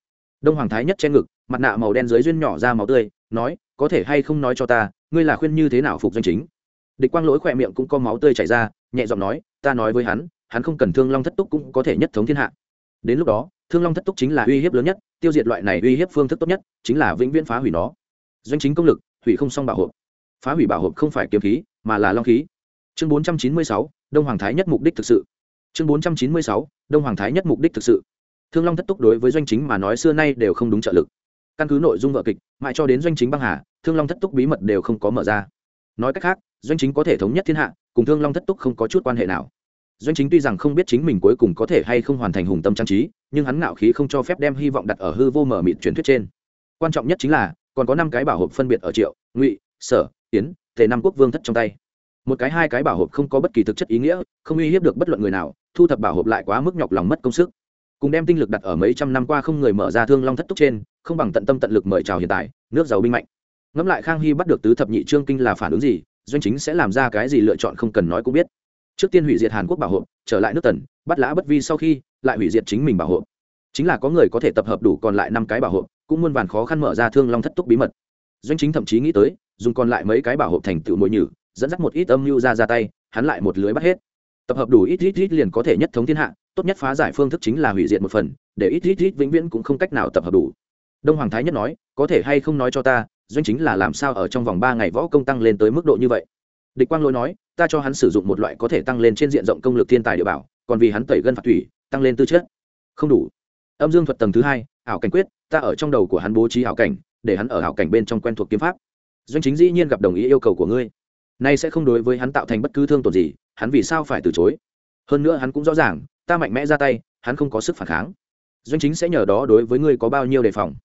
Đông hoàng thái nhất che ngực, mặt nạ màu đen dưới duyên nhỏ ra máu tươi, nói, có thể hay không nói cho ta, ngươi là khuyên như thế nào phục doanh chính? Địch quang lỗi khỏe miệng cũng có máu tươi chảy ra, nhẹ giọng nói, ta nói với hắn hắn không cần thương long thất túc cũng có thể nhất thống thiên hạ. Đến lúc đó, thương long thất túc chính là uy hiếp lớn nhất, tiêu diệt loại này uy hiếp phương thức tốt nhất, chính là vĩnh viễn phá hủy nó. Doanh chính công lực, hủy không xong bảo hộp phá hủy bảo hộp không phải kiếm khí, mà là long khí. Chương bốn trăm chín mươi sáu, đông hoàng thái nhất mục đích thực sự. Chương bốn trăm chín mươi sáu, đông hoàng thái nhất mục đích thực sự. Thương long thất túc đối với doanh chính mà nói xưa nay đều không đúng trợ lực. Căn cứ nội dung vợ kịch, mãi cho đến doanh chính băng hà, thương long thất túc bí mật đều không có mở ra. Nói cách khác, doanh chính có thể thống nhất thiên hạ, cùng thương long thất túc không có chút quan hệ nào. Doanh chính tuy rằng không biết chính mình cuối cùng có thể hay không hoàn thành hùng tâm trang trí, nhưng hắn ngạo khí không cho phép đem hy vọng đặt ở hư vô mở mịt truyền thuyết trên. Quan trọng nhất chính là, còn có năm cái bảo hộp phân biệt ở triệu, ngụy, sở tiến, thể năm quốc vương thất trong tay. Một cái hai cái bảo hộp không có bất kỳ thực chất ý nghĩa, không uy hiếp được bất luận người nào, thu thập bảo hộp lại quá mức nhọc lòng mất công sức. Cùng đem tinh lực đặt ở mấy trăm năm qua không người mở ra thương long thất túc trên, không bằng tận tâm tận lực mời chào hiện tại, nước giàu binh mạnh. Ngẫm lại khang hy bắt được tứ thập nhị trương kinh là phản ứng gì, doanh chính sẽ làm ra cái gì lựa chọn không cần nói cũng biết. Trước tiên hủy diệt hàn quốc bảo hộ trở lại nước tần, bắt lã bất vi sau khi, lại hủy diệt chính mình bảo hộ chính là có người có thể tập hợp đủ còn lại năm cái bảo hộ cũng muôn vàn khó khăn mở ra thương long thất túc bí mật. Doanh chính thậm chí nghĩ tới dùng còn lại mấy cái bảo hộp thành tựu mồi nhử, dẫn dắt một ít âm mưu ra ra tay, hắn lại một lưới bắt hết. Tập hợp đủ ít ít ít liền có thể nhất thống thiên hạ, tốt nhất phá giải phương thức chính là hủy diệt một phần, để ít ít ít vĩnh viễn cũng không cách nào tập hợp đủ. Đông hoàng thái nhất nói, có thể hay không nói cho ta, doanh chính là làm sao ở trong vòng ba ngày võ công tăng lên tới mức độ như vậy? Địch quang lỗi nói, ta cho hắn sử dụng một loại có thể tăng lên trên diện rộng công lực thiên tài địa bảo, còn vì hắn tẩy gân phạt thủy, tăng lên tư chất. Không đủ. Âm dương thuật tầng thứ hai, ảo cảnh quyết, ta ở trong đầu của hắn bố trí ảo cảnh, để hắn ở ảo cảnh bên trong quen thuộc kiếm pháp doanh chính dĩ nhiên gặp đồng ý yêu cầu của ngươi. Nay sẽ không đối với hắn tạo thành bất cứ thương tổn gì, hắn vì sao phải từ chối? Hơn nữa hắn cũng rõ ràng, ta mạnh mẽ ra tay, hắn không có sức phản kháng. Doanh chính sẽ nhờ đó đối với ngươi có bao nhiêu đề phòng?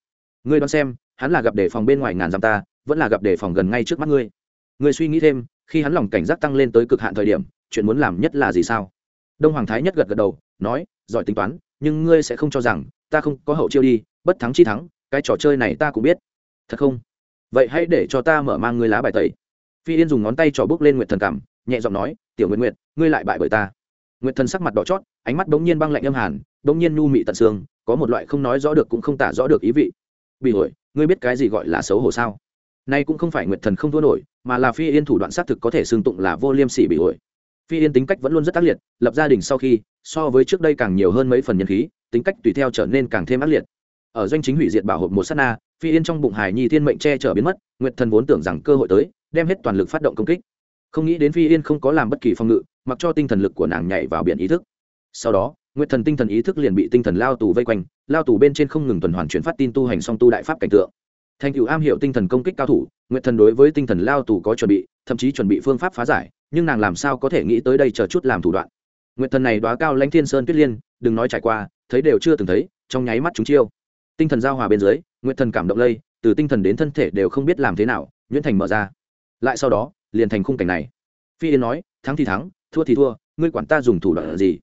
Ngươi đoán xem, hắn là gặp đề phòng bên ngoài ngàn dặm ta, vẫn là gặp đề phòng gần ngay trước mắt ngươi. Ngươi suy nghĩ thêm, khi hắn lòng cảnh giác tăng lên tới cực hạn thời điểm, chuyện muốn làm nhất là gì sao? Đông hoàng thái nhất gật gật đầu, nói, giỏi tính toán, nhưng ngươi sẽ không cho rằng, ta không có hậu chiêu đi, bất thắng chi thắng, cái trò chơi này ta cũng biết. Thật không? Vậy hãy để cho ta mở mang ngươi lá bài tẩy. Phi yên dùng ngón tay trò bước lên nguyệt thần cảm, nhẹ giọng nói, tiểu nguyện nguyện ngươi lại bại bởi ta. Nguyệt thần sắc mặt đỏ chót, ánh mắt bỗng nhiên băng lạnh âm hàn, bỗng nhiên nhu mị tận xương, có một loại không nói rõ được cũng không tả rõ được ý vị. Bị ổi ngươi biết cái gì gọi là xấu hổ sao? Nay cũng không phải nguyệt thần không thua nổi, mà là phi yên thủ đoạn xác thực có thể xương tụng là vô liêm sỉ bị ổi phi yên tính cách vẫn luôn rất ác liệt, lập gia đình sau khi, so với trước đây càng nhiều hơn mấy phần nhân khí, tính cách tùy theo trở nên càng thêm ác liệt. Ở doanh chính hủy diệt bảo hộp một sát na phi yên trong bụng hải nhi thiên mệnh che chở biến mất, nguyệt thần vốn tưởng rằng cơ hội tới, đem hết toàn lực phát động công kích. Không nghĩ đến phi yên không có làm bất kỳ phòng ngự, mặc cho tinh thần lực của nàng nhảy vào biển ý thức. Sau đó, nguyệt thần tinh thần ý thức liền bị tinh thần lao tù vây quanh, lao tù bên trên không ngừng tuần hoàn chuyển phát tin tu hành song tu đại pháp cảnh tượng. Thành cựu am hiểu tinh thần công kích cao thủ, nguyệt thần đối với tinh thần lao tù có chuẩn bị, thậm chí chuẩn bị phương pháp phá giải, nhưng nàng làm sao có thể nghĩ tới đây chờ chút làm thủ đoạn. Nguyệt thần này đoá cao lãnh thiên sơn tuyết liên, đừng nói trải qua, thấy đều chưa từng thấy, trong nháy mắt chúng chiêu. Tinh thần giao hòa bên dưới nguyệt thần cảm động lây, từ tinh thần đến thân thể đều không biết làm thế nào, nhuyễn thành mở ra. Lại sau đó, liền thành khung cảnh này. Phi yên nói, thắng thì thắng, thua thì thua, ngươi quản ta dùng thủ đoạn gì?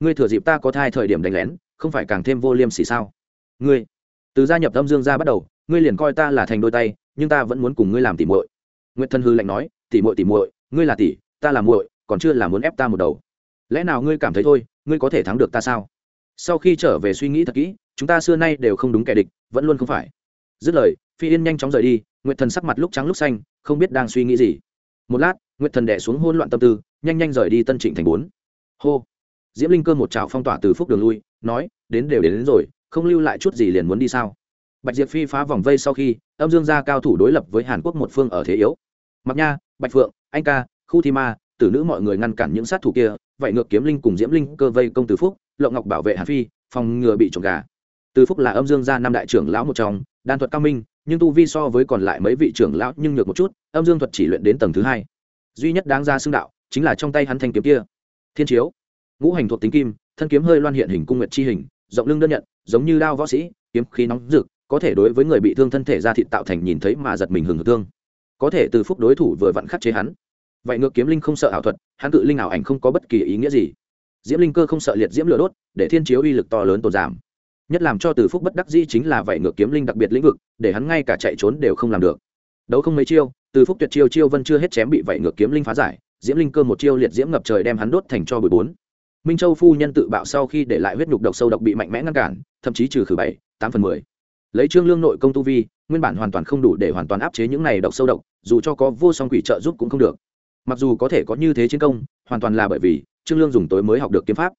Ngươi thừa dịp ta có thai thời điểm đánh lén, không phải càng thêm vô liêm sỉ sao? Ngươi, từ gia nhập âm dương ra bắt đầu, ngươi liền coi ta là thành đôi tay, nhưng ta vẫn muốn cùng ngươi làm tỉ muội. Nguyệt thần hư lạnh nói, tỉ muội tỉ muội, ngươi là tỷ ta là muội, còn chưa là muốn ép ta một đầu. Lẽ nào ngươi cảm thấy thôi, ngươi có thể thắng được ta sao? Sau khi trở về suy nghĩ thật kỹ chúng ta xưa nay đều không đúng kẻ địch vẫn luôn không phải. Dứt lời phi yên nhanh chóng rời đi nguyệt thần sắc mặt lúc trắng lúc xanh không biết đang suy nghĩ gì. Một lát nguyệt thần đẻ xuống hôn loạn tâm tư nhanh nhanh rời đi tân trịnh thành bốn. Hô! Diễm linh cơ một trào phong tỏa từ phúc đường lui nói đến đều đến, đến rồi không lưu lại chút gì liền muốn đi sao? Bạch diệp phi phá vòng vây sau khi âm dương gia cao thủ đối lập với hàn quốc một phương ở thế yếu. Mặc nha bạch phượng anh ca khu thi ma tử nữ mọi người ngăn cản những sát thủ kia vậy ngược kiếm linh cùng diễm linh cơ vây công từ phúc lộng ngọc bảo vệ hàn phi phòng ngừa bị trộm gà từ phúc là âm dương gia năm đại trưởng lão một trong, đan thuật cao minh, nhưng tu vi so với còn lại mấy vị trưởng lão nhưng nhược một chút, âm dương thuật chỉ luyện đến tầng thứ hai. Duy nhất đáng ra xưng đạo, chính là trong tay hắn thanh kiếm kia. Thiên chiếu, ngũ hành thuộc tính kim, thân kiếm hơi loan hiện hình cung nguyệt chi hình, rộng lưng đơn nhận, giống như đao võ sĩ, kiếm khí nóng rực, có thể đối với người bị thương thân thể ra thịt tạo thành nhìn thấy mà giật mình hừng hực thương. Có thể từ phúc đối thủ vừa vặn khắc chế hắn. Vậy ngược kiếm linh không sợ ảo thuật, hắn cự linh ảo ảnh không có bất kỳ ý nghĩa gì. Diễm linh cơ không sợ liệt diễm lửa đốt, để thiên chiếu uy lực to lớn tồn giảm nhất làm cho từ phúc bất đắc dĩ chính là vậy ngược kiếm linh đặc biệt lĩnh vực, để hắn ngay cả chạy trốn đều không làm được. Đấu không mấy chiêu, từ phúc tuyệt chiêu chiêu vân chưa hết chém bị vậy ngược kiếm linh phá giải, diễm linh cơ một chiêu liệt diễm ngập trời đem hắn đốt thành cho bụi bốn. Minh châu phu nhân tự bạo sau khi để lại huyết nhục độc sâu độc bị mạnh mẽ ngăn cản, thậm chí trừ khử bảy, tám phần mười. Lấy trương lương nội công tu vi, nguyên bản hoàn toàn không đủ để hoàn toàn áp chế những này độc sâu độc, dù cho có vô song quỷ trợ giúp cũng không được. Mặc dù có thể có như thế chiến công, hoàn toàn là bởi vì trương lương dùng tối mới học được kiếm pháp.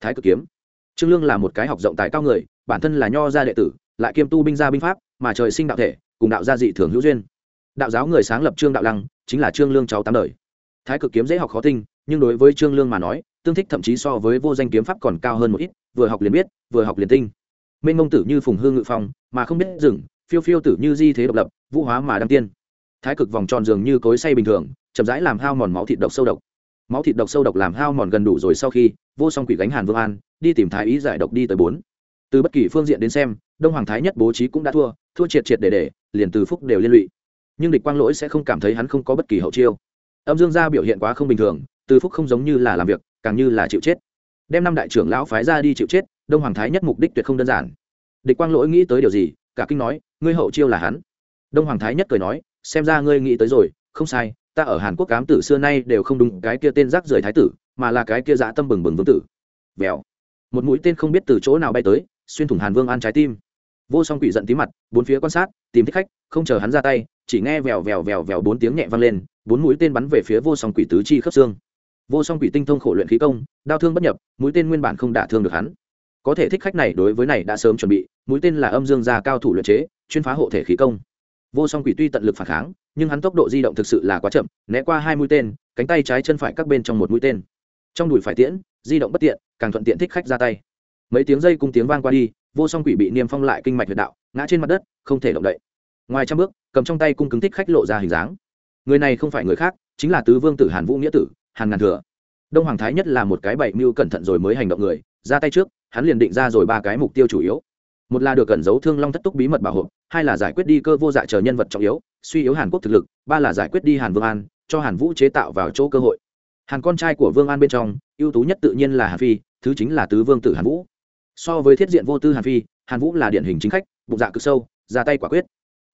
Thái cực kiếm trương lương là một cái học rộng tài cao người, bản thân là nho gia đệ tử, lại kiêm tu binh gia binh pháp, mà trời sinh đạo thể, cùng đạo gia dị thường hữu duyên. Đạo giáo người sáng lập trương đạo lăng, chính là trương lương cháu tám đời. Thái cực kiếm dễ học khó tinh, nhưng đối với trương lương mà nói, tương thích thậm chí so với vô danh kiếm pháp còn cao hơn một ít, vừa học liền biết, vừa học liền tinh. Minh mông tử như phùng hương ngự phong, mà không biết dừng phiêu phiêu tử như di thế độc lập, vũ hóa mà đăng tiên. Thái cực vòng tròn dường như cối say bình thường, chậm rãi làm hao mòn máu thịt độc sâu độc máu thịt độc sâu độc làm hao mòn gần đủ rồi sau khi, vô song quỷ gánh hàn vương an, đi tìm thái ý giải độc đi tới bốn. Từ bất kỳ phương diện đến xem, đông hoàng thái nhất bố trí cũng đã thua thua triệt triệt để để, liền từ phúc đều liên lụy. Nhưng địch quang lỗi sẽ không cảm thấy hắn không có bất kỳ hậu chiêu. Âm dương gia biểu hiện quá không bình thường, từ phúc không giống như là làm việc, càng như là chịu chết. Đem năm đại trưởng lão phái ra đi chịu chết, đông hoàng thái nhất mục đích tuyệt không đơn giản. Địch quang lỗi nghĩ tới điều gì, cả kinh nói, ngươi hậu chiêu là hắn. Đông hoàng thái nhất cười nói, xem ra ngươi nghĩ tới rồi, không sai ta ở hàn quốc cám tử xưa nay đều không đúng cái kia tên rác rưởi thái tử, mà là cái kia dã tâm bừng bừng vương tử. Vèo. Một mũi tên không biết từ chỗ nào bay tới, xuyên thủng hàn vương an trái tim. Vô song quỷ giận tí mặt, bốn phía quan sát, tìm thích khách, không chờ hắn ra tay, chỉ nghe vèo vèo vèo vèo bốn tiếng nhẹ vang lên, bốn mũi tên bắn về phía vô song quỷ tứ chi khớp xương. Vô song quỷ tinh thông khổ luyện khí công đao thương bất nhập, mũi tên nguyên bản không đả thương được hắn. Có thể thích khách này đối với này đã sớm chuẩn bị, mũi tên là âm dương gia cao thủ luyện chế, chuyên phá hộ thể khí công. Vô song quỷ tuy tận lực phản kháng nhưng hắn tốc độ di động thực sự là quá chậm, né qua hai mũi tên, cánh tay trái chân phải các bên trong một mũi tên. Trong đùi phải tiễn, di động bất tiện, càng thuận tiện thích khách ra tay. Mấy tiếng dây cung tiếng vang qua đi, vô song quỷ bị niêm phong lại kinh mạch huyệt đạo, ngã trên mặt đất, không thể động đậy. Ngoài trăm bước, cầm trong tay cung cứng thích khách lộ ra hình dáng. Người này không phải người khác, chính là tứ vương tử hàn vũ nghĩa tử, hàn ngàn thừa. Đông hoàng thái nhất là một cái bảy mưu cẩn thận rồi mới hành động người, ra tay trước, hắn liền định ra rồi ba cái mục tiêu chủ yếu một là được cẩn giấu thương long thất túc bí mật bảo hộ, hai là giải quyết đi cơ vô dạ chờ nhân vật trọng yếu, suy yếu hàn quốc thực lực, ba là giải quyết đi hàn vương an, cho hàn vũ chế tạo vào chỗ cơ hội. Hàn con trai của vương an bên trong, ưu tú nhất tự nhiên là hàn phi, thứ chính là tứ vương tử hàn vũ. So với thiết diện vô tư hàn phi, hàn vũ là điển hình chính khách, bụng dạ cực sâu, ra tay quả quyết.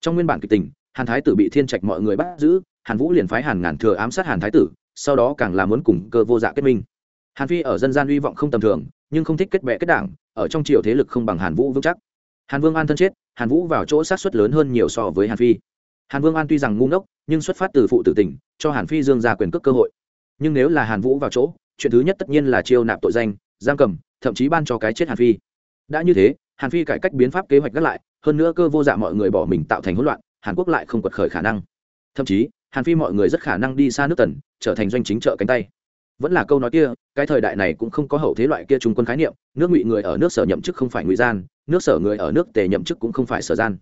Trong nguyên bản kịch tình, hàn thái tử bị thiên trạch mọi người bắt giữ, hàn vũ liền phái hàn ngàn thừa ám sát hàn thái tử, sau đó càng là muốn cùng cơ vô dạ kết minh. Hàn phi ở dân gian hy vọng không tầm thường nhưng không thích kết bè kết đảng, ở trong triều thế lực không bằng hàn vũ vững chắc. Hàn vương an thân chết, hàn vũ vào chỗ sát xuất lớn hơn nhiều so với hàn phi. Hàn vương an tuy rằng ngu ngốc, nhưng xuất phát từ phụ tử tình, cho hàn phi dương ra quyền cước cơ hội. Nhưng nếu là hàn vũ vào chỗ, chuyện thứ nhất tất nhiên là chiêu nạp tội danh, giam cầm, thậm chí ban cho cái chết hàn phi. Đã như thế, hàn phi cải cách biến pháp kế hoạch gác lại, hơn nữa cơ vô dạ mọi người bỏ mình tạo thành hỗn loạn, hàn quốc lại không quật khởi khả năng. Thậm chí, hàn phi mọi người rất khả năng đi xa nước tần, trở thành doanh chính trợ cánh tay vẫn là câu nói kia, cái thời đại này cũng không có hậu thế loại kia trung quân khái niệm, nước ngụy người ở nước sở nhậm chức không phải ngụy gian, nước sở người ở nước tề nhậm chức cũng không phải sở gian.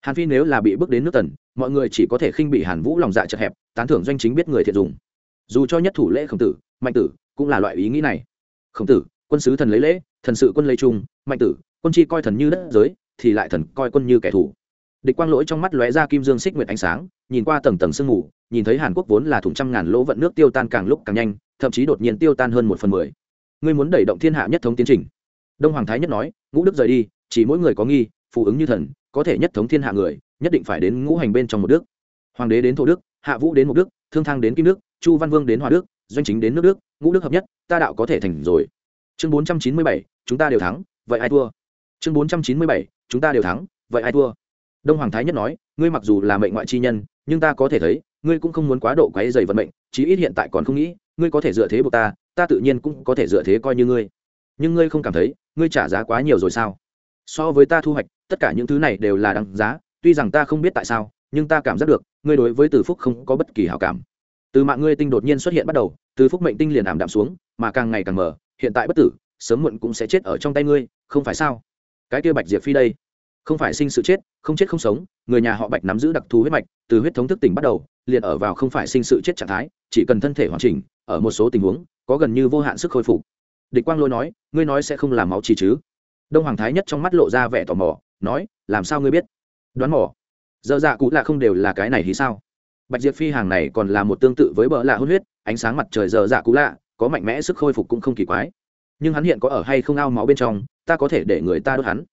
Hàn phi nếu là bị bước đến nước tần, mọi người chỉ có thể khinh bị hàn vũ lòng dạ chật hẹp, tán thưởng doanh chính biết người thiện dùng. Dù cho nhất thủ lễ khổng tử, mạnh tử cũng là loại ý nghĩ này. Khổng tử, quân sứ thần lấy lễ, thần sự quân lấy trung, mạnh tử, quân chi coi thần như đất giới, thì lại thần coi quân như kẻ thù. Địch quang lỗi trong mắt lóe ra kim dương xích nguyệt ánh sáng, nhìn qua tầng tầng sương mù, nhìn thấy hàn quốc vốn là thùng trăm ngàn lỗ vận nước tiêu tan càng lúc càng nhanh thậm chí đột nhiên tiêu tan hơn một phần mười. Ngươi muốn đẩy động thiên hạ nhất thống tiến trình. Đông hoàng thái nhất nói, ngũ đức rời đi, chỉ mỗi người có nghi, phù ứng như thần, có thể nhất thống thiên hạ người, nhất định phải đến ngũ hành bên trong một đức. Hoàng đế đến thổ đức, hạ vũ đến mục đức, thương thang đến kim đức, chu văn vương đến hòa đức, doanh chính đến nước đức, ngũ đức hợp nhất, ta đạo có thể thành rồi. Chương bốn trăm chín mươi bảy, chúng ta đều thắng, vậy ai thua? Chương bốn trăm chín mươi bảy, chúng ta đều thắng, vậy ai thua? Đông hoàng thái nhất nói, ngươi mặc dù là mệnh ngoại chi nhân nhưng ta có thể thấy, ngươi cũng không muốn quá độ quấy dày vận mệnh, chí ít hiện tại còn không nghĩ, ngươi có thể dựa thế buộc ta ta tự nhiên cũng có thể dựa thế coi như ngươi. Nhưng ngươi không cảm thấy, ngươi trả giá quá nhiều rồi sao? So với ta thu hoạch, tất cả những thứ này đều là đằng giá, tuy rằng ta không biết tại sao, nhưng ta cảm giác được, ngươi đối với từ phúc không có bất kỳ hảo cảm. Từ mạng ngươi tinh đột nhiên xuất hiện bắt đầu, từ phúc mệnh tinh liền ảm đạm xuống, mà càng ngày càng mở hiện tại bất tử, sớm muộn cũng sẽ chết ở trong tay ngươi, không phải sao? Cái kia bạch diệp phi đây không phải sinh sự chết, không chết không sống, người nhà họ bạch nắm giữ đặc thù huyết mạch, từ huyết thống thức tỉnh bắt đầu, liền ở vào không phải sinh sự chết trạng thái, chỉ cần thân thể hoàn chỉnh, ở một số tình huống, có gần như vô hạn sức khôi phục. Địch quang lôi nói, ngươi nói sẽ không làm máu trì chứ? Đông hoàng thái nhất trong mắt lộ ra vẻ tò mò, nói, làm sao ngươi biết? Đoán mỏ dơ dạ cụ lạ không đều là cái này thì sao? Bạch diệp phi hàng này còn là một tương tự với bờ lạ hôn huyết, ánh sáng mặt trời dơ dạ cụ lạ, có mạnh mẽ sức khôi phục cũng không kỳ quái. Nhưng hắn hiện có ở hay không ao máu bên trong, ta có thể để người ta đốt hắn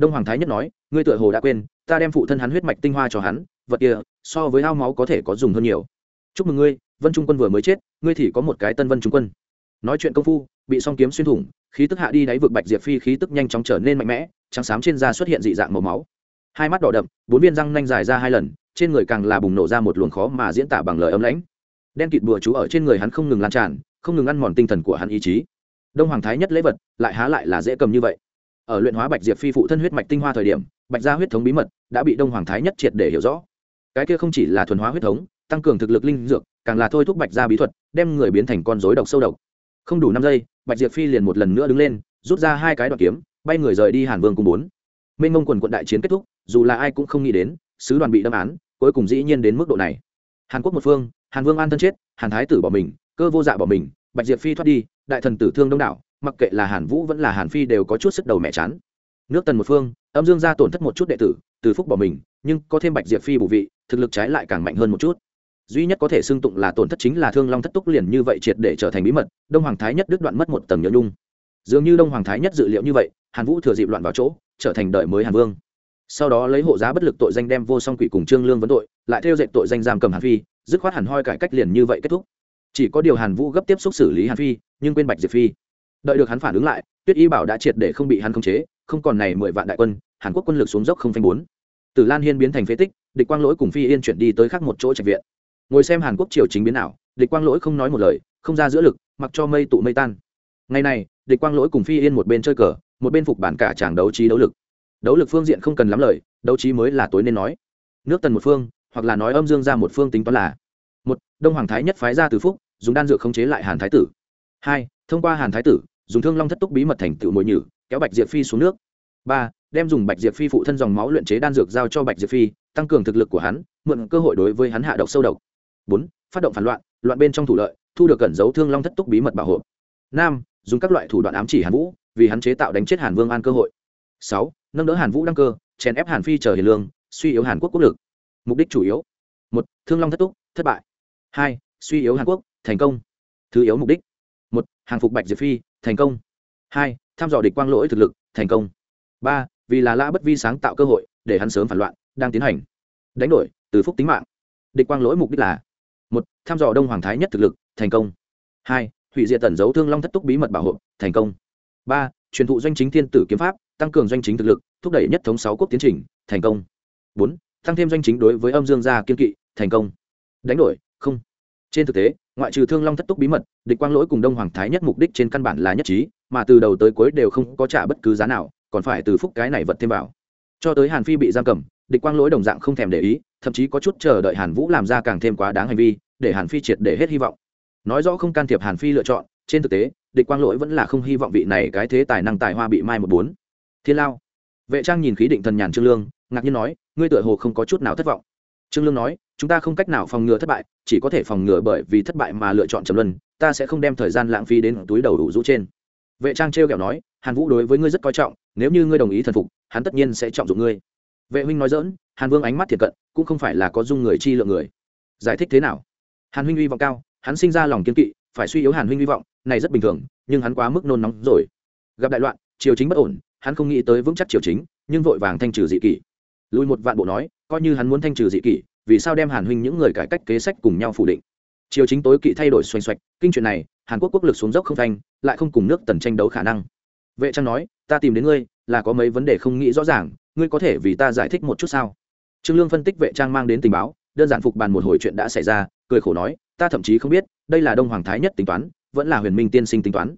đông hoàng thái nhất nói, ngươi tựa hồ đã quên, ta đem phụ thân hắn huyết mạch tinh hoa cho hắn, vật kia, so với ao máu có thể có dùng hơn nhiều. Chúc mừng ngươi, vân trung quân vừa mới chết, ngươi thì có một cái tân vân trung quân. Nói chuyện công phu, bị song kiếm xuyên thủng, khí tức hạ đi đáy vực bạch diệp phi khí tức nhanh chóng trở nên mạnh mẽ, trắng xám trên da xuất hiện dị dạng màu máu. Hai mắt đỏ đậm, bốn viên răng nanh dài ra hai lần, trên người càng là bùng nổ ra một luồng khó mà diễn tả bằng lời ấm lãnh. Đen kịt bùa chú ở trên người hắn không ngừng lan tràn, không ngừng ăn mòn tinh thần của hắn ý chí. Đông hoàng thái nhất lễ vật, lại há lại là dễ cầm như vậy ở luyện hóa bạch diệp phi phụ thân huyết mạch tinh hoa thời điểm, bạch gia huyết thống bí mật đã bị đông hoàng thái nhất triệt để hiểu rõ. Cái kia không chỉ là thuần hóa huyết thống, tăng cường thực lực linh dược, càng là thôi thúc bạch gia bí thuật, đem người biến thành con rối độc sâu độc. Không đủ năm giây, bạch diệp phi liền một lần nữa đứng lên, rút ra hai cái đoạn kiếm, bay người rời đi hàn vương cùng bốn. Minh mông quần quận đại chiến kết thúc, dù là ai cũng không nghĩ đến, sứ đoàn bị đâm án, cuối cùng dĩ nhiên đến mức độ này. Hàn quốc một phương, hàn vương an thân chết, hàn thái tử bỏ mình, cơ vô dạ bỏ mình, bạch diệp phi thoát đi, đại thần tử thương đông đảo mặc kệ là hàn vũ vẫn là hàn phi đều có chút sức đầu mẹ chán. Nước tần một phương, âm dương gia tổn thất một chút đệ tử, từ phúc bỏ mình, nhưng có thêm bạch diệp phi bù vị, thực lực trái lại càng mạnh hơn một chút. Duy nhất có thể xưng tụng là tổn thất chính là thương long thất túc liền như vậy triệt để trở thành bí mật, đông hoàng thái nhất đứt đoạn mất một tầng nhớ nhung. Dường như đông hoàng thái nhất dự liệu như vậy, hàn vũ thừa dịp loạn vào chỗ, trở thành đợi mới hàn vương. Sau đó lấy hộ giá bất lực tội danh đem vô song quỷ cùng trương lương vấn tội, lại theo dệt tội danh giam cầm hàn phi, dứt khoát hẳn hoi cải cách liền như vậy kết thúc. Chỉ có điều hàn vũ gấp tiếp xúc xử lý hàn phi, nhưng quên bạch diệp phi đợi được hắn phản ứng lại, tuyết y bảo đã triệt để không bị hắn khống chế, không còn này mười vạn đại quân, hàn quốc quân lực xuống dốc không phanh bốn. Từ lan hiên biến thành phế tích, địch quang lỗi cùng phi yên chuyển đi tới khác một chỗ trạch viện. Ngồi xem hàn quốc triều chính biến nào địch quang lỗi không nói một lời, không ra giữa lực, mặc cho mây tụ mây tan. Ngày này, địch quang lỗi cùng phi yên một bên chơi cờ, một bên phục bản cả chàng đấu trí đấu lực. Đấu lực phương diện không cần lắm lời, đấu trí mới là tối nên nói. Nước tần một phương, hoặc là nói âm dương ra một phương tính toán là. Một, đông hoàng thái nhất phái ra từ phúc, dùng đan dược khống chế lại hàn thái tử hai, thông qua hàn thái tử, dùng thương long thất túc bí mật thành tựu mồi nhử, kéo bạch diệp phi xuống nước. Ba, đem dùng bạch diệp phi phụ thân dòng máu luyện chế đan dược giao cho bạch diệp phi, tăng cường thực lực của hắn, mượn cơ hội đối với hắn hạ độc sâu độc. Bốn, phát động phản loạn loạn bên trong thủ lợi, thu được cẩn dấu thương long thất túc bí mật bảo hộ. Năm, dùng các loại thủ đoạn ám chỉ hàn vũ, vì hắn chế tạo đánh chết hàn vương an cơ hội. Sáu, nâng đỡ hàn vũ đăng cơ, chèn ép hàn phi chờ hiền lương, suy yếu hàn quốc quốc lực. Mục đích chủ yếu. Một, thương long thất túc, thất bại. Hai, suy yếu hàn quốc, thành công. Thứ yếu mục đích một, hàng phục bạch diệp phi, thành công. Hai, thăm dò địch quang lỗi thực lực, thành công. Ba, vì là lã bất vi sáng tạo cơ hội, để hắn sớm phản loạn, đang tiến hành. Đánh đổi, từ phúc tính mạng. Địch quang lỗi mục đích là, một, thăm dò đông hoàng thái nhất thực lực, thành công. Hai, hủy diệt tẩn dấu thương long thất túc bí mật bảo hộ, thành công. Ba, truyền thụ doanh chính thiên tử kiếm pháp, tăng cường doanh chính thực lực, thúc đẩy nhất thống sáu quốc tiến trình, thành công. Bốn, tăng thêm doanh chính đối với âm dương gia kiên kỵ, thành công. Đánh đổi, không trên thực tế, ngoại trừ thương long thất túc bí mật, địch quang lỗi cùng đông hoàng thái nhất mục đích trên căn bản là nhất trí, mà từ đầu tới cuối đều không có trả bất cứ giá nào, còn phải từ phúc cái này vật thêm vào. Cho tới hàn phi bị giam cầm, địch quang lỗi đồng dạng không thèm để ý, thậm chí có chút chờ đợi hàn vũ làm ra càng thêm quá đáng hành vi, để hàn phi triệt để hết hy vọng. Nói rõ không can thiệp hàn phi lựa chọn, trên thực tế, địch quang lỗi vẫn là không hy vọng vị này cái thế tài năng tài hoa bị mai một bốn. Thiên lao. Vệ trang nhìn khí định thần nhàn trương lương, ngạc nhiên nói, ngươi tựa hồ không có chút nào thất vọng. Trương lương nói chúng ta không cách nào phòng ngừa thất bại, chỉ có thể phòng ngừa bởi vì thất bại mà lựa chọn trầm luân. Ta sẽ không đem thời gian lãng phí đến túi đầu đủ rũ trên. Vệ trang trêu kẹo nói, hàn vũ đối với ngươi rất coi trọng, nếu như ngươi đồng ý thần phục, hắn tất nhiên sẽ trọng dụng ngươi. Vệ huynh nói dỡn hàn vương ánh mắt thiệt cận, cũng không phải là có dung người chi lượng người. Giải thích thế nào? Hàn huynh hy vọng cao, hắn sinh ra lòng kiên kỵ, phải suy yếu hàn huynh hy vọng, này rất bình thường, nhưng hắn quá mức nôn nóng rồi. Gặp đại loạn, triều chính bất ổn, hắn không nghĩ tới vững chắc triều chính, nhưng vội vàng thanh trừ dị kỷ. Lùi một vạn bộ nói, coi như hắn muốn thanh trừ dị kỷ vì sao đem hàn huynh những người cải cách kế sách cùng nhau phủ định? Triều chính tối kỵ thay đổi xoành xoạch, kinh chuyện này, hàn quốc quốc lực xuống dốc không thanh lại không cùng nước tần tranh đấu khả năng. Vệ trang nói, ta tìm đến ngươi, là có mấy vấn đề không nghĩ rõ ràng, ngươi có thể vì ta giải thích một chút sao? Trương lương phân tích vệ trang mang đến tình báo, đơn giản phục bàn một hồi chuyện đã xảy ra, cười khổ nói, ta thậm chí không biết, đây là đông hoàng thái nhất tính toán, vẫn là huyền minh tiên sinh tính toán.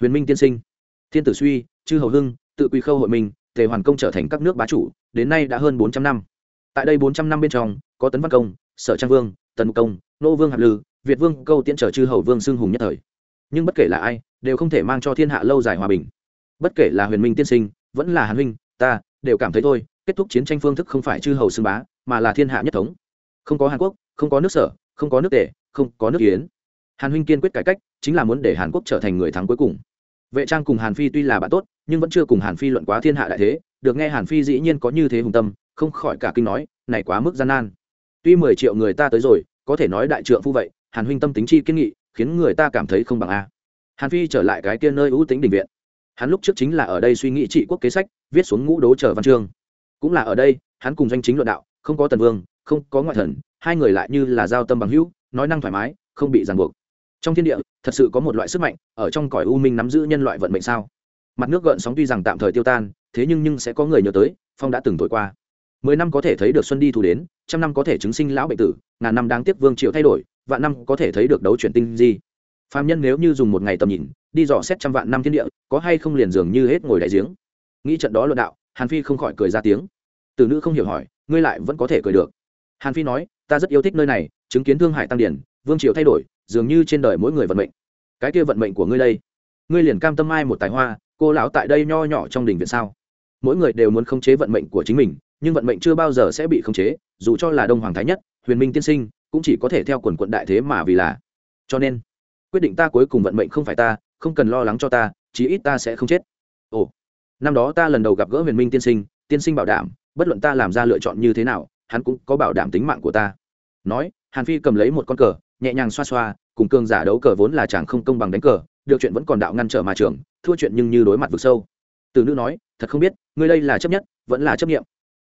Huyền minh tiên sinh? Thiên tử suy, chư hầu hưng, tự quy khâu hội minh, tề hoàn công trở thành các nước bá chủ, đến nay đã hơn bốn trăm năm tại đây bốn trăm năm bên trong, có tấn văn công, sở trang vương, tần công, nô vương hạt lư, việt vương câu tiễn trở chư hầu vương xưng hùng nhất thời. Nhưng bất kể là ai, đều không thể mang cho thiên hạ lâu dài hòa bình. Bất kể là huyền minh tiên sinh, vẫn là hàn huynh, ta, đều cảm thấy thôi, kết thúc chiến tranh phương thức không phải chư hầu xưng bá, mà là thiên hạ nhất thống. Không có hàn quốc, không có nước sở, không có nước tể, không có nước yến. Hàn huynh kiên quyết cải cách, chính là muốn để hàn quốc trở thành người thắng cuối cùng. Vệ trang cùng hàn phi tuy là bạn tốt, nhưng vẫn chưa cùng hàn phi luận quá thiên hạ đại thế. Được nghe hàn phi dĩ nhiên có như thế hùng tâm không khỏi cả kinh nói, này quá mức gian nan. Tuy mười triệu người ta tới rồi, có thể nói đại trượng phu vậy, hàn huynh tâm tính chi kiên nghị, khiến người ta cảm thấy không bằng a. Hàn phi trở lại cái kia nơi ưu tính đình viện. Hắn lúc trước chính là ở đây suy nghĩ trị quốc kế sách, viết xuống ngũ đố chờ văn chương. Cũng là ở đây, hắn cùng doanh chính luận đạo, không có tần vương, không có ngoại thần, hai người lại như là giao tâm bằng hữu, nói năng thoải mái, không bị ràng buộc. Trong thiên địa, thật sự có một loại sức mạnh, ở trong cõi u minh nắm giữ nhân loại vận mệnh sao? Mặt nước gợn sóng tuy rằng tạm thời tiêu tan, thế nhưng nhưng sẽ có người nhớ tới, phong đã từng thổi qua mười năm có thể thấy được xuân đi thu đến, trăm năm có thể chứng sinh lão bệnh tử, ngàn năm đáng tiếc vương triệu thay đổi, vạn năm có thể thấy được đấu chuyển tinh di. Phạm nhân nếu như dùng một ngày tầm nhìn, đi dò xét trăm vạn năm thiên địa, có hay không liền dường như hết ngồi đại giếng? Nghĩ trận đó luận đạo, hàn phi không khỏi cười ra tiếng. Từ nữ không hiểu hỏi, ngươi lại vẫn có thể cười được. Hàn phi nói, ta rất yêu thích nơi này, chứng kiến thương hải tăng điển, vương triều thay đổi, dường như trên đời mỗi người vận mệnh. Cái kia vận mệnh của ngươi đây, ngươi liền cam tâm ai một tài hoa, cô lão tại đây nho nhỏ trong đình viện sao? Mỗi người đều muốn khống chế vận mệnh của chính mình nhưng vận mệnh chưa bao giờ sẽ bị khống chế, dù cho là đông hoàng thái nhất, huyền minh tiên sinh, cũng chỉ có thể theo quần quận đại thế mà vì là. Cho nên, quyết định ta cuối cùng vận mệnh không phải ta, không cần lo lắng cho ta, chí ít ta sẽ không chết. Ồ, năm đó ta lần đầu gặp gỡ huyền minh tiên sinh tiên sinh bảo đảm, bất luận ta làm ra lựa chọn như thế nào, hắn cũng có bảo đảm tính mạng của ta. Nói, hàn phi cầm lấy một con cờ, nhẹ nhàng xoa xoa, cùng cường giả đấu cờ vốn là chàng không công bằng đánh cờ, được chuyện vẫn còn đạo ngăn trở mà trường, thua chuyện nhưng như đối mặt vực sâu. Từ nữ nói, thật không biết, ngươi đây là chấp nhất, vẫn là chấp nghiệm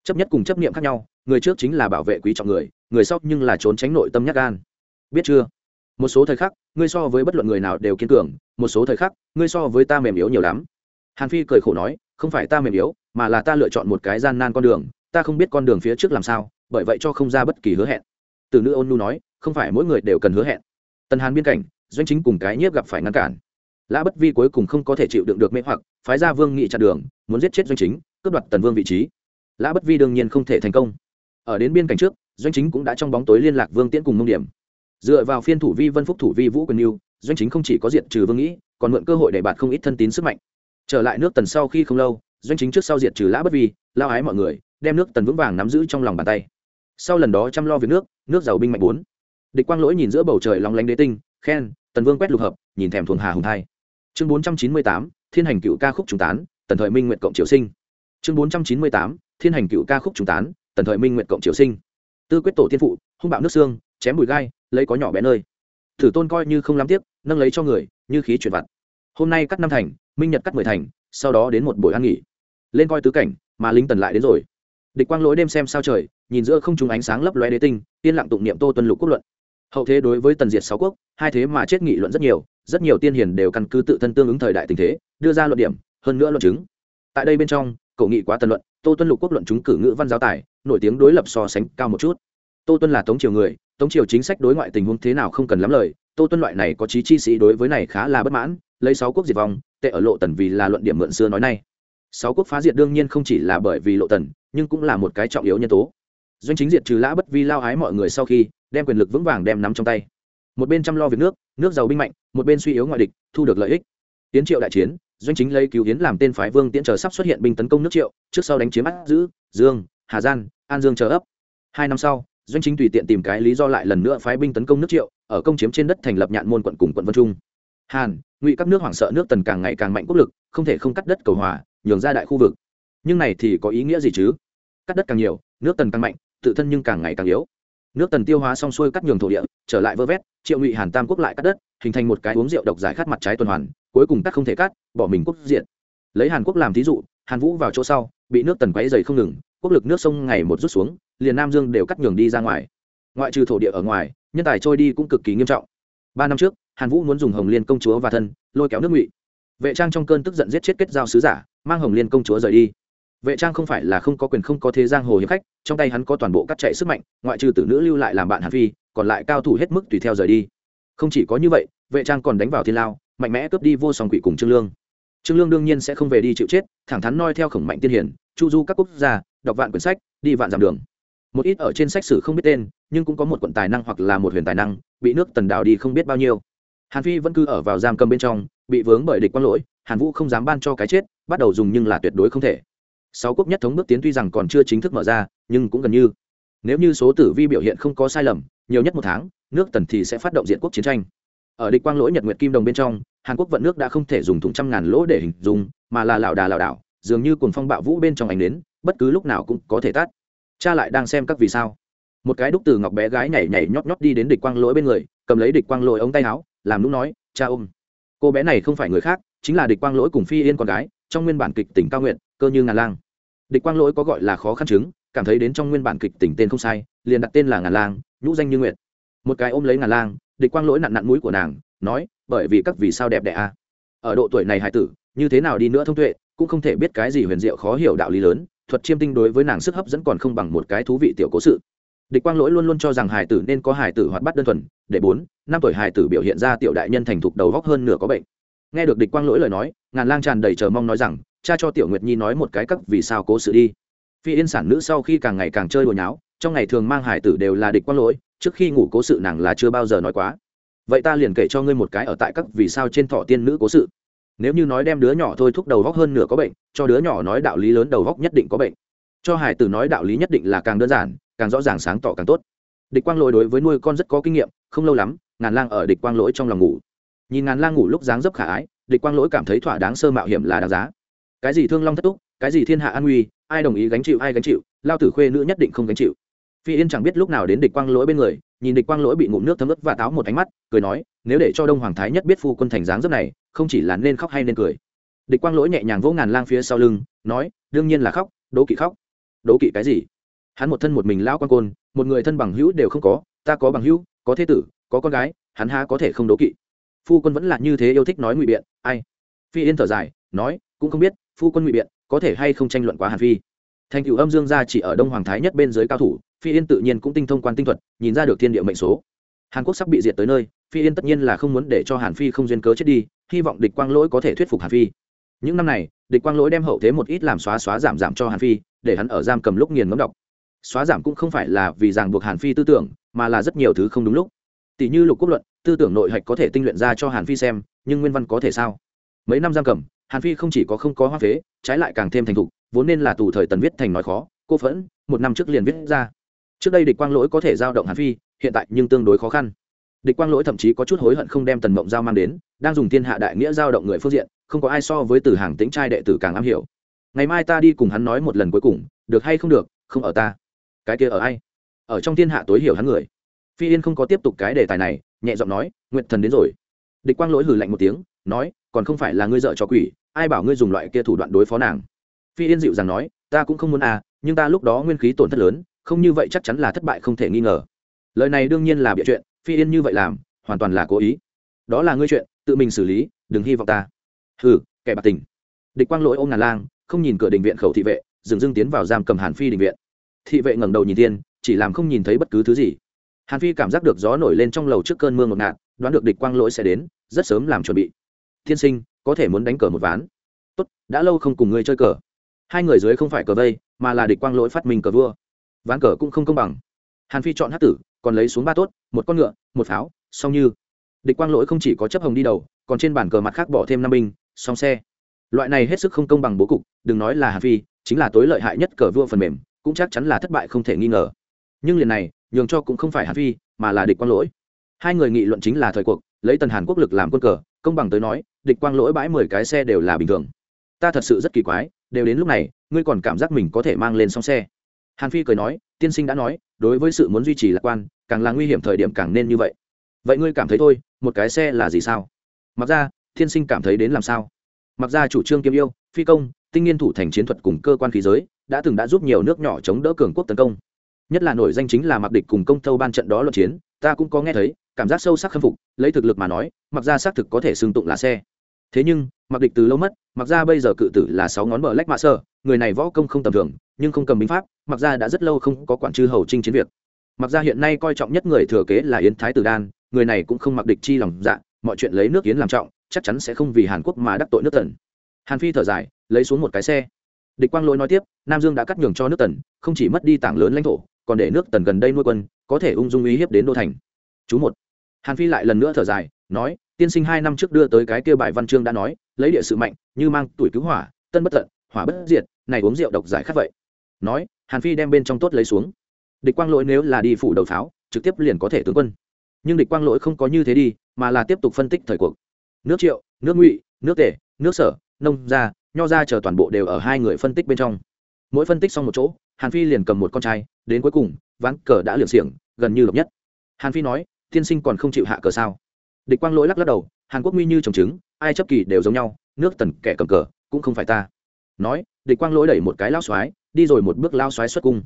chấp nhất cùng chấp niệm khác nhau, người trước chính là bảo vệ quý trọng người người sau nhưng là trốn tránh nội tâm nhắc gan. Biết chưa? Một số thời khắc, ngươi so với bất luận người nào đều kiên cường, một số thời khắc, ngươi so với ta mềm yếu nhiều lắm. Hàn phi cười khổ nói, không phải ta mềm yếu, mà là ta lựa chọn một cái gian nan con đường, ta không biết con đường phía trước làm sao, bởi vậy cho không ra bất kỳ hứa hẹn. Từ nữ ôn nu nói, không phải mỗi người đều cần hứa hẹn. Tần hàn biên cảnh, doanh chính cùng cái nhiếp gặp phải ngăn cản. Lã bất vi cuối cùng không có thể chịu đựng được mê hoặc, phái ra vương nghị chặn đường, muốn giết chết doanh chính, cướp đoạt tần vương vị trí lã bất vi đương nhiên không thể thành công. Ở đến biên cảnh trước, doanh chính cũng đã trong bóng tối liên lạc vương tiễn cùng mông điểm. Dựa vào phiên thủ vi vân phúc thủ vi vũ Quỳnh yêu doanh chính không chỉ có diện trừ vương nghĩ, còn mượn cơ hội để bạt không ít thân tín sức mạnh. Trở lại nước tần sau khi không lâu, doanh chính trước sau diệt trừ lã bất vi, lao ái mọi người, đem nước tần vững vàng nắm giữ trong lòng bàn tay. Sau lần đó chăm lo việc nước nước giàu binh mạnh bốn. Địch quang lỗi nhìn giữa bầu trời long lánh đế tinh, khen, tần vương quét lục hợp, nhìn thèm thuồng hà hùng thai. Chương bốn trăm chín mươi tám, thiên hành cựu ca khúc trùng tán, tần thời minh nguyện cộng triều sinh. Chương bốn trăm chín mươi tám thiên hành cựu ca khúc trùng tán, tần thời minh nguyện cộng triều sinh. Tư quyết tổ tiên phụ, hung bạo nước xương, chém bùi gai, lấy có nhỏ bé nơi. Thử tôn coi như không lắm tiếc, nâng lấy cho người, như khí chuyển vặt. Hôm nay cắt năm thành, minh nhật cắt mười thành, sau đó đến một buổi ăn nghỉ. Lên coi tứ cảnh, mà lính tần lại đến rồi. Địch quang lỗi đêm xem sao trời, nhìn giữa không trùng ánh sáng lấp loe đế tinh, yên lặng tụng niệm tô tuân lục quốc luận. Hậu thế đối với tần diệt sáu quốc, hai thế mà chết nghị luận rất nhiều rất nhiều tiên hiền đều căn cứ tự thân tương ứng thời đại tình thế, đưa ra luận điểm, hơn nữa luận chứng. Tại đây bên trong, cậu nghị quá tần luận tô tuân lục quốc luận chúng cử ngữ văn giáo tài, nổi tiếng đối lập so sánh cao một chút. Tô tuân là tống triều người, tống triều chính sách đối ngoại tình huống thế nào không cần lắm lời, tô tuân loại này có trí chi sĩ đối với này khá là bất mãn, lấy sáu quốc diệt vong, tệ ở lộ tần vì là luận điểm mượn xưa nói nay. Sáu quốc phá diệt đương nhiên không chỉ là bởi vì lộ tần, nhưng cũng là một cái trọng yếu nhân tố. Doanh chính diệt trừ lã bất vi lao hái mọi người sau khi, đem quyền lực vững vàng đem nắm trong tay. Một bên chăm lo việc nước nước giàu binh mạnh, một bên suy yếu ngoại địch, thu được lợi ích. Tiến triệu đại chiến doanh chính lấy cứu hiến làm tên phái vương tiễn chờ sắp xuất hiện binh tấn công nước triệu, trước sau đánh chiếm bắt giữ, dương, hà giang an dương chờ ấp. Hai năm sau, doanh chính tùy tiện tìm cái lý do lại lần nữa phái binh tấn công nước triệu, ở công chiếm trên đất thành lập nhạn môn quận cùng quận vân trung. Hàn, ngụy các nước hoảng sợ nước tần càng ngày càng mạnh quốc lực, không thể không cắt đất cầu hòa, nhường ra đại khu vực. Nhưng này thì có ý nghĩa gì chứ? Cắt đất càng nhiều, nước tần càng mạnh, tự thân nhưng càng ngày càng yếu. Nước tần tiêu hóa xong xuôi cắt nhường thổ địa, trở lại vơ vét, triệu ngụy hàn tam quốc lại cắt đất, hình thành một cái uống rượu độc giải khát mặt trái tuần hoàn cuối cùng cắt không thể cắt, bỏ mình quốc diện lấy hàn quốc làm thí dụ, hàn vũ vào chỗ sau, bị nước tần quấy dày không ngừng, quốc lực nước sông ngày một rút xuống, liền nam dương đều cắt nhường đi ra ngoài. Ngoại trừ thổ địa ở ngoài, nhân tài trôi đi cũng cực kỳ nghiêm trọng. Ba năm trước, hàn vũ muốn dùng hồng liên công chúa và thân, lôi kéo nước ngụy. Vệ trang trong cơn tức giận giết chết kết giao sứ giả, mang hồng liên công chúa rời đi. Vệ trang không phải là không có quyền không có thế giang hồ hiệp khách, trong tay hắn có toàn bộ cắt chạy sức mạnh, ngoại trừ tử nữ lưu lại làm bạn hàn phi, còn lại cao thủ hết mức tùy theo rời đi. Không chỉ có như vậy, vệ trang còn đánh vào thiên lao mạnh mẽ cướp đi vô song quỷ cùng trương lương. Trương lương đương nhiên sẽ không về đi chịu chết, thẳng thắn noi theo khổng mạnh tiên hiển, chu du các quốc gia, đọc vạn quyển sách, đi vạn dặm đường. Một ít ở trên sách sử không biết tên, nhưng cũng có một quận tài năng hoặc là một huyền tài năng, bị nước tần đảo đi không biết bao nhiêu. Hàn phi vẫn cứ ở vào giam cầm bên trong, bị vướng bởi địch quang lỗi, hàn vũ không dám ban cho cái chết, bắt đầu dùng nhưng là tuyệt đối không thể. Sáu quốc nhất thống bước tiến tuy rằng còn chưa chính thức mở ra, nhưng cũng gần như. Nếu như số tử vi biểu hiện không có sai lầm, nhiều nhất một tháng, nước tần thì sẽ phát động diện quốc chiến tranh. Ở địch quang lỗi nhật nguyệt kim đồng bên trong hàn quốc vận nước đã không thể dùng thùng trăm ngàn lỗ để hình dung, mà là lảo đà lảo đảo, dường như cuồng phong bạo vũ bên trong ánh đến bất cứ lúc nào cũng có thể tắt. Cha lại đang xem các vì sao. Một cái đúc từ ngọc bé gái nhảy nhảy nhót nhót đi đến địch quang lỗi bên người, cầm lấy địch quang lỗi ống tay áo, làm lúc nói, cha ôm cô bé này không phải người khác, chính là địch quang lỗi cùng phi yên con gái, trong nguyên bản kịch tỉnh cao nguyện, cơ như ngàn lang. Địch quang lỗi có gọi là khó khăn chứng, cảm thấy đến trong nguyên bản kịch tỉnh tên không sai, liền đặt tên là ngàn lang, nhũ danh như nguyện một cái ôm lấy ngàn lang, địch quang lỗi nặn nặn mũi của nàng nói, bởi vì các vì sao đẹp đẽ a ở độ tuổi này hải tử, như thế nào đi nữa thông tuệ, cũng không thể biết cái gì huyền diệu khó hiểu đạo lý lớn, thuật chiêm tinh đối với nàng sức hấp dẫn còn không bằng một cái thú vị tiểu cố sự. Địch quang lỗi luôn luôn cho rằng hải tử nên có hải tử hoạt bát đơn thuần, để bốn, năm tuổi hải tử biểu hiện ra tiểu đại nhân thành thục đầu góc hơn nửa có bệnh. Nghe được địch quang lỗi lời nói, ngàn lang tràn đầy chờ mong nói rằng, cha cho tiểu nguyệt nhi nói một cái các vì sao cố sự đi. Phi yên sản nữ sau khi càng ngày càng chơi đùa nháo, trong ngày thường mang hải tử đều là địch quang lỗi, trước khi ngủ cố sự nàng là chưa bao giờ nói quá vậy ta liền kể cho ngươi một cái ở tại các vì sao trên thọ tiên nữ cố sự. Nếu như nói đem đứa nhỏ thôi thúc đầu góc hơn nửa có bệnh, cho đứa nhỏ nói đạo lý lớn đầu góc nhất định có bệnh. Cho hải tử nói đạo lý nhất định là càng đơn giản, càng rõ ràng sáng tỏ càng tốt. Địch quang lỗi đối với nuôi con rất có kinh nghiệm, không lâu lắm, ngàn lang ở địch quang lỗi trong lòng ngủ. Nhìn ngàn lang ngủ lúc dáng dấp khả ái, địch quang lỗi cảm thấy thỏa đáng sơ mạo hiểm là đáng giá. Cái gì thương long thất túc, cái gì thiên hạ an nguy ai đồng ý gánh chịu ai gánh chịu, lao tử khuê nữ nhất định không gánh chịu. Phi yên chẳng biết lúc nào đến địch quang lỗi bên người nhìn địch quang lỗi bị ngụm nước thấm ướt và táo một ánh mắt, cười nói, nếu để cho đông hoàng thái nhất biết phu quân thành dáng dấp này, không chỉ là nên khóc hay nên cười. Địch quang lỗi nhẹ nhàng vỗ ngàn lang phía sau lưng, nói, đương nhiên là khóc đố kỵ khóc. Đố kỵ cái gì? Hắn một thân một mình lão quan côn, một người thân bằng hữu đều không có, ta có bằng hữu, có thế tử, có con gái, hắn há có thể không đố kỵ? Phu quân vẫn là như thế yêu thích nói ngụy biện, ai? Phi yên thở dài, nói, cũng không biết, phu quân ngụy biện có thể hay không tranh luận quá hàn phi thành cựu âm dương gia chỉ ở đông hoàng thái nhất bên dưới cao thủ, phi yên tự nhiên cũng tinh thông quan tinh thuật, nhìn ra được thiên địa mệnh số. Hàn quốc sắp bị diệt tới nơi, phi yên tất nhiên là không muốn để cho hàn phi không duyên cớ chết đi, hy vọng địch quang lỗi có thể thuyết phục hàn phi. Những năm này, địch quang lỗi đem hậu thế một ít làm xóa xóa giảm giảm cho hàn phi, để hắn ở giam cầm lúc nghiền ngấm đọc xóa giảm cũng không phải là vì ràng buộc hàn phi tư tưởng, mà là rất nhiều thứ không đúng lúc. Tỷ như lục quốc luận, tư tưởng nội hạch có thể tinh luyện ra cho hàn phi xem, nhưng nguyên văn có thể sao? Mấy năm giam cầm, hàn phi không chỉ có không có hoa phế, trái lại càng thêm thành thục vốn nên là tù thời tần viết thành nói khó, cô phẫn, một năm trước liền viết ra. Trước đây địch quang lỗi có thể giao động hàn phi, hiện tại nhưng tương đối khó khăn. Địch quang lỗi thậm chí có chút hối hận không đem tần mộng giao mang đến, đang dùng thiên hạ đại nghĩa giao động người phương diện, không có ai so với từ hàng tính trai đệ tử càng am hiểu. Ngày mai ta đi cùng hắn nói một lần cuối cùng, được hay không được, không ở ta. Cái kia ở ai? Ở trong thiên hạ tối hiểu hắn người. Phi yên không có tiếp tục cái đề tài này, nhẹ giọng nói nguyện thần đến rồi. Địch quang lỗi hử lạnh một tiếng, nói, còn không phải là ngươi dợ cho quỷ, ai bảo ngươi dùng loại kia thủ đoạn đối phó nàng? Phi yên dịu rằng nói, ta cũng không muốn à nhưng ta lúc đó nguyên khí tổn thất lớn, không như vậy chắc chắn là thất bại không thể nghi ngờ. Lời này đương nhiên là bịa chuyện, phi yên như vậy làm, hoàn toàn là cố ý. Đó là ngươi chuyện, tự mình xử lý, đừng hy vọng ta. Hừ, kẻ bạc tình. Địch quang lỗi ôm ngàn lang, không nhìn cửa đình viện khẩu thị vệ, dừng dưng tiến vào giam cầm hàn phi đình viện. Thị vệ ngẩng đầu nhìn tiên chỉ làm không nhìn thấy bất cứ thứ gì. Hàn phi cảm giác được gió nổi lên trong lầu trước cơn mưa ngột ngạt, đoán được địch quang lỗi sẽ đến, rất sớm làm chuẩn bị. Thiên sinh, có thể muốn đánh cờ một ván? Tốt, đã lâu không cùng ngươi chơi cờ hai người dưới không phải cờ vây, mà là địch quang lỗi phát minh cờ vua. Ván cờ cũng không công bằng. Hàn phi chọn hát tử, còn lấy xuống ba tốt, một con ngựa, một pháo, song như. Địch quang lỗi không chỉ có chấp hồng đi đầu, còn trên bản cờ mặt khác bỏ thêm năm binh, song xe. Loại này hết sức không công bằng bố cục, đừng nói là hàn phi, chính là tối lợi hại nhất cờ vua phần mềm, cũng chắc chắn là thất bại không thể nghi ngờ. Nhưng liền này, nhường cho cũng không phải hàn phi, mà là địch quang lỗi. Hai người nghị luận chính là thời cuộc, lấy tần hàn quốc lực làm quân cờ, công bằng tới nói, địch quang lỗi bãi mười cái xe đều là bình thường. Ta thật sự rất kỳ quái đều đến lúc này, ngươi còn cảm giác mình có thể mang lên xong xe. Hàn phi cười nói, tiên sinh đã nói, đối với sự muốn duy trì lạc quan, càng là nguy hiểm thời điểm càng nên như vậy. Vậy ngươi cảm thấy thôi, một cái xe là gì sao? Mặc ra, tiên sinh cảm thấy đến làm sao? Mặc ra chủ trương kiếm yêu, phi công, tinh nghiên thủ thành chiến thuật cùng cơ quan khí giới, đã từng đã giúp nhiều nước nhỏ chống đỡ cường quốc tấn công. Nhất là nổi danh chính là mặc địch cùng công thâu ban trận đó luận chiến, ta cũng có nghe thấy, cảm giác sâu sắc khâm phục, lấy thực lực mà nói mặc ra xác thực có thể xưng tụng là xe thế nhưng mặc địch từ lâu mất mặc ra bây giờ cự tử là sáu ngón bờ lách mạ sơ, người này võ công không tầm thường, nhưng không cầm binh pháp mặc ra đã rất lâu không có quản chư hầu trinh chiến việc. Mặc ra hiện nay coi trọng nhất người thừa kế là yến thái tử đan, người này cũng không mặc địch chi lòng dạ mọi chuyện lấy nước yến làm trọng, chắc chắn sẽ không vì hàn quốc mà đắc tội nước tần. Hàn phi thở dài, lấy xuống một cái xe. Địch quang lỗi nói tiếp, nam dương đã cắt nhường cho nước tần, không chỉ mất đi tảng lớn lãnh thổ, còn để nước tần gần đây nuôi quân, có thể ung dung uy hiếp đến đô thành. Chú một. Hàn phi lại lần nữa thở dài, nói tiên sinh hai năm trước đưa tới cái kia bài văn chương đã nói, lấy địa sự mạnh, như mang tuổi cứu hỏa, tân bất tận, hỏa bất diệt, này uống rượu độc giải khát vậy. Nói, hàn phi đem bên trong tốt lấy xuống. Địch quang lỗi nếu là đi phủ đầu pháo, trực tiếp liền có thể tướng quân. Nhưng địch quang lỗi không có như thế đi, mà là tiếp tục phân tích thời cuộc. Nước triệu, nước ngụy, nước tể, nước sở, nông gia, nho gia chờ toàn bộ đều ở hai người phân tích bên trong. Mỗi phân tích xong một chỗ, hàn phi liền cầm một con trai, đến cuối cùng, ván cờ đã liệng xiềng, gần như độc nhất. Hàn phi nói, tiên sinh còn không chịu hạ cờ sao? Địch quang lỗi lắc lắc đầu, hàn quốc nguy như trồng trứng, ai chấp kỳ đều giống nhau, nước tần kẻ cầm cờ, cũng không phải ta. Nói, địch quang lỗi đẩy một cái lao xoái đi rồi một bước lao xoái xuất cung.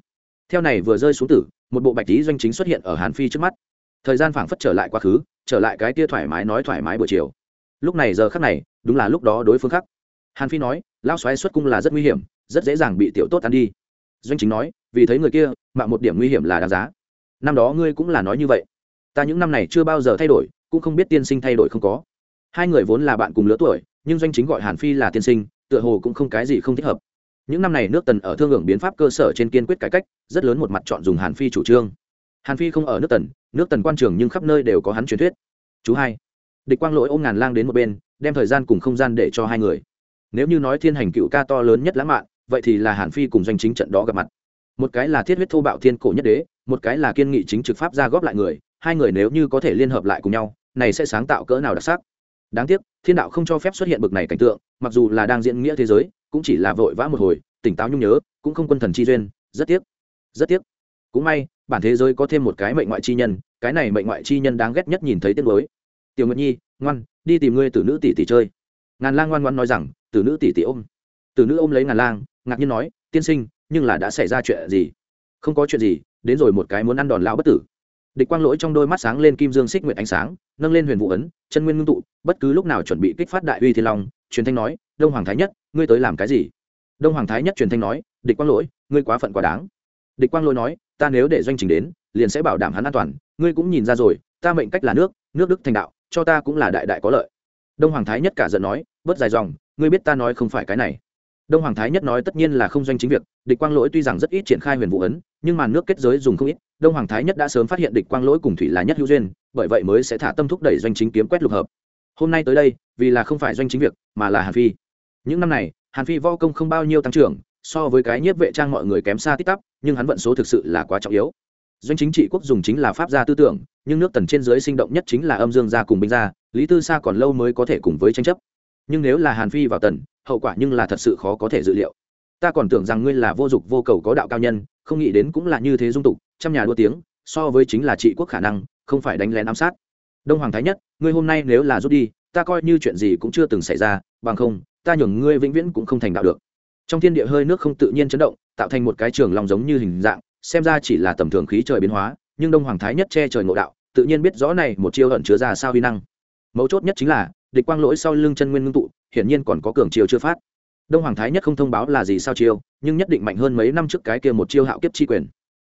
Theo này vừa rơi xuống tử, một bộ bạch lý doanh chính xuất hiện ở hàn phi trước mắt. Thời gian phảng phất trở lại quá khứ, trở lại cái kia thoải mái nói thoải mái buổi chiều. Lúc này giờ khắc này, đúng là lúc đó đối phương khắc. Hàn phi nói lao xoáy xuất cung là rất nguy hiểm, rất dễ dàng bị tiểu tốt ăn đi. Doanh chính nói, vì thấy người kia mạo một điểm nguy hiểm là đáng giá. Năm đó ngươi cũng là nói như vậy. Ta những năm này chưa bao giờ thay đổi cũng không biết tiên sinh thay đổi không có. Hai người vốn là bạn cùng lứa tuổi, nhưng doanh chính gọi hàn phi là tiên sinh, tựa hồ cũng không cái gì không thích hợp. Những năm này nước tần ở thương hưởng biến pháp cơ sở trên kiên quyết cải cách, rất lớn một mặt chọn dùng hàn phi chủ trương. Hàn phi không ở nước tần nước tần quan trường nhưng khắp nơi đều có hắn truyền thuyết. Chú hai, địch quang lỗi ôm ngàn lang đến một bên, đem thời gian cùng không gian để cho hai người. Nếu như nói thiên hành cựu ca to lớn nhất lãng mạn, vậy thì là hàn phi cùng doanh chính trận đó gặp mặt. Một cái là thiết huyết thô bạo thiên cổ nhất đế, một cái là kiên nghị chính trực pháp ra góp lại người, hai người nếu như có thể liên hợp lại cùng nhau này sẽ sáng tạo cỡ nào đặc sắc. Đáng tiếc, thiên đạo không cho phép xuất hiện bực này cảnh tượng, mặc dù là đang diễn nghĩa thế giới, cũng chỉ là vội vã một hồi, tỉnh táo nhung nhớ, cũng không quân thần chi duyên, rất tiếc rất tiếc. Cũng may, bản thế giới có thêm một cái mệnh ngoại chi nhân, cái này mệnh ngoại chi nhân đáng ghét nhất nhìn thấy tiếng mới tiểu nguyệt nhi, ngoan, đi tìm ngươi tử nữ tỷ tỷ chơi. Ngàn lang ngoan ngoan nói rằng, tử nữ tỷ tỷ ôm. Tử nữ ôm lấy ngàn lang, ngạc nhiên nói, tiên sinh, nhưng là đã xảy ra chuyện gì? Không có chuyện gì, đến rồi một cái muốn ăn đòn lao bất tử địch quang lỗi trong đôi mắt sáng lên kim dương xích nguyện ánh sáng, nâng lên huyền vũ ấn, chân nguyên ngưng tụ, bất cứ lúc nào chuẩn bị kích phát đại uy thiên long, truyền thanh nói, đông hoàng thái nhất, ngươi tới làm cái gì? Đông hoàng thái nhất truyền thanh nói, địch quang lỗi, ngươi quá phận quá đáng. Địch quang lỗi nói, ta nếu để doanh trình đến, liền sẽ bảo đảm hắn an toàn, ngươi cũng nhìn ra rồi, ta mệnh cách là nước nước đức thành đạo, cho ta cũng là đại đại có lợi. Đông hoàng thái nhất cả giận nói, bớt dài dòng, ngươi biết ta nói không phải cái này. Đông hoàng thái nhất nói tất nhiên là không doanh chính việc, địch quang lỗi tuy rằng rất ít triển khai huyền vũ ấn, nhưng màn nước kết giới dùng không ít đông hoàng thái nhất đã sớm phát hiện địch quang lỗi cùng thủy là nhất hữu duyên, bởi vậy mới sẽ thả tâm thúc đẩy doanh chính kiếm quét lục hợp. Hôm nay tới đây, vì là không phải doanh chính việc, mà là hàn phi. Những năm này, hàn phi vo công không bao nhiêu tăng trưởng, so với cái nhiếp vệ trang mọi người kém xa tích tắp, nhưng hắn vận số thực sự là quá trọng yếu. Doanh chính trị quốc dùng chính là pháp gia tư tưởng, nhưng nước tần trên dưới sinh động nhất chính là âm dương gia cùng binh gia, lý tư sa còn lâu mới có thể cùng với tranh chấp. Nhưng nếu là hàn phi vào tần, hậu quả nhưng là thật sự khó có thể dự liệu. Ta còn tưởng rằng ngươi là vô dụng vô cầu có đạo cao nhân, không nghĩ đến cũng là như thế dung tục trăm nhà đua tiếng, so với chính là trị quốc khả năng, không phải đánh lén ám sát. Đông hoàng thái nhất, ngươi hôm nay nếu là rút đi, ta coi như chuyện gì cũng chưa từng xảy ra, bằng không, ta nhường ngươi vĩnh viễn cũng không thành đạo được. Trong thiên địa hơi nước không tự nhiên chấn động, tạo thành một cái trường lòng giống như hình dạng, xem ra chỉ là tầm thường khí trời biến hóa, nhưng đông hoàng thái nhất che trời ngộ đạo, tự nhiên biết rõ này một chiêu ẩn chứa ra sao huy năng. Mấu chốt nhất chính là, địch quang lỗi sau lưng chân nguyên ngưng tụ, hiển nhiên còn có cường chiêu chưa phát. Đông hoàng thái nhất không thông báo là gì sao chiêu, nhưng nhất định mạnh hơn mấy năm trước cái kia một chiêu hạo kiếp chi quyền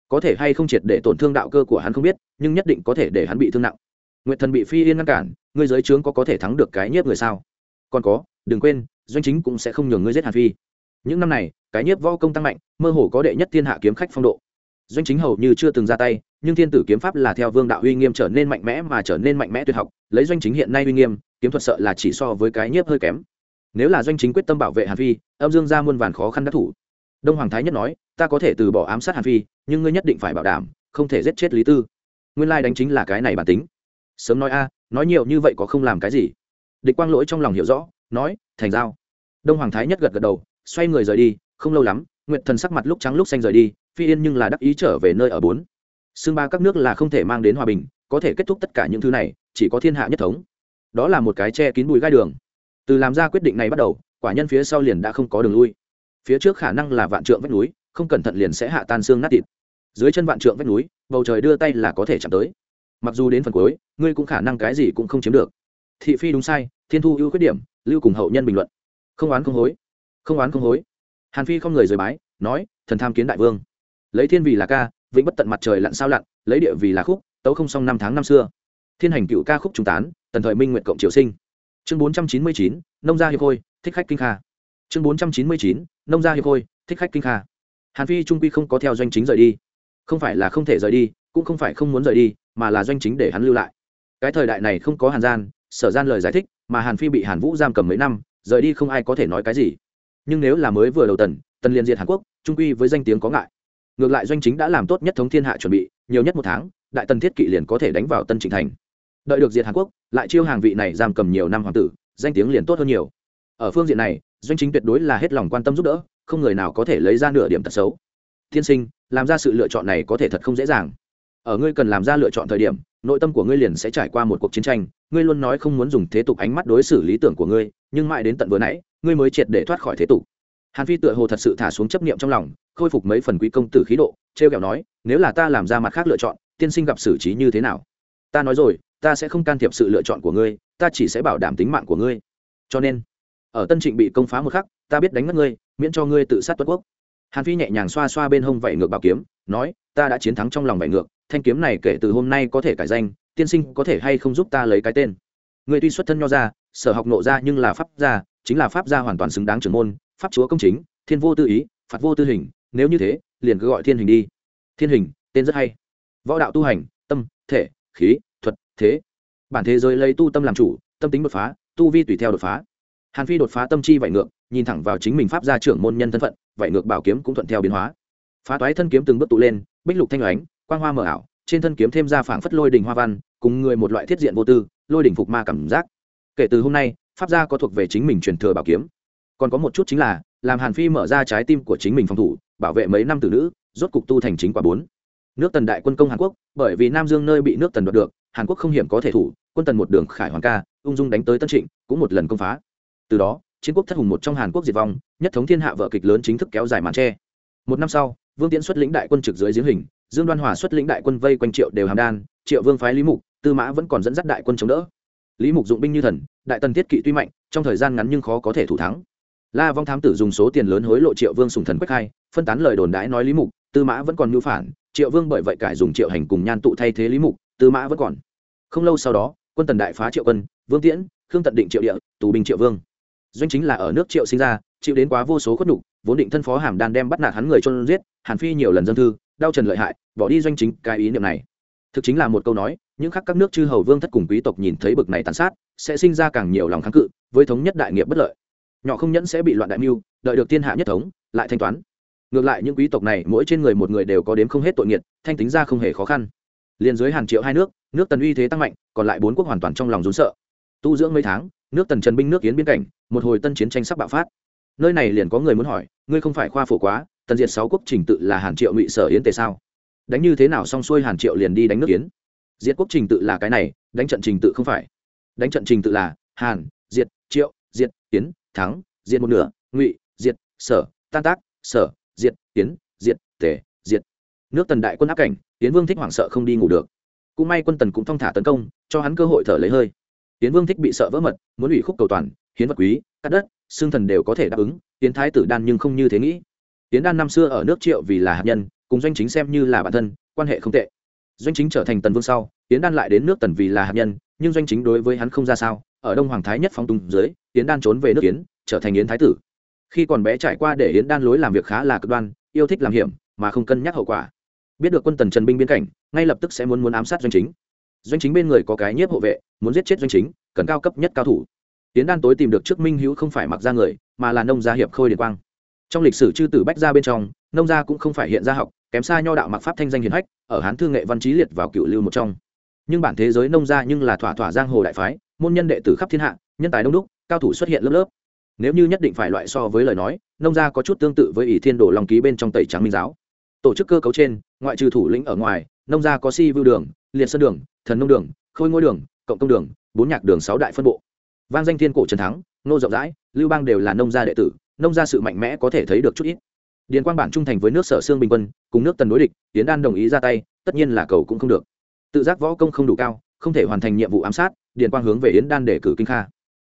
có thể hay không triệt để tổn thương đạo cơ của hắn không biết, nhưng nhất định có thể để hắn bị thương nặng. Nguyệt thần bị phi yên ngăn cản, ngươi giới trướng có có thể thắng được cái nhiếp người sao? Còn có, đừng quên, doanh chính cũng sẽ không nhường ngươi giết hàn phi. Những năm này, cái nhiếp võ công tăng mạnh, mơ hồ có đệ nhất thiên hạ kiếm khách phong độ. Doanh chính hầu như chưa từng ra tay, nhưng thiên tử kiếm pháp là theo vương đạo uy nghiêm trở nên mạnh mẽ mà trở nên mạnh mẽ tuyệt học, lấy doanh chính hiện nay uy nghiêm, kiếm thuật sợ là chỉ so với cái nhiếp hơi kém. Nếu là doanh chính quyết tâm bảo vệ hàn phi, âm dương ra muôn vàn khó khăn đắc thủ đông hoàng thái nhất nói, ta có thể từ bỏ ám sát hàn phi, nhưng ngươi nhất định phải bảo đảm, không thể giết chết lý tư. Nguyên lai đánh chính là cái này bản tính. Sớm nói a, nói nhiều như vậy có không làm cái gì? Địch quang lỗi trong lòng hiểu rõ, nói, thành giao. Đông hoàng thái nhất gật gật đầu, xoay người rời đi, không lâu lắm nguyện thần sắc mặt lúc trắng lúc xanh rời đi, phi yên nhưng là đắc ý trở về nơi ở bốn. Xương ba các nước là không thể mang đến hòa bình, có thể kết thúc tất cả những thứ này, chỉ có thiên hạ nhất thống. Đó là một cái che kín bụi gai đường. Từ làm ra quyết định này bắt đầu, quả nhân phía sau liền đã không có đường lui phía trước khả năng là vạn trượng vách núi, không cẩn thận liền sẽ hạ tan xương nát thịt. Dưới chân vạn trượng vách núi, bầu trời đưa tay là có thể chạm tới. Mặc dù đến phần cuối, ngươi cũng khả năng cái gì cũng không chiếm được. Thị phi đúng sai, thiên thu ưu khuyết điểm, lưu cùng hậu nhân bình luận. Không oán không hối, không oán không hối. Hàn phi không người rời bái, nói, thần tham kiến đại vương. Lấy thiên vì là ca, vĩnh bất tận mặt trời lặn sao lặn, lấy địa vì là khúc, tấu không xong năm tháng năm xưa. Thiên hành cựu ca khúc trung tán, tần thời minh nguyện cộng triều sinh. Chương bốn trăm chín mươi chín, nông gia hiệp khôi thích khách kinh kha chương bốn trăm chín mươi chín, nông gia hiệp khôi, thích khách kinh kha. Hàn phi trung quy không có theo doanh chính rời đi. Không phải là không thể rời đi, cũng không phải không muốn rời đi, mà là doanh chính để hắn lưu lại. Cái thời đại này không có hàn gian, sở gian lời giải thích, mà hàn phi bị hàn vũ giam cầm mấy năm, rời đi không ai có thể nói cái gì. Nhưng nếu là mới vừa đầu tần tần liên diệt hàn quốc, trung quy với danh tiếng có ngại. Ngược lại doanh chính đã làm tốt nhất thống thiên hạ chuẩn bị, nhiều nhất một tháng, đại tần thiết kỵ liền có thể đánh vào tân trịnh thành. Đợi được diệt hàn quốc, lại chiêu hàng vị này giam cầm nhiều năm hoàng tử, danh tiếng liền tốt hơn nhiều ở phương diện này, doanh chính tuyệt đối là hết lòng quan tâm giúp đỡ, không người nào có thể lấy ra nửa điểm tật xấu. Tiên sinh, làm ra sự lựa chọn này có thể thật không dễ dàng. Ở ngươi cần làm ra lựa chọn thời điểm, nội tâm của ngươi liền sẽ trải qua một cuộc chiến tranh. Ngươi luôn nói không muốn dùng thế tục ánh mắt đối xử lý tưởng của ngươi, nhưng mãi đến tận vừa nãy, ngươi mới triệt để thoát khỏi thế tục. Hàn phi tựa hồ thật sự thả xuống chấp niệm trong lòng, khôi phục mấy phần quý công tử khí độ, trêu kẹo nói, nếu là ta làm ra mặt khác lựa chọn, tiên sinh gặp xử trí như thế nào? Ta nói rồi, ta sẽ không can thiệp sự lựa chọn của ngươi, ta chỉ sẽ bảo đảm tính mạng của ngươi. Cho nên ở tân trịnh bị công phá một khắc, ta biết đánh mất ngươi, miễn cho ngươi tự sát tuất quốc. Hàn phi nhẹ nhàng xoa xoa bên hông vảy ngược bảo kiếm, nói, ta đã chiến thắng trong lòng vảy ngược, thanh kiếm này kể từ hôm nay có thể cải danh, tiên sinh có thể hay không giúp ta lấy cái tên? Người tuy xuất thân nho ra sở học nộ ra nhưng là pháp gia, chính là pháp gia hoàn toàn xứng đáng trưởng môn, pháp chúa công chính, thiên vô tư ý phạt vô tư hình, nếu như thế, liền cứ gọi thiên hình đi. Thiên hình, tên rất hay. Võ đạo tu hành, tâm, thể, khí, thuật, thế. Bản thế giới lấy tu tâm làm chủ, tâm tính đột phá, tu vi tùy theo đột phá hàn phi đột phá tâm chi vảy ngược, nhìn thẳng vào chính mình pháp gia trưởng môn nhân thân phận, vảy ngược bảo kiếm cũng thuận theo biến hóa. Phá toái thân kiếm từng bước tụ lên, bích lục thanh ánh, quang hoa mở ảo, trên thân kiếm thêm ra phảng phất lôi đỉnh hoa văn, cùng người một loại thiết diện vô tư, lôi đỉnh phục ma cảm giác. Kể từ hôm nay, pháp gia có thuộc về chính mình truyền thừa bảo kiếm. Còn có một chút chính là, làm hàn phi mở ra trái tim của chính mình phòng thủ, bảo vệ mấy năm tử nữ, rốt cục tu thành chính quả bốn. Nước tần đại quân công hàn quốc, bởi vì nam dương nơi bị nước tần đoạt được, hàn quốc không hiểm có thể thủ, quân tần một đường khải hoàng ca, ung dung đánh tới tân trịnh, cũng một lần công phá từ đó, chiến quốc thất hùng một trong hàn quốc diệt vong, nhất thống thiên hạ vợ kịch lớn chính thức kéo dài màn tre. Một năm sau, vương tiễn xuất lĩnh đại quân trực dưới giếng hình, dương đoan hòa xuất lĩnh đại quân vây quanh triệu đều hàm đan, triệu vương phái lý mục, tư mã vẫn còn dẫn dắt đại quân chống đỡ. Lý mục dụng binh như thần, đại tần thiết kỵ tuy mạnh, trong thời gian ngắn nhưng khó có thể thủ thắng. La vong thám tử dùng số tiền lớn hối lộ triệu vương sùng thần quách hai phân tán lời đồn đãi nói lý mục, tư mã vẫn còn mưu phản, triệu vương bởi vậy cải dùng triệu hành cùng nhan tụ thay thế lý mục, tư mã vẫn còn. Không lâu sau đó, quân tần đại phá triệu quân, vương tiễn, khương tận định triệu địa, tù binh triệu vương doanh chính là ở nước triệu sinh ra, chịu đến quá vô số khuất nhục, vốn định thân phó hàm đan đem bắt nạt hắn người cho giết, hàn phi nhiều lần dân thư, đau trần lợi hại, bỏ đi doanh chính cái ý niệm này. Thực chính là một câu nói, những khác các nước chư hầu vương thất cùng quý tộc nhìn thấy bực này tàn sát, sẽ sinh ra càng nhiều lòng kháng cự, với thống nhất đại nghiệp bất lợi. Nhỏ không nhẫn sẽ bị loạn đại mưu, đợi được thiên hạ nhất thống, lại thanh toán. Ngược lại những quý tộc này, mỗi trên người một người đều có đếm không hết tội nghiệt, thanh tính ra không hề khó khăn. Liền dưới hàn triệu hai nước nước tần uy thế tăng mạnh, còn lại bốn quốc hoàn toàn trong lòng rốn sợ tu dưỡng mấy tháng, nước tần trần binh nước yến biên cảnh, một hồi tân chiến tranh sắp bạo phát. Nơi này liền có người muốn hỏi, ngươi không phải khoa phổ quá, tần diệt sáu quốc trình tự là hàn triệu ngụy sở yến tề sao? Đánh như thế nào xong xuôi hàn triệu liền đi đánh nước yến diệt quốc trình tự là cái này, đánh trận trình tự không phải. Đánh trận trình tự là hàn, diệt, triệu, diệt, yến, thắng, diệt một nửa, ngụy, diệt, sở, tan tác, sở, diệt, yến, diệt, tề, diệt. Nước tần đại quân áp cảnh, yến vương thích hoảng sợ không đi ngủ được. Cũng may quân tần cũng thong thả tấn công, cho hắn cơ hội thở lấy hơi yến vương thích bị sợ vỡ mật, muốn ủy khúc cầu toàn, hiến vật quý, cắt đất, xương thần đều có thể đáp ứng, yến thái tử đan nhưng không như thế nghĩ. Yến đan năm xưa ở nước triệu vì là hạt nhân, cùng doanh chính xem như là bản thân, quan hệ không tệ. Doanh chính trở thành tần vương sau, yến đan lại đến nước tần vì là hạt nhân, nhưng doanh chính đối với hắn không ra sao, ở đông hoàng thái nhất Phong tùng dưới, yến đan trốn về nước yến, trở thành yến thái tử. Khi còn bé trải qua để yến đan lối làm việc khá là cực đoan, yêu thích làm hiểm, mà không cân nhắc hậu quả. Biết được quân tần trần binh biên cảnh, ngay lập tức sẽ muốn muốn ám sát doanh chính doanh chính bên người có cái nhiếp hộ vệ, muốn giết chết doanh chính, cần cao cấp nhất cao thủ. Tiến đan tối tìm được trước minh hữu không phải mặc ra người, mà là nông gia hiệp khôi điền quang. Trong lịch sử chư tử bách gia bên trong, nông gia cũng không phải hiện gia học, kém xa nho đạo mặc pháp thanh danh hiền hách, ở hán thư nghệ văn trí liệt vào cựu lưu một trong. Nhưng bản thế giới nông gia nhưng là thỏa thỏa giang hồ đại phái, môn nhân đệ tử khắp thiên hạ, nhân tài đông đúc, cao thủ xuất hiện lớp lớp. Nếu như nhất định phải loại so với lời nói, nông gia có chút tương tự với ỷ thiên đồ lòng ký bên trong tẩy trắng minh giáo. Tổ chức cơ cấu trên, ngoại trừ thủ lĩnh ở ngoài, nông gia có si vưu đường liệt sơn đường, thần nông đường, khôi ngôi đường, cộng công đường, bốn nhạc đường sáu đại phân bộ. Vang danh thiên cổ trần thắng nô rộng rãi, lưu bang đều là nông gia đệ tử, nông gia sự mạnh mẽ có thể thấy được chút ít. Điền quang bản trung thành với nước sở xương bình quân, cùng nước tần đối địch tiến đan đồng ý ra tay, tất nhiên là cầu cũng không được. Tự giác võ công không đủ cao, không thể hoàn thành nhiệm vụ ám sát, điền quang hướng về yến đan để cử kinh kha.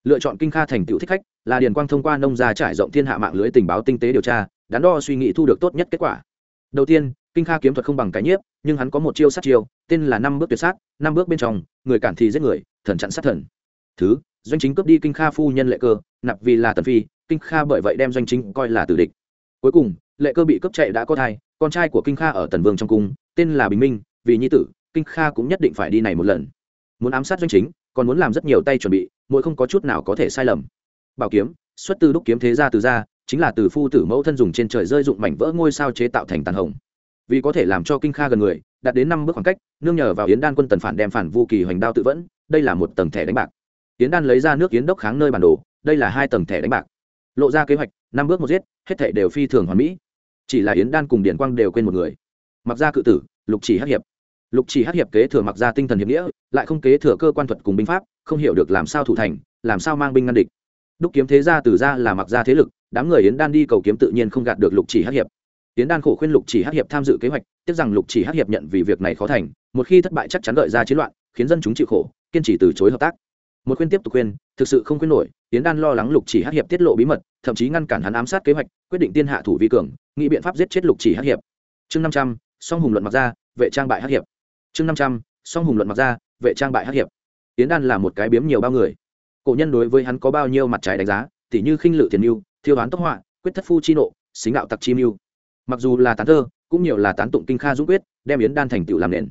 Lựa chọn kinh kha thành tựu thích khách, là điền quang thông qua nông gia trải rộng thiên hạ mạng lưới tình báo tinh tế điều tra, đắn đo suy nghĩ thu được tốt nhất kết quả. Đầu tiên kinh kha kiếm thuật không bằng cái nhiếp, nhưng hắn có một chiêu sát chiêu, tên là năm bước tuyệt sát, năm bước bên trong, người cản thì giết người, thần chặn sát thần. Thứ, doanh chính cướp đi kinh kha phu nhân lệ cơ, nạp vì là tần phi, kinh kha bởi vậy đem doanh chính coi là tử địch. Cuối cùng, lệ cơ bị cướp chạy đã có thai, con trai của kinh kha ở tần vương trong cung, tên là bình minh, vì nhi tử, kinh kha cũng nhất định phải đi này một lần. Muốn ám sát doanh chính, còn muốn làm rất nhiều tay chuẩn bị, mỗi không có chút nào có thể sai lầm. Bảo kiếm, xuất từ đúc kiếm thế gia từ gia, chính là từ phu tử mẫu thân dùng trên trời rơi dụng mảnh vỡ ngôi sao chế tạo thành tàn hồng vì có thể làm cho kinh kha gần người, đạt đến năm bước khoảng cách, nương nhờ vào yến đan quân tần phản đem phản vu kỳ hoành đao tự vẫn, đây là một tầng thẻ đánh bạc. Yến đan lấy ra nước yến đốc kháng nơi bản đồ, đây là hai tầng thẻ đánh bạc. Lộ ra kế hoạch, năm bước một giết, hết thẻ đều phi thường hoàn mỹ. Chỉ là yến đan cùng điển quang đều quên một người. Mặc ra cự tử, lục chỉ hắc hiệp. Lục chỉ hắc hiệp kế thừa mặc ra tinh thần hiệp nghĩa, lại không kế thừa cơ quan thuật cùng binh pháp, không hiểu được làm sao thủ thành, làm sao mang binh ngăn địch. Đúc kiếm thế gia từ ra là mặc ra thế lực, đám người yến đan đi cầu kiếm tự nhiên không gạt được lục chỉ hắc hiệp. Tiến đan khổ khuyên lục chỉ hắc hiệp tham dự kế hoạch, tiếc rằng lục chỉ hắc hiệp nhận vì việc này khó thành, một khi thất bại chắc chắn gợi ra chiến loạn, khiến dân chúng chịu khổ, kiên trì từ chối hợp tác. Một khuyên tiếp tục khuyên, thực sự không khuyên nổi tiến đan lo lắng lục chỉ hắc hiệp tiết lộ bí mật, thậm chí ngăn cản hắn ám sát kế hoạch, quyết định tiên hạ thủ vi cường, nghĩ biện pháp giết chết lục chỉ hắc hiệp. Chương năm trăm, song hùng luận mặc ra, vệ trang bại hắc hiệp. Chương năm trăm, song hùng luận mặc ra, vệ trang bại hắc hiệp. Tiến đan là một cái biếm nhiều bao người. Cổ nhân đối với hắn có bao nhiêu mặt trái đánh giá, tỉ như khinh lự tiền mưu, thiêu đoán tốc họa, quyết thất phu chi nộ, xính đạo tặc chi mưu mặc dù là tán thơ, cũng nhiều là tán tụng kinh kha dũng quyết, đem yến đan thành tựu làm nền.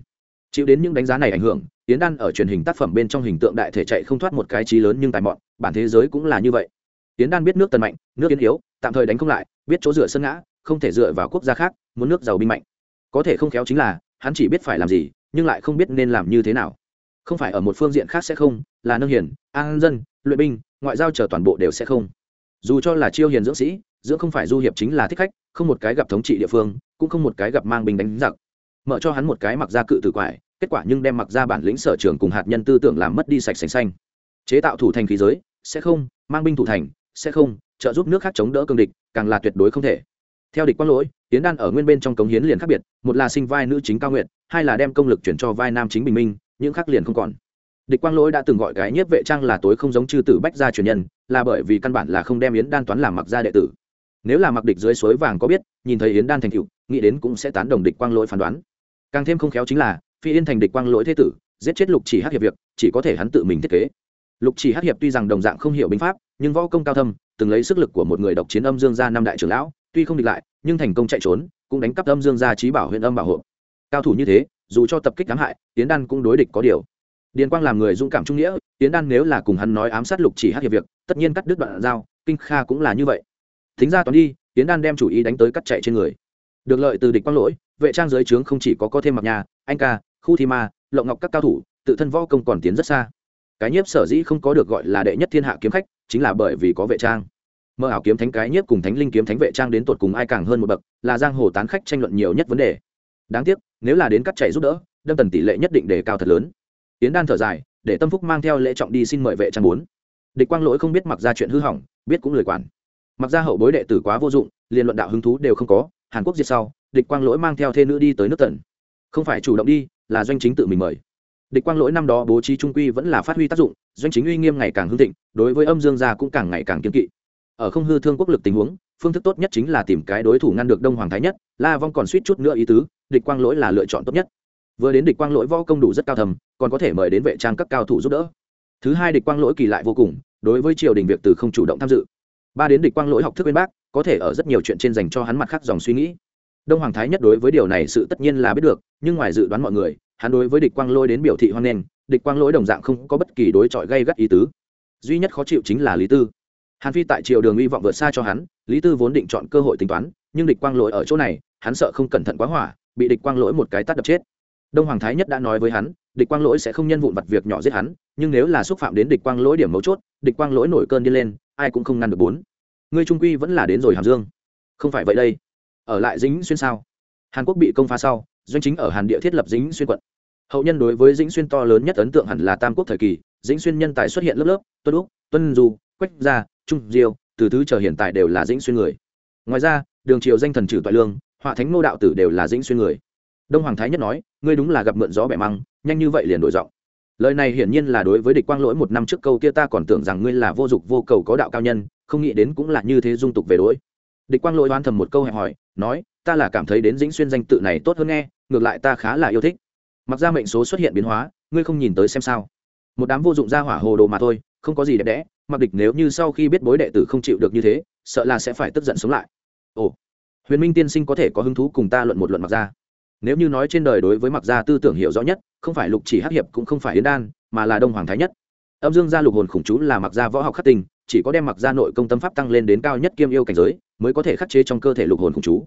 Chịu đến những đánh giá này ảnh hưởng, yến đan ở truyền hình tác phẩm bên trong hình tượng đại thể chạy không thoát một cái trí lớn nhưng tài mọn, bản thế giới cũng là như vậy. Yến đan biết nước tần mạnh, nước yến yếu, tạm thời đánh không lại, biết chỗ dựa sân ngã, không thể dựa vào quốc gia khác, muốn nước giàu binh mạnh. Có thể không khéo chính là, hắn chỉ biết phải làm gì, nhưng lại không biết nên làm như thế nào. Không phải ở một phương diện khác sẽ không, là nâng hiền, an dân, luyện binh, ngoại giao chờ toàn bộ đều sẽ không. Dù cho là chiêu hiền dưỡng sĩ dưỡng không phải du hiệp chính là thích khách, không một cái gặp thống trị địa phương, cũng không một cái gặp mang binh đánh giặc. Mở cho hắn một cái mặc ra cự tử quải, kết quả nhưng đem mặc ra bản lĩnh sở trường cùng hạt nhân tư tưởng làm mất đi sạch sành xanh. Chế tạo thủ thành khí giới, sẽ không, mang binh thủ thành, sẽ không, trợ giúp nước khác chống đỡ cương địch, càng là tuyệt đối không thể. Theo địch quang lỗi tiến đan ở nguyên bên trong cống hiến liền khác biệt, một là sinh vai nữ chính cao nguyện hai là đem công lực chuyển cho vai nam chính bình minh, những khác liền không còn. Địch quang lỗi đã từng gọi cái nhiếp vệ trang là tối không giống chư tử bách gia truyền nhân, là bởi vì căn bản là không đem yến đan toán làm mặc gia đệ tử nếu là mặc địch dưới suối vàng có biết, nhìn thấy yến đan thành cựu nghĩ đến cũng sẽ tán đồng địch quang lỗi phán đoán. Càng thêm không khéo chính là, phi yên thành địch quang lỗi thế tử, giết chết lục chỉ hát hiệp việc, chỉ có thể hắn tự mình thiết kế. Lục chỉ hát hiệp tuy rằng đồng dạng không hiểu binh pháp, nhưng võ công cao thâm, từng lấy sức lực của một người độc chiến âm dương gia năm đại trưởng lão, tuy không địch lại, nhưng thành công chạy trốn, cũng đánh cắp âm dương gia trí bảo huyện âm bảo hộ. Cao thủ như thế, dù cho tập kích ám hại tiến đan cũng đối địch có điều. Điền quang làm người dũng cảm trung nghĩa tiến đan nếu là cùng hắn nói ám sát lục chỉ hát hiệp việc, tất nhiên cắt đứt đoạn giao, kinh kha cũng là như vậy thính ra toán đi tiến đan đem chủ ý đánh tới cắt chạy trên người. Được lợi từ địch quang lỗi, vệ trang giới trướng không chỉ có có thêm mặc nhà, anh ca, khu thi ma, lộng ngọc các cao thủ, tự thân võ công còn tiến rất xa. Cái nhiếp sở dĩ không có được gọi là đệ nhất thiên hạ kiếm khách, chính là bởi vì có vệ trang. Mơ ảo kiếm thánh cái nhiếp cùng thánh linh kiếm thánh vệ trang đến tột cùng ai càng hơn một bậc, là giang hồ tán khách tranh luận nhiều nhất vấn đề. Đáng tiếc, nếu là đến cắt chạy giúp đỡ, đâm tần tỷ lệ nhất định đề cao thật lớn. Tiến đan thở dài, để tâm phúc mang theo lễ trọng đi xin mời vệ trang bốn. Địch quang lỗi không biết mặc ra chuyện hư hỏng, biết cũng lời quản mặc ra hậu bối đệ tử quá vô dụng, liền luận đạo hứng thú đều không có, hàn quốc diệt sau, địch quang lỗi mang theo thê nữ đi tới nước tần. Không phải chủ động đi, là doanh chính tự mình mời. Địch quang lỗi năm đó bố trí trung quy vẫn là phát huy tác dụng, doanh chính uy nghiêm ngày càng hưng thịnh, đối với âm dương gia cũng càng ngày càng kiên kỵ. Ở không hư thương quốc lực tình huống, phương thức tốt nhất chính là tìm cái đối thủ ngăn được đông hoàng thái nhất, la vong còn suýt chút nữa ý tứ, địch quang lỗi là lựa chọn tốt nhất. Vừa đến địch quang lỗi võ công đủ rất cao thầm, còn có thể mời đến vệ trang các cao thủ giúp đỡ. Thứ hai địch quang lỗi kỳ lại vô cùng, đối với triều đình việc từ không chủ động tham dự ba đến địch quang lỗi học thức bên bác, có thể ở rất nhiều chuyện trên dành cho hắn mặt khác dòng suy nghĩ. Đông hoàng thái nhất đối với điều này sự tất nhiên là biết được, nhưng ngoài dự đoán mọi người, hắn đối với địch quang lỗi đến biểu thị hoan nghênh, địch quang lỗi đồng dạng không có bất kỳ đối chọi gây gắt ý tứ. Duy nhất khó chịu chính là lý tư. Hàn phi tại triều đường hy vọng vượt xa cho hắn, lý tư vốn định chọn cơ hội tính toán, nhưng địch quang lỗi ở chỗ này, hắn sợ không cẩn thận quá hỏa, bị địch quang lỗi một cái tắt đập chết. Đông hoàng thái nhất đã nói với hắn, địch quang lỗi sẽ không nhân vụn vặt việc nhỏ giết hắn, nhưng nếu là xúc phạm đến địch quang lỗi điểm mấu chốt, địch quang lỗi nổi cơn đi lên, ai cũng không ngăn được bốn ngươi trung quy vẫn là đến rồi hàm dương. Không phải vậy đây. Ở lại dính xuyên sao? Hàn quốc bị công phá sau, doanh chính ở hàn địa thiết lập dính xuyên quận. Hậu nhân đối với dĩnh xuyên to lớn nhất ấn tượng hẳn là tam quốc thời kỳ, dĩnh xuyên nhân tài xuất hiện lớp lớp, tuân úc, tuân du, quách gia, trung diêu, từ thứ chờ hiện tại đều là dĩnh xuyên người. Ngoài ra, đường triều danh thần trừ toại lương, họa thánh nô đạo tử đều là dĩnh xuyên người. Đông hoàng thái nhất nói, ngươi đúng là gặp mượn gió bẻ măng, nhanh như vậy liền đổi giọng. Lời này hiển nhiên là đối với địch quang lỗi một năm trước câu kia ta còn tưởng rằng ngươi là vô dụng vô cầu có đạo cao nhân không nghĩ đến cũng là như thế dung tục về đối. Địch quang lỗi đoán thầm một câu hẹp hỏi, nói, ta là cảm thấy đến dĩnh xuyên danh tự này tốt hơn nghe, ngược lại ta khá là yêu thích. Mặc ra mệnh số xuất hiện biến hóa, ngươi không nhìn tới xem sao. Một đám vô dụng ra hỏa hồ đồ mà thôi, không có gì đẹp đẽ, mặc địch nếu như sau khi biết bối đệ tử không chịu được như thế, sợ là sẽ phải tức giận sống lại. Ồ, huyền minh tiên sinh có thể có hứng thú cùng ta luận một luận mặc ra. Nếu như nói trên đời đối với mặc gia tư tưởng hiểu rõ nhất, không phải lục chỉ hắc hiệp cũng không phải yến đan, mà là đông hoàng thái nhất. Âm dương gia lục hồn khủng chú là mặc gia võ học khắc tình chỉ có đem mặc gia nội công tâm pháp tăng lên đến cao nhất kiêm yêu cảnh giới, mới có thể khắc chế trong cơ thể lục hồn khủng chú.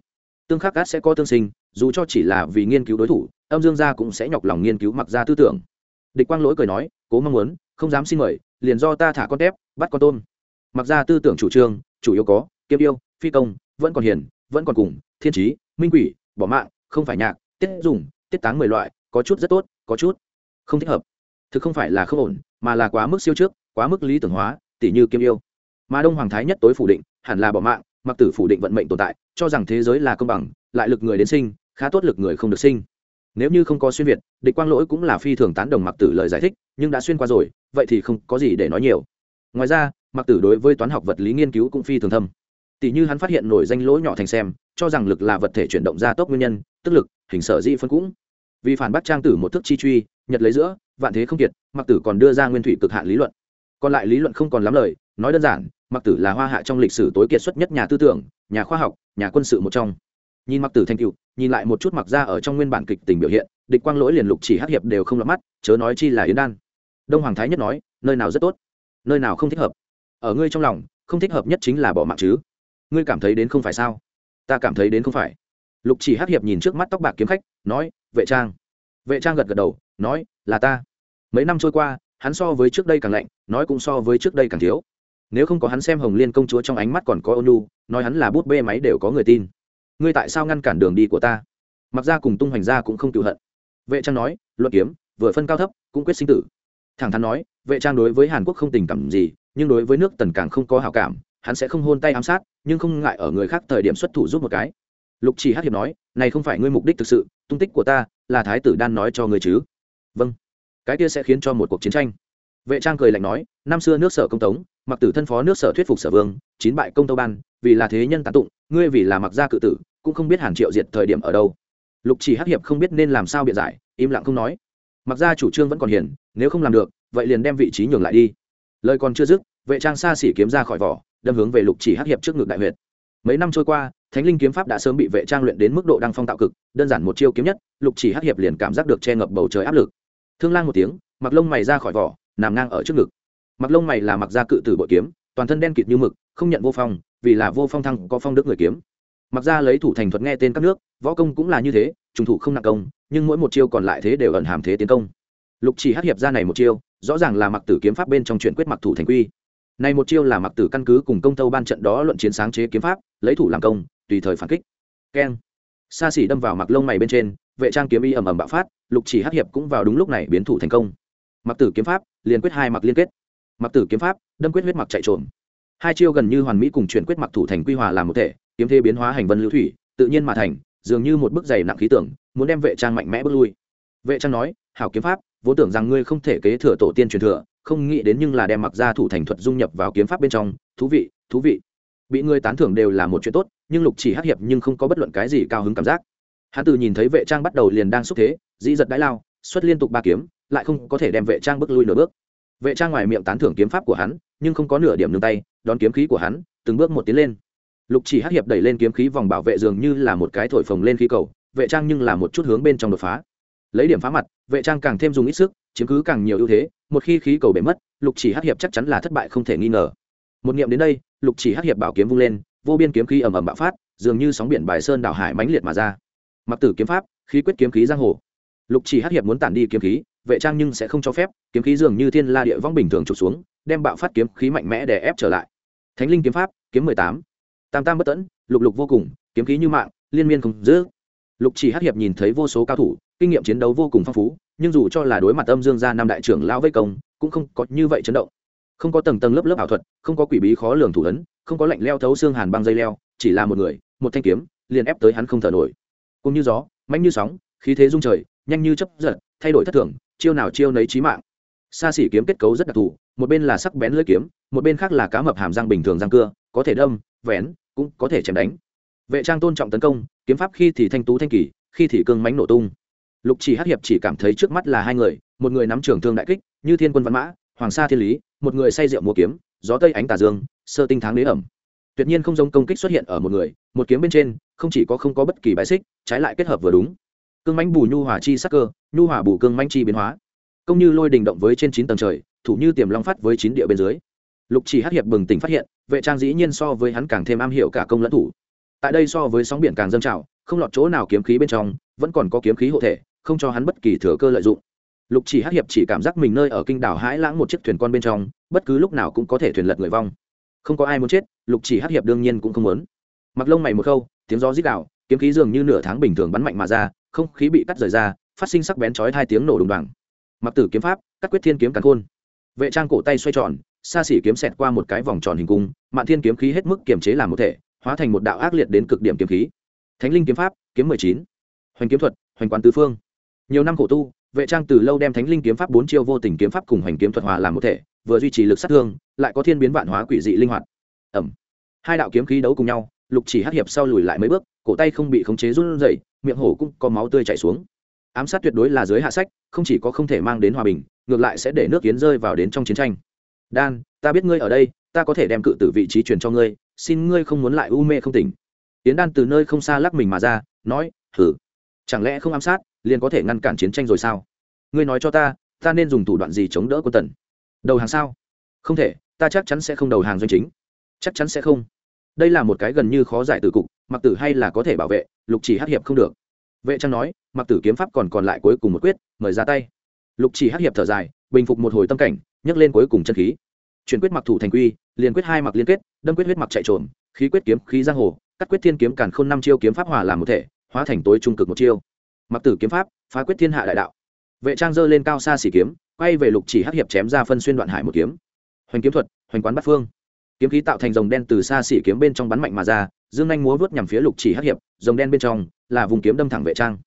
Tương khắc cát sẽ có tương sinh, dù cho chỉ là vì nghiên cứu đối thủ, âm dương gia cũng sẽ nhọc lòng nghiên cứu mặc gia tư tưởng. Địch quang lỗi cười nói, cố mong muốn, không dám xin mời, liền do ta thả con tép, bắt con tôm. Mặc gia tư tưởng chủ trương, chủ yếu có, kiêm yêu, phi công, vẫn còn hiền, vẫn còn cùng, thiên trí, minh quỷ, bỏ mạng, không phải nhạc, tiết dùng, tiết táng mười loại, có chút rất tốt, có chút không thích hợp. Thực không phải là không ổn, mà là quá mức siêu trước, quá mức lý tưởng hóa tỉ như kiêm yêu. Mà đông hoàng thái nhất tối phủ định, hẳn là bỏ mạng, mặc tử phủ định vận mệnh tồn tại, cho rằng thế giới là công bằng, lại lực người đến sinh, khá tốt lực người không được sinh. Nếu như không có xuyên việt, địch quang lỗi cũng là phi thường tán đồng mặc tử lời giải thích, nhưng đã xuyên qua rồi, vậy thì không có gì để nói nhiều. Ngoài ra, mặc tử đối với toán học vật lý nghiên cứu cũng phi thường thâm. Tỷ như hắn phát hiện nổi danh lỗi nhỏ thành xem, cho rằng lực là vật thể chuyển động ra tốc nguyên nhân, tức lực, hình sở di phân cũng. Vì phản bác trang tử một thức chi truy, nhật lấy giữa, vạn thế không kiệt, mặc tử còn đưa ra nguyên thủy cực hạn lý luận còn lại lý luận không còn lắm lời, nói đơn giản mặc tử là hoa hạ trong lịch sử tối kiệt xuất nhất nhà tư tưởng, nhà khoa học, nhà quân sự một trong. Nhìn mặc tử thanh cựu nhìn lại một chút mặc ra ở trong nguyên bản kịch tình biểu hiện, địch quang lỗi liền lục chỉ hát hiệp đều không lọt mắt, chớ nói chi là yến đan. Đông hoàng thái nhất nói, nơi nào rất tốt, nơi nào không thích hợp. Ở ngươi trong lòng, không thích hợp nhất chính là bỏ mạng chứ. Ngươi cảm thấy đến không phải sao? Ta cảm thấy đến không phải. Lục chỉ hát hiệp nhìn trước mắt tóc bạc kiếm khách, nói, vệ trang. Vệ trang gật gật đầu, nói, là ta. Mấy năm trôi qua hắn so với trước đây càng lạnh, nói cũng so với trước đây càng thiếu. Nếu không có hắn xem hồng liên công chúa trong ánh mắt còn có ônu, nói hắn là bút bê máy đều có người tin. Ngươi tại sao ngăn cản đường đi của ta? Mặc ra cùng tung hoành ra cũng không tự hận. Vệ trang nói, luận kiếm, vừa phân cao thấp, cũng quyết sinh tử. Thẳng thắn nói, vệ trang đối với hàn quốc không tình cảm gì, nhưng đối với nước tần càng không có hảo cảm, hắn sẽ không hôn tay ám sát, nhưng không ngại ở người khác thời điểm xuất thủ giúp một cái. Lục chỉ hát hiệp nói, này không phải ngươi mục đích thực sự, tung tích của ta là thái tử đan nói cho ngươi chứ? Vâng cái kia sẽ khiến cho một cuộc chiến tranh. Vệ trang cười lạnh nói, năm xưa nước sở công tống, mặc tử thân phó nước sở thuyết phục sở vương, chín bại công tâu ban, vì là thế nhân tán tụng, ngươi vì là mặc gia cự tử, cũng không biết hàn triệu diệt thời điểm ở đâu. Lục chỉ hắc hiệp không biết nên làm sao biện giải, im lặng không nói. Mặc gia chủ trương vẫn còn hiền, nếu không làm được, vậy liền đem vị trí nhường lại đi. Lời còn chưa dứt, vệ trang xa xỉ kiếm ra khỏi vỏ, đâm hướng về lục chỉ hắc hiệp trước ngực đại huyệt. Mấy năm trôi qua, thánh linh kiếm pháp đã sớm bị vệ trang luyện đến mức độ đăng phong tạo cực, đơn giản một chiêu kiếm nhất, lục chỉ hắc hiệp liền cảm giác được che ngập bầu trời áp lực thương lang một tiếng, mặc lông mày ra khỏi vỏ, nằm ngang ở trước ngực. Mặc lông mày là mặc ra cự tử bội kiếm, toàn thân đen kịt như mực, không nhận vô phong, vì là vô phong thăng có phong đức người kiếm. Mặc ra lấy thủ thành thuật nghe tên các nước, võ công cũng là như thế, trùng thủ không nặng công, nhưng mỗi một chiêu còn lại thế đều ẩn hàm thế tiến công. Lục chỉ hát hiệp ra này một chiêu, rõ ràng là mặc tử kiếm pháp bên trong chuyện quyết mặc thủ thành quy. Này một chiêu là mặc tử căn cứ cùng công tâu ban trận đó luận chiến sáng chế kiếm pháp, lấy thủ làm công, tùy thời phản kích. Keng xa xỉ đâm vào mặc lông mày bên trên, vệ trang kiếm y ầm ầm bạo phát, lục chỉ hắc hiệp cũng vào đúng lúc này biến thủ thành công. Mặc tử kiếm pháp, liền quyết hai mặc liên kết. Mặc tử kiếm pháp, đâm quyết huyết mặc chạy trộm hai chiêu gần như hoàn mỹ cùng chuyển quyết mặc thủ thành quy hòa làm một thể, kiếm thế biến hóa hành vân lưu thủy, tự nhiên mà thành, dường như một bức giày nặng khí tưởng muốn đem vệ trang mạnh mẽ bước lui. Vệ trang nói, hảo kiếm pháp, vốn tưởng rằng ngươi không thể kế thừa tổ tiên truyền thừa, không nghĩ đến nhưng là đem mặc ra thủ thành thuật dung nhập vào kiếm pháp bên trong. Thú vị thú vị. Bị ngươi tán thưởng đều là một chuyện tốt nhưng lục chỉ hắc hiệp nhưng không có bất luận cái gì cao hứng cảm giác. Hắn từ nhìn thấy vệ trang bắt đầu liền đang xúc thế, dĩ giật đãi lao, xuất liên tục ba kiếm, lại không có thể đem vệ trang bước lui nửa bước. Vệ trang ngoài miệng tán thưởng kiếm pháp của hắn, nhưng không có nửa điểm nương tay, đón kiếm khí của hắn, từng bước một tiến lên. Lục chỉ hắc hiệp đẩy lên kiếm khí vòng bảo vệ dường như là một cái thổi phồng lên khí cầu, vệ trang nhưng là một chút hướng bên trong đột phá. Lấy điểm phá mặt, vệ trang càng thêm dùng ít sức, chiếm cứ càng nhiều ưu thế, một khi khí cầu bể mất, lục chỉ hắc hiệp chắc chắn là thất bại không thể nghi ngờ. Một nghiệm đến đây, lục chỉ hắc hiệp bảo kiếm vung lên vô biên kiếm khí ầm ầm bạo phát, dường như sóng biển bài sơn đảo hải mãnh liệt mà ra. Mặc tử kiếm pháp, khí quyết kiếm khí giang hồ. Lục chỉ hắc hiệp muốn tản đi kiếm khí, vệ trang nhưng sẽ không cho phép, kiếm khí dường như thiên la địa vong bình thường trục xuống, đem bạo phát kiếm khí mạnh mẽ để ép trở lại. Thánh linh kiếm pháp, kiếm mười tám. Tam tam bất tẫn, lục lục vô cùng, kiếm khí như mạng, liên miên không dữ lục chỉ hắc hiệp nhìn thấy vô số cao thủ, kinh nghiệm chiến đấu vô cùng phong phú, nhưng dù cho là đối mặt âm dương gia năm đại trưởng lao vây công, cũng không có như vậy chấn động. Không có tầng tầng lớp lớp ảo thuật, không có quỷ bí khó lường thủ ấn không có lạnh leo thấu xương hàn băng dây leo, chỉ là một người, một thanh kiếm, liền ép tới hắn không thở nổi. Cũng như gió, mạnh như sóng, khí thế rung trời, nhanh như chấp giật, thay đổi thất thường, chiêu nào chiêu nấy trí mạng. Xa xỉ kiếm kết cấu rất đặc thù, một bên là sắc bén lưỡi kiếm, một bên khác là cá mập hàm răng bình thường răng cưa, có thể đâm, vén, cũng có thể chém đánh. Vệ trang tôn trọng tấn công, kiếm pháp khi thì thanh tú thanh kỳ, khi thì cương mánh nổ tung. Lục chỉ hắc hiệp chỉ cảm thấy trước mắt là hai người, một người nắm trường thương đại kích, như thiên quân văn mã, hoàng sa thiên lý, một người say rượu mua kiếm, gió tây ánh tà dương sơ tinh tháng đế ẩm. Tuyệt nhiên không giống công kích xuất hiện ở một người, một kiếm bên trên, không chỉ có không có bất kỳ bài xích, trái lại kết hợp vừa đúng. Cương mánh bù nhu hòa chi sắc cơ, nhu hòa bù cương mánh chi biến hóa. Công như lôi đình động với trên chín tầng trời, thủ như tiềm long phát với chín địa bên dưới. Lục chỉ hắc hiệp bừng tỉnh phát hiện, vệ trang dĩ nhiên so với hắn càng thêm am hiểu cả công lẫn thủ. Tại đây so với sóng biển càng dâng trào, không lọt chỗ nào kiếm khí bên trong, vẫn còn có kiếm khí hộ thể, không cho hắn bất kỳ thừa cơ lợi dụng. Lục chỉ hắc hiệp chỉ cảm giác mình nơi ở kinh đảo hãi lãng một chiếc thuyền con bên trong, bất cứ lúc nào cũng có thể thuyền lật người vong không có ai muốn chết, lục chỉ hát hiệp đương nhiên cũng không muốn. Mặc lông mày một khâu, tiếng gió rít đạo kiếm khí dường như nửa tháng bình thường bắn mạnh mà ra, không khí bị cắt rời ra, phát sinh sắc bén chói hai tiếng nổ đùng đoàng. Mặc tử kiếm pháp, cắt quyết thiên kiếm càn khôn. Vệ trang cổ tay xoay tròn, xa xỉ kiếm xẹt qua một cái vòng tròn hình cung, mạn thiên kiếm khí hết mức kiềm chế làm một thể, hóa thành một đạo ác liệt đến cực điểm kiếm khí. Thánh linh kiếm pháp, kiếm mười chín. Hoành kiếm thuật, hoành quán tứ phương. Nhiều năm khổ tu, vệ trang từ lâu đem thánh linh kiếm pháp bốn chiêu vô tình kiếm pháp cùng hoành kiếm thuật hòa làm một thể vừa duy trì lực sát thương, lại có thiên biến vạn hóa quỷ dị linh hoạt. Ẩm. Hai đạo kiếm khí đấu cùng nhau, lục chỉ hắc hiệp sau lùi lại mấy bước, cổ tay không bị khống chế run rẩy, miệng hổ cũng có máu tươi chảy xuống. Ám sát tuyệt đối là giới hạ sách, không chỉ có không thể mang đến hòa bình, ngược lại sẽ để nước kiến rơi vào đến trong chiến tranh. Đan ta biết ngươi ở đây, ta có thể đem cự tử vị trí truyền cho ngươi, xin ngươi không muốn lại u mê không tỉnh. Tiến đan từ nơi không xa lắc mình mà ra, nói thử chẳng lẽ không ám sát, liền có thể ngăn cản chiến tranh rồi sao? Ngươi nói cho ta ta nên dùng thủ đoạn gì chống đỡ quân tần? Đầu hàng sao? Không thể, ta chắc chắn sẽ không đầu hàng doanh chính. Chắc chắn sẽ không. Đây là một cái gần như khó giải từ cục, mặc tử hay là có thể bảo vệ, lục chỉ hát hiệp không được. Vệ trang nói, mặc tử kiếm pháp còn còn lại cuối cùng một quyết, mời ra tay. Lục chỉ hát hiệp thở dài, bình phục một hồi tâm cảnh, nhấc lên cuối cùng chân khí. Chuyển quyết mặc thủ thành quy, liền quyết hai mặc liên kết, đâm quyết huyết mặc chạy trộm, khí quyết kiếm, khí giang hồ, cắt quyết thiên kiếm càn khôn năm chiêu kiếm pháp hòa làm một thể, hóa thành tối trung cực một chiêu. Mặc tử kiếm pháp, phá quyết thiên hạ đại đạo. Vệ trang dơ lên cao xa xỉ kiếm quay về lục chỉ hắc hiệp chém ra phân xuyên đoạn hải một kiếm. Hoành kiếm thuật, hoành quán bắt phương. Kiếm khí tạo thành dòng đen từ xa xỉ kiếm bên trong bắn mạnh mà ra, dương anh múa vớt nhằm phía lục chỉ hắc hiệp dòng đen bên trong là vùng kiếm đâm thẳng vệ trang.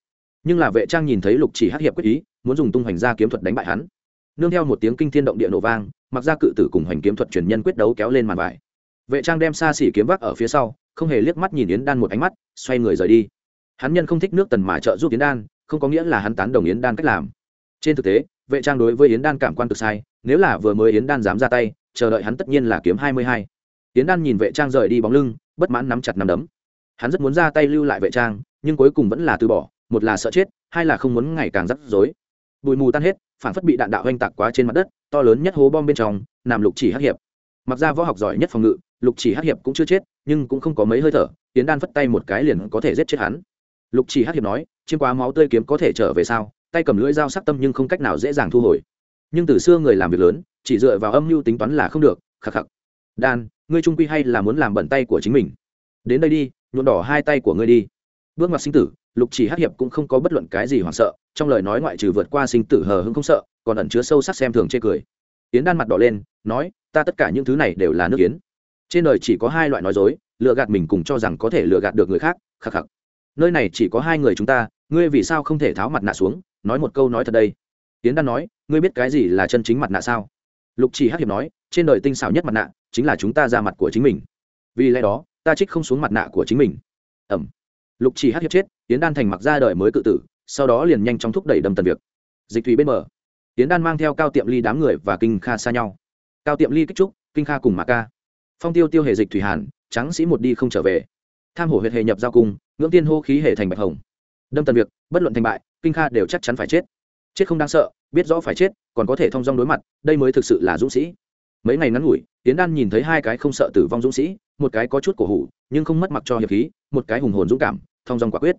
Nhưng là vệ trang nhìn thấy lục chỉ hắc hiệp quyết ý, muốn dùng tung hoành ra kiếm thuật đánh bại hắn. Nương theo một tiếng kinh thiên động địa nổ vang, mặc ra cự tử cùng hoành kiếm thuật truyền nhân quyết đấu kéo lên màn vải. Vệ trang đem xa xỉ kiếm vác ở phía sau, không hề liếc mắt nhìn yến đan một ánh mắt, xoay người rời đi. Hắn nhân không thích nước tần mà trợ giúp yến đan, không có nghĩa là hắn tán đồng yến đan cách làm. Trên thực tế vệ trang đối với yến đan cảm quan cực sai, nếu là vừa mới yến đan dám ra tay, chờ đợi hắn tất nhiên là kiếm hai mươi hai. Yến đan nhìn vệ trang rời đi bóng lưng, bất mãn nắm chặt nắm đấm. Hắn rất muốn ra tay lưu lại vệ trang, nhưng cuối cùng vẫn là từ bỏ, một là sợ chết, hai là không muốn ngày càng rắc rối. Bụi mù tan hết, phản phất bị đạn đạo oanh tạc quá trên mặt đất, to lớn nhất hố bom bên trong, nằm lục chỉ hắc hiệp. Mặc ra võ học giỏi nhất phòng ngự, lục chỉ hắc hiệp cũng chưa chết, nhưng cũng không có mấy hơi thở, Yến đan phất tay một cái liền có thể giết chết hắn. Lục chỉ hắc hiệp nói, chiêm quá máu tươi kiếm có thể trở về sao? Tay cầm lưỡi dao sắc tâm nhưng không cách nào dễ dàng thu hồi. Nhưng từ xưa người làm việc lớn, chỉ dựa vào âm mưu tính toán là không được, khắc khắc. Đan, ngươi trung quy hay là muốn làm bẩn tay của chính mình? Đến đây đi, nhuộm đỏ hai tay của ngươi đi. Bước ngoặt sinh tử, lục chỉ hắc hiệp cũng không có bất luận cái gì hoảng sợ, trong lời nói ngoại trừ vượt qua sinh tử hờ hững không sợ, còn ẩn chứa sâu sắc xem thường chê cười. Yến đan mặt đỏ lên, nói, ta tất cả những thứ này đều là nước yến. Trên đời chỉ có hai loại nói dối, lừa gạt mình cùng cho rằng có thể lừa gạt được người khác, khắc khắc. Nơi này chỉ có hai người chúng ta, ngươi vì sao không thể tháo mặt nạ xuống nói một câu nói thật đây. Yến đan nói, ngươi biết cái gì là chân chính mặt nạ sao? Lục chỉ hắc hiệp nói, trên đời tinh xảo nhất mặt nạ chính là chúng ta ra mặt của chính mình. Vì lẽ đó, ta trích không xuống mặt nạ của chính mình. Ẩm. Lục chỉ hắc hiệp chết, yến đan thành mặc ra đời mới cự tử, sau đó liền nhanh chóng thúc đẩy đâm tần việc. Dịch thủy bên mở tiến đan mang theo cao tiệm ly đám người và kinh kha xa nhau. Cao tiệm ly kích trúc, kinh kha cùng mạc ca. Phong tiêu tiêu hề dịch thủy hàn tráng sĩ một đi không trở về. Tham hổ huyệt hề nhập giao cung, ngưỡng tiên hô khí hề thành bạch hồng. Đâm tần việc, bất luận thành bại kinh kha đều chắc chắn phải chết. Chết không đáng sợ, biết rõ phải chết, còn có thể thông dong đối mặt, đây mới thực sự là dũng sĩ. Mấy ngày ngắn ngủi tiến đan nhìn thấy hai cái không sợ tử vong dũng sĩ, một cái có chút cổ hủ, nhưng không mất mặc cho hiệp khí, một cái hùng hồn dũng cảm, thông dong quả quyết.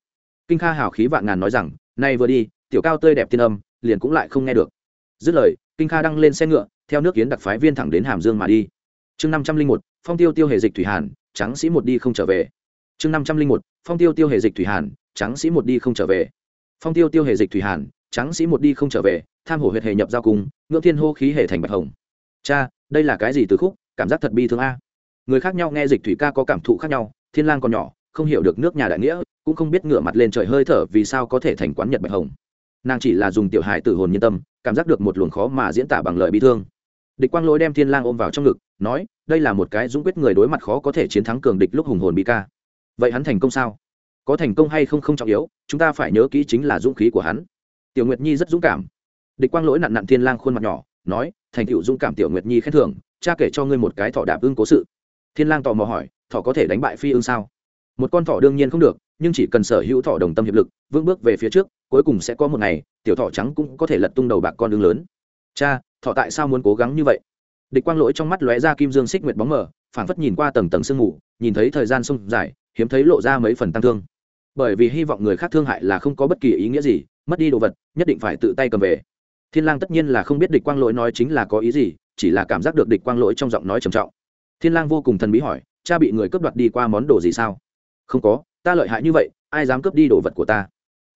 Kinh kha hào khí vạn ngàn nói rằng, nay vừa đi, tiểu cao tươi đẹp tiên âm, liền cũng lại không nghe được. Dứt lời, kinh kha đăng lên xe ngựa, theo nước kiến đặc phái viên thẳng đến hàm dương mà đi. Chương năm trăm linh một, phong tiêu tiêu hề dịch thủy hàn, trắng sĩ một đi không trở về. Chương năm trăm linh một, phong tiêu tiêu hề dịch thủy hàn, trắng sĩ một đi không trở về phong tiêu tiêu hề dịch thủy hàn trắng sĩ một đi không trở về, tham hổ huyệt hề nhập giao cung, ngưỡng thiên hô khí hề thành bạch hồng. Cha, đây là cái gì từ khúc? Cảm giác thật bi thương a. Người khác nhau nghe dịch thủy ca có cảm thụ khác nhau, thiên lang còn nhỏ, không hiểu được nước nhà đại nghĩa, cũng không biết ngửa mặt lên trời hơi thở vì sao có thể thành quán nhật bạch hồng. Nàng chỉ là dùng tiểu hài tử hồn nhân tâm, cảm giác được một luồng khó mà diễn tả bằng lời bi thương. Địch quang lỗi đem thiên lang ôm vào trong ngực, nói, đây là một cái dũng quyết người đối mặt khó có thể chiến thắng cường địch lúc hùng hồn bi ca. Vậy hắn thành công sao? Có thành công hay không không trọng yếu, chúng ta phải nhớ kỹ chính là dũng khí của hắn. Tiểu nguyệt nhi rất dũng cảm. Địch quang lỗi nặn nặn thiên lang khuôn mặt nhỏ, nói, thành tựu dũng cảm tiểu nguyệt nhi khen thưởng, cha kể cho ngươi một cái thỏ đạp ưng cố sự. Thiên lang tò mò hỏi, thỏ có thể đánh bại phi ưng sao? Một con thỏ đương nhiên không được, nhưng chỉ cần sở hữu thỏ đồng tâm hiệp lực, vững bước về phía trước, cuối cùng sẽ có một ngày, tiểu thỏ trắng cũng có thể lật tung đầu bạc con ưng lớn. Cha, thỏ tại sao muốn cố gắng như vậy? Địch quang lỗi trong mắt lóe ra kim dương xích nguyệt bóng mờ, phảng phất nhìn qua tầng tầng sương mù, nhìn thấy thời gian sông dài, hiếm thấy lộ ra mấy phần tăng thương bởi vì hy vọng người khác thương hại là không có bất kỳ ý nghĩa gì, mất đi đồ vật, nhất định phải tự tay cầm về. Thiên lang tất nhiên là không biết địch quang lỗi nói chính là có ý gì, chỉ là cảm giác được địch quang lỗi trong giọng nói trầm trọng. Thiên lang vô cùng thần bí hỏi, cha bị người cướp đoạt đi qua món đồ gì sao? Không có, ta lợi hại như vậy, ai dám cướp đi đồ vật của ta?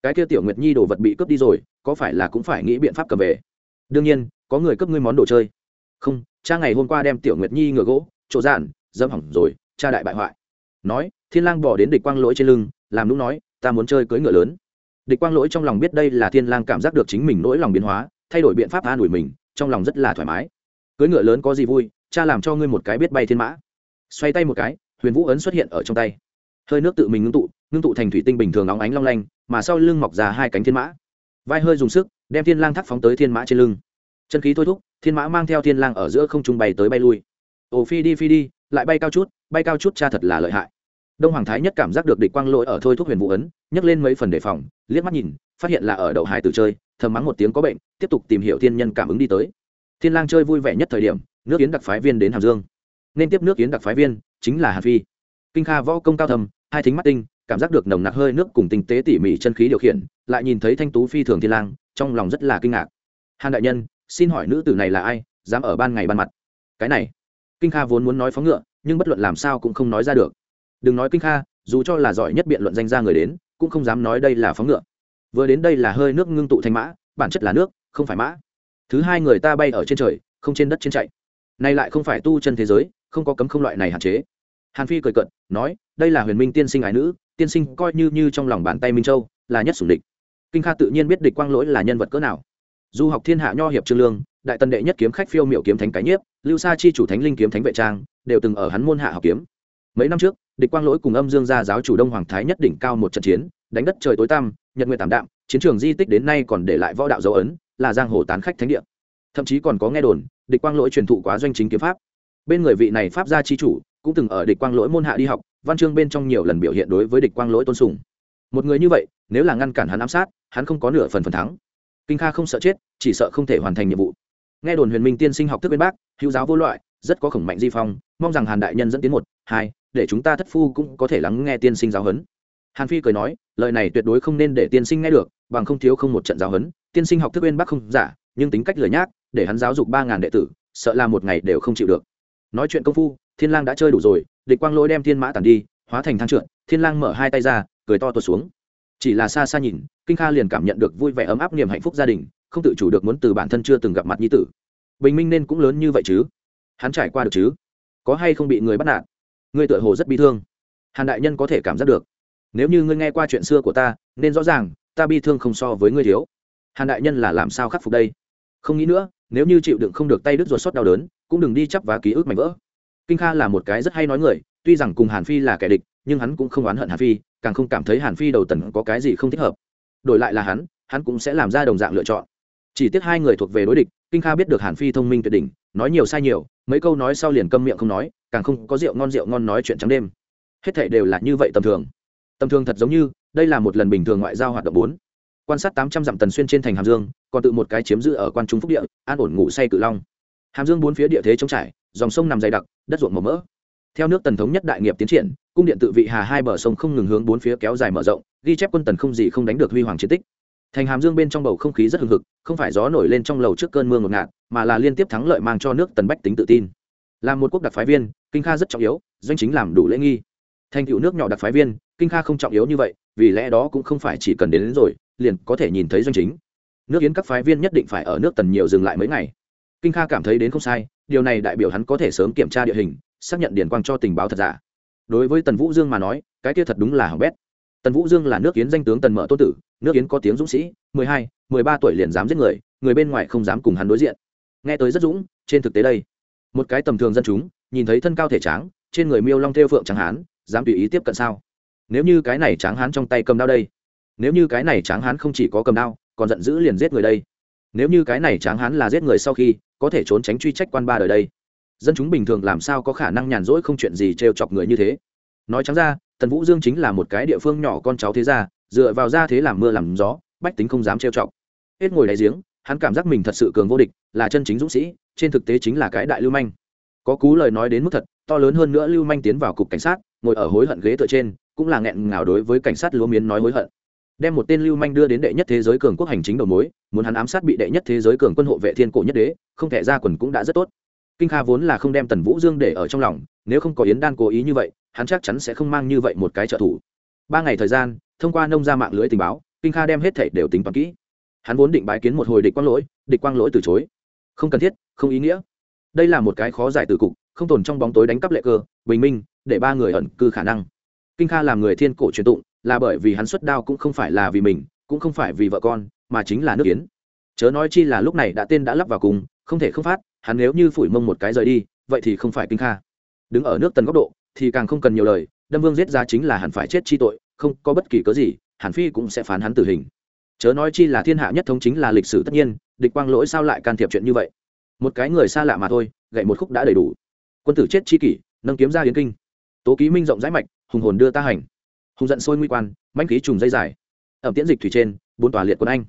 Cái kia tiểu nguyệt nhi đồ vật bị cướp đi rồi, có phải là cũng phải nghĩ biện pháp cầm về? Đương nhiên, có người cướp ngươi món đồ chơi. Không, cha ngày hôm qua đem tiểu nguyệt nhi ngựa gỗ, chỗ dạn, dẫm hỏng rồi, cha đại bại hoại. Nói, thiên lang bỏ đến địch quang lỗi trên lưng làm lúc nói, ta muốn chơi cưỡi ngựa lớn. Địch quang lỗi trong lòng biết đây là thiên lang cảm giác được chính mình nỗi lòng biến hóa, thay đổi biện pháp an ủi mình, trong lòng rất là thoải mái. Cưỡi ngựa lớn có gì vui, cha làm cho ngươi một cái biết bay thiên mã. Xoay tay một cái, huyền vũ ấn xuất hiện ở trong tay. Hơi nước tự mình ngưng tụ ngưng tụ thành thủy tinh bình thường óng ánh long lanh, mà sau lưng mọc ra hai cánh thiên mã. Vai hơi dùng sức, đem thiên lang thắt phóng tới thiên mã trên lưng. Chân khí thôi thúc, thiên mã mang theo thiên lang ở giữa không trung bay tới bay lui. Ồ, phi đi phi đi, lại bay cao chút, bay cao chút, cha thật là lợi hại đông hoàng thái nhất cảm giác được địch quang lỗi ở thôi thúc huyền vũ ấn, nhấc lên mấy phần đề phòng, liếc mắt nhìn, phát hiện là ở đậu hải tử chơi, thầm mắng một tiếng có bệnh, tiếp tục tìm hiểu thiên nhân cảm ứng đi tới. Thiên lang chơi vui vẻ nhất thời điểm, nước kiến đặc phái viên đến hàm dương. Nên tiếp nước kiến đặc phái viên, chính là hàn phi. Kinh kha võ công cao thầm hai thính mắt tinh, cảm giác được nồng nặc hơi nước cùng tinh tế tỉ mỉ chân khí điều khiển, lại nhìn thấy thanh tú phi thường thiên lang, trong lòng rất là kinh ngạc. Hàn đại nhân, xin hỏi nữ tử này là ai, dám ở ban ngày ban mặt? Cái này. Kinh kha vốn muốn nói phóng ngựa, nhưng bất luận làm sao cũng không nói ra được đừng nói kinh kha, dù cho là giỏi nhất biện luận danh ra người đến, cũng không dám nói đây là phóng ngựa. Vừa đến đây là hơi nước ngưng tụ thành mã, bản chất là nước, không phải mã. Thứ hai người ta bay ở trên trời, không trên đất trên chạy. Nay lại không phải tu chân thế giới, không có cấm không loại này hạn chế. Hàn phi cười cận nói, đây là huyền minh tiên sinh ái nữ, tiên sinh coi như như trong lòng bàn tay minh châu, là nhất sủng địch. Kinh kha tự nhiên biết địch quang lỗi là nhân vật cỡ nào. Du học thiên hạ nho hiệp trương lương, đại tần đệ nhất kiếm khách phiêu miệu kiếm thánh cái nhiếp, lưu sa chi chủ thánh linh kiếm thánh vệ trang, đều từng ở hắn môn hạ học kiếm mấy năm trước, địch quang lỗi cùng âm dương gia giáo chủ đông hoàng thái nhất đỉnh cao một trận chiến, đánh đất trời tối tăm, nhật nguyện tảm đạm, chiến trường di tích đến nay còn để lại võ đạo dấu ấn, là giang hồ tán khách thánh địa. Thậm chí còn có nghe đồn, địch quang lỗi truyền thụ quá doanh chính kiếm pháp. Bên người vị này pháp gia chi chủ, cũng từng ở địch quang lỗi môn hạ đi học, văn chương bên trong nhiều lần biểu hiện đối với địch quang lỗi tôn sùng. Một người như vậy, nếu là ngăn cản hắn ám sát, hắn không có nửa phần phần thắng. Kinh kha không sợ chết, chỉ sợ không thể hoàn thành nhiệm vụ. Nghe đồn huyền minh tiên sinh học thức bên bác hữu giáo vô loại, rất có khổng mạnh di phong, mong rằng hàn đại nhân dẫn tiến một hai, để chúng ta thất phu cũng có thể lắng nghe tiên sinh giáo huấn. Hàn phi cười nói, lời này tuyệt đối không nên để tiên sinh nghe được, bằng không thiếu không một trận giáo huấn. Tiên sinh học thức bên bác không giả, nhưng tính cách lười nhác, để hắn giáo dục ba ngàn đệ tử, sợ là một ngày đều không chịu được. Nói chuyện công phu, thiên lang đã chơi đủ rồi, địch quang lỗi đem thiên mã tản đi, hóa thành thang trượt, thiên lang mở hai tay ra, cười to tuột xuống. Chỉ là xa xa nhìn, kinh kha liền cảm nhận được vui vẻ ấm áp niềm hạnh phúc gia đình, không tự chủ được muốn từ bản thân chưa từng gặp mặt nhi tử. Bình minh nên cũng lớn như vậy chứ? Hắn trải qua được chứ? Có hay không bị người bắt nạt? Ngươi tựa hồ rất bi thương. Hàn đại nhân có thể cảm giác được. Nếu như ngươi nghe qua chuyện xưa của ta, nên rõ ràng, ta bi thương không so với ngươi thiếu. Hàn đại nhân là làm sao khắc phục đây? Không nghĩ nữa, nếu như chịu đựng không được tay đứt ruột sót đau đớn, cũng đừng đi chấp vá ký ức mảnh vỡ. Kinh kha là một cái rất hay nói người, tuy rằng cùng hàn phi là kẻ địch, nhưng hắn cũng không oán hận hàn phi, càng không cảm thấy hàn phi đầu tần có cái gì không thích hợp. Đổi lại là hắn hắn cũng sẽ làm ra đồng dạng lựa chọn. Chỉ tiếc hai người thuộc về đối địch, kinh kha biết được hàn phi thông minh tuyệt đỉnh, nói nhiều sai nhiều, mấy câu nói sau liền câm miệng không nói càng không có rượu ngon rượu ngon nói chuyện trắng đêm. Hết thảy đều là như vậy tầm thường. Tầm thường thật giống như, đây là một lần bình thường ngoại giao hoạt động bốn. Quan sát tám trăm dặm tần xuyên trên thành hàm dương, còn tự một cái chiếm giữ ở quan trung phúc địa, an ổn ngủ say cự long. Hàm dương bốn phía địa thế trống trải, dòng sông nằm dày đặc, đất ruộng màu mỡ. Theo nước tần thống nhất đại nghiệp tiến triển, cung điện tự vị hà hai bờ sông không ngừng hướng bốn phía kéo dài mở rộng, ghi chép quân tần không gì không đánh được huy hoàng chiến tích. Thành hàm dương bên trong bầu không khí rất hừng hực, không phải gió nổi lên trong lầu trước cơn mưa ngột ngạt, mà là liên tiếp thắng lợi mang cho nước tần bách tính tự tin. Làm một quốc đặc phái viên kinh kha rất trọng yếu doanh chính làm đủ lễ nghi. Thành cựu nước nhỏ đặc phái viên kinh kha không trọng yếu như vậy vì lẽ đó cũng không phải chỉ cần đến, đến rồi liền có thể nhìn thấy doanh chính. Nước yến các phái viên nhất định phải ở nước tần nhiều dừng lại mấy ngày. Kinh kha cảm thấy đến không sai điều này đại biểu hắn có thể sớm kiểm tra địa hình xác nhận điển quang cho tình báo thật giả. Đối với tần vũ dương mà nói cái kia thật đúng là hỏng bét. Tần vũ dương là nước yến danh tướng tần mở tô tử nước yến có tiếng dũng sĩ mười hai mười ba tuổi liền dám giết người người bên ngoài không dám cùng hắn đối diện. Nghe tới rất dũng trên thực tế đây một cái tầm thường dân chúng nhìn thấy thân cao thể tráng, trên người miêu long theo phượng tráng hán, dám tùy ý tiếp cận sao? Nếu như cái này tráng hán trong tay cầm đao đây, nếu như cái này tráng hán không chỉ có cầm đao, còn giận dữ liền giết người đây. Nếu như cái này tráng hán là giết người sau khi, có thể trốn tránh truy trách quan ba đời đây. Dân chúng bình thường làm sao có khả năng nhàn rỗi không chuyện gì trêu chọc người như thế? Nói trắng ra, tần vũ dương chính là một cái địa phương nhỏ con cháu thế gia, dựa vào ra thế làm mưa làm gió, bách tính không dám trêu chọc. Hết ngồi đáy giếng, hắn cảm giác mình thật sự cường vô địch, là chân chính dũng sĩ, trên thực tế chính là cái đại lưu manh có cú lời nói đến mức thật, to lớn hơn nữa lưu manh tiến vào cục cảnh sát, ngồi ở hối hận ghế tựa trên, cũng là nghẹn ngào đối với cảnh sát lúa miến nói hối hận. Đem một tên lưu manh đưa đến đệ nhất thế giới cường quốc hành chính đầu mối, muốn hắn ám sát bị đệ nhất thế giới cường quân hộ vệ thiên cổ nhất đế, không thể ra quần cũng đã rất tốt. Kinh kha vốn là không đem tần vũ dương để ở trong lòng, nếu không có yến đan cố ý như vậy, hắn chắc chắn sẽ không mang như vậy một cái trợ thủ. Ba ngày thời gian, thông qua nông ra mạng lưới tình báo, kinh kha đem hết thảy đều tính toán kỹ. Hắn vốn định bái kiến một hồi địch quang lỗi, địch quang lỗi từ chối. Không cần thiết, không ý nghĩa đây là một cái khó giải từ cục, không tồn trong bóng tối đánh cắp lệ cơ, bình minh, để ba người ẩn cư khả năng. Kinh kha làm người thiên cổ truyền tụng, là bởi vì hắn xuất đao cũng không phải là vì mình, cũng không phải vì vợ con, mà chính là nước yến chớ nói chi là lúc này đã tên đã lắp vào cùng, không thể không phát, hắn nếu như phủi mông một cái rời đi, vậy thì không phải kinh kha. Đứng ở nước tần góc độ, thì càng không cần nhiều lời, đâm vương giết ra chính là hẳn phải chết chi tội, không có bất kỳ cớ gì, hàn phi cũng sẽ phán hắn tử hình. Chớ nói chi là thiên hạ nhất thống chính là lịch sử tất nhiên, địch quang lỗi sao lại can thiệp chuyện như vậy? Một cái người xa lạ mà thôi, gậy một khúc đã đầy đủ. Quân tử chết chi kỷ, nâng kiếm ra hiến kinh. Tố ký minh rộng rãi mạch, hùng hồn đưa ta hành. Hùng giận sôi nguy quan manh khí trùng dây dài. Ẩm tiễn dịch thủy trên, bốn tòa liệt quân anh.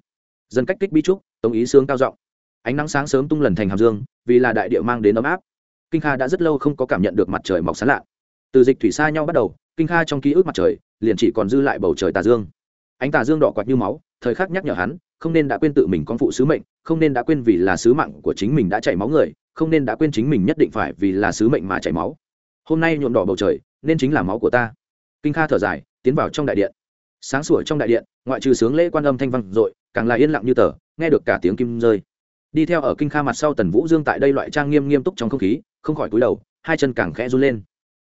Dân cách kích bi trúc, tống ý sướng cao giọng. Ánh nắng sáng sớm tung lần thành hàm dương, vì là đại địa mang đến ấm áp. Kinh kha đã rất lâu không có cảm nhận được mặt trời mọc sán lạ. Từ dịch thủy xa nhau bắt đầu, kinh kha trong ký ức mặt trời, liền chỉ còn dư lại bầu trời tà dương. Ánh tà dương đỏ quạt như máu, thời khắc nhắc nhở hắn không nên đã quên tự mình con phụ sứ mệnh, không nên đã quên vì là sứ mạng của chính mình đã chảy máu người, không nên đã quên chính mình nhất định phải vì là sứ mệnh mà chảy máu. Hôm nay nhuộm đỏ bầu trời, nên chính là máu của ta. Kinh kha thở dài, tiến vào trong đại điện. Sáng sủa trong đại điện, ngoại trừ sướng lễ quan âm thanh văn dội, càng là yên lặng như tờ, nghe được cả tiếng kim rơi. Đi theo ở kinh kha mặt sau tần vũ dương tại đây loại trang nghiêm nghiêm túc trong không khí, không khỏi cúi đầu, hai chân càng khẽ run lên.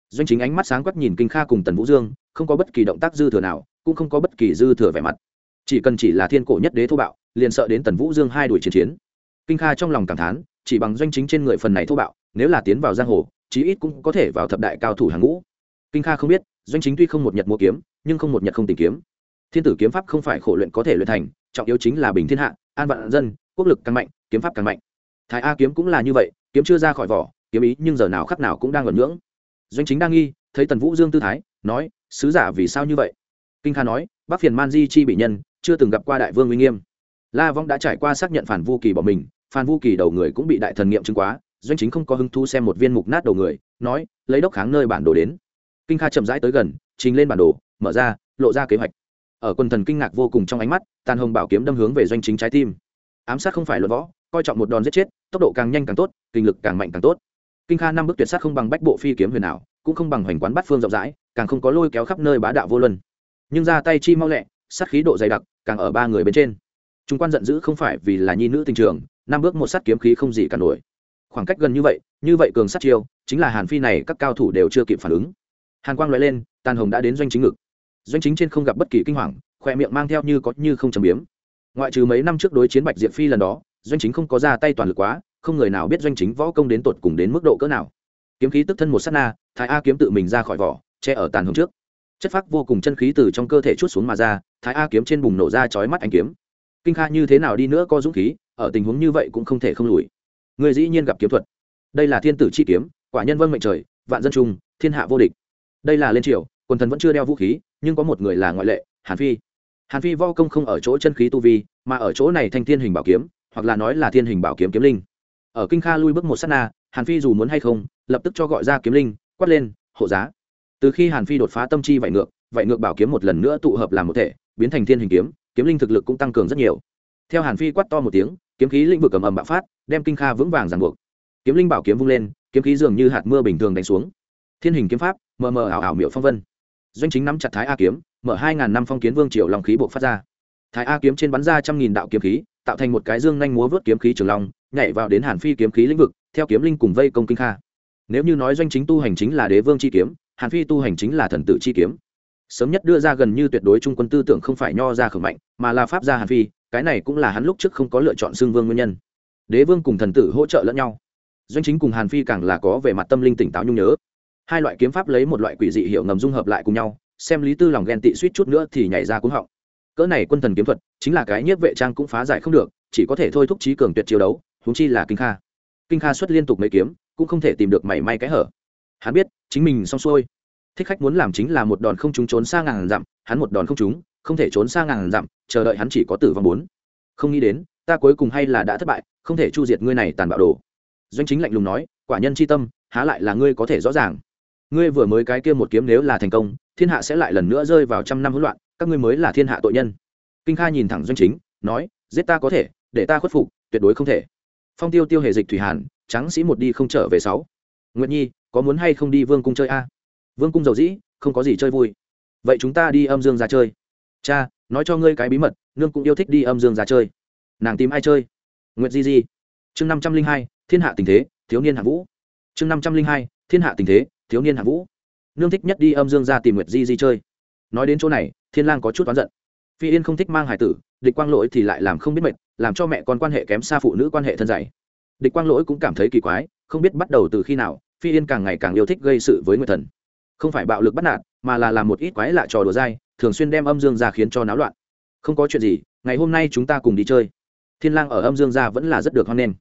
Doanh chính ánh mắt sáng quắc nhìn kinh kha cùng tần vũ dương, không có bất kỳ động tác dư thừa nào, cũng không có bất kỳ dư thừa vẻ mặt chỉ cần chỉ là thiên cổ nhất đế thô bạo, liền sợ đến tần vũ dương hai đuổi chiến chiến. Kinh kha trong lòng cảm thán, chỉ bằng doanh chính trên người phần này thô bạo, nếu là tiến vào giang hồ, chí ít cũng có thể vào thập đại cao thủ hàng ngũ. Kinh kha không biết, doanh chính tuy không một nhật mua kiếm, nhưng không một nhật không tìm kiếm. Thiên tử kiếm pháp không phải khổ luyện có thể luyện thành, trọng yếu chính là bình thiên hạ, an vạn dân, quốc lực càng mạnh, kiếm pháp càng mạnh. Thái a kiếm cũng là như vậy, kiếm chưa ra khỏi vỏ, kiếm ý nhưng giờ nào khắc nào cũng đang ngẩn ngưỡng. Doanh chính đang nghi, thấy tần vũ dương tư thái, nói, sứ giả vì sao như vậy? Kinh kha nói, bắc phiền man di chi bị nhân chưa từng gặp qua đại vương uy nghiêm. La vong đã trải qua xác nhận phản vu kỳ bỏ mình, phản vu kỳ đầu người cũng bị đại thần nghiệm chứng quá, doanh chính không có hứng thú xem một viên mục nát đầu người, nói, lấy đốc kháng nơi bản đồ đến. Kinh kha chậm rãi tới gần, trình lên bản đồ, mở ra, lộ ra kế hoạch. Ở quân thần kinh ngạc vô cùng trong ánh mắt, tàn hồng bảo kiếm đâm hướng về doanh chính trái tim. Ám sát không phải luận võ, coi trọng một đòn giết chết, tốc độ càng nhanh càng tốt, kinh lực càng mạnh càng tốt. Kinh kha năm bước tuyệt sát không bằng bách bộ phi kiếm huyền nào cũng không bằng hoành quán bát phương rộng rãi, càng không có lôi kéo khắp nơi bá đạo vô luân. Nhưng ra tay chi mau lẹ sát khí độ dày đặc càng ở ba người bên trên. Chúng quan giận dữ không phải vì là nhi nữ tình trường, năm bước một sát kiếm khí không gì cả nổi. Khoảng cách gần như vậy như vậy cường sát chiêu, chính là hàn phi này các cao thủ đều chưa kịp phản ứng. Hàn quang loại lên, tàn hồng đã đến doanh chính ngực. Doanh chính trên không gặp bất kỳ kinh hoàng khỏe miệng mang theo như có như không chầm biếm. Ngoại trừ mấy năm trước đối chiến bạch diệp phi lần đó, doanh chính không có ra tay toàn lực quá, không người nào biết doanh chính võ công đến tột cùng đến mức độ cỡ nào. Kiếm khí tức thân một s á t na, thái a kiếm tự mình ra khỏi vỏ, che ở tàn Hồng trước. Chất phác vô cùng chân khí từ trong cơ thể chút xuống mà ra thái a kiếm trên bùng nổ ra chói mắt anh kiếm. Kinh kha như thế nào đi nữa có dũng khí, ở tình huống như vậy cũng không thể không lùi. Người dĩ nhiên gặp kiếm thuật. Đây là thiên tử chi kiếm, quả nhân vân mệnh trời, vạn dân trung, thiên hạ vô địch. Đây là lên triều, quần thần vẫn chưa đeo vũ khí, nhưng có một người là ngoại lệ, hàn phi. Hàn phi vo công không ở chỗ chân khí tu vi, mà ở chỗ này thành thiên hình bảo kiếm, hoặc là nói là thiên hình bảo kiếm kiếm linh. Ở kinh kha lui bước một s á t na, hàn phi dù muốn hay không, lập tức cho gọi ra kiếm linh, quát lên, hộ giá. Từ khi hàn phi đột phá tâm chi vạy ngược vạy ngược bảo kiếm một lần nữa tụ hợp làm một thể biến thành thiên hình kiếm kiếm linh thực lực cũng tăng cường rất nhiều. Theo hàn phi quát to một tiếng, kiếm khí lĩnh vực cầm ầm bạo phát, đem kinh kha vững vàng ràng buộc. Kiếm linh bảo kiếm vung lên, kiếm khí dường như hạt mưa bình thường đánh xuống. Thiên hình kiếm pháp, mờ mờ ảo ảo miệu phong vân. Doanh chính nắm chặt thái a kiếm, mở hai ngàn năm phong kiến vương triều lòng khí buộc phát ra. Thái a kiếm trên bắn ra trăm nghìn đạo kiếm khí, tạo thành một cái dương nhanh múa vớt kiếm khí trường long, nhảy vào đến hàn phi kiếm khí lĩnh vực, theo kiếm linh cùng vây công kinh kha. Nếu như nói doanh chính tu hành chính là đế vương chi kiếm, hàn phi tu hành chính là thần tử chi kiếm sớm nhất đưa ra gần như tuyệt đối trung quân tư tưởng không phải nho ra khởi mạnh, mà là pháp gia hàn phi, cái này cũng là hắn lúc trước không có lựa chọn xương vương nguyên nhân. Đế vương cùng thần tử hỗ trợ lẫn nhau. Doanh chính cùng hàn phi càng là có về mặt tâm linh tỉnh táo nhung nhớ. Hai loại kiếm pháp lấy một loại quỷ dị hiệu ngầm dung hợp lại cùng nhau, xem lý tư lòng ghen tị suýt chút nữa thì nhảy ra cúng họng. Cỡ này quân thần kiếm thuật, chính là cái nhiếp vệ trang cũng phá giải không được, chỉ có thể thôi thúc trí cường tuyệt chiều đấu húng chi là kinh kha. Kinh kha xuất liên tục mấy kiếm, cũng không thể tìm được mảy may cái hở. Hắn biết, chính mình xong xuôi thích khách muốn làm chính là một đòn không trúng trốn xa ngàn dặm, hắn một đòn không trúng, không thể trốn xa ngàn dặm, chờ đợi hắn chỉ có tử vong bốn. Không nghĩ đến, ta cuối cùng hay là đã thất bại, không thể chu diệt ngươi này tàn bạo đồ. Doanh chính lạnh lùng nói, quả nhân c h i tâm, há lại là ngươi có thể rõ ràng. Ngươi vừa mới cái kia một kiếm nếu là thành công, thiên hạ sẽ lại lần nữa rơi vào trăm năm hỗn loạn, các ngươi mới là thiên hạ tội nhân. Kinh kha nhìn thẳng doanh chính, nói, giết ta có thể, để ta khuất phục, tuyệt đối không thể. Phong tiêu tiêu hề dịch thủy hàn trắng sĩ một đi không trở về sáu. Nguyện nhi, có muốn hay không đi vương cung chơi a? Vương cung dầu dĩ, không có gì chơi vui. Vậy chúng ta đi âm dương ra chơi. Cha, nói cho ngươi cái bí mật, nương cũng yêu thích đi âm dương ra chơi. Nàng tìm ai chơi? Nguyệt di di. Chương năm trăm linh hai, thiên hạ tình thế, thiếu niên hạ vũ. Chương năm trăm linh hai, thiên hạ tình thế, thiếu niên hạ vũ. Nương thích nhất đi âm dương ra tìm nguyệt di di chơi. Nói đến chỗ này, thiên lang có chút oán giận. Phi yên không thích mang hải tử, địch quang lỗi thì lại làm không biết mệt, làm cho mẹ con quan hệ kém xa phụ nữ quan hệ thân dày địch quang lỗi cũng cảm thấy kỳ quái, không biết bắt đầu từ khi nào, phi yên càng ngày càng yêu thích gây sự với nguyệt thần không phải bạo lực bắt nạt, mà là làm một ít quái lạ trò đùa dai, thường xuyên đem âm dương ra khiến cho náo loạn. Không có chuyện gì, ngày hôm nay chúng ta cùng đi chơi. Thiên lang ở âm dương gia vẫn là rất được hoan nghênh.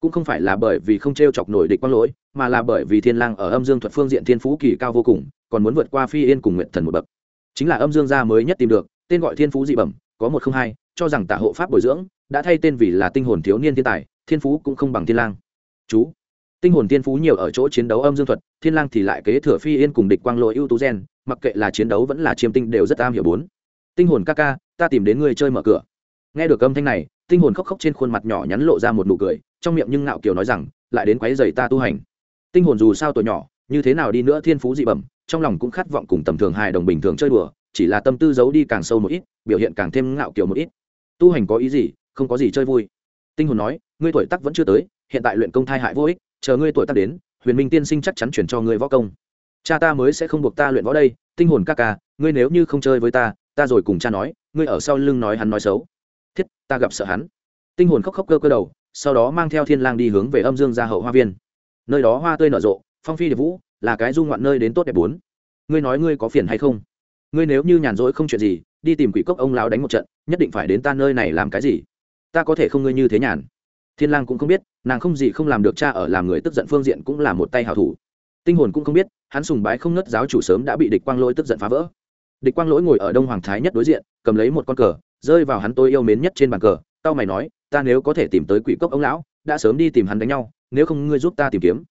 Cũng không phải là bởi vì không treo chọc nổi địch quang lỗi, mà là bởi vì thiên lang ở âm dương thuật phương diện thiên phú kỳ cao vô cùng, còn muốn vượt qua phi yên cùng nguyện thần một bậc. Chính là âm dương gia mới nhất tìm được, tên gọi thiên phú dị bẩm, có một không hai, cho rằng tả hộ pháp bồi dưỡng, đã thay tên vì là tinh hồn thiếu niên thiên tài, thiên phú cũng không bằng thiên lang. Chú tinh hồn thiên phú nhiều ở chỗ chiến đấu âm dương thuật, thiên lang thì lại kế thừa phi yên cùng địch quang lỗi ưu tú gen, mặc kệ là chiến đấu vẫn là chiêm tinh đều rất am hiểu bốn. Tinh hồn ca ca, ta tìm đến ngươi chơi mở cửa. Nghe được âm thanh này, tinh hồn khóc khóc trên khuôn mặt nhỏ nhắn lộ ra một nụ cười, trong miệng nhưng ngạo kiều nói rằng, lại đến quấy giày ta tu hành. Tinh hồn dù sao tuổi nhỏ, như thế nào đi nữa thiên phú dị bẩm, trong lòng cũng khát vọng cùng tầm thường hài đồng bình thường chơi đùa, chỉ là tâm tư giấu đi càng sâu một ít, biểu hiện càng thêm ngạo kiều một ít. Tu hành có ý gì, không có gì chơi vui. Tinh hồn nói, ngươi tuổi tác vẫn chưa tới, hiện tại luyện công thai hại vô ích chờ ngươi tuổi tác đến, huyền minh tiên sinh chắc chắn chuyển cho ngươi võ công. Cha ta mới sẽ không buộc ta luyện võ đây, tinh hồn ca ca, ngươi nếu như không chơi với ta ta rồi cùng cha nói, ngươi ở sau lưng nói hắn nói xấu. Thiết, ta gặp sợ hắn. Tinh hồn khóc khóc cơ cơ đầu, sau đó mang theo thiên lang đi hướng về âm dương gia hậu hoa viên. Nơi đó hoa tươi nở rộ, phong phi điệp vũ, là cái du ngoạn nơi đến tốt đẹp bốn. Ngươi nói ngươi có phiền hay không? Ngươi nếu như nhàn rỗi không chuyện gì, đi tìm quỷ cốc ông lão đánh một trận, nhất định phải đến ta nơi này làm cái gì? Ta có thể không ngươi như thế nhàn thiên lang cũng không biết, nàng không gì không làm được cha ở làm người tức giận phương diện cũng là một tay hảo thủ. Tinh hồn cũng không biết, hắn sùng bái không nứt giáo chủ sớm đã bị địch quang lỗi tức giận phá vỡ. Địch quang lỗi ngồi ở đông hoàng thái nhất đối diện, cầm lấy một con cờ, rơi vào hắn tôi yêu mến nhất trên bàn cờ, tao mày nói, ta nếu có thể tìm tới quỷ cốc ông lão, đã sớm đi tìm hắn đánh nhau, nếu không ngươi giúp ta tìm kiếm.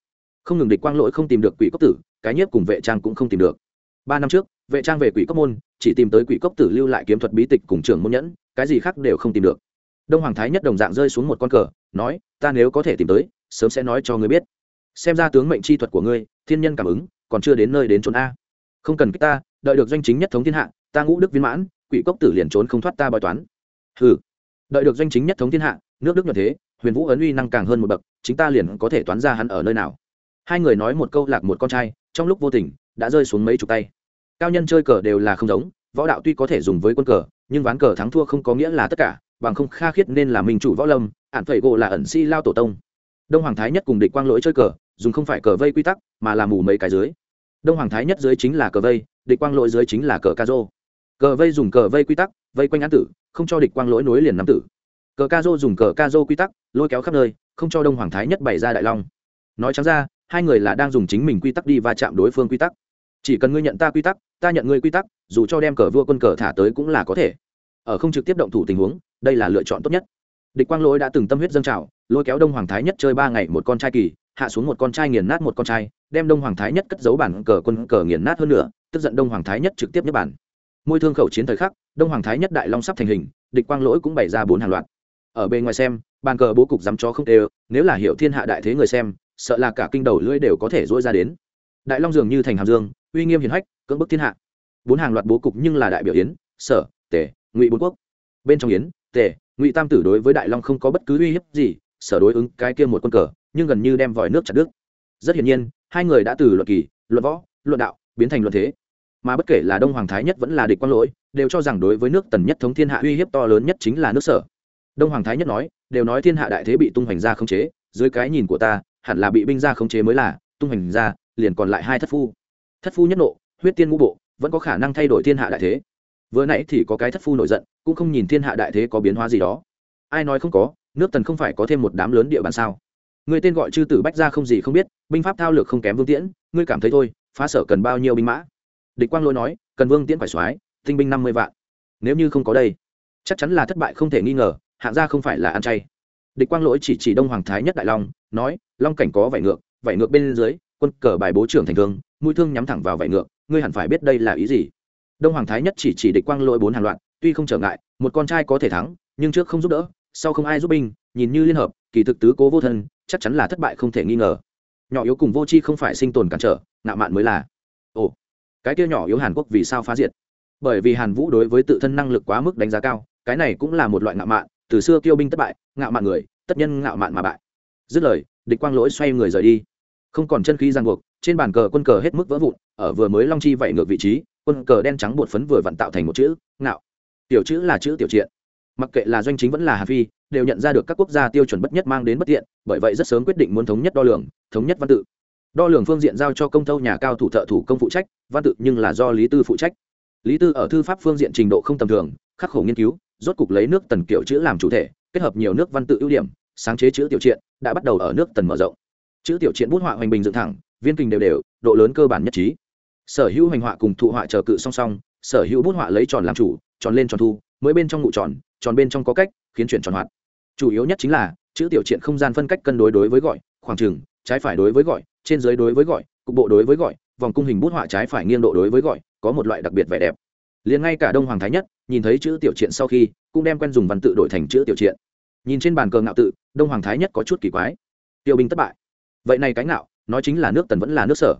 Không ngừng địch quang lỗi không tìm được quỷ cốc tử, cái nhiếp cùng vệ trang cũng không tìm được. Ba năm trước, vệ trang về quỷ cốc môn, chỉ tìm tới quỷ cốc tử lưu lại kiếm thuật bí tịch cùng trường môn nhẫn, cái gì khác đều không tìm được đông hoàng thái nhất đồng dạng rơi xuống một con cờ, nói, ta nếu có thể tìm tới, sớm sẽ nói cho ngươi biết. Xem ra tướng mệnh chi thuật của ngươi, thiên nhân cảm ứng, còn chưa đến nơi đến trốn a. Không cần cách ta, đợi được doanh chính nhất thống thiên hạ, ta ngũ đức viên mãn, quỷ cốc tử liền trốn không thoát ta bói toán. Ừ đợi được doanh chính nhất thống thiên hạ, nước đức như thế, huyền vũ ấn uy năng càng hơn một bậc, chính ta liền có thể toán ra hắn ở nơi nào. Hai người nói một câu lạc một con trai, trong lúc vô tình, đã rơi xuống mấy chục tay. Cao nhân chơi cờ đều là không giống, võ đạo tuy có thể dùng với quân cờ, nhưng ván cờ thắng thua không có nghĩa là tất cả bằng không kha khiết nên là minh chủ võ lâm ạn phẩy gỗ là ẩn si lao tổ tông. Đông hoàng thái nhất cùng địch quang lỗi chơi cờ, dùng không phải cờ vây quy tắc, mà là mù mấy cái dưới. Đông hoàng thái nhất dưới chính là cờ vây, địch quang lỗi dưới chính là cờ ca rô. Cờ vây dùng cờ vây quy tắc, vây quanh án tử, không cho địch quang lỗi nối liền nắm tử. Cờ ca rô dùng cờ ca rô quy tắc, lôi kéo khắp nơi, không cho đông hoàng thái nhất bày ra đại long. Nói trắng ra, hai người là đang dùng chính mình quy tắc đi và chạm đối phương quy tắc. Chỉ cần ngươi nhận ta quy tắc, ta nhận ngươi quy tắc, dù cho đem cờ vua quân cờ thả tới cũng là có thể ở không trực tiếp động thủ tình huống, đây là lựa chọn tốt nhất. Địch quang lỗi đã từng tâm huyết dâng trào, lôi kéo đông hoàng thái nhất chơi ba ngày một con trai kỳ, hạ xuống một con trai nghiền nát một con trai, đem đông hoàng thái nhất cất giấu bản cờ quân cờ nghiền nát hơn nữa, tức giận đông hoàng thái nhất trực tiếp nhật bản môi thương khẩu chiến thời khắc, đông hoàng thái nhất đại long sắp thành hình, địch quang lỗi cũng bày ra bốn hàng loạt. Ở bên ngoài xem, bàn cờ bố cục dám cho không đều nếu là hiệu thiên hạ đại thế người xem, sợ là cả kinh đầu lưỡi đều có thể dỗi ra đến. Đại long dường như thành hàm dương, uy nghiêm hiền hách, cưỡng bức thiên hạ. Bốn hàng loạt bố cục nhưng là đại biểu yến, sở tể ngụy bốn quốc. Bên trong yến, tề, ngụy tam tử đối với đại long không có bất cứ uy hiếp gì, sở đối ứng cái kia một quân cờ, nhưng gần như đem vòi nước chặt đứt. Rất hiển nhiên, hai người đã từ luận kỳ, luận võ, luận đạo, biến thành luận thế. Mà bất kể là đông hoàng thái nhất vẫn là địch quang lỗi, đều cho rằng đối với nước tần nhất thống thiên hạ uy hiếp to lớn nhất chính là nước sở. Đông hoàng thái nhất nói, đều nói thiên hạ đại thế bị tung hoành ra khống chế, dưới cái nhìn của ta, hẳn là bị binh ra khống chế mới là, tung hoành ra, liền còn lại hai thất phu. Thất phu nhất nộ, huyết tiên ngũ bộ, vẫn có khả năng thay đổi thiên hạ đại thế vừa nãy thì có cái thất phu nổi giận, cũng không nhìn thiên hạ đại thế có biến hóa gì đó. Ai nói không có, nước tần không phải có thêm một đám lớn địa bàn sao? Người tên gọi chư tử bách ra không gì không biết, binh pháp thao lược không kém vương tiễn, ngươi cảm thấy thôi, phá sở cần bao nhiêu binh mã? Địch quang lỗi nói, cần vương tiễn phải soái, tinh binh năm mươi vạn. Nếu như không có đây, chắc chắn là thất bại không thể nghi ngờ, hạng gia không phải là ăn chay. Địch quang lỗi chỉ chỉ đông hoàng thái nhất đại long, nói, long cảnh có vảy ngược vảy ngược bên dưới, quân cờ bài bố trưởng thành thương, mũi thương nhắm thẳng vào vảy ngược, ngươi hẳn phải biết đây là ý gì? Đông hoàng thái nhất chỉ chỉ địch quang lỗi bốn hàng loạt, tuy không trở ngại, một con trai có thể thắng, nhưng trước không giúp đỡ, sau không ai giúp binh, nhìn như liên hợp, kỳ thực tứ cố vô thân, chắc chắn là thất bại không thể nghi ngờ. Nhỏ yếu cùng vô tri không phải sinh tồn cản trở, ngạo mạn mới là. Ồ, cái kia nhỏ yếu hàn quốc vì sao phá diệt? Bởi vì hàn vũ đối với tự thân năng lực quá mức đánh giá cao, cái này cũng là một loại ngạo mạn, từ xưa tiêu binh thất bại, ngạo mạn người, tất nhân ngạo mạn mà bại. Dứt lời, địch quang lỗi xoay người rời đi. Không còn chân khí giang buộc, trên bàn cờ quân cờ hết mức vỡ vụn, ở vừa mới long chi vẩy ngược vị trí quân cờ đen trắng bột phấn vừa vặn tạo thành một chữ, ngạo. Tiểu chữ là chữ tiểu triện. Mặc kệ là doanh chính vẫn là hà phi, đều nhận ra được các quốc gia tiêu chuẩn bất nhất mang đến bất tiện, bởi vậy rất sớm quyết định muốn thống nhất đo lường, thống nhất văn tự. Đo lường phương diện giao cho công thâu nhà cao thủ thợ thủ công phụ trách, văn tự nhưng là do lý tư phụ trách. Lý tư ở thư pháp phương diện trình độ không tầm thường, khắc khổ nghiên cứu, rốt cục lấy nước tần kiểu chữ làm chủ thể, kết hợp nhiều nước văn tự ưu điểm, sáng chế chữ tiểu triện, đã bắt đầu ở nước tần mở rộng. Chữ tiểu triện bút họa hoành bình dựng thẳng, viên kình đều đều, độ lớn cơ bản nhất trí sở hữu hành họa cùng thụ họa chờ cự song song, sở hữu bút họa lấy tròn làm chủ, tròn lên tròn thu, mới bên trong ngụ tròn tròn bên trong có cách, khiến chuyển tròn hoạt. Chủ yếu nhất chính là, chữ tiểu triện không gian phân cách cân đối đối với gọi, khoảng trừng trái phải đối với gọi, trên dưới đối với gọi, cục bộ đối với gọi, vòng cung hình bút họa trái phải nghiêng độ đối với gọi, có một loại đặc biệt vẻ đẹp. Liền ngay cả đông hoàng thái nhất, nhìn thấy chữ tiểu triện sau khi, cũng đem quen dùng văn tự đổi thành chữ tiểu triện. Nhìn trên bàn cờ ngạo tự, đông hoàng thái nhất có chút kỳ quái. Tiêu binh thất bại. Vậy này cái ngạo nói chính là nước tần vẫn là nước sở.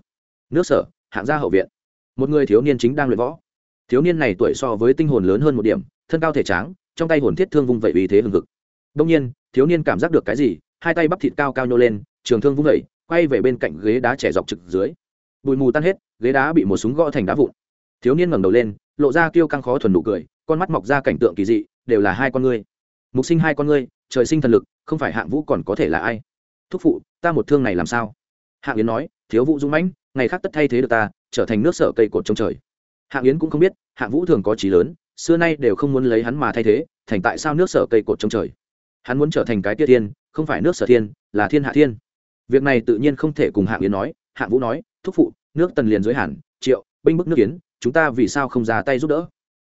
Nước sở hạng gia hậu viện. Một người thiếu niên chính đang luyện võ. Thiếu niên này tuổi so với tinh hồn lớn hơn một điểm, thân cao thể tráng, trong tay hồn thiết thương vung vẩy uy thế hừng hực. Đông nhiên, thiếu niên cảm giác được cái gì, hai tay bắp thịt cao cao nhô lên, trường thương vung vẩy, quay về bên cạnh ghế đá trẻ dọc trực dưới. Bụi mù tan hết, ghế đá bị một súng gõ thành đá vụn. Thiếu niên ngẩng đầu lên, lộ ra kêu căng khó thuần nụ cười, con mắt mọc ra cảnh tượng kỳ dị, đều là hai con ngươi. Mục sinh hai con ngươi, trời sinh thần lực, không phải hạng vũ còn có thể là ai? Thúc phụ, ta một thương này làm sao? Hạng yến nói thiếu vũ dũng mãnh, ngày khác tất thay thế được ta, trở thành nước sở cây cột trong trời. Hạng yến cũng không biết, hạng vũ thường có trí lớn, xưa nay đều không muốn lấy hắn mà thay thế, thành tại sao nước sở cây cột trong trời? Hắn muốn trở thành cái tia thiên, không phải nước sở thiên, là thiên hạ thiên. Việc này tự nhiên không thể cùng hạng yến nói, hạng vũ nói, thúc phụ, nước tần liền dưới hẳn, triệu, binh bức nước yến chúng ta vì sao không ra tay giúp đỡ?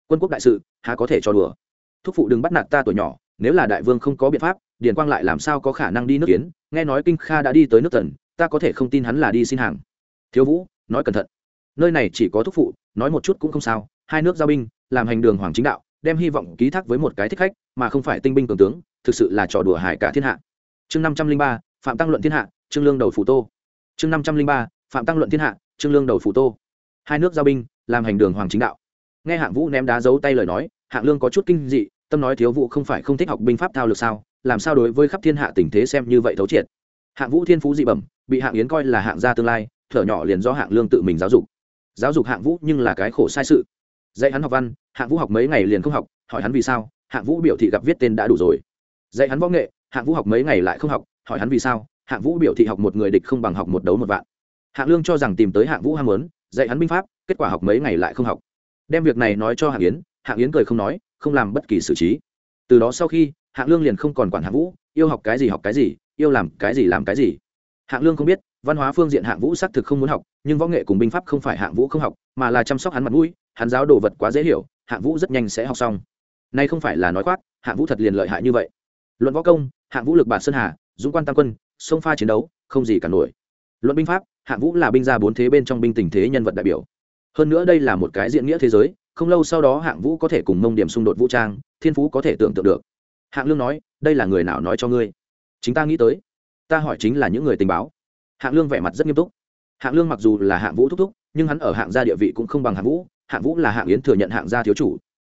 Quân quốc đại sự, há có thể cho đùa? Thúc phụ đừng bắt nạt ta tuổi nhỏ nếu là đại vương không có biện pháp, điền quang lại làm sao có khả năng đi nước kiến? nghe nói kinh kha đã đi tới nước tần ta có thể không tin hắn là đi xin hàng. Thiếu vũ, nói cẩn thận. Nơi này chỉ có thúc phụ, nói một chút cũng không sao. Hai nước giao binh, làm hành đường hoàng chính đạo, đem hy vọng ký thác với một cái thích khách, mà không phải tinh binh cường tướng, thực sự là trò đùa hải cả thiên hạ. Chương năm trăm linh ba, phạm tăng luận thiên hạ, trương lương đầu phủ tô. Chương năm trăm linh ba, phạm tăng luận thiên hạ, trương lương đầu phủ tô. Hai nước giao binh, làm hành đường hoàng chính đạo. Nghe hạng vũ ném đá giấu tay lời nói, hạng lương có chút kinh dị tâm nói thiếu vũ không phải không thích học binh pháp thao lược sao, làm sao đối với khắp thiên hạ tình thế xem như vậy thấu triệt? Hạng vũ thiên phú dị bẩm, bị hạng yến coi là hạng gia tương lai, thở nhỏ liền do hạng lương tự mình giáo dục. Giáo dục hạng vũ nhưng là cái khổ sai sự. Dạy hắn học văn, hạng vũ học mấy ngày liền không học, hỏi hắn vì sao, hạng vũ biểu thị gặp viết tên đã đủ rồi. Dạy hắn võ nghệ, hạng vũ học mấy ngày lại không học, hỏi hắn vì sao, hạng vũ biểu thị học một người địch không bằng học một đấu một vạn. Hạng lương cho rằng tìm tới hạng vũ ham muốn, dạy hắn binh pháp, kết quả học mấy ngày lại không học. Đem việc này nói cho hạng yến hạng yến cười không nói không làm bất kỳ xử trí. Từ đó sau khi, hạng lương liền không còn quản hạng vũ, yêu học cái gì học cái gì, yêu làm cái gì làm cái gì. Hạng lương không biết, văn hóa phương diện hạng vũ xác thực không muốn học, nhưng võ nghệ cùng binh pháp không phải hạng vũ không học, mà là chăm sóc hắn mặt mũi, hắn giáo đồ vật quá dễ hiểu, hạng vũ rất nhanh sẽ học xong. Nay không phải là nói khoác, hạng vũ thật liền lợi hại như vậy. Luận võ công, hạng vũ lực bản sơn hà, dũng quan tam quân, sông pha chiến đấu, không gì cả nổi. Luận binh pháp, hạng vũ là binh gia bốn thế bên trong binh tình thế nhân vật đại biểu. Hơn nữa đây là một cái diện nghĩa thế giới không lâu sau đó hạng vũ có thể cùng mông điểm xung đột vũ trang, thiên phú có thể tưởng tượng được. Hạng lương nói, đây là người nào nói cho ngươi? Chính ta nghĩ tới. Ta hỏi chính là những người tình báo. Hạng lương vẻ mặt rất nghiêm túc. Hạng lương mặc dù là hạng vũ thúc thúc, nhưng hắn ở hạng gia địa vị cũng không bằng hạng vũ hạng vũ là hạng yến thừa nhận hạng gia thiếu chủ.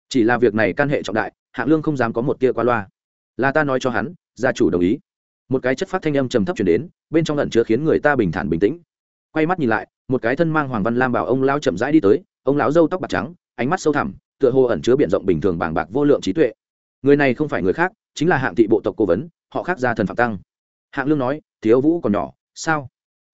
Chỉ là việc này can hệ trọng đại, hạng lương không dám có một tia qua loa. Là ta nói cho hắn, gia chủ đồng ý. Một cái chất phát thanh âm trầm thấp chuyển đến, bên trong lẩn chứa khiến người ta bình thản bình tĩnh. Quay mắt nhìn lại, một cái thân mang hoàng văn lam bảo ông lao chậm rãi đi tới, ông lão râu tóc bạc trắng ánh mắt sâu thẳm, tựa hồ ẩn chứa b i ể n rộng bình thường bảng bạc vô lượng trí tuệ. Người này không phải người khác, chính là hạng thị bộ tộc cố vấn, họ khác gia thần phạm tăng. Hạng lương nói, thiếu vũ còn nhỏ, sao?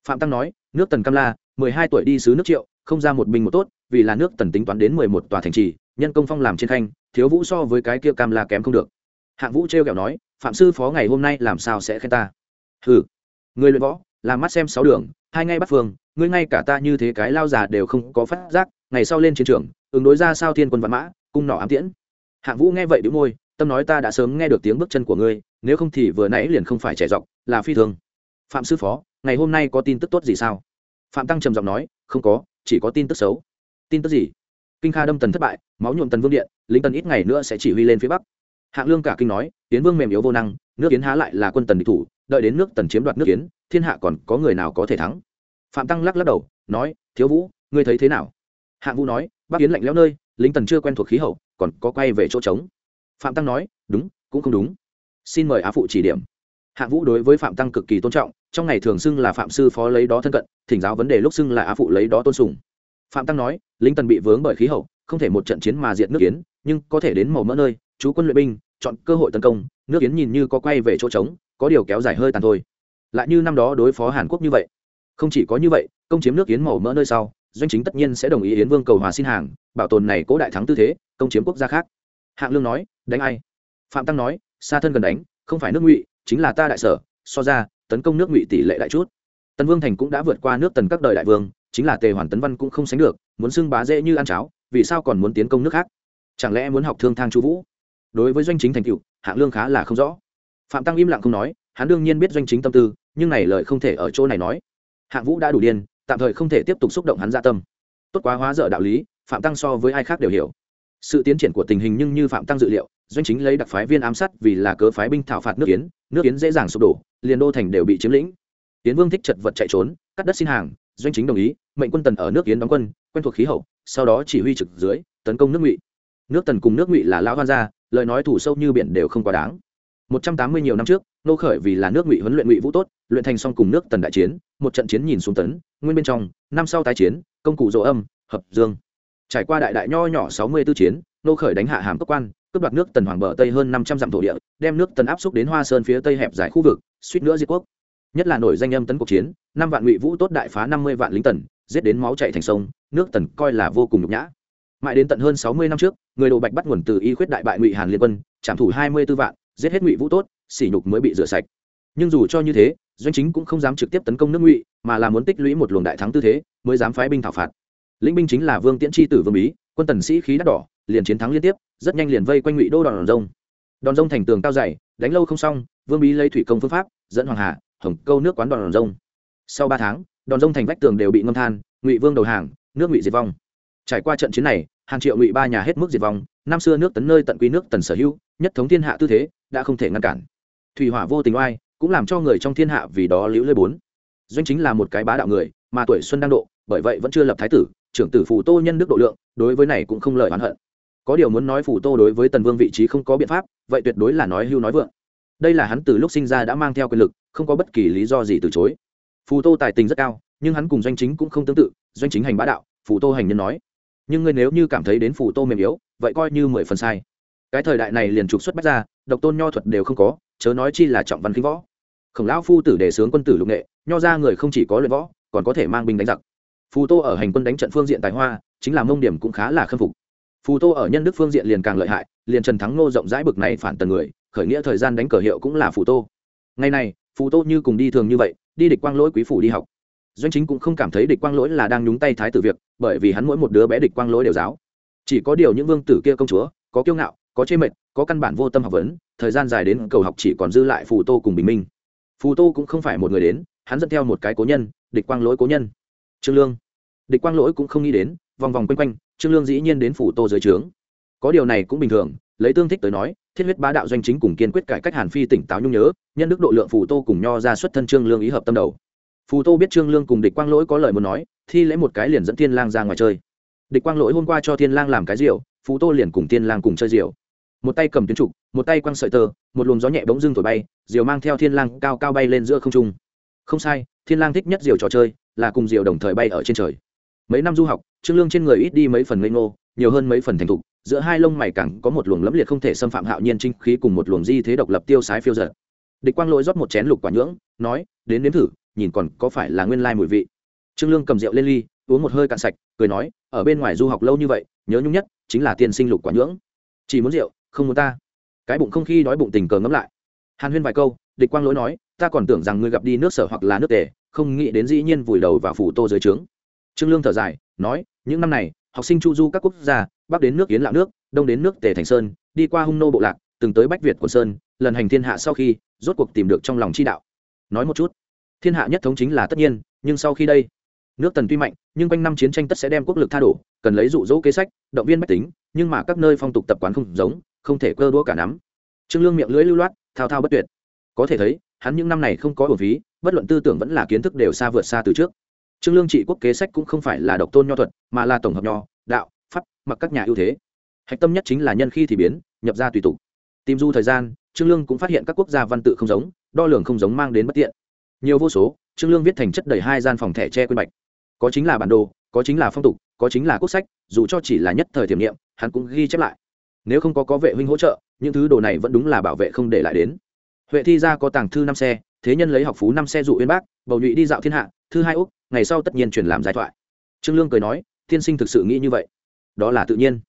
Phạm tăng nói, nước tần cam la, mười hai tuổi đi xứ nước triệu, không ra một binh một tốt, vì là nước tần tính toán đến mười một tòa thành trì, nhân công phong làm trên khanh, thiếu vũ so với cái kia cam la kém không được. Hạng vũ t r kẹo nói, phạm sư phó ngày hôm nay làm sao sẽ khen ta? Ừ người luyện võ, làm mắt xem sáu đường, hai ngay bắt phương, ngươi ngay cả ta như thế cái lao già đều không có phát giác, ngày sau lên chiến trường ứng đối ra sao thiên quân văn mã, cung nỏ ám tiễn. Hạng vũ nghe vậy đĩu môi, tâm nói ta đã sớm nghe được tiếng bước chân của ngươi, nếu không thì vừa nãy liền không phải trẻ dọc, là phi thường. Phạm sư phó, ngày hôm nay có tin tức tốt gì sao? Phạm tăng trầm giọng nói, không có, chỉ có tin tức xấu. Tin tức gì? Kinh kha đâm tần thất bại, máu nhuộm tần vương điện, lính tần ít ngày nữa sẽ chỉ huy lên phía bắc. Hạng lương cả kinh nói tiến vương mềm yếu vô năng, nước tiến há lại là quân tần địch thủ, đợi đến nước tần chiếm đoạt nước tiến thiên hạ còn có người nào có thể thắng? Phạm tăng lắc lắc đầu, nói, thiếu vũ, ngươi thấy thế nào? Hạng vũ nói bắc kiến lạnh lẽo nơi lính tần chưa quen thuộc khí hậu còn có quay về chỗ trống. Phạm tăng nói đúng cũng không đúng. Xin mời á phụ chỉ điểm. Hạng vũ đối với phạm tăng cực kỳ tôn trọng trong ngày thường xưng là phạm sư phó lấy đó thân cận thỉnh giáo vấn đề lúc xưng là á phụ lấy đó tôn sùng. Phạm tăng nói lính tần bị vướng bởi khí hậu không thể một trận chiến mà diệt nước yến, nhưng có thể đến màu mỡ nơi chú quân luyện binh chọn cơ hội tấn công nước yến nhìn như có quay về chỗ trống có điều kéo dài hơi tàn thôi. Lại như năm đó đối phó hàn quốc như vậy. Không chỉ có như vậy công chiếm nước yến màu mỡ nơi sau doanh chính tất nhiên sẽ đồng ý yến vương cầu hòa xin hàng, bảo tồn này cố đại thắng tư thế, công chiếm quốc gia khác. Hạng lương nói, đánh ai? Phạm tăng nói, xa thân gần đánh, không phải nước ngụy, chính là ta đại sở, so ra, tấn công nước ngụy tỷ lệ đại chút. Tần vương thành cũng đã vượt qua nước tần các đời đại vương, chính là tề hoàn tấn văn cũng không sánh được, muốn xưng bá dễ như ăn cháo, vì sao còn muốn tiến công nước khác? Chẳng lẽ muốn học thương thang chu vũ? Đối với doanh chính thành cựu hạng lương khá là không rõ. Phạm tăng im lặng không nói, hắn đương nhiên biết doanh chính tâm tư, nhưng này lời không thể ở chỗ này nói. Hạng vũ đã đủ điên tạm thời không thể tiếp tục xúc động hắn dạ tâm. Tốt quá hóa dở đạo lý, phạm tăng so với ai khác đều hiểu. Sự tiến triển của tình hình nhưng như phạm tăng dự liệu, doanh chính lấy đặc phái viên ám sát vì là cớ phái binh thảo phạt nước kiến nước kiến dễ dàng sụp đổ, liền đô thành đều bị chiếm lĩnh. Tiến vương thích chật vật chạy trốn, cắt đất xin hàng, doanh chính đồng ý, mệnh quân tần ở nước kiến đóng quân, quen thuộc khí hậu, sau đó chỉ huy trực dưới, tấn công nước ngụy. Nước tần cùng nước ngụy là lão hoan gia, lời nói thủ sâu như biển đều không quá đáng. Một trăm tám mươi nhiều năm trước nô khởi vì là nước ngụy huấn luyện ngụy vũ tốt, luyện thành xong cùng nước tần đại chiến, một trận chiến nhìn xuống tấn, nguyên bên trong, năm sau tái chiến, công cụ dỗ âm, hợp dương. Trải qua đại đại nho nhỏ sáu mươi tư chiến, nô khởi đánh hạ hàm cấp quan, cướp đoạt nước tần hoàng bờ tây hơn năm trăm dặm thổ địa, đem nước tần áp xúc đến hoa sơn phía tây hẹp dài khu vực, suýt nữa diệt quốc. Nhất là nổi danh âm tấn cuộc chiến, năm vạn ngụy vũ tốt đại phá năm mươi vạn lính tần, giết đến máu chạy thành sông, nước tần coi là vô cùng nhục nhã. Mãi đến tận hơn sáu mươi năm trước, người đồ bạch bắt nguồn từ y khuyết đại bại ngụy hàn liên quân, trảm thủ hai mươi 24 vạn, giết hết ngụy vũ tốt sỉ nhục mới bị rửa sạch. Nhưng dù cho như thế, doanh chính cũng không dám trực tiếp tấn công nước ngụy, mà là muốn tích lũy một luồng đại thắng tư thế, mới dám phái binh thảo phạt. Lĩnh binh chính là vương tiễn tri tử vương bí, quân tần sĩ khí đắt đỏ, liền chiến thắng liên tiếp, rất nhanh liền vây quanh ngụy đô đòn rông. Đòn rông thành tường cao dày, đánh lâu không xong, vương bí lấy thủy công phương pháp, dẫn hoàng hà, hồng câu nước quán đòn rông. Sau ba tháng, đòn rông thành vách tường đều bị ngâm than, ngụy vương đầu hàng, nước ngụy diệt vong. Trải qua trận chiến này, hàng triệu ngụy ba nhà hết mức diệt vong, năm xưa nước tấn nơi tận quý nước tần sở hữu, nhất thống thiên hạ tư thế, đã không thể ngăn cản thủy hỏa vô tình oai, cũng làm cho người trong thiên hạ vì đó liễu lơi bốn. Doanh chính là một cái bá đạo người, mà tuổi xuân đang độ, bởi vậy vẫn chưa lập thái tử, trưởng tử phù tô nhân đức độ lượng, đối với này cũng không lời oán hận. Có điều muốn nói phù tô đối với tần vương vị trí không có biện pháp, vậy tuyệt đối là nói hưu nói vượng. Đây là hắn từ lúc sinh ra đã mang theo quyền lực, không có bất kỳ lý do gì từ chối. Phù tô tài tình rất cao, nhưng hắn cùng doanh chính cũng không tương tự, doanh chính hành bá đạo, phù tô hành nhân nói. Nhưng ngươi nếu như cảm thấy đến phù tô mềm yếu, vậy coi như mười phần sai. Cái thời đại này liền trục xuất bách ra, độc tôn nho thuật đều không có chớ nói chi là trọng văn khí võ. Khổng lão phu tử đề sướng quân tử lục nghệ, nho ra người không chỉ có luyện võ, còn có thể mang binh đánh giặc. Phù tô ở hành quân đánh trận phương diện tài hoa, chính là mông điểm cũng khá là khâm phục. Phù tô ở nhân đức phương diện liền càng lợi hại, liền trần thắng nô rộng rãi bực này phản tần người, khởi nghĩa thời gian đánh cờ hiệu cũng là phù tô. Ngày này, phù tô như cùng đi thường như vậy, đi địch quang lỗi quý phủ đi học. Doanh chính cũng không cảm thấy địch quang lỗi là đang nhúng tay thái tử việc, bởi vì hắn mỗi một đứa bé địch quang lỗi đều giáo. Chỉ có điều những vương tử kia công chúa, có kiêu ngạo, có chê mệt có căn bản vô tâm học vấn, thời gian dài đến cầu học chỉ còn dư lại phù tô cùng bình minh. Phù tô cũng không phải một người đến, hắn dẫn theo một cái cố nhân, địch quang lỗi cố nhân. Trương lương. Địch quang lỗi cũng không nghĩ đến, vòng vòng quanh quanh, trương lương dĩ nhiên đến phù tô dưới trướng. Có điều này cũng bình thường, lấy tương thích tới nói, thiết huyết bá đạo doanh chính cùng kiên quyết cải cách hàn phi tỉnh táo nhung nhớ, nhân đức độ lượng phù tô cùng nho ra xuất thân trương lương ý hợp tâm đầu. Phù tô biết trương lương cùng địch quang lỗi có lời muốn nói, thi lễ một cái liền dẫn thiên lang ra ngoài chơi. Địch quang lỗi hôm qua cho thiên lang làm cái rượu, phù tô liền cùng thiên lang cùng chơi rượu một tay cầm tuyến trục, một tay quăng sợi tơ, một luồng gió nhẹ bỗng dưng thổi bay, diều mang theo thiên lang cao cao bay lên giữa không trung. Không sai, thiên lang thích nhất diều trò chơi là cùng diều đồng thời bay ở trên trời. Mấy năm du học, trương lương trên người ít đi mấy phần ngây ngô, nhiều hơn mấy phần thành thục, giữa hai lông mày cẳng có một luồng lẫm liệt không thể xâm phạm hạo nhiên trinh khí cùng một luồng di thế độc lập tiêu sái phiêu dật. Địch quang lỗi rót một chén lục quả nhưỡng, nói, đến nếm thử, nhìn còn có phải là nguyên lai mùi vị. Trương lương cầm rượu lên ly, uống một hơi cạn sạch, cười nói, ở bên ngoài du học lâu như vậy, nhớ nhung nhất chính là tiên sinh lục quả nhưỡng. Chỉ muốn rượu không muốn ta. Cái bụng không khi đói bụng tình cờ ngấm lại. Hàn huyên vài câu, địch quang lỗi nói, ta còn tưởng rằng ngươi gặp đi nước sở hoặc là nước tề, không nghĩ đến dĩ nhiên vùi đầu vào phủ tô dưới trướng. Trương lương thở dài, nói, những năm này, học sinh chu du các quốc gia, bắc đến nước yến lạo nước, đông đến nước tề thành sơn, đi qua hung nô bộ lạc, từng tới bách việt quần sơn, lần hành thiên hạ sau khi, rốt cuộc tìm được trong lòng chi đạo. Nói một chút, thiên hạ nhất thống chính là tất nhiên, nhưng sau khi đây nước tần tuy mạnh, nhưng quanh năm chiến tranh tất sẽ đem quốc lực tha đổ, cần lấy dụ dỗ kế sách, động viên bách tính, nhưng mà các nơi phong tục tập quán không giống, không thể cơ đũa cả nắm. Trương lương miệng lưỡi lưu loát, thao thao bất tuyệt. Có thể thấy, hắn những năm này không có bổn phí, bất luận tư tưởng vẫn là kiến thức đều xa vượt xa từ trước. Trương lương trị quốc kế sách cũng không phải là độc tôn nho thuật, mà là tổng hợp nho, đạo, pháp, mặc các nhà ưu thế. Hạch tâm nhất chính là nhân khi thì biến, nhập ra tùy tục. Tìm du thời gian, trương lương cũng phát hiện các quốc gia văn tự không giống, đo lường không giống mang đến bất tiện. Nhiều vô số, trương lương viết thành chất đầy hai gian phòng thẻ tre quên bạch có chính là bản đồ, có chính là phong tục, có chính là quốc sách, dù cho chỉ là nhất thời tiềm nghiệm hắn cũng ghi chép lại. Nếu không có có vệ huynh hỗ trợ, những thứ đồ này vẫn đúng là bảo vệ không để lại đến. Huệ thi ra có tàng thư năm xe, thế nhân lấy học phú năm xe dụ uyên bác, bầu nhụy đi dạo thiên hạ, thư hai úc, ngày sau tất nhiên truyền làm giải thoại. Trương lương cười nói, tiên sinh thực sự nghĩ như vậy. Đó là tự nhiên.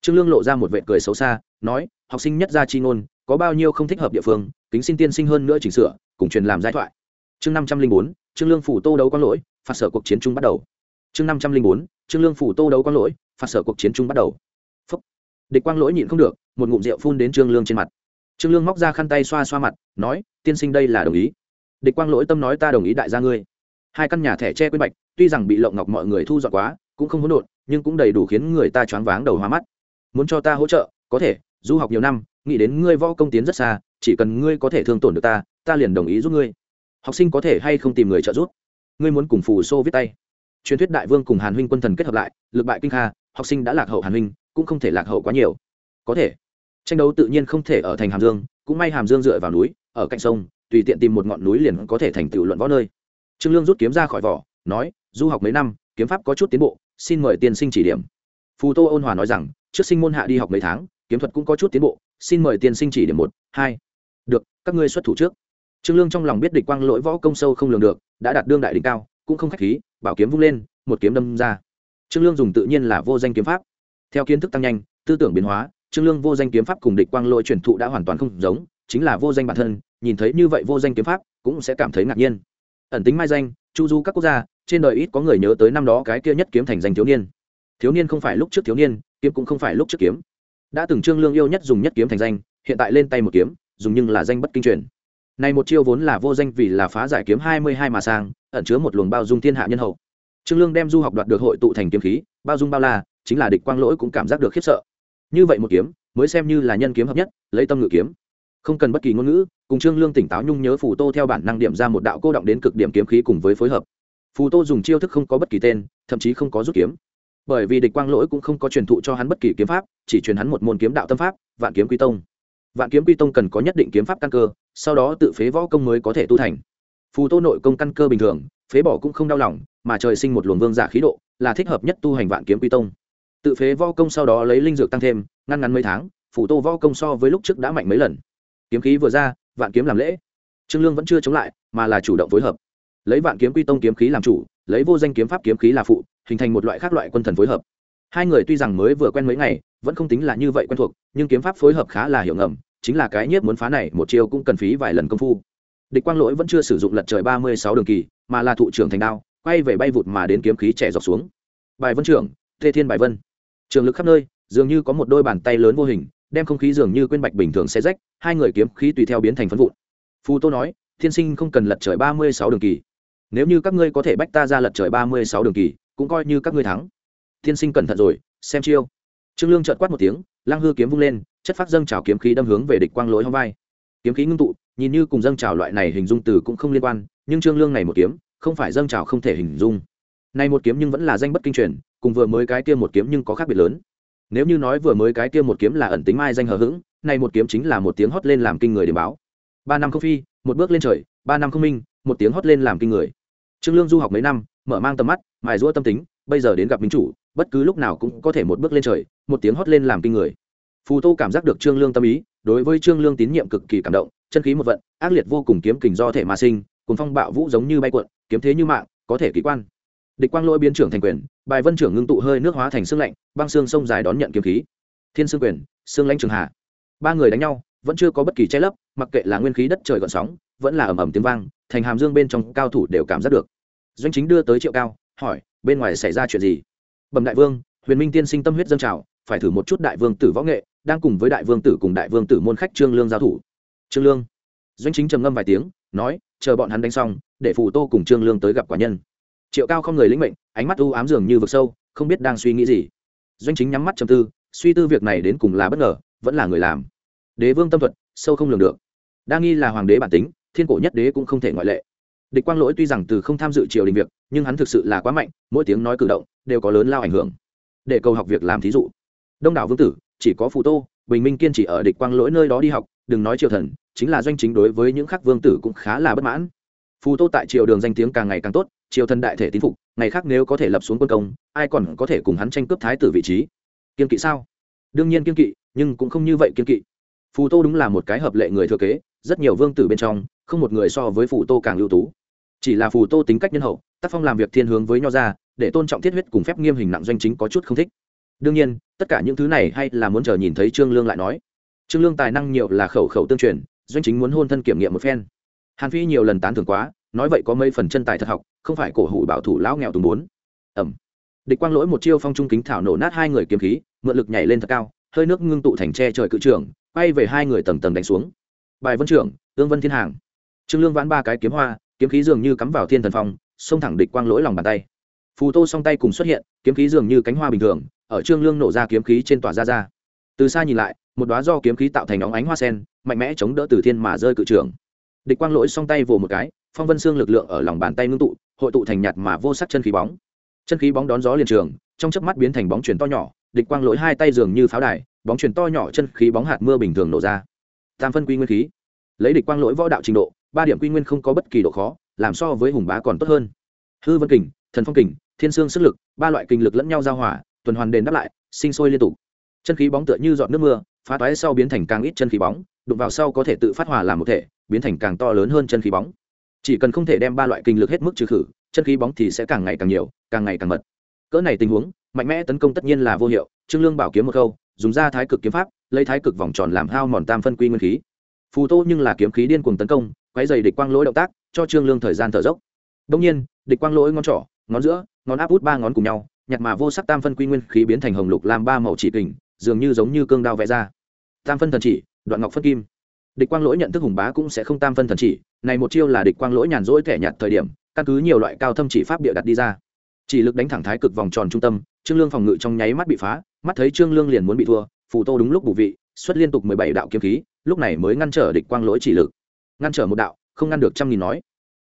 Trương lương lộ ra một vệ cười xấu xa, nói, học sinh nhất gia chi ngôn, có bao nhiêu không thích hợp địa phương, kính xin tiên sinh hơn nữa chỉnh sửa, cùng truyền làm giải thoại. Chương năm trăm linh bốn, trương lương phủ tô đấu quang lỗi phạt sở cuộc chiến chung bắt đầu. Chương năm trăm linh bốn, trương lương phủ tô đấu quang lỗi, phạt sở cuộc chiến chung bắt đầu. Phúc. địch quang lỗi nhịn không được, một ngụm rượu phun đến trương lương trên mặt. Trương lương móc ra khăn tay xoa xoa mặt, nói, tiên sinh đây là đồng ý. Địch quang lỗi tâm nói, ta đồng ý đại gia ngươi. Hai căn nhà thẻ tre quên bạch, tuy rằng bị lộng ngọc mọi người thu dọn quá, cũng không hỗn độn, nhưng cũng đầy đủ khiến người ta choáng váng đầu hoa mắt. Muốn cho ta hỗ trợ, có thể, du học nhiều năm, nghĩ đến ngươi võ công tiến rất xa, chỉ cần ngươi có thể thương tổn được ta ta liền đồng ý giúp ngươi. Học sinh có thể hay không tìm người trợ giúp? Ngươi muốn cùng phù xô viết tay. Truyền thuyết đại vương cùng hàn huynh quân thần kết hợp lại, lực bại kinh kha, học sinh đã lạc hậu hàn huynh, cũng không thể lạc hậu quá nhiều. Có thể. Tranh đấu tự nhiên không thể ở thành hàm dương, cũng may hàm dương dựa vào núi, ở cạnh sông, tùy tiện tìm một ngọn núi liền có thể thành tựu luận võ nơi. Trương lương rút kiếm ra khỏi vỏ, nói, du học mấy năm, kiếm pháp có chút tiến bộ, xin mời tiên sinh chỉ điểm. Phù tô ôn hòa nói rằng, trước sinh môn hạ đi học mấy tháng, kiếm thuật cũng có chút tiến bộ, xin mời tiên sinh chỉ điểm một, hai. Được, các ngươi xuất thủ trước trương lương trong lòng biết địch quang lỗi võ công sâu không lường được, đã đạt đương đại đỉnh cao, cũng không khách khí, bảo kiếm vung lên, một kiếm đâm ra. Trương lương dùng tự nhiên là vô danh kiếm pháp. Theo kiến thức tăng nhanh, tư tưởng biến hóa, trương lương vô danh kiếm pháp cùng địch quang lỗi truyền thụ đã hoàn toàn không giống, chính là vô danh bản thân, nhìn thấy như vậy vô danh kiếm pháp, cũng sẽ cảm thấy ngạc nhiên. Ẩn tính mai danh, chu du các quốc gia, trên đời ít có người nhớ tới năm đó cái kia nhất kiếm thành danh thiếu niên. Thiếu niên không phải lúc trước thiếu niên, kiếm cũng không phải lúc trước kiếm. Đã từng trương lương yêu nhất dùng nhất kiếm thành danh, hiện tại lên tay một kiếm, dùng nhưng là danh bất kinh truyền này một chiêu vốn là vô danh vì là phá giải kiếm hai mươi hai mà sang, ẩn chứa một luồng bao dung thiên hạ nhân hậu. Trương lương đem du học đoạt được hội tụ thành kiếm khí, bao dung bao la, chính là địch quang lỗi cũng cảm giác được khiếp sợ. Như vậy một kiếm, mới xem như là nhân kiếm hợp nhất, lấy tâm ngự kiếm. Không cần bất kỳ ngôn ngữ, cùng trương lương tỉnh táo nhung nhớ phù tô theo bản năng điểm ra một đạo cô động đến cực điểm kiếm khí cùng với phối hợp. Phù tô dùng chiêu thức không có bất kỳ tên, thậm chí không có rút kiếm. Bởi vì địch quang lỗi cũng không có truyền thụ cho hắn bất kỳ kiếm pháp, chỉ truyền hắn một môn kiếm đạo tâm pháp, vạn kiếm quy tông vạn kiếm quy tông cần có nhất định kiếm pháp căn cơ, sau đó tự phế võ công mới có thể tu thành. Phù tô nội công căn cơ bình thường, phế bỏ cũng không đau lòng, mà trời sinh một luồng vương giả khí độ, là thích hợp nhất tu hành vạn kiếm quy tông. Tự phế võ công sau đó lấy linh dược tăng thêm, ngăn ngắn mấy tháng, phù tô võ công so với lúc trước đã mạnh mấy lần. Kiếm khí vừa ra, vạn kiếm làm lễ. Trương lương vẫn chưa chống lại, mà là chủ động phối hợp. Lấy vạn kiếm quy tông kiếm khí làm chủ, lấy vô danh kiếm pháp kiếm khí là phụ, hình thành một loại khác loại quân thần phối hợp. Hai người tuy rằng mới vừa quen mấy ngày, vẫn không tính là như vậy quen thuộc, nhưng kiếm pháp phối hợp khá là hiệu ngầm chính là cái nhiếp muốn phá này, một chiêu cũng cần phí vài lần công phu. Địch quang lỗi vẫn chưa sử dụng lật trời ba mươi sáu đường kỳ, mà là thụ trưởng thành đao, quay về bay vụt mà đến kiếm khí trẻ dọc xuống. Bài vân trưởng thê thiên bài vân. Trường lực khắp nơi, dường như có một đôi bàn tay lớn vô hình, đem không khí dường như quên bạch bình thường xe rách, hai người kiếm khí tùy theo biến thành phân vụn. Phù tô nói, thiên sinh không cần lật trời ba mươi sáu đường kỳ. Nếu như các ngươi có thể bách ta ra lật trời ba mươi sáu đường kỳ, cũng coi như các ngươi thắng. Thiên sinh cẩn thận rồi, xem chiêu. Trương lương trợt quát một tiếng lăng hư kiếm vung lên, chất phát dâng trào kiếm khí đâm hướng về địch quang lỗi hóng vai. Kiếm khí ngưng tụ, nhìn như cùng dâng trào loại này hình dung từ cũng không liên quan, nhưng trương lương này một kiếm, không phải dâng trào không thể hình dung. Nay một kiếm nhưng vẫn là danh bất kinh truyền, cùng vừa mới cái kia một kiếm nhưng có khác biệt lớn. Nếu như nói vừa mới cái kia một kiếm là ẩn tính mai danh hờ hững nay một kiếm chính là một tiếng hót lên làm kinh người để báo. Ba năm không phi, một bước lên trời, ba năm không minh, một tiếng hót lên làm kinh người. Trương lương du học mấy năm, mở mang tầm mắt, mài rũa tâm tính, bây giờ đến gặp minh chủ bất cứ lúc nào cũng có thể một bước lên trời, một tiếng hót lên làm kinh người. Phù tô cảm giác được trương lương tâm ý, đối với trương lương tín nhiệm cực kỳ cảm động, chân khí một vận, ác liệt vô cùng kiếm kình do thể mà sinh cùng phong bạo vũ giống như bay cuộn, kiếm thế như mạng, có thể kỳ quan. Địch quang lỗi biến trưởng thành quyền, bài vân trưởng ngưng tụ hơi nước hóa thành xương lạnh, băng xương sông dài đón nhận kiếm khí. Thiên xương quyền xương lãnh trường hà. ba người đánh nhau, vẫn chưa có bất kỳ che lấp, mặc kệ là nguyên khí đất trời gọn sóng, vẫn là ầm ầm tiếng vang, thành hàm dương bên trong cao thủ đều cảm giác được. Doanh chính đưa tới triệu cao, hỏi, bên ngoài xảy ra chuyện gì? Bẩm đại vương, huyền minh tiên sinh tâm huyết dân trào, phải thử một chút đại vương tử võ nghệ, đang cùng với đại vương tử cùng đại vương tử môn khách trương lương giao thủ. Trương lương. Doanh chính trầm ngâm vài tiếng, nói, chờ bọn hắn đánh xong, để phù tô cùng trương lương tới gặp quả nhân. Triệu cao không người lĩnh mệnh, ánh mắt u ám dường như vực sâu, không biết đang suy nghĩ gì. Doanh chính nhắm mắt trầm tư, suy tư việc này đến cùng là bất ngờ, vẫn là người làm. Đế vương tâm thuật, sâu không lường được. Đa nghi là hoàng đế bản tính, thiên cổ nhất đế cũng không thể ngoại lệ địch quang lỗi tuy rằng từ không tham dự triều đình việc, nhưng hắn thực sự là quá mạnh, mỗi tiếng nói cử động đều có lớn lao ảnh hưởng. Để cầu học việc làm thí dụ. Đông đảo vương tử, chỉ có phù tô, bình minh kiên chỉ ở địch quang lỗi nơi đó đi học, đừng nói triều thần, chính là doanh chính đối với những khắc vương tử cũng khá là bất mãn. Phù tô tại triều đường danh tiếng càng ngày càng tốt, triều thần đại thể tín phục, ngày khác nếu có thể lập xuống quân công, ai còn có thể cùng hắn tranh cướp thái tử vị trí? Kiên kỵ sao? Đương nhiên kiên kỵ, nhưng cũng không như vậy kiên kỵ. Phù tô đúng là một cái hợp lệ người thừa kế, rất nhiều vương tử bên trong, không một người so với phù tô càng ưu tú chỉ là phù tô tính cách nhân hậu tác phong làm việc thiên hướng với nho ra để tôn trọng thiết huyết cùng phép nghiêm hình nặng doanh chính có chút không thích. Đương nhiên, tất cả những thứ này hay là muốn chờ nhìn thấy trương lương lại nói. Trương lương tài năng nhiều là khẩu khẩu tương truyền, doanh chính muốn hôn thân kiểm nghiệm một phen. Hàn phi nhiều lần tán thưởng quá, nói vậy có mấy phần chân tài thật học, không phải cổ hủ bảo thủ lão nghèo tùng bốn. Ẩm. Địch quang lỗi một chiêu phong trung kính thảo nổ nát hai người kiếm khí, mượn lực nhảy lên thật cao, hơi nước ngưng tụ thành tre trời cự trưởng bay về hai người tầng tầng đánh xuống. Bài vân trưởng ương vân thiên hàng. Trương lương vãn ba cái kiếm hoa kiếm khí dường như cắm vào thiên thần phong, xông thẳng địch quang lỗi lòng bàn tay. Phù tô song tay cùng xuất hiện, kiếm khí dường như cánh hoa bình thường, ở trương lương nổ ra kiếm khí trên tòa ra ra. Từ xa nhìn lại, một đoá do kiếm khí tạo thành óng ánh hoa sen, mạnh mẽ chống đỡ từ thiên mà rơi cự trưởng địch quang lỗi song tay vồ một cái, phong vân xương lực lượng ở lòng bàn tay ngưng tụ, hội tụ thành nhạt mà vô sắc chân khí bóng. Chân khí bóng đón gió liền trường, trong chớp mắt biến thành bóng chuyển to nhỏ, địch quang lỗi hai tay dường như pháo đài, bóng chuyển to nhỏ chân khí bóng hạt mưa bình thường nổ ra. Tam phân quy nguyên khí. Lấy địch quang lỗi võ đạo trình độ ba điểm quy nguyên không có bất kỳ độ khó, làm so với hùng bá còn tốt hơn. Hư vân kình, thần phong kình, thiên sương sức lực, ba loại kinh lực lẫn nhau giao hòa, tuần hoàn đền đáp lại, sinh sôi liên tục. Chân khí bóng tựa như giọt nước mưa, phá toái sau biến thành càng ít chân khí bóng, đụng vào sau có thể tự phát hòa làm một thể, biến thành càng to lớn hơn chân khí bóng. Chỉ cần không thể đem ba loại kinh lực hết mức trừ khử, chân khí bóng thì sẽ càng ngày càng nhiều, càng ngày càng mật. Cỡ này tình huống, mạnh mẽ tấn công tất nhiên là vô hiệu, trương lương bảo kiếm một câu, dùng ra thái cực kiếm pháp, lấy thái cực vòng tròn làm hao mòn tam phân quy nguyên khí. Phù tô nhưng là kiếm khí điên cuồng tấn công quấy dày địch quang lỗi động tác, cho trương lương thời gian thở dốc. Đông nhiên, địch quang lỗi ngón trỏ, ngón giữa, ngón áp út ba ngón cùng nhau, nhặt mà vô sắc tam phân quy nguyên khí biến thành hồng lục làm ba màu chỉ kình, dường như giống như cương đao vẽ ra. Tam phân thần chỉ, đoạn ngọc phân kim. Địch quang lỗi nhận thức hùng bá cũng sẽ không tam phân thần chỉ, này một chiêu là địch quang lỗi nhàn rỗi thẻ nhạt thời điểm, căn cứ nhiều loại cao thâm chỉ pháp địa đặt đi ra. Chỉ lực đánh thẳng thái cực vòng tròn trung tâm, trương lương phòng ngự trong nháy mắt bị phá, mắt thấy trương lương liền muốn bị thua, phù tô đúng lúc bù vị, xuất liên tục mười bảy đạo kiếm khí, lúc này mới ngăn trở địch quang lỗi chỉ lực ngăn trở một đạo, không ngăn được trăm nghìn nói.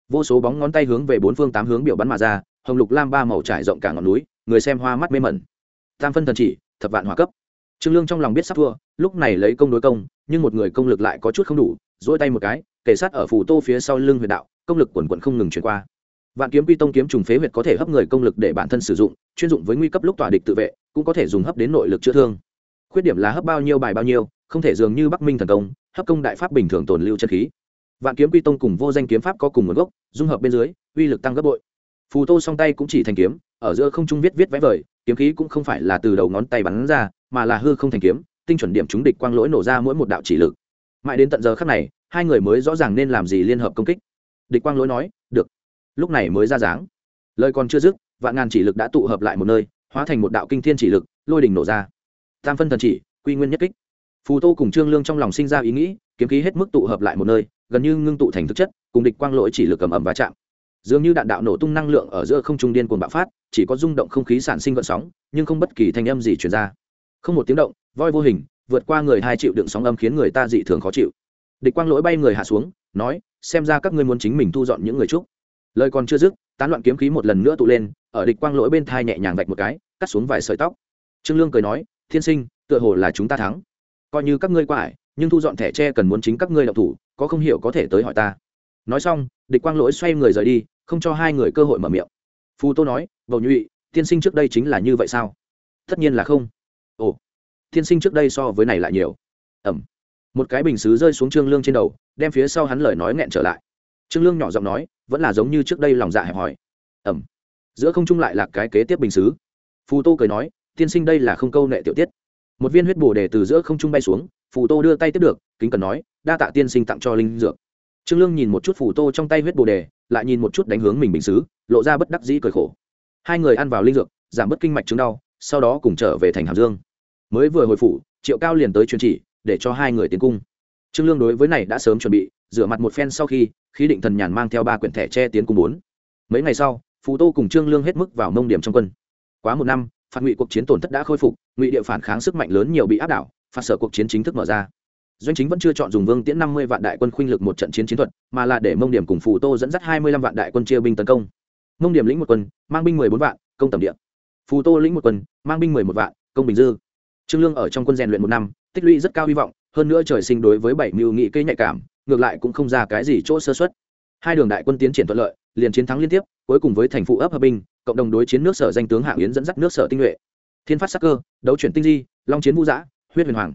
Vô số bóng ngón tay hướng về bốn phương tám hướng biểu bắn mà ra, hồng lục lam ba màu trải rộng cả ngọn núi, người xem hoa mắt mê mẩn. Tam phân thần chỉ, thập vạn hòa cấp. Trương lương trong lòng biết sắp thua, lúc này lấy công đối công, nhưng một người công lực lại có chút không đủ dỗi tay một cái kể sát ở phủ tô phía sau lưng huyệt đạo, công lực quần quận không ngừng chuyển qua. Vạn kiếm quy tông kiếm trùng phế huyệt có thể hấp người công lực để bản thân sử dụng, chuyên dụng với nguy cấp lúc tỏa địch tự vệ, cũng có thể dùng hấp đến nội lực chữa thương. Khuyết điểm là hấp bao nhiêu bài bao nhiêu, không thể dường như bắc minh thần công, hấp công đại pháp bình thường tồn lưu chân khí vạn kiếm quy tông cùng vô danh kiếm pháp có cùng nguồn gốc, dung hợp bên dưới, uy lực tăng gấp bội. Phù tô song tay cũng chỉ thành kiếm, ở giữa không trung viết viết vẽ vời, kiếm khí cũng không phải là từ đầu ngón tay bắn ra, mà là hư không thành kiếm, tinh chuẩn điểm chúng địch quang lỗi nổ ra mỗi một đạo chỉ lực. Mãi đến tận giờ khắc này, hai người mới rõ ràng nên làm gì liên hợp công kích. Địch quang lỗi nói, được, lúc này mới ra dáng. Lời còn chưa dứt, vạn ngàn chỉ lực đã tụ hợp lại một nơi, hóa thành một đạo kinh thiên chỉ lực, lôi đỉnh nổ ra. Tam phân thần chỉ, quy nguyên nhất kích. Phù tô cùng trương lương trong lòng sinh ra ý nghĩ kiếm khí hết mức tụ hợp lại một nơi, gần như ngưng tụ thành thực chất, cùng địch quang lỗi chỉ lực cầm ẩm va chạm. Dường như đạn đạo nổ tung năng lượng ở giữa không trung điên cuồng bạo phát, chỉ có rung động không khí sản sinh gợn sóng, nhưng không bất kỳ thanh âm gì truyền ra. Không một tiếng động, voi vô hình, vượt qua người hai triệu đựng sóng âm khiến người ta dị thường khó chịu. Địch quang lỗi bay người hạ xuống, nói, xem ra các ngươi muốn chính mình thu dọn những người trúc. Lời còn chưa dứt, tán loạn kiếm khí một lần nữa tụ lên, ở địch quang lỗi bên thai nhẹ nhàng vạch một cái, cắt xuống vài sợi tóc. Trương lương cười nói, thiên sinh, tựa hồ là chúng ta thắng. Coi như các ngươi qua ải nhưng thu dọn thẻ tre cần muốn chính các ngươi đọc thủ, có không hiểu có thể tới hỏi ta. Nói xong, địch quang lỗi xoay người rời đi, không cho hai người cơ hội mở miệng. Phù tô nói, bầu nhụy, tiên sinh trước đây chính là như vậy sao? Tất nhiên là không. Ồ, tiên sinh trước đây so với này lại nhiều. Ẩm một cái bình xứ rơi xuống trương lương trên đầu, đem phía sau hắn lời nói nghẹn trở lại. Trương lương nhỏ giọng nói, vẫn là giống như trước đây lòng dạ hẹp hòi. Ẩm giữa không trung lại là cái kế tiếp bình xứ. Phù tô cười nói, tiên sinh đây là không câu nệ tiểu tiết một viên huyết bồ đề từ giữa không trung bay xuống, phù tô đưa tay tiếp được, kính cần nói, đa tạ tiên sinh tặng cho linh dược. Trương lương nhìn một chút phù tô trong tay huyết bồ đề lại nhìn một chút đánh hướng mình bình xứ, lộ ra bất đắc dĩ cười khổ. Hai người ăn vào linh dược, giảm bớt kinh mạch chứng đau, sau đó cùng trở về thành hàm dương. Mới vừa hồi phủ, triệu cao liền tới truyền chỉ, để cho hai người tiến cung. Trương lương đối với này đã sớm chuẩn bị, rửa mặt một phen sau khi, khí định thần nhàn mang theo ba quyển thẻ che tiến cung bốn. Mấy ngày sau, phù tô cùng trương lương hết mức vào mông điểm trong quân. Quá một năm phạt ngụy cuộc chiến tổn thất đã khôi phục, ngụy địa phản kháng sức mạnh lớn nhiều bị áp đảo phạt sở cuộc chiến chính thức mở ra. Doanh chính vẫn chưa chọn dùng vương tiễn năm mươi vạn đại quân khuynh lực một trận chiến chiến thuật, mà là để mông điểm cùng phù tô dẫn dắt hai mươi lăm vạn đại quân chia binh tấn công. Mông điểm lĩnh một quân, mang binh mười bốn vạn, công tầm địa. Phù tô lĩnh một quân, mang binh mười một vạn, công bình dư. Trương lương ở trong quân rèn luyện một năm, tích lũy rất cao hy vọng, hơn nữa trời sinh đối với bảy mưu nghị cây nhạy cảm, ngược lại cũng không ra cái gì chỗ sơ xuất hai đường đại quân tiến triển thuận lợi, liền chiến thắng liên tiếp, cuối cùng với thành phụ ấp hợp binh cộng đồng đối chiến nước sở danh tướng hạng yến dẫn dắt nước sở tinh nhuệ. Thiên phát sắc cơ, đấu chuyển tinh di, long chiến vũ giã, huyết huyền hoàng.